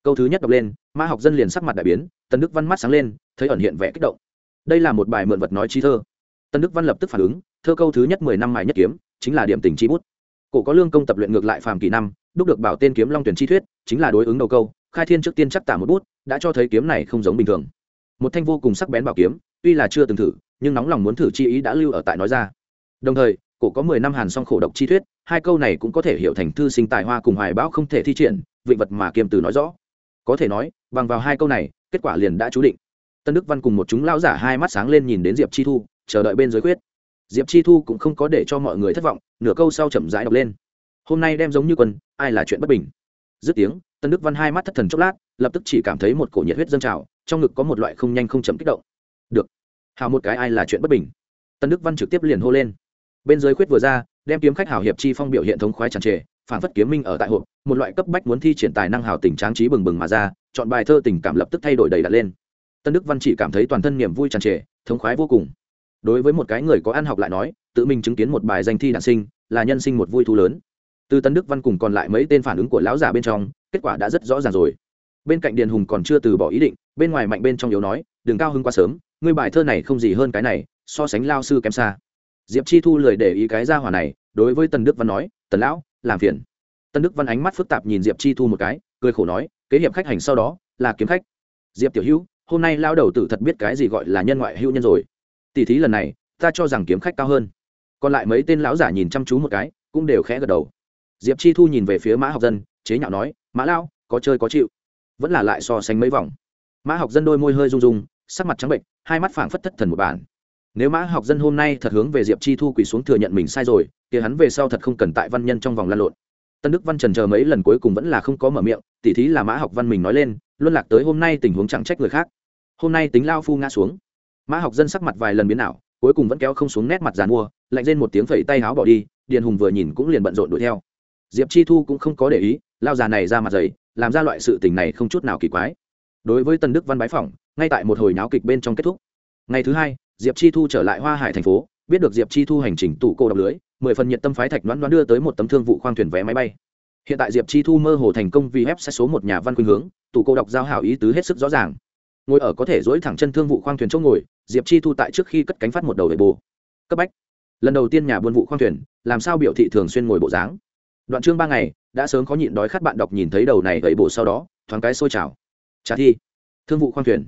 câu thứ nhất đọc lên, mã học dân liền sắc mặt đại biến, tần đức văn mắt sáng lên, thấy ẩn hiện vẻ kích động. Đây là một bài mượn vật nói chi thơ. Tân đức văn lập tức phản ứng, thơ câu thứ nhất mười năm mài nhất kiếm, chính là điểm tình chi bút. Cổ có lương công tập luyện ngược lại phàm kỳ năm, đúc được bảo tên kiếm long tuyển chi thuyết, chính là đối ứng đầu câu, khai thiên trước tiên chắc tả một bút, đã cho thấy kiếm này không giống bình thường. Một thanh vô cùng sắc bén bảo kiếm, tuy là chưa từng thử, nhưng nóng lòng muốn thử chi ý đã lưu ở tại nói ra. Đồng thời, cổ có mười năm hàn song khổ độc chi thuyết, hai câu này cũng có thể hiểu thành thư sinh tài hoa cùng hoài bão không thể thi triển, vị vật mà kiềm từ nói rõ có thể nói, bằng vào hai câu này, kết quả liền đã chú định. Tân đức văn cùng một chúng lão giả hai mắt sáng lên nhìn đến diệp chi thu, chờ đợi bên dưới quyết. Diệp chi thu cũng không có để cho mọi người thất vọng, nửa câu sau chậm rãi đọc lên. Hôm nay đem giống như quân, ai là chuyện bất bình? Dứt tiếng, tân đức văn hai mắt thất thần chốc lát, lập tức chỉ cảm thấy một cổ nhiệt huyết dâng trào, trong ngực có một loại không nhanh không chậm kích động. Được, hào một cái ai là chuyện bất bình? Tân đức văn trực tiếp liền hô lên. Bên dưới quyết vừa ra, đem kiếm khách hảo hiệp chi phong biểu hiện thống khoái tràn trề phản phất kiếm minh ở tại hộp, một loại cấp bách muốn thi triển tài năng hào tình tráng trí bừng bừng mà ra, chọn bài thơ tình cảm lập tức thay đổi đầy đặt lên. Tân đức văn chỉ cảm thấy toàn thân niềm vui tràn trề, thống khoái vô cùng. Đối với một cái người có ăn học lại nói, tự mình chứng kiến một bài danh thi đản sinh, là nhân sinh một vui thú lớn. Từ tân đức văn cùng còn lại mấy tên phản ứng của lão già bên trong, kết quả đã rất rõ ràng rồi. Bên cạnh điền hùng còn chưa từ bỏ ý định, bên ngoài mạnh bên trong yếu nói, đừng cao hưng quá sớm, ngươi bài thơ này không gì hơn cái này, so sánh lao sư kém xa. Diệp chi thu lười để ý cái ra hỏa này, đối với tần đức văn nói, tần lão làm phiền. Tân đức văn ánh mắt phức tạp nhìn diệp chi thu một cái, cười khổ nói, kế hiệp khách hành sau đó, là kiếm khách. Diệp tiểu hữu, hôm nay lao đầu tử thật biết cái gì gọi là nhân ngoại hữu nhân rồi. Tỷ thí lần này, ta cho rằng kiếm khách cao hơn. Còn lại mấy tên lão giả nhìn chăm chú một cái, cũng đều khẽ gật đầu. Diệp chi thu nhìn về phía mã học dân, chế nhạo nói, mã lao có chơi có chịu. Vẫn là lại so sánh mấy vòng. Mã học dân đôi môi hơi rung rung, sắc mặt trắng bệnh hai mắt phảng phất thất thần một bản nếu mã học dân hôm nay thật hướng về diệp chi thu quỳ xuống thừa nhận mình sai rồi thì hắn về sau thật không cần tại văn nhân trong vòng lan lộn. Tân đức văn trần chờ mấy lần cuối cùng vẫn là không có mở miệng, tỉ thí là mã học văn mình nói lên, luân lạc tới hôm nay tình huống chẳng trách người khác. Hôm nay tính lao phu ngã xuống. Mã học dân sắc mặt vài lần biến ảo, cuối cùng vẫn kéo không xuống nét mặt dàn mua, lạnh lên một tiếng phẩy tay háo bỏ đi, điền hùng vừa nhìn cũng liền bận rộn đuổi theo. Diệp chi thu cũng không có để ý, lao già này ra mặt dày, làm ra loại sự tình này không chút nào kỳ quái. Đối với tân đức văn bái phỏng, ngay tại một hồi náo kịch bên trong kết thúc ngày thứ hai, diệp chi thu trở lại hoa hải thành phố, biết được diệp chi thu hành trình tủ cô đọc lưới, mười phần nhiệt tâm phái thạch đoán đoán đưa tới một tấm thương vụ khoang thuyền vé máy bay. Hiện tại diệp chi thu mơ hồ thành công vì ép sẽ số một nhà văn khuynh hướng tủ cô đọc giao hảo ý tứ hết sức rõ ràng. Ngồi ở có thể dối thẳng chân thương vụ khoang thuyền chỗ ngồi, diệp chi thu tại trước khi cất cánh phát một đầu về bồ cấp bách. Lần đầu tiên nhà buôn vụ khoang thuyền, làm sao biểu thị thường xuyên ngồi bộ dáng? Đoạn chương ba ngày, đã sớm có nhịn đói khát bạn đọc nhìn thấy đầu này gậy bộ sau đó, thoáng cái sôi trào. Trả thi. Thương vụ khoang thuyền.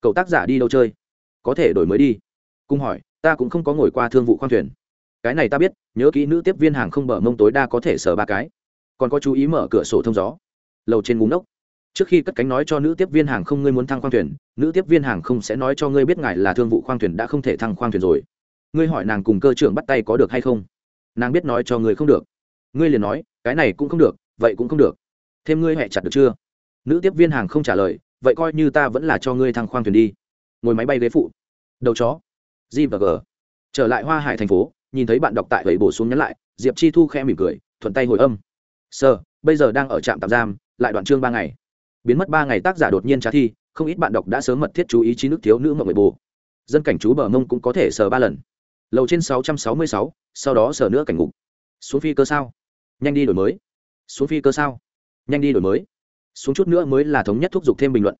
Cậu tác giả đi đâu chơi? Có thể đổi mới đi. Cung hỏi, ta cũng không có ngồi qua thương vụ khoang thuyền. Cái này ta biết, nhớ kỹ nữ tiếp viên hàng không bờ mông tối đa có thể sờ ba cái. Còn có chú ý mở cửa sổ thông gió. Lầu trên ngúng đốc trước khi cất cánh nói cho nữ tiếp viên hàng không ngươi muốn thăng khoang thuyền, nữ tiếp viên hàng không sẽ nói cho ngươi biết ngài là thương vụ khoang thuyền đã không thể thăng khoang thuyền rồi. Ngươi hỏi nàng cùng cơ trưởng bắt tay có được hay không? Nàng biết nói cho ngươi không được. Ngươi liền nói, cái này cũng không được, vậy cũng không được. Thêm ngươi hẹ chặt được chưa? Nữ tiếp viên hàng không trả lời, vậy coi như ta vẫn là cho ngươi thăng khoang thuyền đi ngồi máy bay ghế phụ. Đầu chó. G và g. Trở lại hoa hải thành phố, nhìn thấy bạn đọc tại vậy bổ xuống nhắn lại, diệp chi thu khe mỉm cười, thuận tay hồi âm. Sơ bây giờ đang ở trạm tạm giam, lại đoạn chương ba ngày. Biến mất ba ngày tác giả đột nhiên trả thi, không ít bạn đọc đã sớm mật thiết chú ý trí nước thiếu nữ mộng người bồ. Dân cảnh chú bờ mông cũng có thể sờ ba lần. Lầu trên sáu trăm sáu mươi sáu, sau đó sờ nữa cảnh ngục. Xuống phi cơ sao? Nhanh đi đổi mới. Xuống phi cơ sao? Nhanh đi đổi mới. Xuống chút nữa mới là thống nhất thúc giục thêm bình luận.